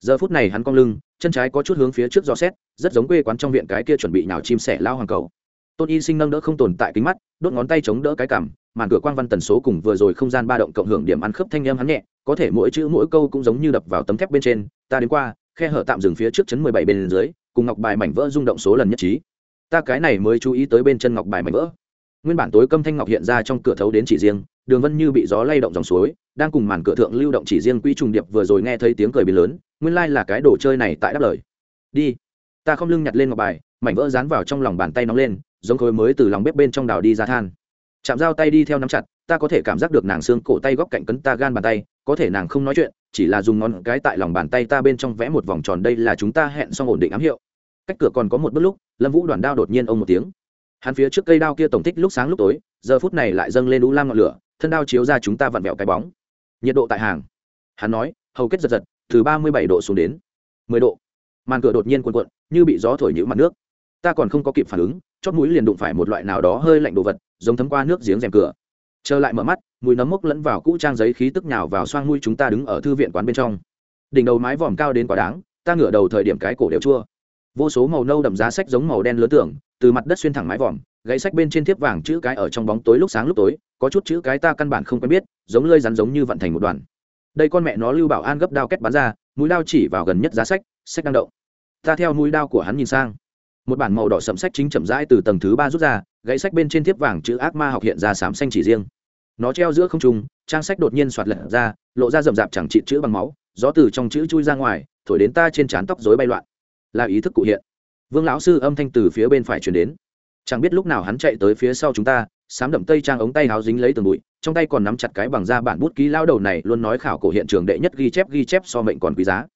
Giờ phút này hắn cong lưng, chân trái có chút hướng phía trước gió xét, rất giống quê quán trong viện cái kia chuẩn bị nào chim sẻ lao hoàng cầu tôn y sinh nâng đỡ không tồn tại kính mắt, đốt ngón tay chống đỡ cái cảm, màn cửa quang văn tần số cùng vừa rồi không gian ba động cộng hưởng điểm ăn khớp thanh âm hắn nhẹ, có thể mỗi chữ mỗi câu cũng giống như đập vào tấm thép bên trên, ta đến qua, khe hở tạm dừng phía trước chấn mười bảy bên dưới, cùng ngọc bài mảnh vỡ rung động số lần nhất trí. Ta cái này mới chú ý tới bên chân ngọc bài mảnh vỡ. Nguyên bản tối câm thanh ngọc hiện ra trong cửa thấu đến chỉ riêng, đường vân như bị gió lay động dòng suối, đang cùng màn cửa thượng lưu động chỉ riêng quy trùng điệp vừa rồi nghe thấy tiếng cười biến lớn, nguyên lai là cái đồ chơi này tại đáp lời. Đi. Ta không lưng nhặt lên ngọc bài, mảnh vỡ dán vào trong lòng bàn tay nóng lên giống khối mới từ lòng bếp bên trong đào đi ra than. Chạm dao tay đi theo nắm chặt, ta có thể cảm giác được nàng xương cổ tay góc cạnh cấn ta gan bàn tay, có thể nàng không nói chuyện, chỉ là dùng ngón cái tại lòng bàn tay ta bên trong vẽ một vòng tròn đây là chúng ta hẹn xong ổn định ám hiệu. Cách cửa còn có một bước lúc, lâm vũ đoàn đao đột nhiên ông một tiếng. Hắn phía trước cây đao kia tổng tích lúc sáng lúc tối, giờ phút này lại dâng lên đũ lam ngọn lửa, thân đao chiếu ra chúng ta vặn vẹo cái bóng. Nhiệt độ tại hàng. Hắn nói, hầu kết giật giật, từ ba mươi bảy độ xuống đến mười độ. Màn cửa đột nhiên cuộn cuộn, như bị gió thổi nhữ mặt nước. Ta còn không có kịp phản ứng chót mũi liền đụng phải một loại nào đó hơi lạnh đồ vật, giống thấm qua nước giếng rèm cửa. Trở lại mở mắt, mùi nấm mốc lẫn vào cũ trang giấy khí tức nhào vào xoang mũi chúng ta đứng ở thư viện quán bên trong. Đỉnh đầu mái vòm cao đến quá đáng, ta ngửa đầu thời điểm cái cổ đều chua. Vô số màu nâu đậm giá sách giống màu đen lớn tưởng, từ mặt đất xuyên thẳng mái vòm, gãy sách bên trên thiếp vàng chữ cái ở trong bóng tối lúc sáng lúc tối, có chút chữ cái ta căn bản không quen biết, giống lơi rắn giống như vận thành một đoàn. Đây con mẹ nó lưu bảo an gấp đao kết bắn ra, mũi đao chỉ vào gần nhất giá sách sách đang động. Ta theo mũi đao của hắn nhìn sang một bản màu đỏ sậm sách chính chậm rãi từ tầng thứ ba rút ra, gãy sách bên trên thiếp vàng chữ ác ma học hiện ra sám xanh chỉ riêng. Nó treo giữa không trung, trang sách đột nhiên soạt lật ra, lộ ra rậm rạp chẳng trị chữ bằng máu, gió từ trong chữ chui ra ngoài, thổi đến ta trên trán tóc rối bay loạn. Là ý thức cụ hiện. Vương lão sư âm thanh từ phía bên phải chuyển đến. Chẳng biết lúc nào hắn chạy tới phía sau chúng ta, sám đậm tây trang ống tay háo dính lấy từng bụi, trong tay còn nắm chặt cái bằng da bản bút ký lao đầu này luôn nói khảo cổ hiện trường đệ nhất ghi chép ghi chép so mệnh còn quý giá.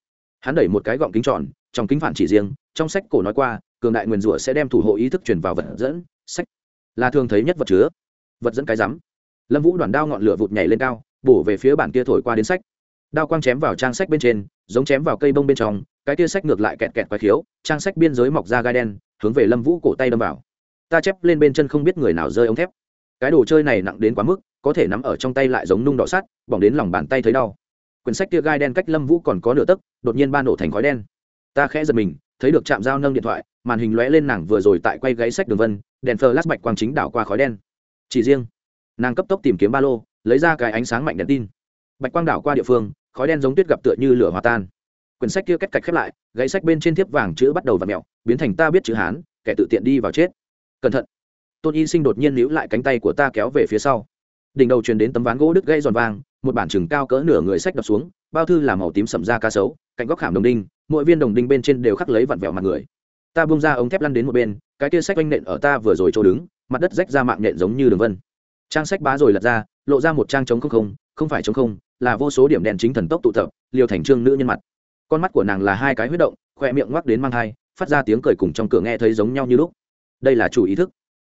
Hắn đẩy một cái gọng kính tròn, trong kính phản chỉ riêng, trong sách cổ nói qua cường đại nguyền rủa sẽ đem thủ hộ ý thức truyền vào vật dẫn, sách. Là thường thấy nhất vật chứa. Vật dẫn cái rắm. Lâm vũ đoàn đao ngọn lửa vụt nhảy lên cao, bổ về phía bản kia thổi qua đến sách. Đao quang chém vào trang sách bên trên, giống chém vào cây bông bên trong, cái kia sách ngược lại kẹt kẹt quái khiếu, trang sách biên giới mọc ra gai đen, hướng về lâm vũ cổ tay đâm vào. Ta chép lên bên chân không biết người nào rơi ống thép. Cái đồ chơi này nặng đến quá mức, có thể nắm ở trong tay lại giống nung đỏ sắt, bỏng đến lòng bàn tay thấy đau. Quyển sách kia gai đen cách lâm vũ còn có nửa tấc, đột nhiên ba nổ thành khói đen. Ta khẽ giật mình thấy được chạm dao nâng điện thoại, màn hình lóe lên nàng vừa rồi tại quay gáy sách đường vân, đèn phờ lát bạch quang chính đảo qua khói đen. Chỉ riêng, nàng cấp tốc tìm kiếm ba lô, lấy ra cái ánh sáng mạnh đèn tin. Bạch quang đảo qua địa phương, khói đen giống tuyết gặp tựa như lửa hòa tan. Quyển sách kia cách cạch khép lại, gáy sách bên trên thiếp vàng chữ bắt đầu và mẹo biến thành ta biết chữ hán, kẻ tự tiện đi vào chết. Cẩn thận. Tôn y sinh đột nhiên níu lại cánh tay của ta kéo về phía sau đỉnh đầu truyền đến tấm ván gỗ đứt gây giòn vang, một bản chừng cao cỡ nửa người sách đập xuống, bao thư là màu tím sậm da cá sấu, cạnh góc khảm đồng đinh, mỗi viên đồng đinh bên trên đều khắc lấy vặn vẹo mặt người. Ta bung ra ống thép lăn đến một bên, cái kia sách oanh nện ở ta vừa rồi chỗ đứng, mặt đất rách ra mạng nện giống như đường vân. Trang sách bá rồi lật ra, lộ ra một trang trống không không không phải trống không, là vô số điểm đèn chính thần tốc tụ tập, liều thành trương nữ nhân mặt. Con mắt của nàng là hai cái huyết động khoe miệng ngoắc đến mang thai, phát ra tiếng cười cùng trong cửa nghe thấy giống nhau như lúc. Đây là chủ ý thức.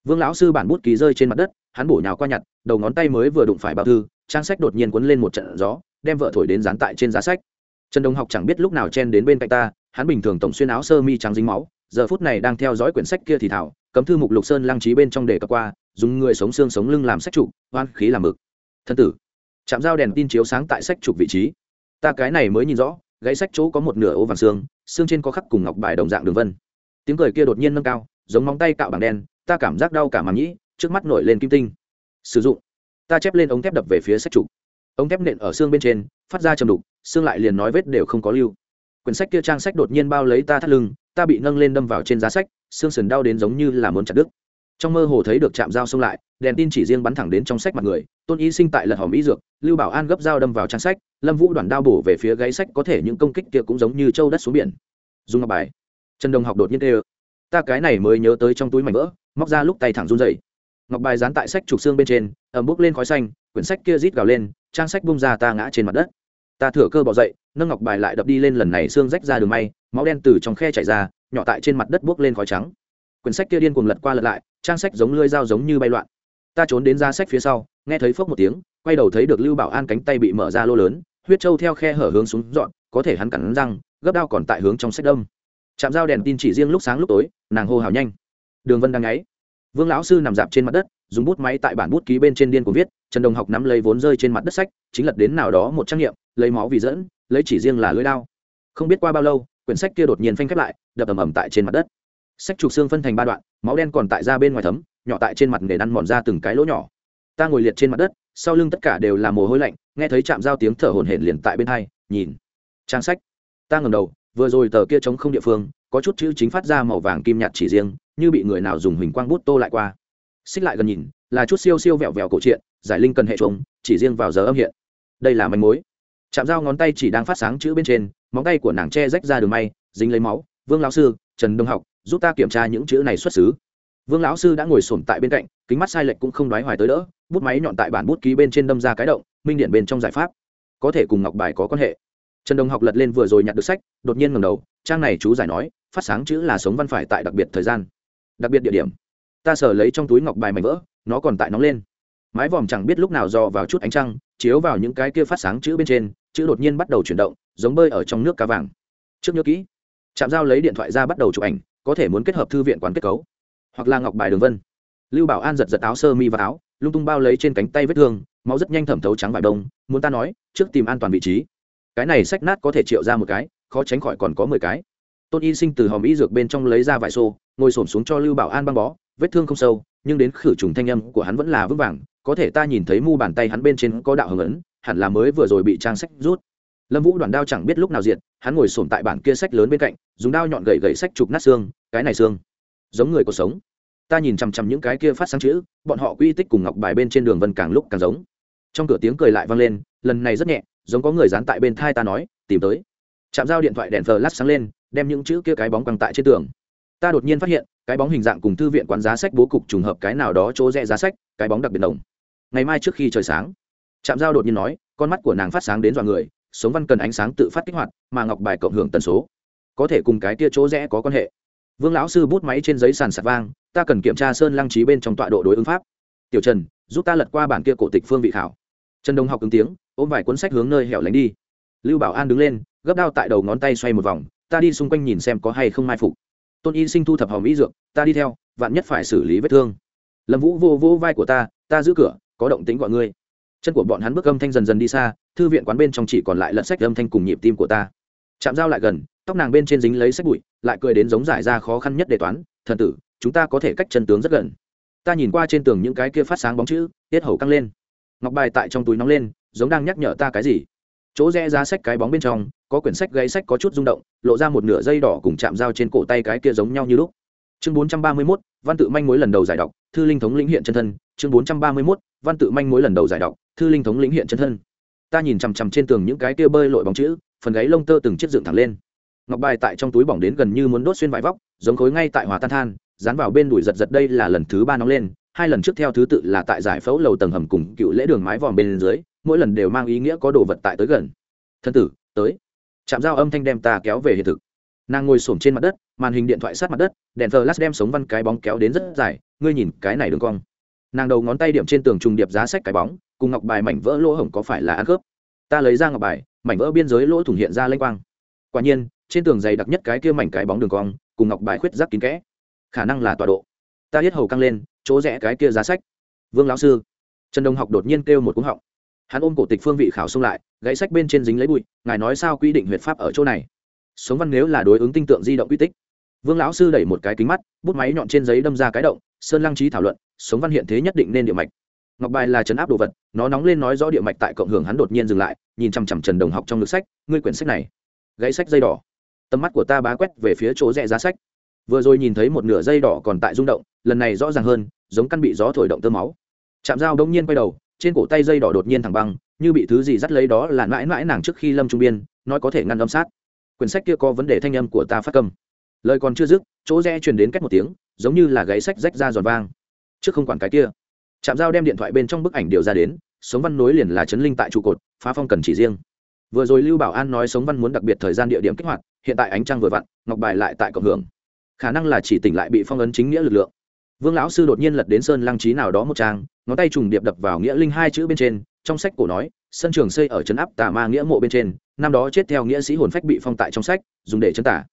Vương lão sư bản bút ký rơi trên mặt đất hắn bổ nhào qua nhặt, đầu ngón tay mới vừa đụng phải bao thư, trang sách đột nhiên quấn lên một trận gió, đem vợ thổi đến dán tại trên giá sách. Trần đồng học chẳng biết lúc nào chen đến bên cạnh ta, hắn bình thường tổng xuyên áo sơ mi trắng dính máu, giờ phút này đang theo dõi quyển sách kia thì thảo, cấm thư mục lục sơn lăng trí bên trong đề cập qua, dùng người sống xương sống lưng làm sách trục hoan khí làm mực. Thân tử chạm dao đèn tin chiếu sáng tại sách trục vị trí. Ta cái này mới nhìn rõ, gãy sách chỗ có một nửa ô vàng xương xương trên có khắc cùng ngọc bài đồng dạng đường vân. Tiếng cười kia đột nhiên nâng cao, giống móng tay cạo bảng đen, ta cảm giác đau cả màng nhĩ trước mắt nổi lên kim tinh. Sử dụng. Ta chép lên ống thép đập về phía sách trục ống thép nện ở xương bên trên, phát ra chầm đục, xương lại liền nói vết đều không có lưu. Quyển sách kia trang sách đột nhiên bao lấy ta thắt lưng, ta bị nâng lên đâm vào trên giá sách, xương sườn đau đến giống như là muốn chặt đứt. Trong mơ hồ thấy được chạm dao xông lại, đèn tin chỉ riêng bắn thẳng đến trong sách mặt người, tôn y sinh tại lật hòm y dược, lưu bảo an gấp dao đâm vào trang sách, lâm vũ đoàn đao bổ về phía gáy sách, có thể những công kích kia cũng giống như châu đất xuống biển. Dùng ngọc bài. Trần đồng học đột nhiên tê ta cái này mới nhớ tới trong túi mảnh vỡ, móc ra lúc tay thẳng run dậy ngọc bài dán tại sách trục xương bên trên, ẩm bốc lên khói xanh, quyển sách kia rít gào lên, trang sách bung ra ta ngã trên mặt đất. Ta thửa cơ bỏ dậy, nâng ngọc bài lại đập đi lên lần này xương rách ra đường may, máu đen từ trong khe chảy ra, nhỏ tại trên mặt đất bốc lên khói trắng. Quyển sách kia điên cuồng lật qua lật lại, trang sách giống lưỡi dao giống như bay loạn. Ta trốn đến ra sách phía sau, nghe thấy phốc một tiếng, quay đầu thấy được lưu bảo an cánh tay bị mở ra lô lớn, huyết trâu theo khe hở hướng xuống dọn, có thể hắn cắn răng, gấp đao còn tại hướng trong sách đông chạm dao đèn tin chỉ riêng lúc sáng lúc tối, nàng hô hào nhanh. Đường vân đang ngáy vương lão sư nằm dạp trên mặt đất, dùng bút máy tại bản bút ký bên trên điên của viết, trần đồng học nắm lấy vốn rơi trên mặt đất sách, chính lật đến nào đó một trang nghiệm, lấy máu vì dẫn, lấy chỉ riêng là lưỡi đao. Không biết qua bao lâu, quyển sách kia đột nhiên phanh khép lại, đập ầm ầm tại trên mặt đất. Sách trục xương phân thành ba đoạn, máu đen còn tại ra bên ngoài thấm, nhỏ tại trên mặt để ăn mòn ra từng cái lỗ nhỏ. Ta ngồi liệt trên mặt đất, sau lưng tất cả đều là mồ hôi lạnh, nghe thấy chạm dao tiếng thở hổn hển liền tại bên hai, nhìn. Trang sách. Ta ngầm đầu, vừa rồi tờ kia trống không địa phương, có chút chữ chính phát ra màu vàng kim nhạt chỉ riêng như bị người nào dùng huỳnh quang bút tô lại qua. Xích lại gần nhìn, là chút siêu siêu vẹo vẹo cổ truyện, giải linh cần hệ trống chỉ riêng vào giờ âm hiện. Đây là manh mối. Chạm dao ngón tay chỉ đang phát sáng chữ bên trên, móng tay của nàng che rách ra đường may, dính lấy máu, vương lão sư, trần đông học, giúp ta kiểm tra những chữ này xuất xứ. Vương lão sư đã ngồi sổm tại bên cạnh, kính mắt sai lệch cũng không đoái hoài tới đỡ, bút máy nhọn tại bản bút ký bên trên đâm ra cái động, minh điện bên trong giải pháp. Có thể cùng ngọc bài có quan hệ. Trần Đông học lật lên vừa rồi nhặt được sách, đột nhiên ngầm đầu, trang này chú giải nói, phát sáng chữ là sống văn phải tại đặc biệt thời gian đặc biệt địa điểm. Ta sở lấy trong túi ngọc bài mảnh vỡ, nó còn tại nóng lên. Mái vòm chẳng biết lúc nào dò vào chút ánh trăng, chiếu vào những cái kia phát sáng chữ bên trên, chữ đột nhiên bắt đầu chuyển động, giống bơi ở trong nước cá vàng. Trước nhớ kỹ chạm dao lấy điện thoại ra bắt đầu chụp ảnh, có thể muốn kết hợp thư viện quán kết cấu, hoặc là ngọc bài đường vân. Lưu bảo an giật giật áo sơ mi và áo, lung tung bao lấy trên cánh tay vết thương, máu rất nhanh thẩm thấu trắng vải đông, muốn ta nói, trước tìm an toàn vị trí. Cái này sách nát có thể triệu ra một cái, khó tránh khỏi còn có mười cái tôn y sinh từ hòm y dược bên trong lấy ra vải xô, ngồi xổm xuống cho lưu bảo an băng bó, vết thương không sâu, nhưng đến khử trùng thanh âm của hắn vẫn là vững vàng, có thể ta nhìn thấy mu bàn tay hắn bên trên có đạo hưởng ấn, hẳn là mới vừa rồi bị trang sách rút. Lâm vũ đoàn đao chẳng biết lúc nào diện hắn ngồi sổm tại bản kia sách lớn bên cạnh, dùng đao nhọn gậy gậy sách chụp nát xương, cái này xương, giống người có sống. Ta nhìn chằm chằm những cái kia phát sáng chữ, bọn họ quy tích cùng ngọc bài bên trên đường vân càng lúc càng giống. Trong cửa tiếng cười lại vang lên, lần này rất nhẹ, giống có người dán tại bên thai ta nói, tìm tới. Chạm giao điện thoại đèn thờ lát sáng lên đem những chữ kia cái bóng quăng tại trên tường. Ta đột nhiên phát hiện, cái bóng hình dạng cùng thư viện quán giá sách bố cục trùng hợp cái nào đó chỗ rẽ giá sách, cái bóng đặc biệt đồng ngày mai trước khi trời sáng chạm dao đột nhiên nói, con mắt của nàng phát sáng đến dọa người, sống văn cần ánh sáng tự phát kích hoạt, mà ngọc bài cộng hưởng tần số. Có thể cùng cái tia chỗ rẽ có quan hệ. Vương lão sư bút máy trên giấy sàn sạt vang, ta cần kiểm tra sơn lăng trí bên trong tọa độ đối ứng pháp. Tiểu trần, giúp ta lật qua bản kia cổ tịch phương vị khảo. Trần đông học ứng tiếng, ôm vài cuốn sách hướng nơi hẻo lánh đi. Lưu bảo an đứng lên, gấp đao tại đầu ngón tay xoay một vòng ta đi xung quanh nhìn xem có hay không mai phục. Tôn y sinh thu thập hòm mỹ dược, ta đi theo, vạn nhất phải xử lý vết thương. Lâm vũ vô vô vai của ta ta giữ cửa, có động tính gọi ngươi. Chân của bọn hắn bước âm thanh dần dần đi xa, thư viện quán bên trong chỉ còn lại lật sách âm thanh cùng nhịp tim của ta. Chạm dao lại gần, tóc nàng bên trên dính lấy sách bụi, lại cười đến giống giải ra khó khăn nhất đề toán, thần tử, chúng ta có thể cách chân tướng rất gần. Ta nhìn qua trên tường những cái kia phát sáng bóng chữ, tiết hầu căng lên. Ngọc bài tại trong túi nóng lên, giống đang nhắc nhở ta cái gì. Chỗ rẽ ra sách cái bóng bên trong có quyển sách gáy sách có chút rung động, lộ ra một nửa dây đỏ cùng chạm dao trên cổ tay cái kia giống nhau như lúc. Chương bốn trăm ba mươi mốt, văn tự manh mối lần đầu giải đọc, thư linh thống lĩnh hiện chân thân. Chương bốn trăm ba mươi mốt, văn tự manh mối lần đầu giải đọc, thư linh thống lĩnh hiện chân thân. Ta nhìn chằm chằm trên tường những cái kia bơi lội bóng chữ, phần gáy lông tơ từng chiếc dựng thẳng lên. Ngọc bài tại trong túi bỏng đến gần như muốn đốt xuyên vải vóc, giống khối ngay tại hòa tan than, dán vào bên đùi giật giật đây là lần thứ ba nóng lên, hai lần trước theo thứ tự là tại giải phẫu lầu tầng hầm cùng cựu lễ đường mái vòm bên dưới, mỗi lần đều mang ý nghĩa có đồ vật tại tới gần. Thân tử, tới chạm dao âm thanh đem ta kéo về hiện thực. Nàng ngồi xổm trên mặt đất, màn hình điện thoại sát mặt đất, đèn thờ lát đem sống văn cái bóng kéo đến rất dài, ngươi nhìn cái này đường cong. Nàng đầu ngón tay điểm trên tường trùng điệp giá sách cái bóng, cùng ngọc bài mảnh vỡ lỗ hổng có phải là ăn khớp? Ta lấy ra ngọc bài, mảnh vỡ biên giới lỗ thủng hiện ra lênh quang. Quả nhiên, trên tường dày đặc nhất cái kia mảnh cái bóng đường cong, cùng ngọc bài khuyết rắc kín kẽ. Khả năng là tọa độ. Ta hết hầu căng lên, chỗ rẽ cái kia giá sách. Vương lão sư. Trần đông học đột nhiên kêu một cúng họng hắn ôm cổ tịch phương vị khảo xông lại, gãy sách bên trên dính lấy bụi, ngài nói sao quy định huyệt pháp ở chỗ này? Sống văn nếu là đối ứng tinh tượng di động quy tích. Vương lão sư đẩy một cái kính mắt, bút máy nhọn trên giấy đâm ra cái động, sơn lăng trí thảo luận, sống văn hiện thế nhất định nên địa mạch. Ngọc bài là chấn áp đồ vật, nó nóng lên nói rõ địa mạch tại cộng hưởng hắn đột nhiên dừng lại, nhìn chằm chằm trần đồng học trong ngực sách, ngươi quyển sách này. Gãy sách dây đỏ. Tầm mắt của ta bá quét về phía chỗ rẽ giá sách. Vừa rồi nhìn thấy một nửa dây đỏ còn tại rung động, lần này rõ ràng hơn, giống căn bị gió thổi động tơ máu. Chạm dao đông nhiên quay đầu trên cổ tay dây đỏ đột nhiên thẳng băng, như bị thứ gì dắt lấy đó là mãi mãi nàng trước khi lâm trung biên, nói có thể ngăn âm sát. Quyển sách kia có vấn đề thanh âm của ta phát cầm. Lời còn chưa dứt, chỗ rẽ truyền đến cách một tiếng, giống như là gáy sách rách ra giòn vang. Trước không quản cái kia. Chạm dao đem điện thoại bên trong bức ảnh điều ra đến, sống văn nối liền là chấn linh tại trụ cột, phá phong cần chỉ riêng. Vừa rồi lưu bảo an nói sống văn muốn đặc biệt thời gian địa điểm kích hoạt, hiện tại ánh trăng vừa vặn, ngọc bài lại tại cộng hưởng. Khả năng là chỉ tỉnh lại bị phong ấn chính nghĩa lực lượng vương lão sư đột nhiên lật đến sơn lăng trí nào đó một trang, ngón tay trùng điệp đập vào nghĩa linh hai chữ bên trên, trong sách cổ nói, sân trường xây ở trấn áp tà ma nghĩa mộ bên trên, năm đó chết theo nghĩa sĩ hồn phách bị phong tại trong sách, dùng để chân tả.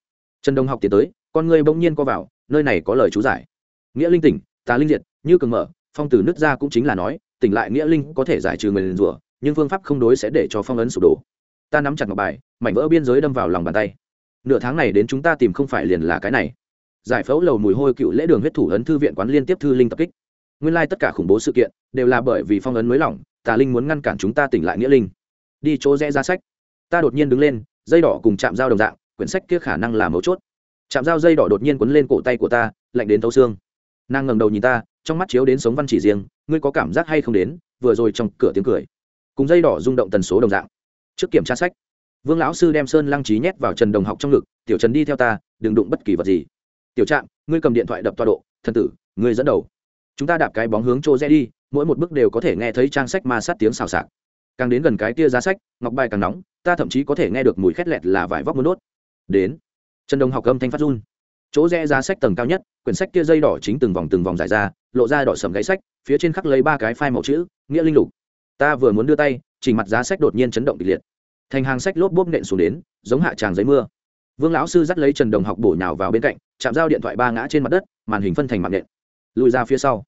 Trần đông học tiến tới, con người bỗng nhiên co vào, nơi này có lời chú giải. Nghĩa linh tỉnh, tà linh diệt, như cường mở, phong từ nước ra cũng chính là nói, tỉnh lại nghĩa linh có thể giải trừ người liền rủa, nhưng phương pháp không đối sẽ để cho phong ấn sụp đổ. Ta nắm chặt ngọc bài, mảnh vỡ biên giới đâm vào lòng bàn tay. Nửa tháng này đến chúng ta tìm không phải liền là cái này giải phẫu lầu mùi hôi cựu lễ đường huyết thủ ấn thư viện quán liên tiếp thư linh tập kích. Nguyên lai tất cả khủng bố sự kiện đều là bởi vì phong ấn mới lỏng, tà linh muốn ngăn cản chúng ta tỉnh lại nghĩa linh. Đi chỗ rẽ ra sách. Ta đột nhiên đứng lên, dây đỏ cùng chạm dao đồng dạng, quyển sách kia khả năng là mấu chốt. Chạm dao dây đỏ đột nhiên quấn lên cổ tay của ta, lạnh đến thấu xương. Nàng ngẩng đầu nhìn ta, trong mắt chiếu đến sống văn chỉ riêng, ngươi có cảm giác hay không đến? Vừa rồi trong cửa tiếng cười. Cùng dây đỏ rung động tần số đồng dạng. Trước kiểm tra sách, vương lão sư đem sơn lăng trí nhét vào trần đồng học trong ngực, tiểu trần đi theo ta, đừng đụng bất kỳ vật gì tiểu trạm, ngươi cầm điện thoại đập tọa độ, thần tử, ngươi dẫn đầu. Chúng ta đạp cái bóng hướng chỗ rẽ đi, mỗi một bước đều có thể nghe thấy trang sách ma sát tiếng xào xạc. Càng đến gần cái kia giá sách, ngọc bài càng nóng, ta thậm chí có thể nghe được mùi khét lẹt là vải vóc muốn đốt. Đến, trần đồng học âm thanh phát run. Chỗ rẽ giá sách tầng cao nhất, quyển sách kia dây đỏ chính từng vòng từng vòng dài ra, lộ ra đỏ sầm gáy sách, phía trên khắc lấy ba cái phai màu chữ, nghĩa linh lục. Ta vừa muốn đưa tay, chỉ mặt giá sách đột nhiên chấn động kịch liệt. Thành hàng sách lốp bốp nện xuống đến, giống hạ tràng giấy mưa. Vương lão sư dắt lấy trần đồng học bổ nhào vào bên cạnh chạm dao điện thoại ba ngã trên mặt đất, màn hình phân thành mạng nện lùi ra phía sau.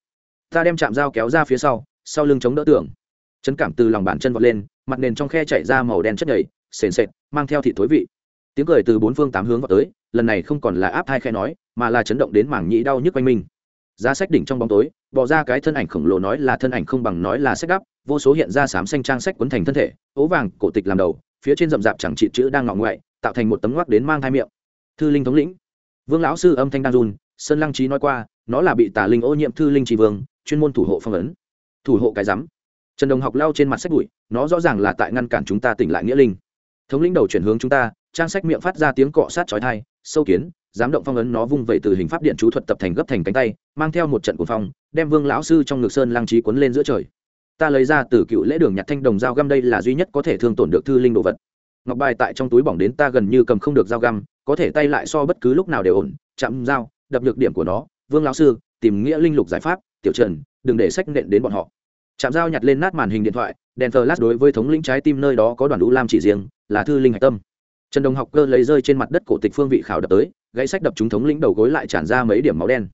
Ta đem chạm dao kéo ra phía sau sau lưng chống đỡ tường. Chấn cảm từ lòng bàn chân vọt lên, mặt nền trong khe chạy ra màu đen chất nhầy, sền sệt, mang theo thị thối vị. Tiếng cười từ bốn phương tám hướng vào tới, lần này không còn là áp thai khe nói, mà là chấn động đến mảng nhĩ đau nhức quanh mình. Giá sách đỉnh trong bóng tối, bỏ ra cái thân ảnh khổng lồ nói là thân ảnh không bằng nói là sách đắp, vô số hiện ra xám xanh trang sách quấn thành thân thể, ố vàng, cổ tịch làm đầu, phía trên rậm rạp chẳng trị chữ đang ngọ ngoại, tạo thành một tấm ngoắc đến mang hai miệng. Thư linh thống lĩnh vương lão sư âm thanh đang run, sơn lăng trí nói qua, nó là bị tà linh ô nhiễm thư linh tri vương, chuyên môn thủ hộ phong ấn. Thủ hộ cái rắm trần đồng học lao trên mặt sách bụi, nó rõ ràng là tại ngăn cản chúng ta tỉnh lại nghĩa linh. Thống lĩnh đầu chuyển hướng chúng ta, trang sách miệng phát ra tiếng cọ sát chói thai sâu kiến dám động phong ấn nó vung vẩy từ hình pháp điện chú thuật tập thành gấp thành cánh tay, mang theo một trận cuồng phong, đem vương lão sư trong ngực sơn lăng trí quấn lên giữa trời. Ta lấy ra từ cựu lễ đường nhặt thanh đồng dao găm đây là duy nhất có thể thương tổn được thư linh đồ vật. Ngọc bài tại trong túi bỏng đến ta gần như cầm không được dao găm có thể tay lại so bất cứ lúc nào đều ổn, chạm dao, đập nhược điểm của nó, vương lão sư, tìm nghĩa linh lục giải pháp, tiểu trần, đừng để sách nện đến bọn họ. Chạm dao nhặt lên nát màn hình điện thoại, đèn thờ lát đối với thống lĩnh trái tim nơi đó có đoàn lũ lam chỉ riêng, là thư linh hạch tâm. Trần đồng học cơ lấy rơi trên mặt đất cổ tịch phương vị khảo đập tới, gãy sách đập chúng thống lĩnh đầu gối lại tràn ra mấy điểm máu đen.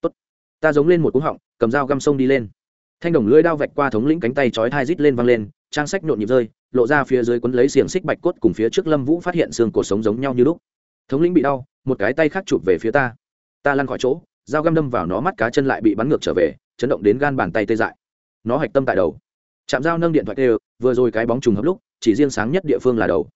Tốt. ta giống lên một cú họng, cầm dao găm sông đi lên. Thanh đồng lưỡi đao vạch qua thống lĩnh cánh tay chói thai rít lên văng lên, trang sách nhộn nhịp rơi, lộ ra phía dưới quấn lấy xiềng xích bạch cốt cùng phía trước lâm vũ phát hiện xương cổ sống giống nhau như lúc thống lĩnh bị đau, một cái tay khác chụp về phía ta. Ta lăn khỏi chỗ, dao găm đâm vào nó mắt cá chân lại bị bắn ngược trở về, chấn động đến gan bàn tay tê dại. Nó hạch tâm tại đầu. Chạm dao nâng điện thoại tê vừa rồi cái bóng trùng hấp lúc, chỉ riêng sáng nhất địa phương là đầu.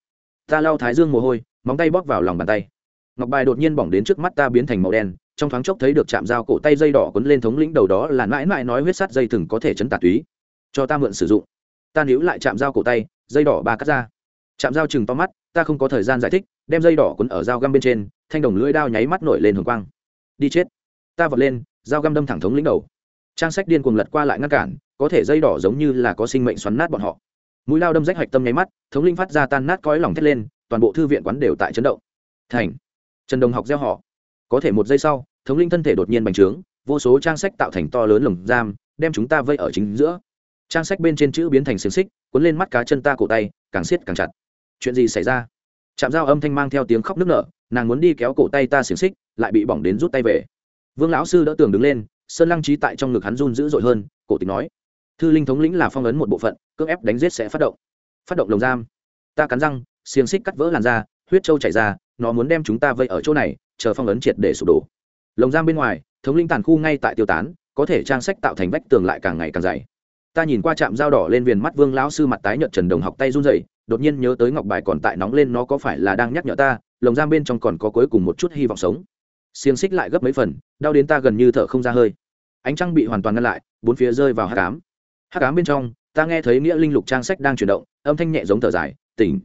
Ta lau thái dương mồ hôi, móng tay bóp vào lòng bàn tay. Ngọc bài đột nhiên bỏng đến trước mắt ta biến thành màu đen, trong thoáng chốc thấy được chạm dao cổ tay dây đỏ quấn lên thống lĩnh đầu đó là mãi mãi nói huyết sắt dây thừng có thể chấn tạt túy. Cho ta mượn sử dụng. Ta níu lại chạm dao cổ tay, dây đỏ ba cắt ra. Chạm dao chừng to mắt, ta không có thời gian giải thích đem dây đỏ quấn ở dao găm bên trên, thanh đồng lưỡi đao nháy mắt nổi lên hồng quang. Đi chết. Ta vọt lên, dao găm đâm thẳng thống lĩnh đầu. Trang sách điên cuồng lật qua lại ngăn cản, có thể dây đỏ giống như là có sinh mệnh xoắn nát bọn họ. Mũi lao đâm rách hạch tâm nháy mắt, thống linh phát ra tan nát cõi lòng thét lên, toàn bộ thư viện quán đều tại chấn động. Thành. Trần đồng học gieo họ. Có thể một giây sau, thống linh thân thể đột nhiên bành trướng, vô số trang sách tạo thành to lớn lồng giam, đem chúng ta vây ở chính giữa. Trang sách bên trên chữ biến thành xiềng xích, cuốn lên mắt cá chân ta cổ tay, càng siết càng chặt. Chuyện gì xảy ra? Chạm dao âm thanh mang theo tiếng khóc nức nở, nàng muốn đi kéo cổ tay ta xiềng xích, lại bị bỏng đến rút tay về. Vương lão sư đỡ tường đứng lên, sơn lăng trí tại trong ngực hắn run dữ dội hơn, cổ tịch nói, thư linh thống lĩnh là phong ấn một bộ phận, cưỡng ép đánh giết sẽ phát động. Phát động lồng giam. Ta cắn răng, xiềng xích cắt vỡ làn da, huyết trâu chảy ra, nó muốn đem chúng ta vây ở chỗ này, chờ phong ấn triệt để sụp đổ. Lồng giam bên ngoài, thống linh tàn khu ngay tại tiêu tán, có thể trang sách tạo thành vách tường lại càng ngày càng dày. Ta nhìn qua trạm dao đỏ lên viền mắt vương lão sư mặt tái nhợt trần đồng học tay run rẩy đột nhiên nhớ tới ngọc bài còn tại nóng lên nó có phải là đang nhắc nhở ta, lồng giam bên trong còn có cuối cùng một chút hy vọng sống. Xiềng xích lại gấp mấy phần, đau đến ta gần như thở không ra hơi. Ánh trăng bị hoàn toàn ngăn lại, bốn phía rơi vào hát cám hát cám bên trong, ta nghe thấy nghĩa linh lục trang sách đang chuyển động, âm thanh nhẹ giống thở dài, tỉnh.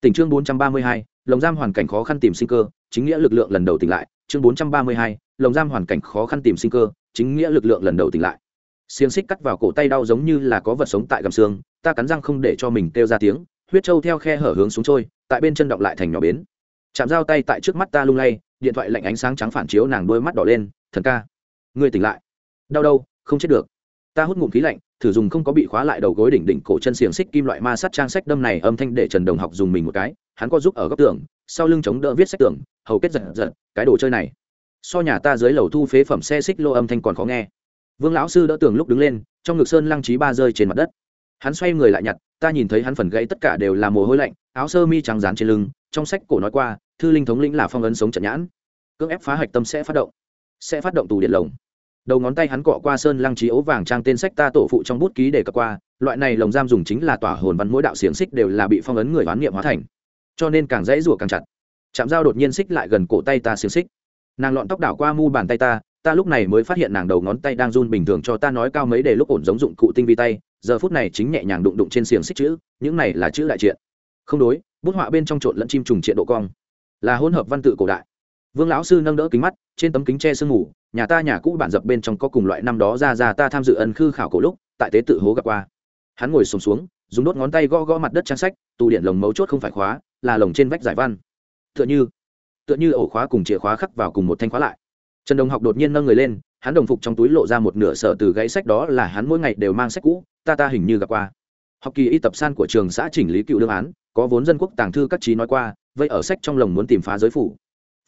Tỉnh chương bốn trăm ba mươi hai, lồng giam hoàn cảnh khó khăn tìm sinh cơ, chính nghĩa lực lượng lần đầu tỉnh lại. Chương bốn trăm ba mươi hai, lồng giam hoàn cảnh khó khăn tìm sinh cơ, chính nghĩa lực lượng lần đầu tỉnh lại. Xiềng xích cắt vào cổ tay đau giống như là có vật sống tại gầm xương, ta cắn răng không để cho mình kêu ra tiếng huyết trâu theo khe hở hướng xuống trôi, tại bên chân động lại thành nhỏ bến. Chạm dao tay tại trước mắt ta lung lay, điện thoại lạnh ánh sáng trắng phản chiếu nàng đôi mắt đỏ lên, thần ca, ngươi tỉnh lại. Đau đâu, không chết được. Ta hút ngụm khí lạnh, thử dùng không có bị khóa lại đầu gối đỉnh đỉnh cổ chân xiềng xích kim loại ma sắt trang sách đâm này âm thanh để trần đồng học dùng mình một cái, hắn có giúp ở góc tường, sau lưng chống đỡ viết sách tường, hầu kết giật giật, cái đồ chơi này, so nhà ta dưới lầu thu phế phẩm xe xích lô âm thanh còn khó nghe. Vương lão sư đỡ tường lúc đứng lên, trong ngực sơn lăng trí ba rơi trên mặt đất. Hắn xoay người lại nhặt ta nhìn thấy hắn phần gãy tất cả đều là mồ hôi lạnh, áo sơ mi trắng dán trên lưng, trong sách cổ nói qua, thư linh thống lĩnh là phong ấn sống trận nhãn. Cưỡng ép phá hạch tâm sẽ phát động, sẽ phát động tù điện lồng. Đầu ngón tay hắn cọ qua sơn lăng trí ấu vàng trang tên sách ta tổ phụ trong bút ký để cập qua, loại này lồng giam dùng chính là tỏa hồn văn mỗi đạo xiềng xích đều là bị phong ấn người hoán niệm hóa thành. Cho nên càng dễ rủa càng chặt. Chạm dao đột nhiên xích lại gần cổ tay ta xiềng xích. Nàng lọn tóc đảo qua mu bàn tay ta ta lúc này mới phát hiện nàng đầu ngón tay đang run bình thường cho ta nói cao mấy để lúc ổn giống dụng cụ tinh vi tay giờ phút này chính nhẹ nhàng đụng đụng trên xiềng xích chữ những này là chữ đại triện không đối bút họa bên trong trộn lẫn chim trùng triện độ cong. Là hỗn hợp văn tự cổ đại. Vương lão sư nâng đỡ kính mắt trên tấm kính che sương ngủ nhà ta nhà cũ bản dập bên trong có cùng loại năm đó ra ra ta tham dự ân khư khảo cổ lúc tại tế tự hố gặp qua. Hắn ngồi sùng xuống, xuống dùng đốt ngón tay gõ gõ mặt đất trang sách tù điện lồng mấu chốt không phải khóa là lồng trên vách giải văn. Tựa như tựa như ổ khóa cùng chìa khóa khắc vào cùng một thanh khóa lại. Trần đồng học đột nhiên nâng người lên hắn đồng phục trong túi lộ ra một nửa sở từ gãy sách đó là hắn mỗi ngày đều mang sách cũ, ta ta hình như gặp qua. Học kỳ y tập san của trường xã chỉnh lý cựu đương án, có vốn dân quốc tàng thư các trí nói qua, vậy ở sách trong lồng muốn tìm phá giới phủ.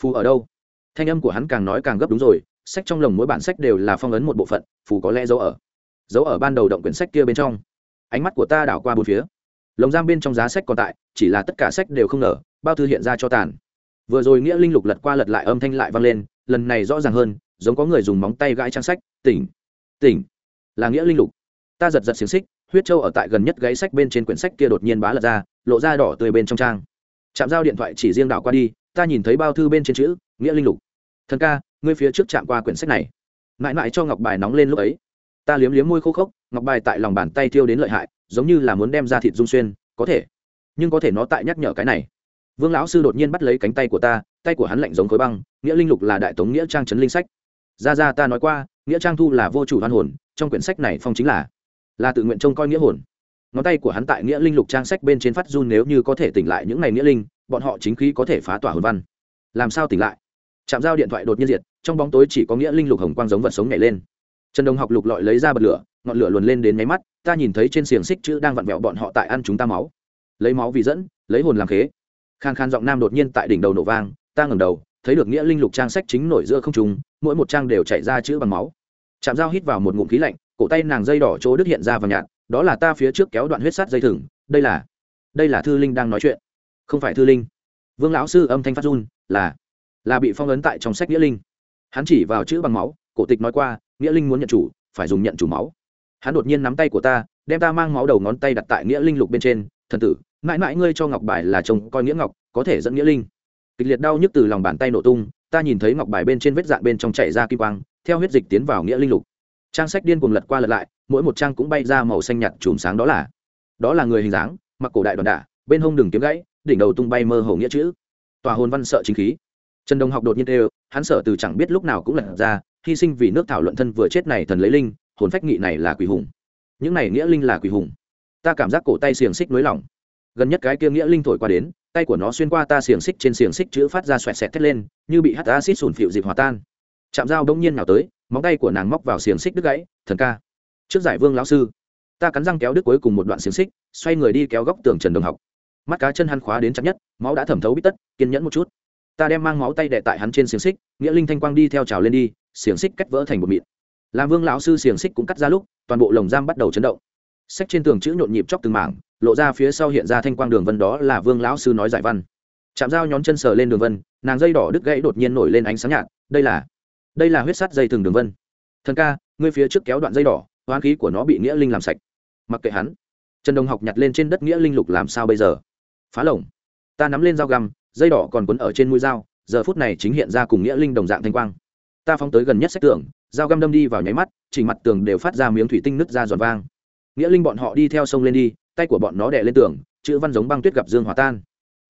Phù ở đâu? Thanh âm của hắn càng nói càng gấp đúng rồi, sách trong lồng mỗi bản sách đều là phong ấn một bộ phận, phù có lẽ giấu ở. Giấu ở ban đầu động quyển sách kia bên trong. Ánh mắt của ta đảo qua bốn phía. Lồng giam bên trong giá sách còn tại, chỉ là tất cả sách đều không nở, bao thư hiện ra cho tàn. Vừa rồi nghĩa linh lục lật qua lật lại âm thanh lại vang lên, lần này rõ ràng hơn giống có người dùng móng tay gãi trang sách, tỉnh tỉnh. Là nghĩa linh lục. Ta giật giật xiềng xích, huyết châu ở tại gần nhất gáy sách bên trên quyển sách kia đột nhiên bá lật ra, lộ ra đỏ tươi bên trong trang. Chạm giao điện thoại chỉ riêng đảo qua đi, ta nhìn thấy bao thư bên trên chữ, nghĩa linh lục. Thần ca, ngươi phía trước chạm qua quyển sách này. Mãi mãi cho ngọc bài nóng lên lúc ấy. Ta liếm liếm môi khô khốc, ngọc bài tại lòng bàn tay thiêu đến lợi hại, giống như là muốn đem ra thịt dung xuyên, có thể. Nhưng có thể nó tại nhắc nhở cái này. Vương lão sư đột nhiên bắt lấy cánh tay của ta, tay của hắn lạnh giống khối băng, nghĩa linh lục là đại tống nghĩa trang trấn linh sách ra ra ta nói qua, nghĩa trang thu là vô chủ hoan hồn, trong quyển sách này phong chính là là tự nguyện trông coi nghĩa hồn. Ngón tay của hắn tại nghĩa linh lục trang sách bên trên phát run nếu như có thể tỉnh lại những ngày nghĩa linh, bọn họ chính khí có thể phá tỏa hồn văn. Làm sao tỉnh lại? Chạm giao điện thoại đột nhiên diệt, trong bóng tối chỉ có nghĩa linh lục hồng quang giống vật sống nhảy lên. Trần đồng học lục lọi lấy ra bật lửa, ngọn lửa luồn lên đến máy mắt, ta nhìn thấy trên xiềng xích chữ đang vặn vẹo bọn họ tại ăn chúng ta máu. Lấy máu vì dẫn, lấy hồn làm khế. Khan khan giọng nam đột nhiên tại đỉnh đầu nổ vang, ta ngẩng đầu thấy được nghĩa linh lục trang sách chính nổi giữa không trùng mỗi một trang đều chảy ra chữ bằng máu. Chạm dao hít vào một ngụm khí lạnh, cổ tay nàng dây đỏ chỗ đứt hiện ra và nhạt, đó là ta phía trước kéo đoạn huyết sắt dây thừng, đây là đây là thư linh đang nói chuyện. Không phải thư linh. Vương lão sư âm thanh phát run, là là bị phong ấn tại trong sách nghĩa linh. Hắn chỉ vào chữ bằng máu, cổ tịch nói qua, nghĩa linh muốn nhận chủ, phải dùng nhận chủ máu. Hắn đột nhiên nắm tay của ta, đem ta mang máu đầu ngón tay đặt tại nghĩa linh lục bên trên, thần tử, mãi mãi ngươi cho ngọc bài là chồng coi nghĩa ngọc, có thể dẫn nghĩa linh kịch liệt đau nhức từ lòng bàn tay nổ tung, ta nhìn thấy ngọc bài bên trên vết dạn bên trong chảy ra kim quang, theo huyết dịch tiến vào nghĩa linh lục. Trang sách điên cuồng lật qua lật lại, mỗi một trang cũng bay ra màu xanh nhạt chùm sáng đó là đó là người hình dáng, mặc cổ đại đoàn đả, bên hông đường kiếm gãy, đỉnh đầu tung bay mơ hồ nghĩa chữ. Tòa hồn văn sợ chính khí. Trần đồng học đột nhiên đều hắn sợ từ chẳng biết lúc nào cũng lật ra, hy sinh vì nước thảo luận thân vừa chết này thần lấy linh, hồn phách nghị này là quỷ hùng. Những này nghĩa linh là quỷ hùng. Ta cảm giác cổ tay xiềng xích nới lỏng gần nhất cái kia nghĩa linh thổi qua đến tay của nó xuyên qua ta xiềng xích trên xiềng xích chữ phát ra xoẹt xẹt thét lên, như bị hắt acid sùn phịu dịp hòa tan. Chạm dao đông nhiên nào tới, móng tay của nàng móc vào xiềng xích đứt gãy, thần ca, trước giải vương lão sư, ta cắn răng kéo đứt cuối cùng một đoạn xiềng xích, xoay người đi kéo góc tường trần đồng học. Mắt cá chân hắn khóa đến chắc nhất, máu đã thẩm thấu bít tất, kiên nhẫn một chút. Ta đem mang máu tay đệ tại hắn trên xiềng xích, nghĩa linh thanh quang đi theo trào lên đi, xiềng xích cắt vỡ thành một mịn. Làm vương lão sư xiềng xích cũng cắt ra lúc, toàn bộ lồng giam bắt đầu chấn động. Sách trên tường chữ nhộn nhịp chóc từng mảng lộ ra phía sau hiện ra thanh quang đường vân đó là vương lão sư nói giải văn. Chạm dao nhón chân sờ lên đường vân, nàng dây đỏ đứt gãy đột nhiên nổi lên ánh sáng nhạt, đây là đây là huyết sắt dây thừng đường vân. Thần ca, ngươi phía trước kéo đoạn dây đỏ hoán khí của nó bị nghĩa linh làm sạch. Mặc kệ hắn. Trần đồng học nhặt lên trên đất nghĩa linh lục làm sao bây giờ? Phá lồng. Ta nắm lên dao găm, dây đỏ còn quấn ở trên mũi dao, giờ phút này chính hiện ra cùng nghĩa linh đồng dạng thanh quang. Ta phóng tới gần nhất sách tường, dao găm đâm đi vào nháy mắt, chỉ mặt tường đều phát ra miếng thủy tinh nứt ra giòn vang. Nghĩa linh bọn họ đi theo sông lên đi tay của bọn nó đè lên tường, chữ văn giống băng tuyết gặp dương hòa tan.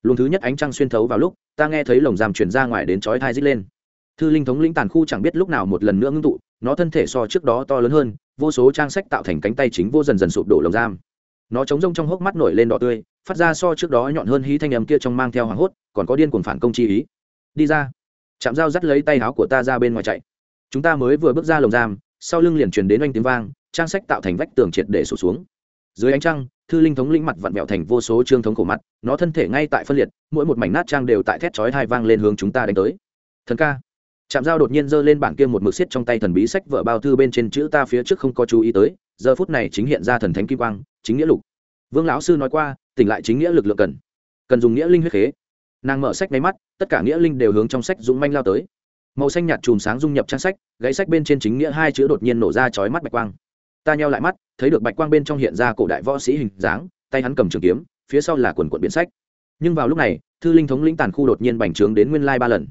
Luồng thứ nhất ánh trăng xuyên thấu vào lúc, ta nghe thấy lồng giam chuyển ra ngoài đến chói thai dít lên. Thư linh thống lĩnh tàn khu chẳng biết lúc nào một lần nữa ngưng tụ, nó thân thể so trước đó to lớn hơn, vô số trang sách tạo thành cánh tay chính vô dần dần sụp đổ lồng giam. Nó chống rông trong hốc mắt nổi lên đỏ tươi, phát ra so trước đó nhọn hơn hí thanh âm kia trong mang theo hoảng hốt, còn có điên cuồng phản công chi ý. Đi ra. Chạm dao dắt lấy tay áo của ta ra bên ngoài chạy. Chúng ta mới vừa bước ra lồng giam, sau lưng liền truyền đến oanh tiếng vang, trang sách tạo thành vách tường triệt để sụp xuống. Dưới ánh trăng thư linh thống lĩnh mặt vặn vẹo thành vô số trương thống khổ mặt, nó thân thể ngay tại phân liệt, mỗi một mảnh nát trang đều tại thét chói hai vang lên hướng chúng ta đánh tới. Thần ca. Chạm dao đột nhiên giơ lên bảng kia một mực xiết trong tay thần bí sách vở bao thư bên trên chữ ta phía trước không có chú ý tới, giờ phút này chính hiện ra thần thánh kim quang, chính nghĩa lục. Vương lão sư nói qua, tỉnh lại chính nghĩa lực lượng cần. Cần dùng nghĩa linh huyết khế. Nàng mở sách máy mắt, tất cả nghĩa linh đều hướng trong sách dũng manh lao tới. Màu xanh nhạt chùm sáng dung nhập trang sách gãy sách bên trên chính nghĩa hai chữ đột nhiên nổ ra chói mắt bạch quang ta nheo lại mắt, thấy được bạch quang bên trong hiện ra cổ đại võ sĩ hình dáng, tay hắn cầm trường kiếm, phía sau là quần quận biển sách. Nhưng vào lúc này, thư linh thống lĩnh tàn khu đột nhiên bành trướng đến nguyên lai ba lần.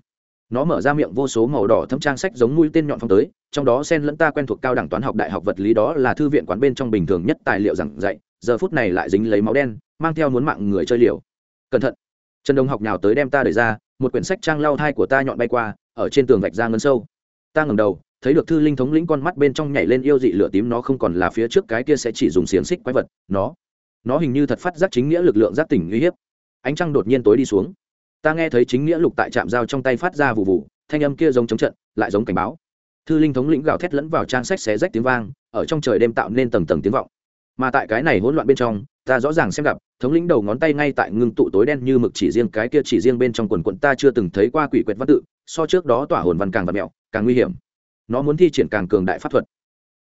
Nó mở ra miệng vô số màu đỏ thâm trang sách giống mũi tên nhọn phong tới, trong đó sen lẫn ta quen thuộc cao đẳng toán học đại học vật lý đó là thư viện quán bên trong bình thường nhất tài liệu giảng dạy, giờ phút này lại dính lấy máu đen, mang theo muốn mạng người chơi liều. Cẩn thận. Trần đông học nào tới đem ta đẩy ra, một quyển sách trang lau thai của ta nhọn bay qua, ở trên tường vạch ra ngân sâu. Ta ngẩng đầu thấy được thư linh thống lĩnh con mắt bên trong nhảy lên yêu dị lửa tím, nó không còn là phía trước cái kia sẽ chỉ dùng xiềng xích quái vật, nó nó hình như thật phát giác chính nghĩa lực lượng giác tỉnh uy hiếp. Ánh trăng đột nhiên tối đi xuống. Ta nghe thấy chính nghĩa lục tại trạm dao trong tay phát ra vụ vụ thanh âm kia giống chống trận, lại giống cảnh báo. Thư linh thống lĩnh gào thét lẫn vào trang sách xé rách tiếng vang, ở trong trời đêm tạo nên tầng tầng tiếng vọng. Mà tại cái này hỗn loạn bên trong, ta rõ ràng xem gặp, thống lĩnh đầu ngón tay ngay tại ngưng tụ tối đen như mực chỉ riêng, cái kia chỉ riêng bên trong quần quận ta chưa từng thấy qua quỷ quyệt văn tự, so trước đó tỏa hồn văn càng và mẹo, càng nguy hiểm nó muốn thi triển càng cường đại pháp thuật.